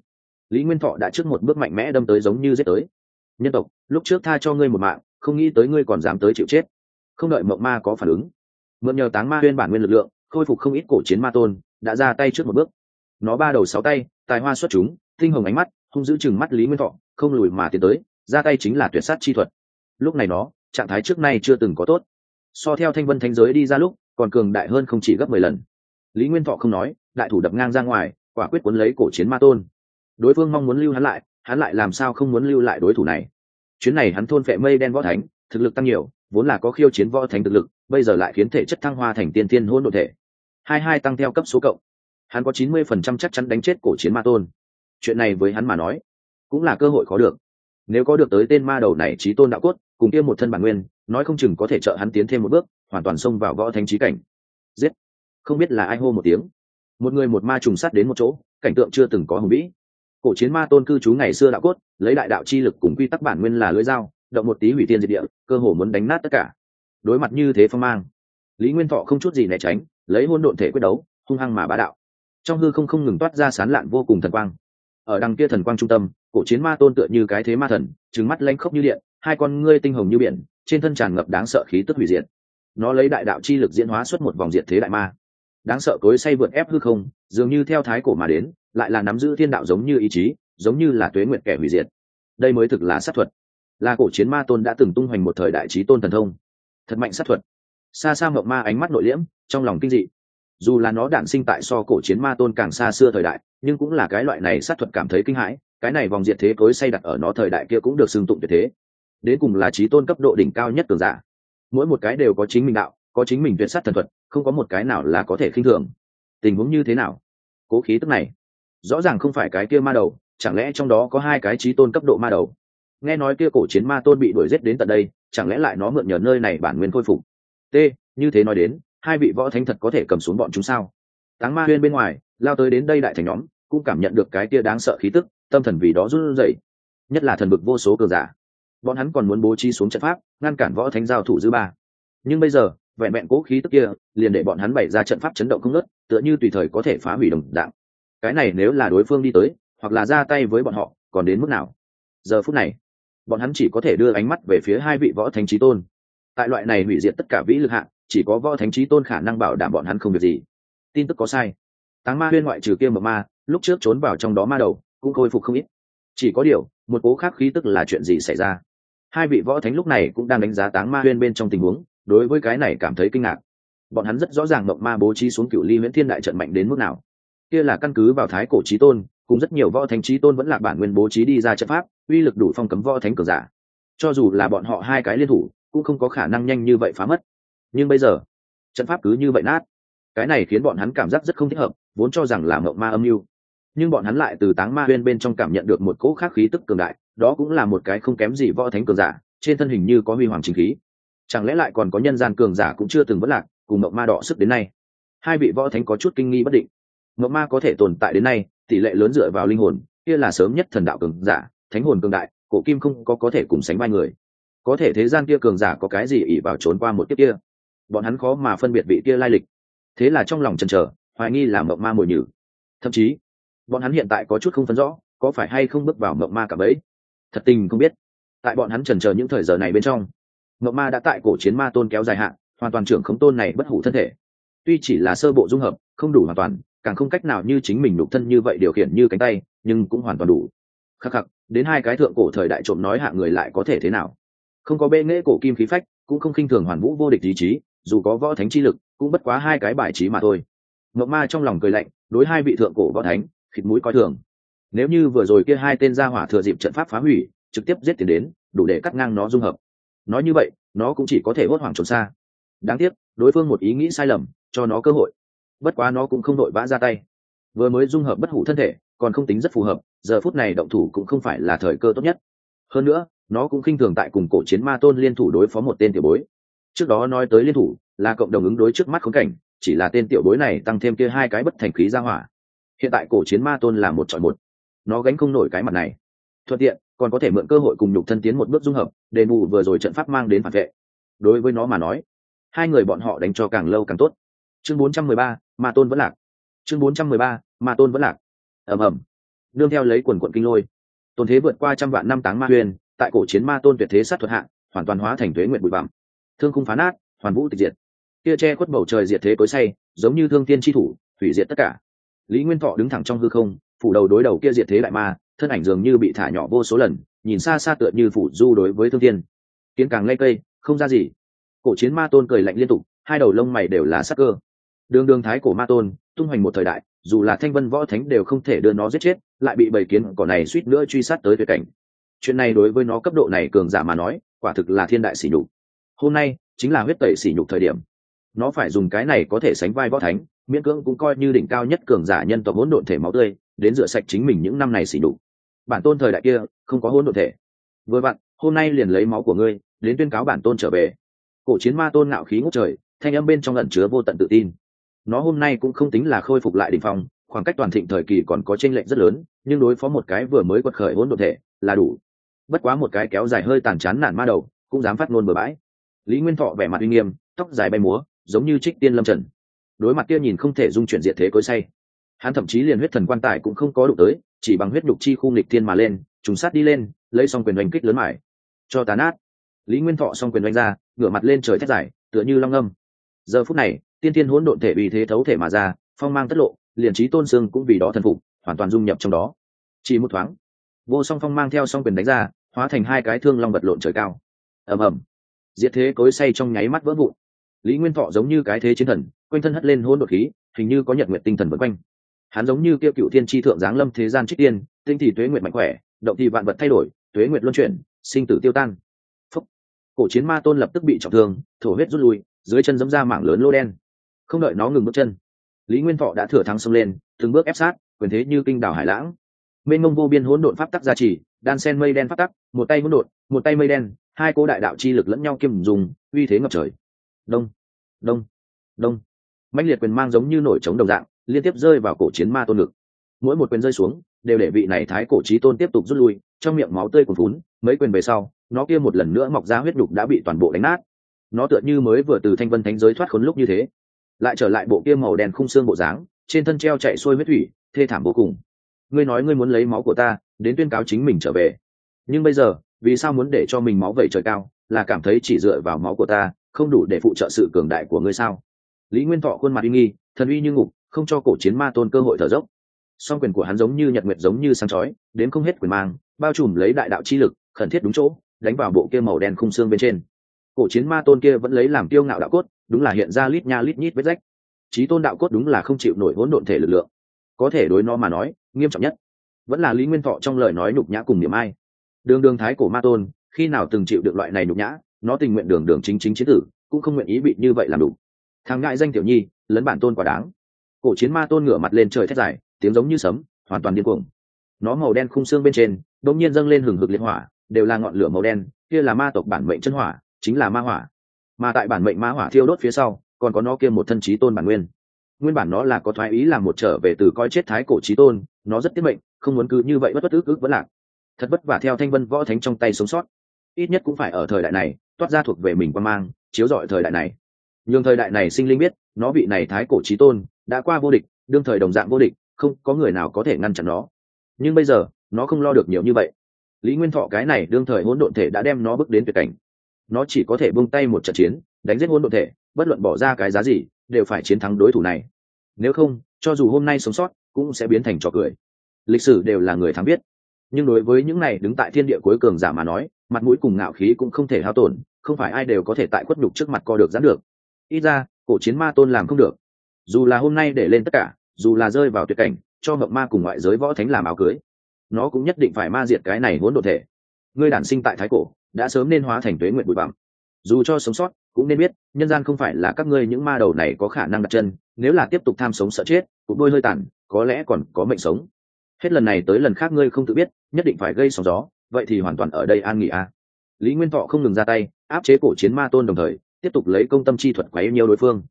Lý nguyên thọ đã trước một bước mạnh mẽ đâm tới giống như giết tới. Nhân tộc, lúc trước tha cho ngươi một mạng, không nghĩ tới ngươi còn dám tới chịu chết. Không đợi mộng ma có phản ứng, mượn nhờ táng ma huyên bản nguyên lực lượng, khôi phục không ít cổ chiến ma tôn, đã ra tay trước một bước. Nó ba đầu sáu tay, tài hoa xuất chúng, tinh hồng ánh mắt, hung giữ chừng mắt lý nguyên thọ, không lùi mà tiến tới, ra tay chính là tuyệt sát chi thuật. Lúc này nó trạng thái trước nay chưa từng có tốt. So theo thanh vân thanh giới đi ra lúc, còn cường đại hơn không chỉ gấp mười lần. Lý nguyên thọ không nói, đại thủ đập ngang ra ngoài, quả quyết cuốn lấy cổ chiến ma tôn. Đối phương mong muốn lưu hắn lại hắn lại làm sao không muốn lưu lại đối thủ này? Chuyến này hắn thôn phệ mây đen võ thánh, thực lực tăng nhiều, vốn là có khiêu chiến võ thánh thực lực, bây giờ lại khiến thể chất thăng hoa thành tiên tiên hôn đ ộ thể. Hai hai tăng theo cấp số cộng. Hắn có chín mươi phần trăm chắc chắn đánh chết cổ chiến ma tôn. Chuyện này với hắn mà nói, cũng là cơ hội khó được. Nếu có được tới tên ma đầu này trí tôn đạo cốt cùng kia một thân bản nguyên, nói không chừng có thể trợ hắn tiến thêm một bước, hoàn toàn xông vào võ thánh trí cảnh. Giết! Không biết là ai hô một tiếng. Một người một ma trùng sát đến một chỗ, cảnh tượng chưa từng có hùng vĩ. Cổ chiến ma tôn cư trú ngày xưa đạo cốt, lấy đại đạo chi lực cùng quy tắc bản nguyên là lưỡi dao, động một tí hủy tiên diệt địa, cơ hồ muốn đánh nát tất cả. Đối mặt như thế phong mang, lý nguyên thọ không chút gì né tránh, lấy hôn độn thể quyết đấu, hung hăng mà bá đạo. Trong hư không không ngừng toát ra sán lạn vô cùng thần quang. Ở đằng kia thần quang trung tâm cổ chiến ma tôn tựa như cái thế ma thần trứng mắt lanh khốc như điện, hai con ngươi tinh hồng như biển, trên thân tràn ngập đáng sợ khí tức hủy diệt. Nó lấy đại đạo chi lực diễn hóa xuất một vòng diệt thế đại ma. Đáng sợ cối say vượt ép hư không, dường như theo thái cổ mà đến, lại là nắm giữ thiên đạo giống như ý chí, giống như là tuế nguyện kẻ hủy diệt. Đây mới thực là sát thuật. Là cổ chiến ma tôn đã từng tung hoành một thời đại trí tôn thần thông. Thật mạnh sát thuật. Xa xa mộng ma ánh mắt nội liễm, trong lòng kinh dị. Dù là nó đản sinh tại so cổ chiến ma tôn càng xa xưa thời đại, nhưng cũng là cái loại này sát thuật cảm thấy kinh hãi cái này vòng diệt thế cối xây đặt ở nó thời đại kia cũng được xưng tụng tuyệt thế. Đến cùng là trí tôn cấp độ đỉnh cao nhất cường giả. Mỗi một cái đều có chính mình đạo, có chính mình tuyệt sát thần thuật, không có một cái nào là có thể khinh thường. Tình huống như thế nào? Cố khí tức này. Rõ ràng không phải cái kia ma đầu, chẳng lẽ trong đó có hai cái trí tôn cấp độ ma đầu? Nghe nói kia cổ chiến ma tôn bị đuổi giết đến tận đây, chẳng lẽ lại nó mượn nhờ nơi này bản nguyên khôi phục? T, như thế nói đến, hai vị võ thánh thật có thể cầm xuống bọn chúng sao? Táng ma huyên bên ngoài, lao tới đến đây đại thành nhóm, cũng cảm nhận được cái kia đáng sợ khí tức tâm thần vì đó run rẩy, nhất là thần bực vô số cường giả. Bọn hắn còn muốn bố trí xuống trận pháp, ngăn cản võ thánh giao thủ dư ba. Nhưng bây giờ, vẹn vẹn cố khí tức kia, liền để bọn hắn bày ra trận pháp chấn động không ngớt, tựa như tùy thời có thể phá hủy đồng đạo cái này nếu là đối phương đi tới, hoặc là ra tay với bọn họ, còn đến mức nào? Giờ phút này, bọn hắn chỉ có thể đưa ánh mắt về phía hai vị võ thánh trí tôn. Tại loại này hủy diệt tất cả vĩ lực hạng chỉ có võ thánh trí tôn khả năng bảo đảm bọn hắn không việc gì. Tin tức có sai. Táng ma huyên ngoại trừ kia mập ma, lúc trước trốn vào trong đó ma đầu cũng khôi phục không ít. Chỉ có điều, một cố khác khí tức là chuyện gì xảy ra? Hai vị võ thánh lúc này cũng đang đánh giá táng ma huyên bên trong tình huống, đối với cái này cảm thấy kinh ngạc. Bọn hắn rất rõ ràng mộng ma bố trí xuống cựu ly nguyễn thiên đại trận mạnh đến mức nào. Kia là căn cứ vào thái cổ trí tôn, cùng rất nhiều võ thánh trí tôn vẫn là bản nguyên bố trí đi ra trận pháp, uy lực đủ phong cấm võ thánh cường giả. Cho dù là bọn họ hai cái liên thủ, cũng không có khả năng nhanh như vậy phá mất. Nhưng bây giờ, trận pháp cứ như vậy nát. Cái này khiến bọn hắn cảm giác rất không thích hợp, vốn cho rằng là mộng ma âm mưu nhưng bọn hắn lại từ táng ma huyên bên trong cảm nhận được một cỗ khác khí tức cường đại, đó cũng là một cái không kém gì võ thánh cường giả, trên thân hình như có huy hoàng chính khí. Chẳng lẽ lại còn có nhân gian cường giả cũng chưa từng vất lạc, cùng mộng ma đỏ sức đến nay? Hai vị võ thánh có chút kinh nghi bất định. Mộng ma có thể tồn tại đến nay, tỷ lệ lớn dựa vào linh hồn, kia là sớm nhất thần đạo cường giả, thánh hồn cường đại, cổ kim không có có thể cùng sánh vai người. Có thể thế gian kia cường giả có cái gì ỉ vào trốn qua một kiếp kia? Bọn hắn khó mà phân biệt vị kia lai lịch. Thế là trong lòng chần chờ, hoài nghi là mộng ma mồi nhử. Thậm chí bọn hắn hiện tại có chút không phân rõ, có phải hay không bước vào mộng ma cả bấy thật tình không biết. Tại bọn hắn trần chờ những thời giờ này bên trong, mộng ma đã tại cổ chiến ma tôn kéo dài hạn, hoàn toàn trưởng khống tôn này bất hủ thân thể. Tuy chỉ là sơ bộ dung hợp, không đủ hoàn toàn, càng không cách nào như chính mình lục thân như vậy điều khiển như cánh tay, nhưng cũng hoàn toàn đủ. Khắc khắc, đến hai cái thượng cổ thời đại trộm nói hạ người lại có thể thế nào? Không có bê nghễ cổ kim khí phách, cũng không khinh thường hoàn vũ vô địch ý chí, dù có võ thánh chi lực, cũng bất quá hai cái bài trí mà thôi. Mộng ma trong lòng cười lạnh, đối hai vị thượng cổ võ thánh khịt mũi coi thường. Nếu như vừa rồi kia hai tên gia hỏa thừa dịp trận pháp phá hủy, trực tiếp giết tiền đến, đủ để cắt ngang nó dung hợp. Nói như vậy, nó cũng chỉ có thể hốt hoảng trốn xa. Đáng tiếc, đối phương một ý nghĩ sai lầm, cho nó cơ hội. Bất quá nó cũng không đội vã ra tay. Vừa mới dung hợp bất hủ thân thể, còn không tính rất phù hợp, giờ phút này động thủ cũng không phải là thời cơ tốt nhất. Hơn nữa, nó cũng khinh thường tại cùng cổ chiến ma tôn liên thủ đối phó một tên tiểu bối. Trước đó nói tới liên thủ, là cộng đồng ứng đối trước mắt khốn cảnh, chỉ là tên tiểu bối này tăng thêm kia hai cái bất thành khí ra hỏa hiện tại cổ chiến ma tôn là một chọi một. Nó gánh không nổi cái mặt này. Thuận tiện còn có thể mượn cơ hội cùng nhục thân tiến một bước dung hợp đền bù vừa rồi trận pháp mang đến phản vệ. Đối với nó mà nói hai người bọn họ đánh cho càng lâu càng tốt. Chương 413, ma tôn vẫn lạc. Chương 413, ma tôn vẫn lạc. Ầm ầm. Đương theo lấy quần quận kinh lôi tôn thế vượt qua trăm vạn năm táng ma huyền tại cổ chiến ma tôn tuyệt thế sát thuật hạng hoàn toàn hóa thành thuế nguyện bụi bặm. Thương khung phá nát hoàn vũ tịch diệt. Kia che khuất bầu trời diệt thế cối say giống như thương tiên tri thủ hủy diệt tất cả lý nguyên thọ đứng thẳng trong hư không, phủ đầu đối đầu kia diệt thế đại ma, thân ảnh dường như bị thả nhỏ vô số lần, nhìn xa xa tựa như phủ du đối với thương thiên. kiến càng lây cây, không ra gì. Cổ chiến ma tôn cười lạnh liên tục, hai đầu lông mày đều là sắc cơ. Đường đường thái cổ ma tôn, tung hoành một thời đại, dù là thanh vân võ thánh đều không thể đưa nó giết chết, lại bị bầy kiến cỏ này suýt nữa truy sát tới tuyệt cảnh. Chuyện này đối với nó cấp độ này cường giả mà nói, quả thực là thiên đại sỉ nhục. Hôm nay, chính là huyết tẩy sỉ nhục thời điểm. Nó phải dùng cái này có thể sánh vai võ thánh miễn cưỡng cũng coi như đỉnh cao nhất cường giả nhân tộc hỗn độn thể máu tươi, đến rửa sạch chính mình những năm này xỉ đục bản tôn thời đại kia, không có hỗn độn thể. Vừa vặn, hôm nay liền lấy máu của ngươi, đến tuyên cáo bản tôn trở về. Cổ chiến ma tôn ngạo khí ngút trời, thanh âm bên trong lẩn chứa vô tận tự tin. Nó hôm nay cũng không tính là khôi phục lại đỉnh phong, khoảng cách toàn thịnh thời kỳ còn có tranh lệch rất lớn, nhưng đối phó một cái vừa mới quật khởi hỗn độn thể, là đủ. Bất quá một cái kéo dài hơi tàn chán nản ma đầu, cũng dám phát ngôn bừa bãi. Lý nguyên thọ vẻ mặt uy nghiêm, tóc dài bay múa, giống như trích tiên lâm trần đối mặt kia nhìn không thể dung chuyển diệt thế cối say. Hắn thậm chí liền huyết thần quan tài cũng không có đụng tới, chỉ bằng huyết nhục chi khu nghịch tiên mà lên, trùng sát đi lên, lấy xong quyền oanh kích lớn mải cho tàn át lý nguyên thọ xong quyền oanh ra, ngửa mặt lên trời thét dài, tựa như long âm. Giờ phút này, tiên tiên hỗn độn thể vì thế thấu thể mà ra, phong mang tất lộ, liền trí tôn xương cũng vì đó thần phục, hoàn toàn dung nhập trong đó. Chỉ một thoáng, vô song phong mang theo song quyền đánh ra, hóa thành hai cái thương long vật lộn trời cao. Ầm ầm. Diệt thế cối say trong nháy mắt vỡ vụn. Lý nguyên thọ giống như cái thế chiến thần quanh thân hất lên hỗn đột khí, hình như có nhật nguyện tinh thần vân quanh. Hắn giống như kêu cựu thiên tri thượng giáng lâm thế gian trích tiên, tinh thì tuế nguyện mạnh khỏe, động thì vạn vật thay đổi, tuế nguyện luân chuyển, sinh tử tiêu tan. Phúc. cổ chiến ma tôn lập tức bị trọng thương, thổ huyết rút lui, dưới chân dẫm ra mảng lớn lô đen. Không đợi nó ngừng bước chân, lý nguyên thọ đã thừa thắng xông lên, từng bước ép sát, quyền thế như kinh đảo hải lãng. Mênh mông vô biên hỗn độn pháp tắc gia trì, đan sen mây đen pháp tắc, một tay hỗn độn, một tay mây đen, hai cố đại đạo chi lực lẫn nhau kiêm dùng, uy thế ngập trời. Đông. Đông. Đông mạnh liệt quyền mang giống như nổi trống đồng dạng, liên tiếp rơi vào cổ chiến ma tôn ngực. Mỗi một quyền rơi xuống, đều để vị này thái cổ trí tôn tiếp tục rút lui, trong miệng máu tươi cuồn phún mấy quyền về sau, nó kia một lần nữa mọc ra huyết đục đã bị toàn bộ đánh nát. Nó tựa như mới vừa từ thanh vân thánh giới thoát khốn lúc như thế, lại trở lại bộ kia màu đen khung xương bộ dáng, trên thân treo chạy xuôi huyết thủy, thê thảm vô cùng. Ngươi nói ngươi muốn lấy máu của ta, đến tuyên cáo chính mình trở về. Nhưng bây giờ, vì sao muốn để cho mình máu vẩy trời cao, là cảm thấy chỉ dựa vào máu của ta, không đủ để phụ trợ sự cường đại của ngươi sao? Lý nguyên thọ khuôn mặt uy nghi, thần uy như ngục, không cho cổ chiến ma tôn cơ hội thở dốc. Song quyền của hắn giống như nhật nguyệt giống như sáng chói đến không hết quyền mang, bao trùm lấy đại đạo chi lực, khẩn thiết đúng chỗ, đánh vào bộ kia màu đen khung xương bên trên. Cổ chiến ma tôn kia vẫn lấy làm tiêu ngạo đạo cốt, đúng là hiện ra lít nha lít nhít vết rách. Trí tôn đạo cốt đúng là không chịu nổi hỗn độn thể lực lượng. Có thể đối nó mà nói, nghiêm trọng nhất, vẫn là lý nguyên thọ trong lời nói nhục nhã cùng niềm ai. Đường đường thái cổ ma tôn, khi nào từng chịu được loại này nhục nhã, nó tình nguyện đường đường chính chính chiến tử, cũng không nguyện ý bị như vậy làm đủ thằng ngại danh tiểu nhi, lấn bản tôn quả đáng. Cổ chiến ma tôn ngửa mặt lên trời thét dài, tiếng giống như sấm, hoàn toàn điên cuồng. Nó màu đen khung xương bên trên, đột nhiên dâng lên hừng hực liệt hỏa, đều là ngọn lửa màu đen, kia là ma tộc bản mệnh chân hỏa, chính là ma hỏa. Mà tại bản mệnh ma hỏa thiêu đốt phía sau, còn có nó kia một thân trí tôn bản nguyên. Nguyên bản nó là có thoái ý làm một trở về từ coi chết thái cổ trí tôn, nó rất tiết mệnh, không muốn cứ như vậy bất bất ức ức vẫn lạc. Thật vất vả theo thanh vân võ thánh trong tay sống sót. Ít nhất cũng phải ở thời đại này, toát ra thuộc về mình quan mang, chiếu rọi thời đại này nhường thời đại này sinh linh biết, nó vị này thái cổ trí tôn, đã qua vô địch, đương thời đồng dạng vô địch, không có người nào có thể ngăn chặn nó. Nhưng bây giờ, nó không lo được nhiều như vậy. Lý nguyên thọ cái này đương thời hỗn độn thể đã đem nó bước đến tuyệt cảnh. Nó chỉ có thể buông tay một trận chiến, đánh giết hỗn độn thể, bất luận bỏ ra cái giá gì, đều phải chiến thắng đối thủ này. Nếu không, cho dù hôm nay sống sót, cũng sẽ biến thành trò cười. Lịch sử đều là người thắng biết. Nhưng đối với những này đứng tại thiên địa cuối cường giả mà nói, mặt mũi cùng ngạo khí cũng không thể hao tổn, không phải ai đều có thể tại khuất nhục trước mặt co được gián được ít ra, cổ chiến ma tôn làm không được. Dù là hôm nay để lên tất cả, dù là rơi vào tuyệt cảnh, cho mộng ma cùng ngoại giới võ thánh làm áo cưới, nó cũng nhất định phải ma diệt cái này hỗn độn thể. Ngươi đản sinh tại thái cổ, đã sớm nên hóa thành tuế nguyện bụi bặm. Dù cho sống sót, cũng nên biết, nhân gian không phải là các ngươi những ma đầu này có khả năng đặt chân, nếu là tiếp tục tham sống sợ chết cũng đôi hơi tàn, có lẽ còn có mệnh sống. Hết lần này tới lần khác ngươi không tự biết, nhất định phải gây sóng gió, vậy thì hoàn toàn ở đây an nghỉ a. À. lý nguyên thọ không ngừng ra tay, áp chế cổ chiến ma tôn đồng thời tiếp tục lấy công tâm chi thuật quấy nhiều đối phương.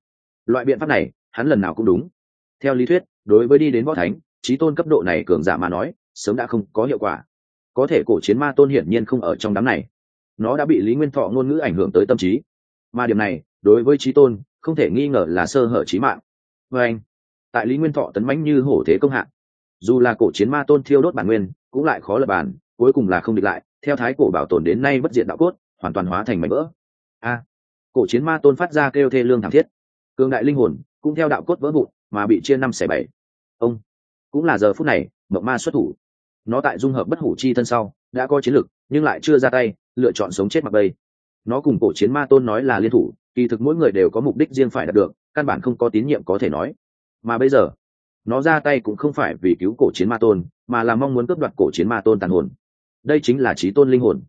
Loại biện pháp này, hắn lần nào cũng đúng. Theo lý thuyết, đối với đi đến võ thánh trí tôn cấp độ này cường giả mà nói, sớm đã không có hiệu quả. Có thể cổ chiến ma tôn hiển nhiên không ở trong đám này. Nó đã bị lý nguyên thọ ngôn ngữ ảnh hưởng tới tâm trí. Mà điểm này, đối với trí tôn, không thể nghi ngờ là sơ hở trí mạng. Vê anh, tại lý nguyên thọ tấn mãnh như hổ thế công hạng dù là cổ chiến ma tôn thiêu đốt bản nguyên, cũng lại khó lập bản cuối cùng là không địch lại, theo thái cổ bảo tồn đến nay bất diện đạo cốt, hoàn toàn hóa thành mảnh vỡ. A cổ chiến ma tôn phát ra kêu thê lương thảm thiết. Cường đại linh hồn cũng theo đạo cốt vỡ vụn mà bị chia năm xẻ bảy. Ông, cũng là giờ phút này mộng ma xuất thủ. Nó tại dung hợp bất hủ chi thân sau, đã có chiến lực, nhưng lại chưa ra tay, lựa chọn sống chết mặc bây nó cùng cổ chiến ma tôn nói là liên thủ, kỳ thực mỗi người đều có mục đích riêng phải đạt được, căn bản không có tín nhiệm có thể nói. Mà bây giờ, nó ra tay cũng không phải vì cứu cổ chiến ma tôn, mà là mong muốn cướp đoạt cổ chiến ma tôn tàn hồn. Đây chính là trí tôn linh hồn.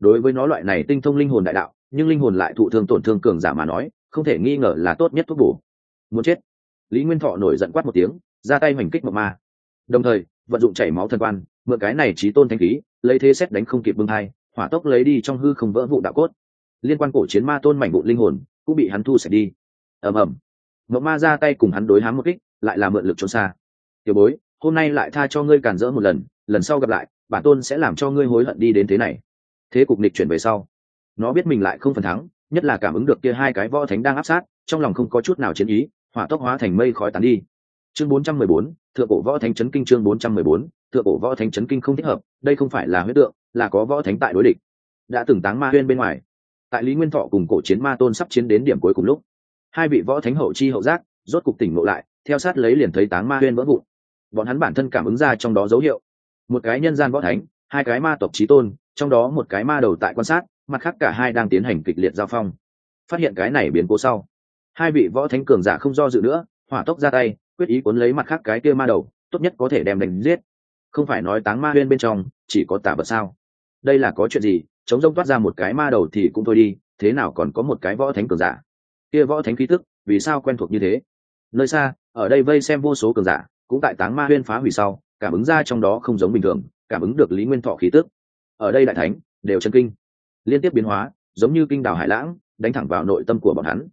Đối với nó loại này tinh thông linh hồn đại đạo nhưng linh hồn lại thụ thương tổn thương cường giả mà nói, không thể nghi ngờ là tốt nhất thuốc bổ. Muốn chết. Lý nguyên thọ nổi giận quát một tiếng, ra tay hoành kích mộng ma. Đồng thời, vận dụng chảy máu thần quan, mượn cái này trí tôn thanh khí, lấy thế xét đánh không kịp bưng hai hỏa tốc lấy đi trong hư không vỡ vụ đạo cốt. Liên quan cổ chiến ma tôn mảnh vụ linh hồn, cũng bị hắn thu sạch đi. Ầm ầm. Mộng ma ra tay cùng hắn đối hám một kích, lại là mượn lực trốn xa. Tiểu bối, hôm nay lại tha cho ngươi cản rỡ một lần lần sau gặp lại, bản tôn sẽ làm cho ngươi hối hận đi đến thế này. Thế cục nịch chuyển về sau nó biết mình lại không phần thắng nhất là cảm ứng được kia hai cái võ thánh đang áp sát trong lòng không có chút nào chiến ý hỏa tốc hóa thành mây khói tán đi. Chương 414, thượng cổ võ thánh chấn kinh chương 414, thượng cổ võ thánh chấn kinh không thích hợp đây không phải là huyết tượng là có võ thánh tại đối địch. Đã từng táng ma huyên bên ngoài. Tại lý nguyên thọ cùng cổ chiến ma tôn sắp chiến đến điểm cuối cùng lúc hai vị võ thánh hậu chi hậu giác rốt cục tỉnh ngộ lại theo sát lấy liền thấy táng ma huyên vỡ vụn. Bọn hắn bản thân cảm ứng ra trong đó dấu hiệu. Một cái nhân gian võ thánh hai cái ma tộc trí tôn trong đó một cái ma đầu tại quan sát mặt khác cả hai đang tiến hành kịch liệt giao phong. Phát hiện cái này biến cố sau, hai vị võ thánh cường giả không do dự nữa, hỏa tốc ra tay, quyết ý cuốn lấy mặt khác cái kia ma đầu, tốt nhất có thể đem đánh giết. Không phải nói táng ma huyên bên trong, chỉ có tả vật sao? Đây là có chuyện gì? Chống rông toát ra một cái ma đầu thì cũng thôi đi, thế nào còn có một cái võ thánh cường giả? Kia võ thánh khí tức, vì sao quen thuộc như thế? Nơi xa, ở đây vây xem vô số cường giả, cũng tại táng ma huyên phá hủy sau, cảm ứng ra trong đó không giống bình thường, cảm ứng được lý nguyên thọ khí tức. Ở đây đại thánh, đều chân kinh liên tiếp biến hóa, giống như kinh đào hải lãng, đánh thẳng vào nội tâm của bọn hắn.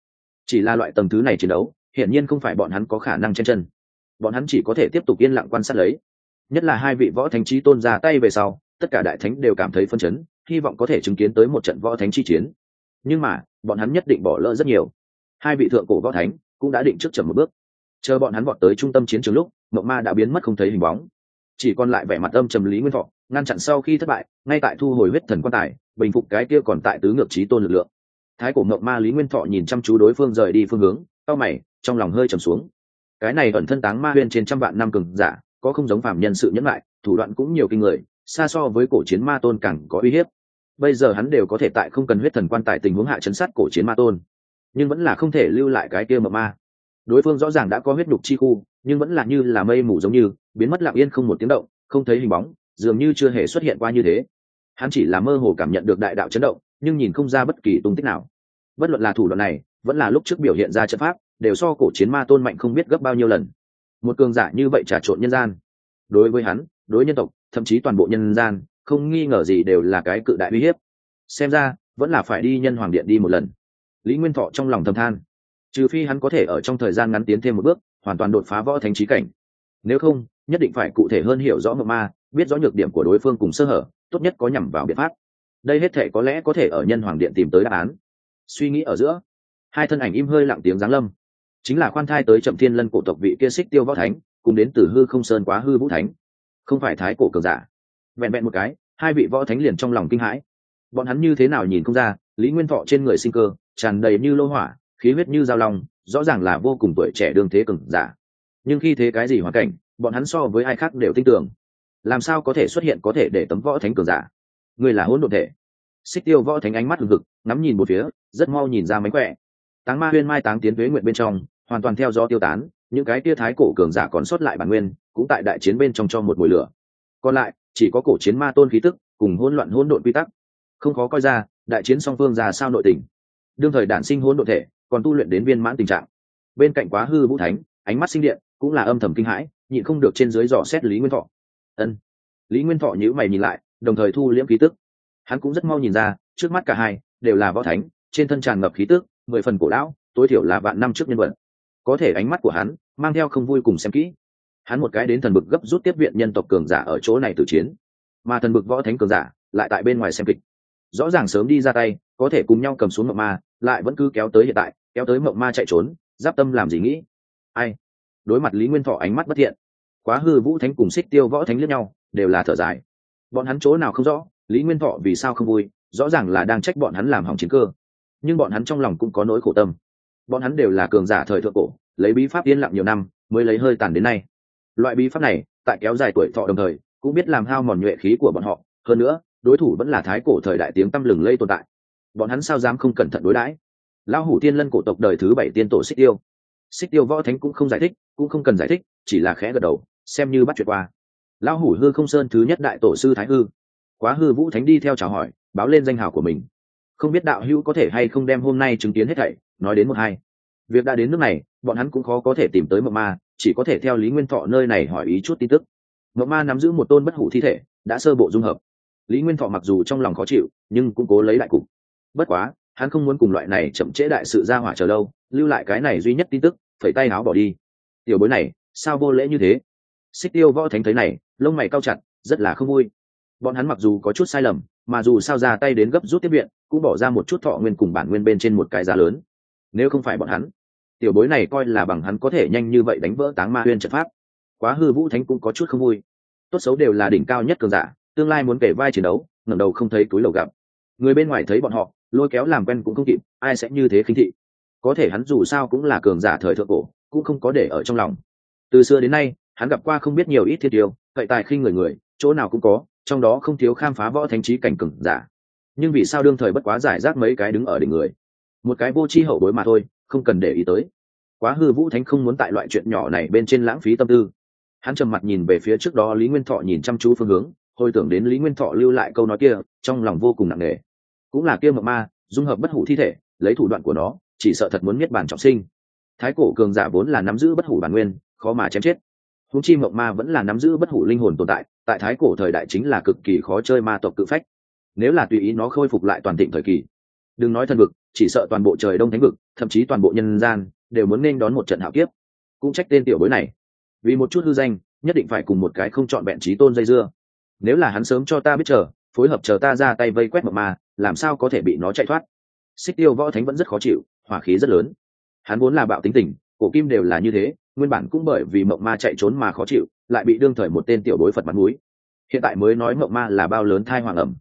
Chỉ là loại tầng thứ này chiến đấu, hiển nhiên không phải bọn hắn có khả năng chen chân. Bọn hắn chỉ có thể tiếp tục yên lặng quan sát lấy. Nhất là hai vị võ thánh trí tôn ra tay về sau, tất cả đại thánh đều cảm thấy phân chấn, hy vọng có thể chứng kiến tới một trận võ thánh chi chiến. Nhưng mà, bọn hắn nhất định bỏ lỡ rất nhiều. Hai vị thượng cổ võ thánh cũng đã định trước chậm một bước. Chờ bọn hắn vọt tới trung tâm chiến trường lúc mộng ma đã biến mất không thấy hình bóng. Chỉ còn lại vẻ mặt âm trầm lý nguyên thọ, ngăn chặn sau khi thất bại, ngay tại thu hồi huyết thần quan tài bình phục cái kia còn tại tứ ngược trí tôn lực lượng. Thái cổ ngậm ma lý nguyên thọ nhìn chăm chú đối phương rời đi phương hướng tao mày, trong lòng hơi trầm xuống. Cái này ẩn thân táng ma huyên trên trăm vạn năm cường giả, có không giống phạm nhân sự nhẫn lại, thủ đoạn cũng nhiều kinh người, xa so với cổ chiến ma tôn càng có uy hiếp. Bây giờ hắn đều có thể tại không cần huyết thần quan tài tình huống hạ chấn sát cổ chiến ma tôn, nhưng vẫn là không thể lưu lại cái kia mộng ma. Đối phương rõ ràng đã có huyết nhục chi khu, nhưng vẫn là như là mây mù giống như, biến mất lặng yên không một tiếng động, không thấy hình bóng, dường như chưa hề xuất hiện qua như thế hắn chỉ là mơ hồ cảm nhận được đại đạo chấn động, nhưng nhìn không ra bất kỳ tung tích nào. Bất luận là thủ đoạn này, vẫn là lúc trước biểu hiện ra trận pháp, đều so cổ chiến ma tôn mạnh không biết gấp bao nhiêu lần. Một cường giả như vậy trà trộn nhân gian. Đối với hắn, đối nhân tộc, thậm chí toàn bộ nhân gian, không nghi ngờ gì đều là cái cự đại uy hiếp. Xem ra, vẫn là phải đi nhân hoàng điện đi một lần. Lý nguyên thọ trong lòng thầm than. Trừ phi hắn có thể ở trong thời gian ngắn tiến thêm một bước, hoàn toàn đột phá võ thánh trí cảnh. Nếu không, nhất định phải cụ thể hơn hiểu rõ mộng ma, biết rõ nhược điểm của đối phương cùng sơ hở tốt nhất có nhằm vào biện pháp. Đây hết thể có lẽ có thể ở nhân hoàng điện tìm tới đáp án. Suy nghĩ ở giữa, hai thân ảnh im hơi lặng tiếng giáng lâm. Chính là khoan thai tới chậm thiên lân cổ tộc vị kia xích tiêu võ thánh, cùng đến từ hư không sơn quá hư vũ thánh. Không phải thái cổ cường giả. Vẹn vẹn một cái, hai vị võ thánh liền trong lòng kinh hãi. Bọn hắn như thế nào nhìn không ra, lý nguyên thọ trên người sinh cơ, tràn đầy như lô hỏa, khí huyết như dao long, rõ ràng là vô cùng tuổi trẻ đương thế cường giả. Nhưng khi thế cái gì hoàn cảnh, bọn hắn so với ai khác đều tin tưởng làm sao có thể xuất hiện có thể để tấm võ thánh cường giả? Người là hỗn độn thể. Xích tiêu võ thánh ánh mắt hừng hực, ngắm nhìn một phía, rất mau nhìn ra mánh khỏe. Táng ma huyên mai táng tiến tuế nguyện bên trong, hoàn toàn theo do tiêu tán, những cái tia thái cổ cường giả còn sót lại bản nguyên, cũng tại đại chiến bên trong cho một mùi lửa. Còn lại, chỉ có cổ chiến ma tôn khí tức, cùng hỗn loạn hỗn độn quy tắc. Không khó coi ra, đại chiến song phương ra sao nội tình. Đương thời đản sinh hỗn độn thể, còn tu luyện đến viên mãn tình trạng. Bên cạnh quá hư vũ thánh, ánh mắt sinh điện, cũng là âm thầm kinh hãi, nhịn không được trên dưới dò xét lý nguyên thọ ân. Lý nguyên thọ nhữ mày nhìn lại, đồng thời thu liễm khí tức. Hắn cũng rất mau nhìn ra, trước mắt cả hai đều là võ thánh, trên thân tràn ngập khí tức, mười phần cổ lão, tối thiểu là vạn năm trước nhân vật. Có thể ánh mắt của hắn mang theo không vui cùng xem kỹ. Hắn một cái đến thần bực gấp rút tiếp viện nhân tộc cường giả ở chỗ này tử chiến, mà thần bực võ thánh cường giả lại tại bên ngoài xem kịch. Rõ ràng sớm đi ra tay, có thể cùng nhau cầm xuống mộng ma, lại vẫn cứ kéo tới hiện tại, kéo tới mộng ma chạy trốn, giáp tâm làm gì nghĩ. Ai? Đối mặt lý nguyên thọ ánh mắt bất thiện quá hư vũ thánh cùng xích tiêu võ thánh lẫn nhau, đều là thở dài. Bọn hắn chỗ nào không rõ, lý nguyên thọ vì sao không vui, rõ ràng là đang trách bọn hắn làm hỏng chiến cơ. Nhưng bọn hắn trong lòng cũng có nỗi khổ tâm. Bọn hắn đều là cường giả thời thượng cổ, lấy bí pháp yên lặng nhiều năm, mới lấy hơi tàn đến nay. Loại bí pháp này, tại kéo dài tuổi thọ đồng thời, cũng biết làm hao mòn nhuệ khí của bọn họ. Hơn nữa, đối thủ vẫn là thái cổ thời đại tiếng tăm lừng lây tồn tại. Bọn hắn sao dám không cẩn thận đối đãi? Lão hủ tiên lân cổ tộc đời thứ bảy tiên tổ xích tiêu. Xích tiêu võ thánh cũng không giải thích, cũng không cần giải thích, chỉ là khẽ gật đầu xem như bắt chuyện qua. Lão hủ hư không sơn thứ nhất đại tổ sư thái hư. Quá hư vũ thánh đi theo chào hỏi, báo lên danh hào của mình. Không biết đạo hữu có thể hay không đem hôm nay chứng kiến hết thảy, nói đến một hai. Việc đã đến nước này, bọn hắn cũng khó có thể tìm tới mộng ma, chỉ có thể theo lý nguyên thọ nơi này hỏi ý chút tin tức. Mộng ma nắm giữ một tôn bất hủ thi thể, đã sơ bộ dung hợp. Lý nguyên thọ mặc dù trong lòng khó chịu, nhưng cũng cố lấy lại cục. Bất quá, hắn không muốn cùng loại này chậm trễ đại sự ra hỏa chờ lâu, lưu lại cái này duy nhất tin tức, phẩy tay áo bỏ đi. Tiểu bối này, sao vô lễ như thế? Xích tiêu võ thánh thấy này, lông mày cao chặt, rất là không vui. Bọn hắn mặc dù có chút sai lầm, mà dù sao ra tay đến gấp rút tiếp viện, cũng bỏ ra một chút thọ nguyên cùng bản nguyên bên trên một cái giá lớn. Nếu không phải bọn hắn, tiểu bối này coi là bằng hắn có thể nhanh như vậy đánh vỡ táng ma huyên trận pháp. Quá hư vũ thánh cũng có chút không vui. Tốt xấu đều là đỉnh cao nhất cường giả, tương lai muốn kể vai chiến đấu, ngẩng đầu không thấy túi lầu gặp. Người bên ngoài thấy bọn họ, lôi kéo làm quen cũng không kịp, ai sẽ như thế khinh thị. Có thể hắn dù sao cũng là cường giả thời thượng cổ, cũng không có để ở trong lòng. Từ xưa đến nay hắn gặp qua không biết nhiều ít thiên tiêu cậy tài khi người người, chỗ nào cũng có, trong đó không thiếu khám phá võ thánh trí cảnh cừng giả. Nhưng vì sao đương thời bất quá giải rác mấy cái đứng ở đỉnh người? Một cái vô tri hậu bối mà thôi, không cần để ý tới. Quá hư vũ thánh không muốn tại loại chuyện nhỏ này bên trên lãng phí tâm tư. Hắn trầm mặt nhìn về phía trước đó lý nguyên thọ nhìn chăm chú phương hướng, hồi tưởng đến lý nguyên thọ lưu lại câu nói kia, trong lòng vô cùng nặng nề. Cũng là kia mập ma, dung hợp bất hủ thi thể, lấy thủ đoạn của nó, chỉ sợ thật muốn miết bản trọng sinh. Thái cổ cường giả vốn là nắm giữ bất hủ bản nguyên, khó mà chém chết húng chi mộng ma vẫn là nắm giữ bất hủ linh hồn tồn tại tại thái cổ thời đại chính là cực kỳ khó chơi ma tộc cự phách. Nếu là tùy ý nó khôi phục lại toàn thịnh thời kỳ, đừng nói thân vực, chỉ sợ toàn bộ trời đông thánh vực, thậm chí toàn bộ nhân gian, đều muốn nên đón một trận hạo kiếp. Cũng trách tên tiểu bối này. Vì một chút hư danh, nhất định phải cùng một cái không chọn bẹn trí tôn dây dưa. Nếu là hắn sớm cho ta biết chờ, phối hợp chờ ta ra tay vây quét mộng ma, làm sao có thể bị nó chạy thoát? Xích tiêu võ thánh vẫn rất khó chịu, hỏa khí rất lớn. Hắn vốn là bạo tính tình cổ kim đều là như thế nguyên bản cũng bởi vì mộng ma chạy trốn mà khó chịu lại bị đương thời một tên tiểu bối phật mặt mũi. Hiện tại mới nói mộng ma là bao lớn thai hoàng ẩm.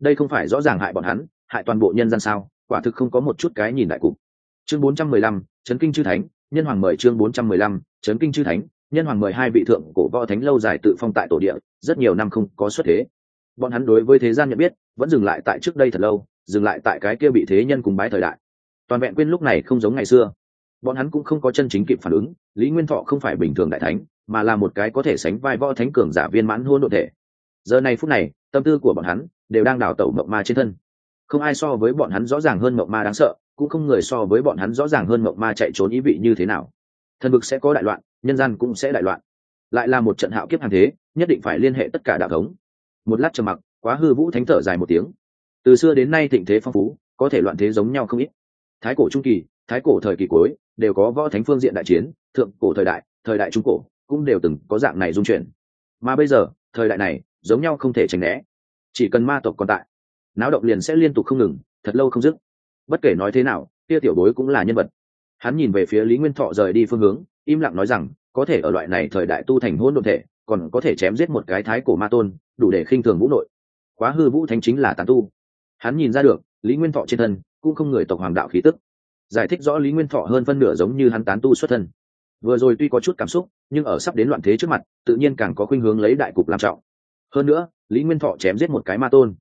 Đây không phải rõ ràng hại bọn hắn hại toàn bộ nhân dân sao quả thực không có một chút cái nhìn đại cục. Chương 415, chấn kinh chư thánh nhân hoàng mời chương 415, chấn kinh chư thánh nhân hoàng mời hai vị thượng cổ võ thánh lâu dài tự phong tại tổ địa rất nhiều năm không có xuất thế. Bọn hắn đối với thế gian nhận biết vẫn dừng lại tại trước đây thật lâu dừng lại tại cái kia bị thế nhân cùng bái thời đại. Toàn vẹn quên lúc này không giống ngày xưa bọn hắn cũng không có chân chính kịp phản ứng, lý nguyên thọ không phải bình thường đại thánh, mà là một cái có thể sánh vai võ thánh cường giả viên mãn hôn đ ộ thể. Giờ này phút này, tâm tư của bọn hắn đều đang đào tẩu mộng ma trên thân. Không ai so với bọn hắn rõ ràng hơn mộng ma đáng sợ, cũng không người so với bọn hắn rõ ràng hơn mộng ma chạy trốn ý vị như thế nào. Thần vực sẽ có đại loạn, nhân gian cũng sẽ đại loạn. Lại là một trận hạo kiếp hàng thế, nhất định phải liên hệ tất cả đạo thống. Một lát trầm mặc, quá hư vũ thánh thở dài một tiếng. Từ xưa đến nay thịnh thế phong phú, có thể loạn thế giống nhau không ít. Thái cổ trung kỳ, thái cổ thời kỳ cuối đều có võ thánh phương diện đại chiến, thượng cổ thời đại thời đại trung cổ, cũng đều từng có dạng này dung chuyển. Mà bây giờ, thời đại này, giống nhau không thể tránh né. Chỉ cần ma tộc còn tại, náo động liền sẽ liên tục không ngừng, thật lâu không dứt. Bất kể nói thế nào tia tiểu bối cũng là nhân vật. Hắn nhìn về phía lý nguyên thọ rời đi phương hướng, im lặng nói rằng, có thể ở loại này thời đại tu thành hôn đồn thể, còn có thể chém giết một cái thái cổ ma tôn, đủ để khinh thường vũ nội. Quá hư vũ thánh chính là tàn tu. Hắn nhìn ra được, lý nguyên thọ trên thân, cũng không người tộc hoàng đạo khí tức giải thích rõ lý nguyên thọ hơn phân nửa giống như hắn tán tu xuất thân. Vừa rồi tuy có chút cảm xúc, nhưng ở sắp đến loạn thế trước mặt, tự nhiên càng có khuynh hướng lấy đại cục làm trọng. Hơn nữa, lý nguyên thọ chém giết một cái ma tôn,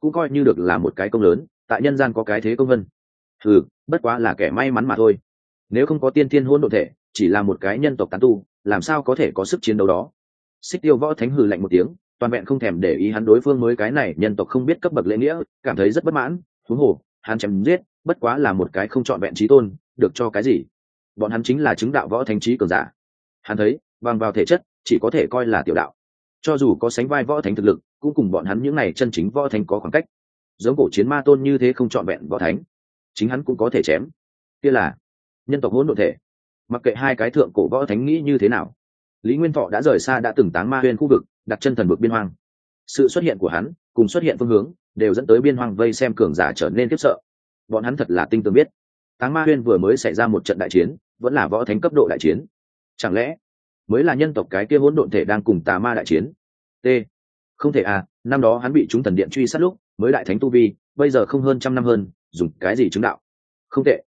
cũng coi như được là một cái công lớn, tại nhân gian có cái thế công vân. Ừ bất quá là kẻ may mắn mà thôi. Nếu không có tiên thiên hôn đ ộ thể, chỉ là một cái nhân tộc tán tu, làm sao có thể có sức chiến đấu đó? Xích tiêu võ thánh hừ lạnh một tiếng, toàn vẹn không thèm để ý hắn đối phương mới cái này nhân tộc không biết cấp bậc lễ nghĩa, cảm thấy rất bất mãn thú hồ, hắn chém giết bất quá là một cái không trọn vẹn trí tôn, được cho cái gì? Bọn hắn chính là chứng đạo võ thánh trí cường giả. Hắn thấy, bằng vào thể chất, chỉ có thể coi là tiểu đạo. Cho dù có sánh vai võ thánh thực lực, cũng cùng bọn hắn những n à y chân chính võ thánh có khoảng cách. Giống cổ chiến ma tôn như thế không trọn vẹn võ thánh, chính hắn cũng có thể chém. Kia là nhân tộc hỗn độn thể. Mặc kệ hai cái thượng cổ võ thánh nghĩ như thế nào, lý nguyên thọ đã rời xa đã từng táng ma huyên khu vực, đặt chân thần vực biên hoang. Sự xuất hiện của hắn, cùng xuất hiện phương hướng, đều dẫn tới biên hoang vây xem cường giả trở nên tiếp sợ bọn hắn thật là tinh tường biết. Táng ma huyên vừa mới xảy ra một trận đại chiến, vẫn là võ thánh cấp độ đại chiến. Chẳng lẽ mới là nhân tộc cái kia hỗn độn thể đang cùng tà ma đại chiến? T. Không thể à năm đó hắn bị chúng thần điện truy sát lúc, mới đại thánh tu vi, bây giờ không hơn trăm năm hơn, dùng cái gì chứng đạo? Không tệ.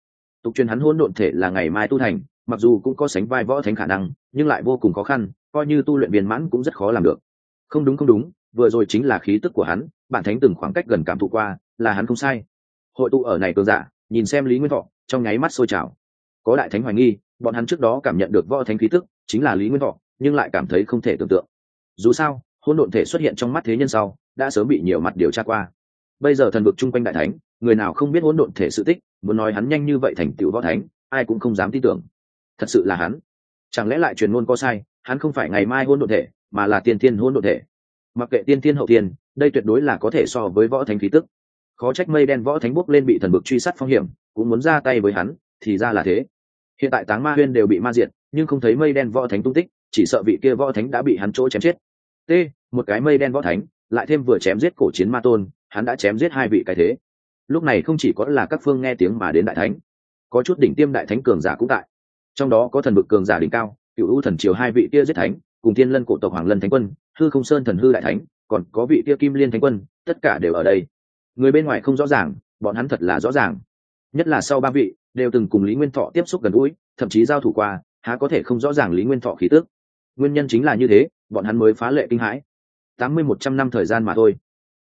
Tục truyền hắn hỗn độn thể là ngày mai tu thành, mặc dù cũng có sánh vai võ thánh khả năng, nhưng lại vô cùng khó khăn, coi như tu luyện viên mãn cũng rất khó làm được. Không đúng không đúng, vừa rồi chính là khí tức của hắn, bản thánh từng khoảng cách gần cảm thụ qua, là hắn không sai hội tụ ở này cường giả, nhìn xem lý nguyên thọ, trong nháy mắt sôi trào. Có đại thánh hoài nghi, bọn hắn trước đó cảm nhận được võ thánh khí tức, chính là lý nguyên thọ, nhưng lại cảm thấy không thể tưởng tượng. Dù sao hôn độn thể xuất hiện trong mắt thế nhân sau, đã sớm bị nhiều mặt điều tra qua. Bây giờ thần vực chung quanh đại thánh, người nào không biết hỗn độn thể sự tích, muốn nói hắn nhanh như vậy thành tựu võ thánh, ai cũng không dám tin tưởng. Thật sự là hắn. Chẳng lẽ lại truyền ngôn có sai, hắn không phải ngày mai hôn độn thể, mà là tiên thiên hôn độn thể. Mặc kệ tiên thiên hậu tiên đây tuyệt đối là có thể so với võ thánh khí tức khó trách mây đen võ thánh bốc lên bị thần bực truy sát phong hiểm, cũng muốn ra tay với hắn, thì ra là thế. Hiện tại táng ma huyên đều bị ma diệt, nhưng không thấy mây đen võ thánh tung tích, chỉ sợ vị kia võ thánh đã bị hắn chỗ chém chết. T, một cái mây đen võ thánh, lại thêm vừa chém giết cổ chiến ma tôn, hắn đã chém giết hai vị cái thế. Lúc này không chỉ có là các phương nghe tiếng mà đến đại thánh. Có chút đỉnh tiêm đại thánh cường giả cũng tại. Trong đó có thần bực cường giả đỉnh cao, cựu u thần triều hai vị kia giết thánh, cùng thiên lân cổ tộc hoàng lân thánh quân, hư không sơn thần hư đại thánh, còn có vị kia kim liên thánh quân, tất cả đều ở đây người bên ngoài không rõ ràng, bọn hắn thật là rõ ràng. Nhất là sau ba vị, đều từng cùng lý nguyên thọ tiếp xúc gần gũi, thậm chí giao thủ qua, há có thể không rõ ràng lý nguyên thọ khí tước nguyên nhân chính là như thế, bọn hắn mới phá lệ kinh hãi. Tám mươi một trăm năm thời gian mà thôi,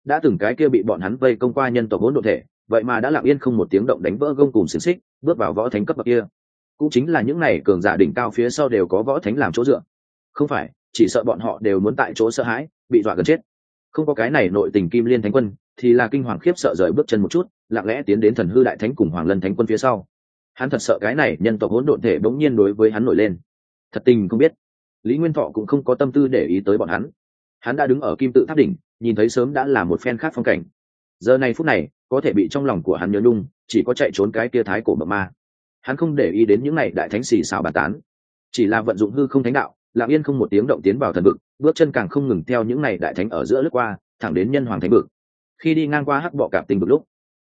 đã từng cái kia bị bọn hắn vây công qua nhân tộc hỗn độ thể, vậy mà đã lặng yên không một tiếng động đánh vỡ gông cùng xiềng xích, bước vào võ thánh cấp bậc kia. Cũng chính là những này cường giả đỉnh cao phía sau đều có võ thánh làm chỗ dựa. Không phải, chỉ sợ bọn họ đều muốn tại chỗ sợ hãi, bị dọa gần chết. Không có cái này nội tình kim liên thánh quân thì là kinh hoàng khiếp sợ rời bước chân một chút, lặng lẽ tiến đến thần hư đại thánh cùng hoàng lân thánh quân phía sau. Hắn thật sợ cái này nhân tộc hỗn độn thể bỗng nhiên đối với hắn nổi lên. Thật tình không biết, lý nguyên thọ cũng không có tâm tư để ý tới bọn hắn. Hắn đã đứng ở kim tự tháp đỉnh, nhìn thấy sớm đã là một phen khác phong cảnh. Giờ này phút này, có thể bị trong lòng của hắn nhớ nhung, chỉ có chạy trốn cái kia thái cổ mộng ma. Hắn không để ý đến những n à y đại thánh xì xào bàn tán. Chỉ là vận dụng hư không thánh đạo lạng yên không một tiếng động tiến vào thần vực, bước chân càng không ngừng theo những n à y đại thánh ở giữa lướt qua, thẳng đến nhân hoàng thánh vực khi đi ngang qua hắc bọ cạp tình vực lúc,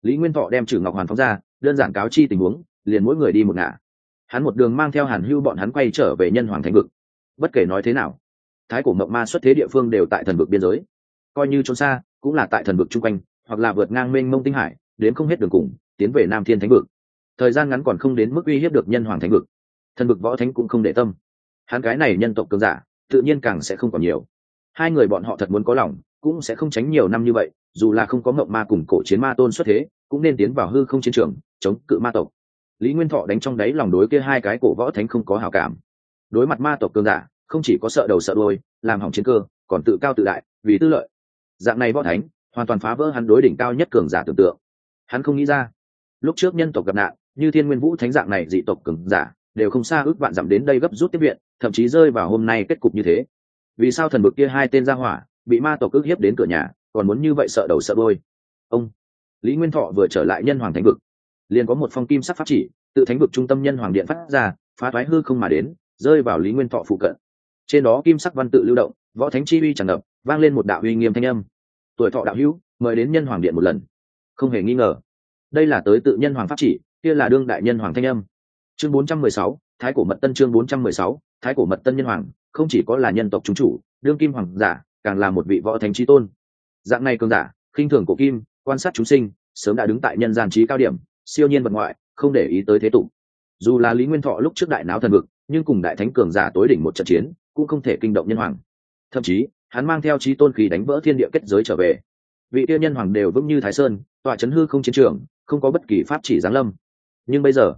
lý nguyên thọ đem trừ ngọc hoàn phóng ra, đơn giản cáo chi tình huống, liền mỗi người đi một ngả. Hắn một đường mang theo hàn hưu bọn hắn quay trở về nhân hoàng thánh vực. Bất kể nói thế nào, thái cổ mộng ma xuất thế địa phương đều tại thần vực biên giới. Coi như trốn xa, cũng là tại thần vực chung quanh, hoặc là vượt ngang mênh mông tinh hải, đến không hết đường cùng, tiến về nam thiên thánh vực. Thời gian ngắn còn không đến mức uy hiếp được nhân hoàng thánh vực. Thần vực võ thánh cũng không để tâm. Hắn cái này nhân tộc cường giả, tự nhiên càng sẽ không còn nhiều. Hai người bọn họ thật muốn có lòng cũng sẽ không tránh nhiều năm như vậy, dù là không có mộng ma cùng cổ chiến ma tôn xuất thế, cũng nên tiến vào hư không chiến trường, chống cự ma tộc. Lý nguyên thọ đánh trong đáy lòng đối kia hai cái cổ võ thánh không có hảo cảm. Đối mặt ma tộc cường giả, không chỉ có sợ đầu sợ đôi làm hỏng chiến cơ, còn tự cao tự đại, vì tư lợi. Dạng này võ thánh, hoàn toàn phá vỡ hắn đối đỉnh cao nhất cường giả tưởng tượng. Hắn không nghĩ ra, lúc trước nhân tộc gặp nạn, như thiên nguyên vũ thánh dạng này dị tộc cường giả, đều không xa ước vạn dặm đến đây gấp rút tiếp viện, thậm chí rơi vào hôm nay kết cục như thế. Vì sao thần bực kia hai tên ra hỏa bị ma tộc ức hiếp đến cửa nhà còn muốn như vậy sợ đầu sợ đôi ông lý nguyên thọ vừa trở lại nhân hoàng thánh vực liền có một phong kim sắc pháp chỉ tự thánh vực trung tâm nhân hoàng điện phát ra phá thoái hư không mà đến rơi vào lý nguyên thọ phụ cận. Trên đó kim sắc văn tự lưu động võ thánh chi uy tràn ngập vang lên một đạo uy nghiêm thanh âm. Tuổi thọ đạo hữu mời đến nhân hoàng điện một lần. Không hề nghi ngờ đây là tới tự nhân hoàng pháp chỉ kia là đương đại nhân hoàng thanh âm. Chương 416, thái cổ mật tân chương 416, thái cổ mật tân nhân hoàng không chỉ có là nhân tộc chúng chủ đương kim hoàng giả càng là một vị võ thánh trí tôn. Dạng này cường giả, khinh thường cổ kim, quan sát chúng sinh, sớm đã đứng tại nhân gian trí cao điểm, siêu nhiên vật ngoại, không để ý tới thế tục. Dù là lý nguyên thọ lúc trước đại náo thần vực, nhưng cùng đại thánh cường giả tối đỉnh một trận chiến, cũng không thể kinh động nhân hoàng. Thậm chí, hắn mang theo trí tôn khí đánh vỡ thiên địa kết giới trở về. Vị tiêu nhân hoàng đều vững như thái sơn, tọa chấn hư không chiến trường, không có bất kỳ pháp chỉ giáng lâm. Nhưng bây giờ,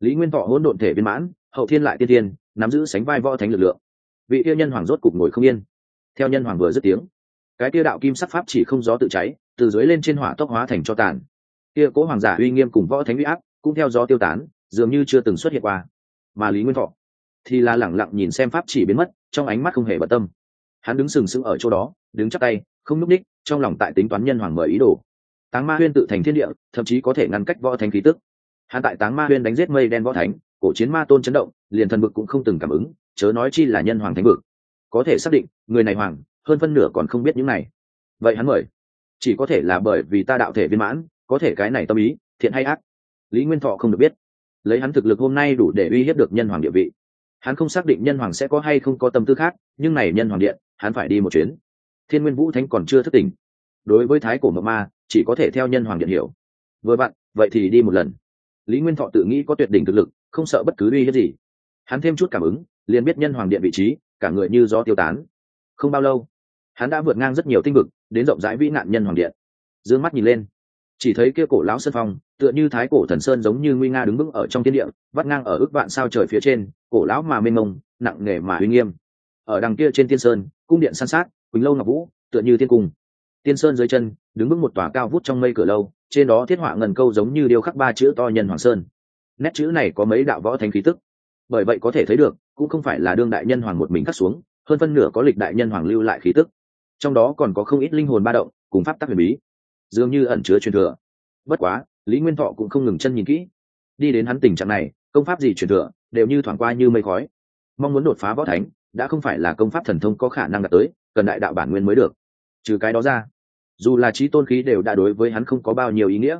lý nguyên thọ hỗn độn thể viên mãn, hậu thiên lại tiên tiên, nắm giữ sánh vai võ thánh lực lượng. Vị tiêu nhân hoàng rốt cục ngồi không yên theo nhân hoàng vừa dứt tiếng, cái kia đạo kim sắc pháp chỉ không gió tự cháy, từ dưới lên trên hỏa tốc hóa thành cho tàn. Kia cố hoàng giả uy nghiêm cùng võ thánh uy áp cũng theo gió tiêu tán, dường như chưa từng xuất hiện qua. Mà lý nguyên thọ thì là lẳng lặng nhìn xem pháp chỉ biến mất, trong ánh mắt không hề bận tâm. Hắn đứng sừng sững ở chỗ đó, đứng chắc tay, không núp ních trong lòng tại tính toán nhân hoàng mời ý đồ. Táng ma huyên tự thành thiên địa, thậm chí có thể ngăn cách võ thánh khí tức. Hắn tại táng ma huyên đánh giết mây đen võ thánh, cổ chiến ma tôn chấn động, liền thần bực cũng không từng cảm ứng, chớ nói chi là nhân hoàng thánh vực có thể xác định, người này hoàng, hơn phân nửa còn không biết những này. Vậy hắn mời. Chỉ có thể là bởi vì ta đạo thể viên mãn, có thể cái này tâm ý, thiện hay ác? Lý nguyên thọ không được biết. Lấy hắn thực lực hôm nay đủ để uy hiếp được nhân hoàng địa vị. Hắn không xác định nhân hoàng sẽ có hay không có tâm tư khác, nhưng này nhân hoàng điện, hắn phải đi một chuyến. Thiên nguyên vũ thánh còn chưa thất tình đối với thái cổ mộng ma, chỉ có thể theo nhân hoàng điện hiểu. Vừa bạn vậy thì đi một lần. Lý nguyên thọ tự nghĩ có tuyệt đỉnh thực lực, không sợ bất cứ uy hiếp gì. Hắn thêm chút cảm ứng, liền biết nhân hoàng điện vị trí cả người như gió tiêu tán. Không bao lâu, hắn đã vượt ngang rất nhiều tinh vực, đến rộng rãi vĩ nạn nhân hoàng điện. D ư ơ n g mắt nhìn lên, chỉ thấy kia cổ lão sơn phong, tựa như thái cổ thần sơn giống như nguy nga đứng vững ở trong thiên địa, vắt ngang ở ước vạn sao trời phía trên, cổ lão mà mênh mông, nặng nề mà uy nghiêm. Ở đằng kia trên tiên sơn, cung điện san sát, quỳnh lâu ngọc vũ, tựa như thiên cung. Tiên sơn dưới chân, đứng vững một tòa cao vút trong mây cửa lâu, trên đó thiết họa ngần câu giống như điêu khắc ba chữ to nhân hoàng sơn. Nét chữ này có mấy đạo võ thánh khí tức. Bởi vậy có thể thấy được cũng không phải là đương đại nhân hoàng một mình cắt xuống, hơn phân nửa có lịch đại nhân hoàng lưu lại khí tức. Trong đó còn có không ít linh hồn ba động, cùng pháp tắc huyền bí. Dường như ẩn chứa truyền thừa. Bất quá, lý nguyên thọ cũng không ngừng chân nhìn kỹ. Đi đến hắn tình trạng này, công pháp gì truyền thừa, đều như thoảng qua như mây khói. Mong muốn đột phá võ thánh, đã không phải là công pháp thần thông có khả năng đạt tới, cần đại đạo bản nguyên mới được. Trừ cái đó ra, dù là trí tôn khí đều đã đối với hắn không có bao nhiêu ý nghĩa.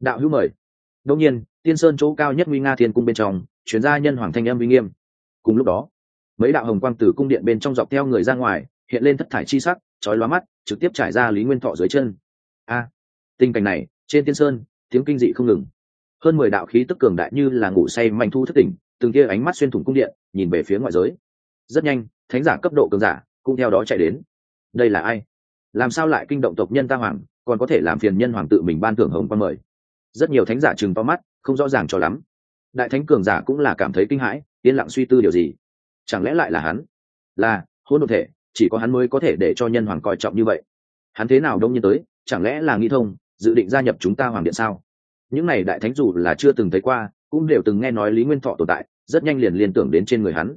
Đạo hữu mời. Đông nhiên, tiên sơn chỗ cao nhất nguy nga thiên cung bên trong chuyển gia nhân hoàng thanh em uy nghiêm cùng lúc đó, mấy đạo hồng quang từ cung điện bên trong dọc theo người ra ngoài, hiện lên thất thải chi sắc, chói lóa mắt, trực tiếp trải ra lý nguyên thọ dưới chân. A, tình cảnh này, trên tiên sơn, tiếng kinh dị không ngừng. Hơn mười đạo khí tức cường đại như là ngủ say mạnh thu thất tỉnh, từng kia ánh mắt xuyên thủng cung điện, nhìn về phía ngoại giới. Rất nhanh, thánh giả cấp độ cường giả cũng theo đó chạy đến. Đây là ai? Làm sao lại kinh động tộc nhân ta hoàng, còn có thể làm phiền nhân hoàng tự mình ban thưởng hồng quang mời? Rất nhiều thánh giả chừng to mắt, không rõ ràng cho lắm. Đại thánh cường giả cũng là cảm thấy kinh hãi yên lặng suy tư điều gì? Chẳng lẽ lại là hắn? Là hôn đ thể, chỉ có hắn mới có thể để cho nhân hoàng coi trọng như vậy. Hắn thế nào đông nhiên tới, chẳng lẽ là nghi thông, dự định gia nhập chúng ta hoàng điện sao? Những n à y đại thánh dù là chưa từng thấy qua, cũng đều từng nghe nói lý nguyên thọ tồn tại, rất nhanh liền liên tưởng đến trên người hắn.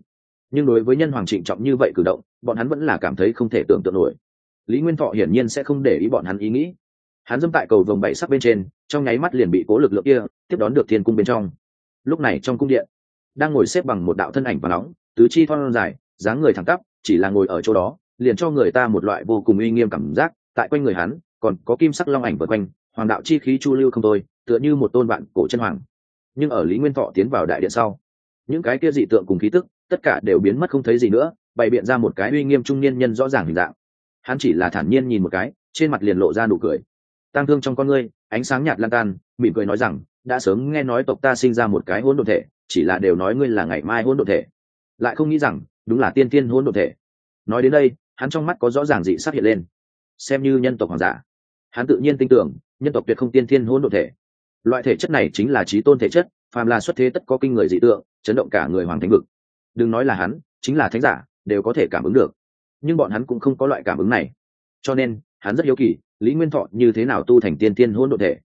Nhưng đối với nhân hoàng trịnh trọng như vậy cử động, bọn hắn vẫn là cảm thấy không thể tưởng tượng nổi. Lý nguyên thọ hiển nhiên sẽ không để ý bọn hắn ý nghĩ. Hắn dâm tại cầu vồng bảy sắc bên trên, trong nháy mắt liền bị cố lực lượng kia tiếp đón được thiên cung bên trong. Lúc này trong cung điện đang ngồi xếp bằng một đạo thân ảnh và nóng, tứ chi thon dài, dáng người thẳng tắp, chỉ là ngồi ở chỗ đó, liền cho người ta một loại vô cùng uy nghiêm cảm giác, tại quanh người hắn, còn có kim sắc long ảnh vượt quanh, hoàng đạo chi khí chu lưu không thôi, tựa như một tôn vạn cổ chân hoàng. Nhưng ở lý nguyên thọ tiến vào đại điện sau, những cái kia dị tượng cùng khí tức, tất cả đều biến mất không thấy gì nữa, bày biện ra một cái uy nghiêm trung niên nhân rõ ràng hình dạng. Hắn chỉ là thản nhiên nhìn một cái, trên mặt liền lộ ra nụ cười. Tăng thương trong con ngươi, ánh sáng nhạt lan tan mỉm cười nói rằng, đã sớm nghe nói tộc ta sinh ra một cái hỗn độn thể chỉ là đều nói ngươi là ngày mai hôn độn thể. Lại không nghĩ rằng, đúng là tiên tiên hôn độn thể. Nói đến đây, hắn trong mắt có rõ ràng dị sắc hiện lên. Xem như nhân tộc hoàng giả, hắn tự nhiên tin tưởng, nhân tộc tuyệt không tiên thiên hôn độn thể. Loại thể chất này chính là trí tôn thể chất, phàm là xuất thế tất có kinh người dị tượng, chấn động cả người hoàng thánh vực. Đừng nói là hắn, chính là thánh giả, đều có thể cảm ứng được. Nhưng bọn hắn cũng không có loại cảm ứng này. Cho nên, hắn rất hiếu kỳ, lý nguyên thọ như thế nào tu thành tiên tiên hôn đ ộ thể?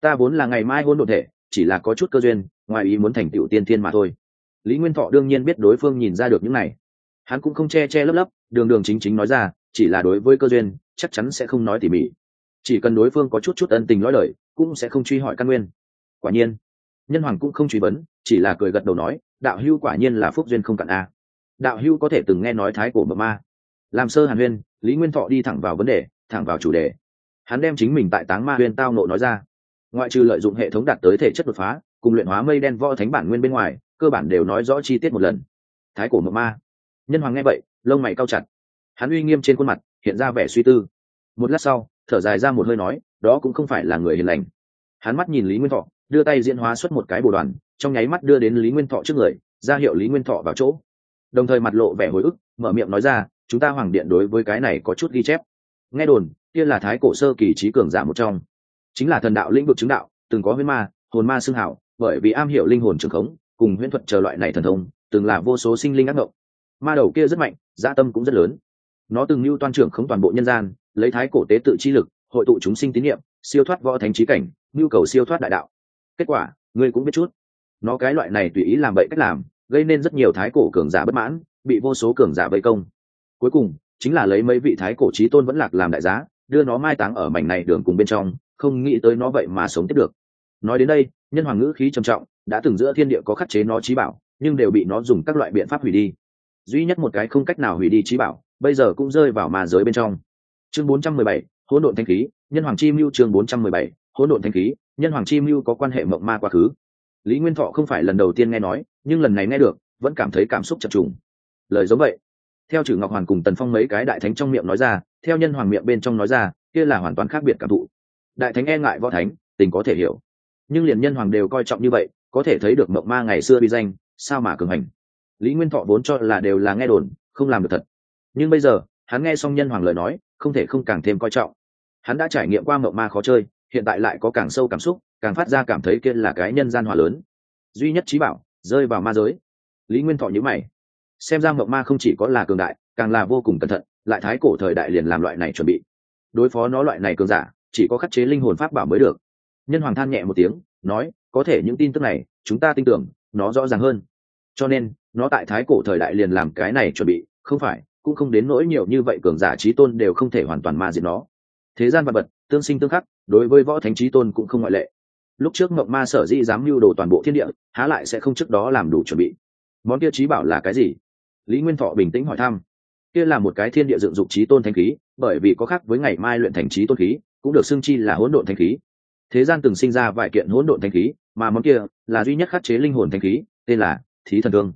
Ta vốn là ngày mai hôn đ ộ thể, chỉ là có chút cơ duyên ngoài ý muốn thành tựu tiên tiên mà thôi. Lý nguyên thọ đương nhiên biết đối phương nhìn ra được những này. Hắn cũng không che che lấp lấp, đường đường chính chính nói ra, chỉ là đối với cơ duyên, chắc chắn sẽ không nói tỉ mỉ. Chỉ cần đối phương có chút chút ân tình lõi lời, cũng sẽ không truy hỏi căn nguyên. Quả nhiên, nhân hoàng cũng không truy vấn, chỉ là cười gật đầu nói, đạo hưu quả nhiên là phúc duyên không cạn a. Đạo hưu có thể từng nghe nói thái cổ mập ma. Làm sơ hàn huyên, lý nguyên thọ đi thẳng vào vấn đề, thẳng vào chủ đề. Hắn đem chính mình tại táng ma huyên tao nộ nói ra. Ngoại trừ lợi dụng hệ thống đạt tới thể chất đột phá cùng luyện hóa mây đen võ thánh bản nguyên bên ngoài, cơ bản đều nói rõ chi tiết một lần. Thái cổ mộng ma. Nhân hoàng nghe vậy, lông mày cao chặt. Hắn uy nghiêm trên khuôn mặt, hiện ra vẻ suy tư. Một lát sau, thở dài ra một hơi nói, đó cũng không phải là người hiền lành. Hắn mắt nhìn lý nguyên thọ, đưa tay diễn hóa xuất một cái bồ đoàn, trong nháy mắt đưa đến lý nguyên thọ trước người, ra hiệu lý nguyên thọ vào chỗ. Đồng thời mặt lộ vẻ hồi ức, mở miệng nói ra, chúng ta hoàng điện đối với cái này có chút ghi chép. Nghe đồn, kia là thái cổ sơ kỳ trí cường giả một trong. Chính là thần đạo lĩnh vực chứng đạo, từng có huyết ma, hồn ma xưng hảo bởi vì am hiểu linh hồn trường khống, cùng huyễn thuật chờ loại này thần thông, từng là vô số sinh linh ác ngộng. Ma đầu kia rất mạnh gia tâm cũng rất lớn. Nó từng mưu toan trưởng khống toàn bộ nhân gian, lấy thái cổ tế tự chi lực, hội tụ chúng sinh tín nhiệm siêu thoát võ thánh trí cảnh, nhu cầu siêu thoát đại đạo. Kết quả, ngươi cũng biết chút. Nó cái loại này tùy ý làm bậy cách làm, gây nên rất nhiều thái cổ cường giả bất mãn, bị vô số cường giả vây công. Cuối cùng, chính là lấy mấy vị thái cổ trí tôn vẫn lạc làm đại giá, đưa nó mai táng ở mảnh này đường cùng bên trong, không nghĩ tới nó vậy mà sống tiếp được nói đến đây nhân hoàng ngữ khí trầm trọng đã từng giữa thiên địa có khắc chế nó trí bảo nhưng đều bị nó dùng các loại biện pháp hủy đi. Duy nhất một cái không cách nào hủy đi trí bảo bây giờ cũng rơi vào ma giới bên trong. Chương 417, hỗn độn thanh khí nhân hoàng chi mưu chương 417, hỗn độn thanh khí nhân hoàng chi mưu có quan hệ mộng ma quá khứ. Lý nguyên thọ không phải lần đầu tiên nghe nói nhưng lần này nghe được vẫn cảm thấy cảm xúc chập trùng. Lời giống vậy. Theo chử ngọc hoàn cùng tần phong mấy cái đại thánh trong miệng nói ra theo nhân hoàng miệng bên trong nói ra kia là hoàn toàn khác biệt cảm thụ. Đại thánh e ngại võ thánh tình có thể hiểu nhưng liền nhân hoàng đều coi trọng như vậy, có thể thấy được mộng ma ngày xưa bi danh, sao mà cường hành. Lý nguyên thọ vốn cho là đều là nghe đồn, không làm được thật. Nhưng bây giờ, hắn nghe xong nhân hoàng lời nói, không thể không càng thêm coi trọng. Hắn đã trải nghiệm qua mộng ma khó chơi, hiện tại lại có càng sâu cảm xúc, càng phát ra cảm thấy kia là cái nhân gian hòa lớn. Duy nhất trí bảo, rơi vào ma giới. Lý nguyên thọ nhữ mày. Xem ra mộng ma không chỉ có là cường đại, càng là vô cùng cẩn thận, lại thái cổ thời đại liền làm loại này chuẩn bị. Đối phó nó loại này cường giả, chỉ có khắc chế linh hồn pháp bảo mới được nhân hoàng than nhẹ một tiếng, nói, có thể những tin tức này, chúng ta tin tưởng, nó rõ ràng hơn. Cho nên, nó tại thái cổ thời đại liền làm cái này chuẩn bị, không phải, cũng không đến nỗi nhiều như vậy cường giả trí tôn đều không thể hoàn toàn ma diệt nó. Thế gian vật vật, tương sinh tương khắc, đối với võ thánh trí tôn cũng không ngoại lệ. Lúc trước mộng ma sở di dám mưu đồ toàn bộ thiên địa, há lại sẽ không trước đó làm đủ chuẩn bị. Món kia trí bảo là cái gì? Lý nguyên thọ bình tĩnh hỏi thăm. Kia là một cái thiên địa dựng dục trí tôn thanh khí, bởi vì có khác với ngày mai luyện thành trí tôn khí, cũng được xưng chi là hỗn độn thanh khí thế gian từng sinh ra vài kiện hỗn độn thanh khí, mà món kia là duy nhất khắc chế linh hồn thanh khí, tên là thí thần thương.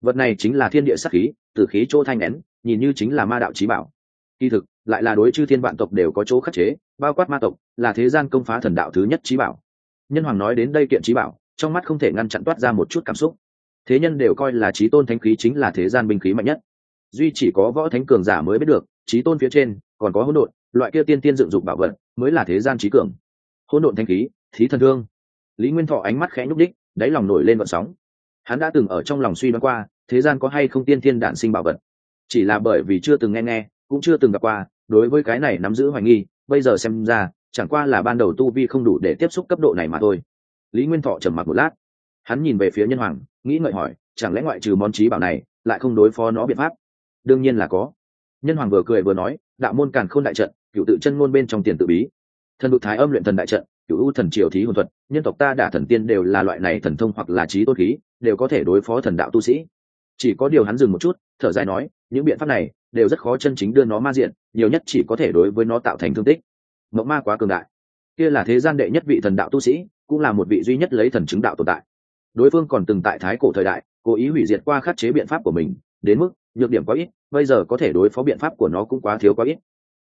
Vật này chính là thiên địa sắc khí, từ khí chỗ thanh nén, nhìn như chính là ma đạo trí bảo. Kỳ thực, lại là đối chư thiên vạn tộc đều có chỗ khắc chế, bao quát ma tộc, là thế gian công phá thần đạo thứ nhất trí bảo. Nhân hoàng nói đến đây kiện trí bảo, trong mắt không thể ngăn chặn toát ra một chút cảm xúc. Thế nhân đều coi là trí tôn thánh khí chính là thế gian binh khí mạnh nhất. Duy chỉ có võ thánh cường giả mới biết được trí tôn phía trên còn có hỗn độn, loại kia tiên tiên dựng dục bảo vật mới là thế gian trí cường hỗn độn thanh khí, thí thần thương. Lý nguyên thọ ánh mắt khẽ nhúc đích đáy lòng nổi lên vận sóng. Hắn đã từng ở trong lòng suy đoán qua, thế gian có hay không tiên tiên đản sinh bảo vật. Chỉ là bởi vì chưa từng nghe nghe, cũng chưa từng gặp qua, đối với cái này nắm giữ hoài nghi, bây giờ xem ra, chẳng qua là ban đầu tu vi không đủ để tiếp xúc cấp độ này mà thôi. Lý nguyên thọ trầm mặc một lát. Hắn nhìn về phía nhân hoàng, nghĩ ngợi hỏi, chẳng lẽ ngoại trừ món trí bảo này, lại không đối phó nó biện pháp? Đương nhiên là có. Nhân hoàng vừa cười vừa nói, đạo môn càn khôn đại trận, cựu tự chân ngôn bên trong tiền tự bí thần đục thái âm luyện thần đại trận cựu u thần triều thí hồn thuật, nhân tộc ta đả thần tiên đều là loại này thần thông hoặc là trí tôn khí, đều có thể đối phó thần đạo tu sĩ. Chỉ có điều hắn dừng một chút, thở dài nói, những biện pháp này đều rất khó chân chính đưa nó ma diện, nhiều nhất chỉ có thể đối với nó tạo thành thương tích. Mộng ma quá cường đại. Kia là thế gian đệ nhất vị thần đạo tu sĩ, cũng là một vị duy nhất lấy thần chứng đạo tồn tại. Đối phương còn từng tại thái cổ thời đại, cố ý hủy diệt qua khắc chế biện pháp của mình, đến mức nhược điểm quá ít, bây giờ có thể đối phó biện pháp của nó cũng quá thiếu quá ít.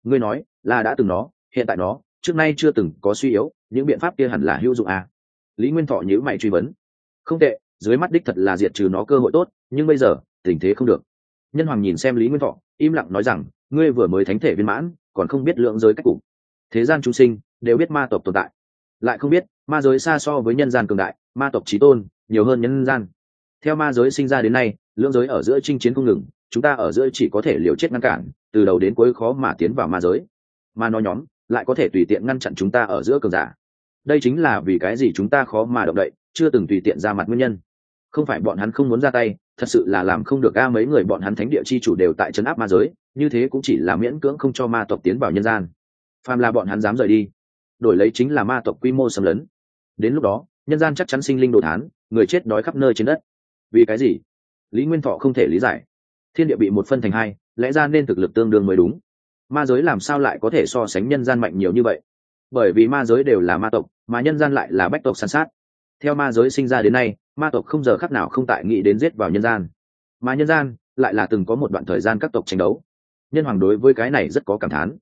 Ngươi nói, là đã từng nó, hiện tại nó trước nay chưa từng có suy yếu, những biện pháp kia hẳn là hữu dụng à. lý nguyên thọ nhữ mày truy vấn. Không tệ, dưới mắt đích thật là diệt trừ nó cơ hội tốt, nhưng bây giờ, tình thế không được. Nhân hoàng nhìn xem lý nguyên thọ, im lặng nói rằng, ngươi vừa mới thánh thể viên mãn, còn không biết lượng giới cách cục. Thế gian chúng sinh, đều biết ma tộc tồn tại. Lại không biết, ma giới xa so với nhân gian cường đại, ma tộc trí tôn, nhiều hơn nhân gian. Theo ma giới sinh ra đến nay lưỡng giới ở giữa chinh chiến không ngừng, chúng ta ở giữa chỉ có thể liều chết ngăn cản, từ đầu đến cuối khó mà tiến vào ma giới. Ma nói nhóm lại có thể tùy tiện ngăn chặn chúng ta ở giữa cường giả. Đây chính là vì cái gì chúng ta khó mà động đậy, chưa từng tùy tiện ra mặt nguyên nhân. Không phải bọn hắn không muốn ra tay, thật sự là làm không được a, mấy người bọn hắn thánh địa chi chủ đều tại trấn áp ma giới, như thế cũng chỉ là miễn cưỡng không cho ma tộc tiến vào nhân gian. Phàm là bọn hắn dám rời đi, đổi lấy chính là ma tộc quy mô xâm lấn. Đến lúc đó, nhân gian chắc chắn sinh linh đồ thán, người chết đói khắp nơi trên đất. Vì cái gì? Lý nguyên thọ không thể lý giải. Thiên địa bị một phân thành hai, lẽ ra nên thực lực tương đương mới đúng ma giới làm sao lại có thể so sánh nhân gian mạnh nhiều như vậy? Bởi vì ma giới đều là ma tộc, mà nhân gian lại là bách tộc săn sát. Theo ma giới sinh ra đến nay, ma tộc không giờ khác nào không tại nghĩ đến giết vào nhân gian. Mà nhân gian lại là từng có một đoạn thời gian các tộc tranh đấu. Nhân hoàng đối với cái này rất có cảm thán.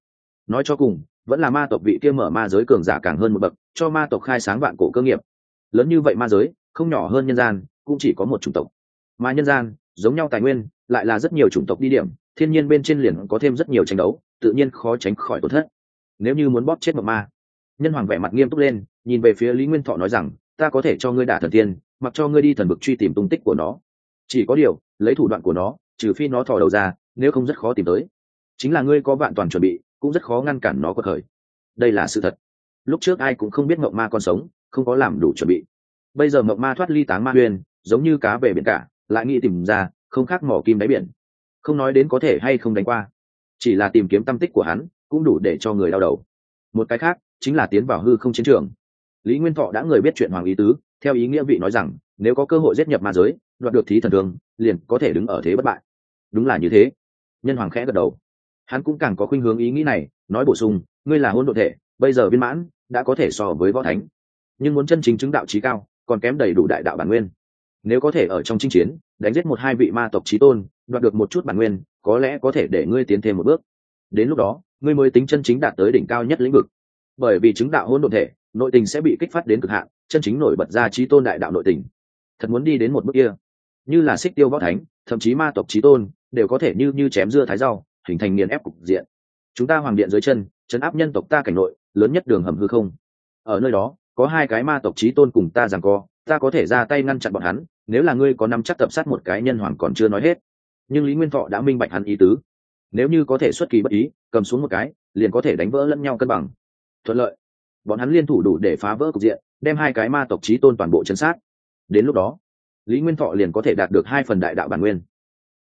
Nói cho cùng, vẫn là ma tộc vị kia mở ma giới cường giả càng hơn một bậc, cho ma tộc khai sáng vạn cổ cơ nghiệp. Lớn như vậy ma giới, không nhỏ hơn nhân gian, cũng chỉ có một chủng tộc. Mà nhân gian, giống nhau tài nguyên, lại là rất nhiều chủng tộc đi điểm thiên nhiên bên trên liền có thêm rất nhiều tranh đấu, tự nhiên khó tránh khỏi tổn thất. Nếu như muốn bóp chết mộng ma, nhân hoàng vẻ mặt nghiêm túc lên, nhìn về phía lý nguyên thọ nói rằng, ta có thể cho ngươi đả thần tiên, mặc cho ngươi đi thần vực truy tìm tung tích của nó. Chỉ có điều, lấy thủ đoạn của nó, trừ phi nó thò đầu ra, nếu không rất khó tìm tới. Chính là ngươi có vạn toàn chuẩn bị, cũng rất khó ngăn cản nó có khởi đây là sự thật. Lúc trước ai cũng không biết mộng ma còn sống, không có làm đủ chuẩn bị. Bây giờ mộng ma thoát ly táng ma huyền, giống như cá về biển cả, lại nghĩ tìm ra, không khác mỏ kim đáy biển không nói đến có thể hay không đánh qua. Chỉ là tìm kiếm tâm tích của hắn, cũng đủ để cho người đau đầu. Một cái khác, chính là tiến vào hư không chiến trường. Lý nguyên thọ đã người biết chuyện hoàng ý tứ, theo ý nghĩa vị nói rằng, nếu có cơ hội giết nhập ma giới, đoạt được thí thần đường liền có thể đứng ở thế bất bại. Đúng là như thế. Nhân hoàng khẽ gật đầu. Hắn cũng càng có khuynh hướng ý nghĩ này, nói bổ sung, ngươi là hôn đ ộ thể, bây giờ viên mãn, đã có thể so với võ thánh. Nhưng muốn chân chính chứng đạo trí cao, còn kém đầy đủ đại đạo bản nguyên. Nếu có thể ở trong chinh chiến đánh giết một hai vị ma tộc trí tôn, đoạt được một chút bản nguyên, có lẽ có thể để ngươi tiến thêm một bước. Đến lúc đó, ngươi mới tính chân chính đạt tới đỉnh cao nhất lĩnh vực. Bởi vì chứng đạo hôn độn thể, nội tình sẽ bị kích phát đến cực hạn, chân chính nổi bật ra trí tôn đại đạo nội tình. Thật muốn đi đến một bước kia. Như là xích tiêu võ thánh, thậm chí ma tộc trí tôn, đều có thể như như chém dưa thái rau, hình thành nghiền ép cục diện. Chúng ta hoàng điện dưới chân chấn áp nhân tộc ta cảnh nội, lớn nhất đường hầm hư không. Ở nơi đó, có hai cái ma tộc trí tôn cùng ta rằng co, ta có thể ra tay ngăn chặn bọn hắn nếu là ngươi có năm chắc tập sát một cái nhân hoàng còn chưa nói hết. Nhưng lý nguyên thọ đã minh bạch hắn ý tứ. Nếu như có thể xuất kỳ bất ý, cầm xuống một cái, liền có thể đánh vỡ lẫn nhau cân bằng. Thuận lợi. Bọn hắn liên thủ đủ để phá vỡ cục diện, đem hai cái ma tộc trí tôn toàn bộ chân sát. Đến lúc đó, lý nguyên thọ liền có thể đạt được hai phần đại đạo bản nguyên.